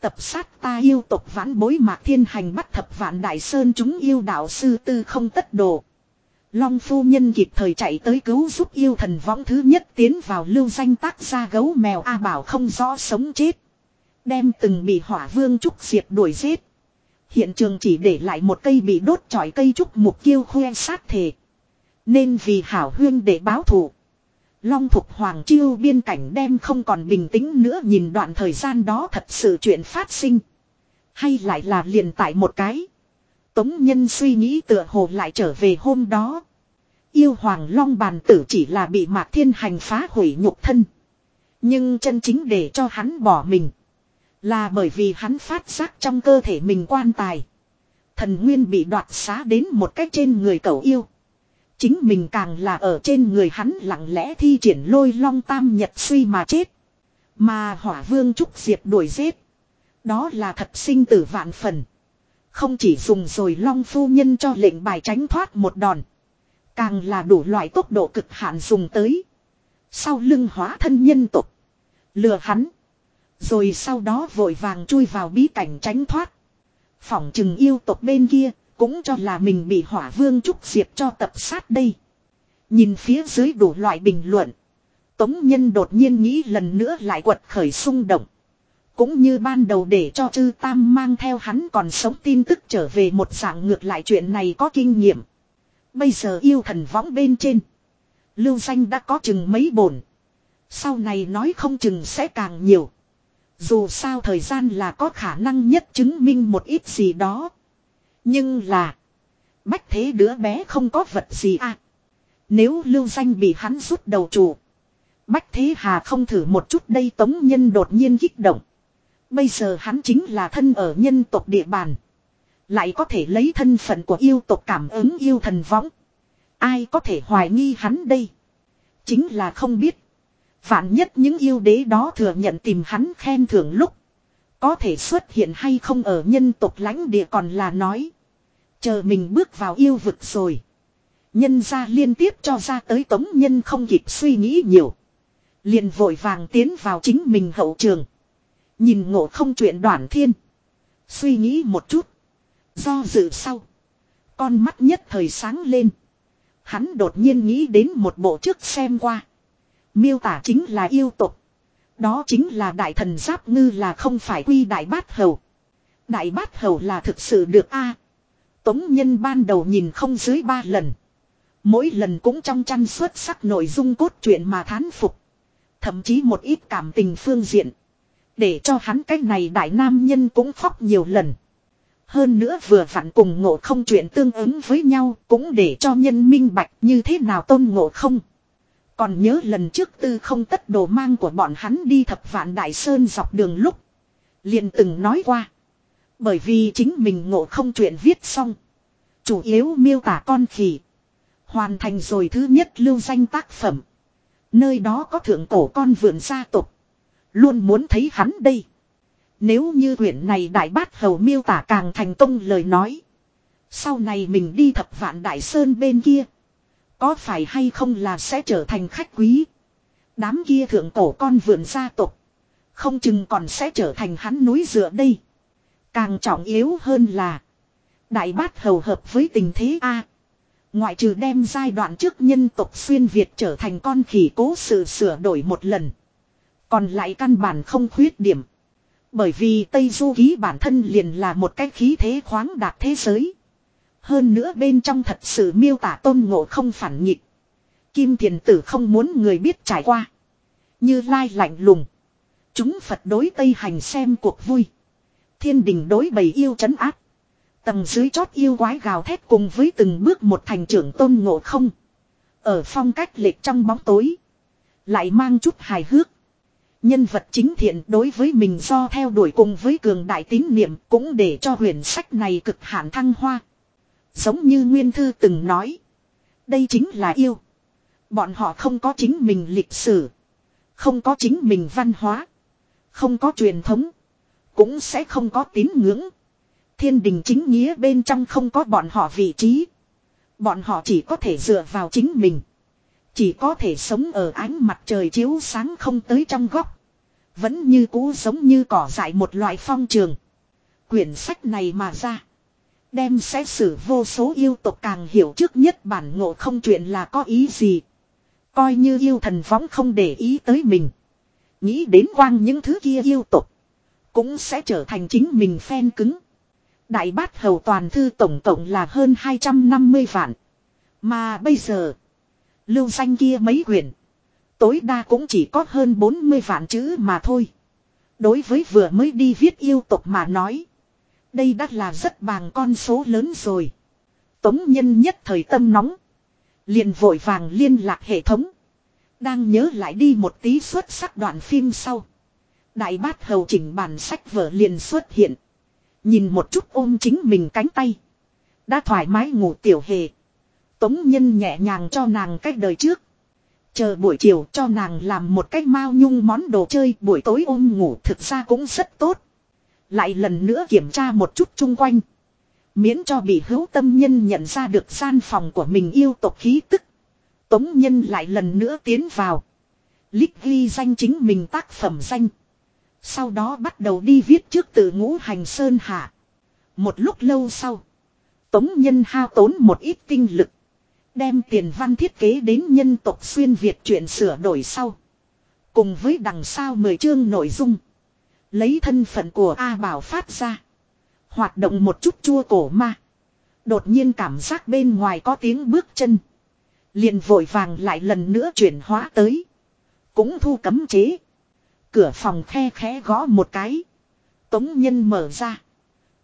S1: Tập sát ta yêu tộc vãn bối mạc thiên hành bắt thập vạn đại sơn chúng yêu đạo sư tư không tất đồ. Long phu nhân kịp thời chạy tới cứu giúp yêu thần võng thứ nhất tiến vào lưu danh tác ra gấu mèo A bảo không rõ sống chết. Đem từng bị hỏa vương trúc diệt đuổi giết. Hiện trường chỉ để lại một cây bị đốt trọi cây trúc mục kiêu khoe sát thể. Nên vì hảo huyên để báo thù. Long thục hoàng chiêu biên cảnh đem không còn bình tĩnh nữa nhìn đoạn thời gian đó thật sự chuyện phát sinh. Hay lại là liền tại một cái. Tống nhân suy nghĩ tựa hồ lại trở về hôm đó. Yêu hoàng long bàn tử chỉ là bị mạc thiên hành phá hủy nhục thân. Nhưng chân chính để cho hắn bỏ mình. Là bởi vì hắn phát giác trong cơ thể mình quan tài. Thần nguyên bị đoạt xá đến một cách trên người cậu yêu. Chính mình càng là ở trên người hắn lặng lẽ thi triển lôi long tam nhật suy mà chết. Mà hỏa vương trúc diệp đuổi giết. Đó là thật sinh tử vạn phần. Không chỉ dùng rồi long phu nhân cho lệnh bài tránh thoát một đòn. Càng là đủ loại tốc độ cực hạn dùng tới. Sau lưng hóa thân nhân tục. Lừa hắn. Rồi sau đó vội vàng chui vào bí cảnh tránh thoát. Phỏng chừng yêu tộc bên kia cũng cho là mình bị hỏa vương trúc diệp cho tập sát đây. Nhìn phía dưới đủ loại bình luận. Tống nhân đột nhiên nghĩ lần nữa lại quật khởi xung động. Cũng như ban đầu để cho chư tam mang theo hắn còn sống tin tức trở về một dạng ngược lại chuyện này có kinh nghiệm. Bây giờ yêu thần võng bên trên. Lưu danh đã có chừng mấy bổn. Sau này nói không chừng sẽ càng nhiều. Dù sao thời gian là có khả năng nhất chứng minh một ít gì đó. Nhưng là. Bách thế đứa bé không có vật gì à. Nếu lưu danh bị hắn rút đầu chủ. Bách thế hà không thử một chút đây tống nhân đột nhiên kích động. Bây giờ hắn chính là thân ở nhân tộc địa bàn. Lại có thể lấy thân phận của yêu tộc cảm ứng yêu thần võng. Ai có thể hoài nghi hắn đây. Chính là không biết. Vạn nhất những yêu đế đó thừa nhận tìm hắn khen thưởng lúc. Có thể xuất hiện hay không ở nhân tộc lãnh địa còn là nói. Chờ mình bước vào yêu vực rồi. Nhân ra liên tiếp cho ra tới tống nhân không kịp suy nghĩ nhiều. Liền vội vàng tiến vào chính mình hậu trường. Nhìn ngộ không chuyện đoạn thiên. Suy nghĩ một chút. Do dự sau. Con mắt nhất thời sáng lên. Hắn đột nhiên nghĩ đến một bộ trước xem qua. Miêu tả chính là yêu tục. Đó chính là đại thần giáp ngư là không phải quy đại bát hầu. Đại bát hầu là thực sự được a Tống nhân ban đầu nhìn không dưới ba lần. Mỗi lần cũng trong chăn xuất sắc nội dung cốt truyện mà thán phục. Thậm chí một ít cảm tình phương diện. Để cho hắn cái này đại nam nhân cũng khóc nhiều lần. Hơn nữa vừa vặn cùng ngộ không chuyện tương ứng với nhau cũng để cho nhân minh bạch như thế nào tôn ngộ không. Còn nhớ lần trước tư không tất đồ mang của bọn hắn đi thập vạn đại sơn dọc đường lúc. liền từng nói qua. Bởi vì chính mình ngộ không chuyện viết xong. Chủ yếu miêu tả con khỉ. Hoàn thành rồi thứ nhất lưu danh tác phẩm. Nơi đó có thượng cổ con vườn gia tộc Luôn muốn thấy hắn đây. Nếu như quyển này đại bát hầu miêu tả càng thành công lời nói. Sau này mình đi thập vạn đại sơn bên kia. Có phải hay không là sẽ trở thành khách quý. Đám kia thượng cổ con vườn gia tộc Không chừng còn sẽ trở thành hắn núi dựa đây. Càng trọng yếu hơn là. Đại bát hầu hợp với tình thế A. Ngoại trừ đem giai đoạn trước nhân tộc xuyên Việt trở thành con khỉ cố sự sửa đổi một lần. Còn lại căn bản không khuyết điểm. Bởi vì Tây Du ký bản thân liền là một cái khí thế khoáng đạt thế giới. Hơn nữa bên trong thật sự miêu tả tôn ngộ không phản nghịch. Kim thiền tử không muốn người biết trải qua. Như lai lạnh lùng. Chúng Phật đối Tây hành xem cuộc vui. Thiên đình đối bầy yêu trấn áp. Tầng dưới chót yêu quái gào thét cùng với từng bước một thành trưởng tôn ngộ không. Ở phong cách lệch trong bóng tối. Lại mang chút hài hước. Nhân vật chính thiện đối với mình do theo đuổi cùng với cường đại tín niệm cũng để cho huyền sách này cực hạn thăng hoa. Giống như Nguyên Thư từng nói. Đây chính là yêu. Bọn họ không có chính mình lịch sử. Không có chính mình văn hóa. Không có truyền thống. Cũng sẽ không có tín ngưỡng. Thiên đình chính nghĩa bên trong không có bọn họ vị trí. Bọn họ chỉ có thể dựa vào chính mình. Chỉ có thể sống ở ánh mặt trời chiếu sáng không tới trong góc. Vẫn như cũ giống như cỏ dại một loại phong trường. Quyển sách này mà ra. Đem xét xử vô số yêu tộc càng hiểu trước nhất bản ngộ không chuyện là có ý gì. Coi như yêu thần võng không để ý tới mình. Nghĩ đến quang những thứ kia yêu tộc. Cũng sẽ trở thành chính mình phen cứng. Đại bát hầu toàn thư tổng cộng là hơn 250 vạn. Mà bây giờ. Lưu danh kia mấy quyển. Tối đa cũng chỉ có hơn 40 vạn chữ mà thôi. Đối với vừa mới đi viết yêu tục mà nói. Đây đã là rất bằng con số lớn rồi. Tống nhân nhất thời tâm nóng. Liền vội vàng liên lạc hệ thống. Đang nhớ lại đi một tí xuất sắc đoạn phim sau. Đại bát hầu chỉnh bản sách vở liền xuất hiện. Nhìn một chút ôm chính mình cánh tay. Đã thoải mái ngủ tiểu hề. Tống nhân nhẹ nhàng cho nàng cách đời trước. Chờ buổi chiều cho nàng làm một cái mao nhung món đồ chơi, buổi tối ôm ngủ thực ra cũng rất tốt. Lại lần nữa kiểm tra một chút chung quanh. Miễn cho bị hữu tâm nhân nhận ra được gian phòng của mình yêu tộc khí tức. Tống nhân lại lần nữa tiến vào. lít ghi danh chính mình tác phẩm danh. Sau đó bắt đầu đi viết trước từ ngũ hành sơn hạ. Một lúc lâu sau. Tống nhân hao tốn một ít tinh lực. Đem tiền văn thiết kế đến nhân tộc xuyên Việt chuyện sửa đổi sau. Cùng với đằng sau 10 chương nội dung. Lấy thân phận của A Bảo phát ra. Hoạt động một chút chua cổ ma. Đột nhiên cảm giác bên ngoài có tiếng bước chân. Liền vội vàng lại lần nữa chuyển hóa tới. Cũng thu cấm chế. Cửa phòng khe khẽ gõ một cái. Tống nhân mở ra.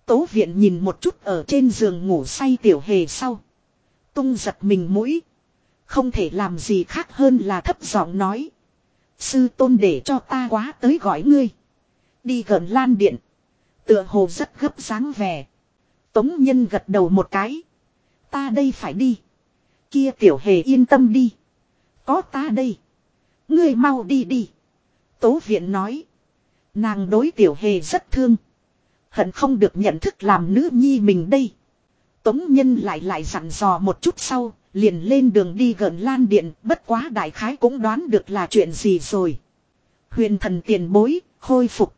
S1: Tố viện nhìn một chút ở trên giường ngủ say tiểu hề sau. Tung giật mình mũi. Không thể làm gì khác hơn là thấp giọng nói. Sư tôn để cho ta quá tới gọi ngươi. Đi gần lan điện. Tựa hồ rất gấp dáng vẻ. Tống nhân gật đầu một cái. Ta đây phải đi. Kia tiểu hề yên tâm đi. Có ta đây. Ngươi mau đi đi. Tố viện nói. Nàng đối tiểu hề rất thương. Hận không được nhận thức làm nữ nhi mình đây. Tống nhân lại lại dặn dò một chút sau, liền lên đường đi gần lan điện, bất quá đại khái cũng đoán được là chuyện gì rồi. Huyền thần tiền bối, khôi phục.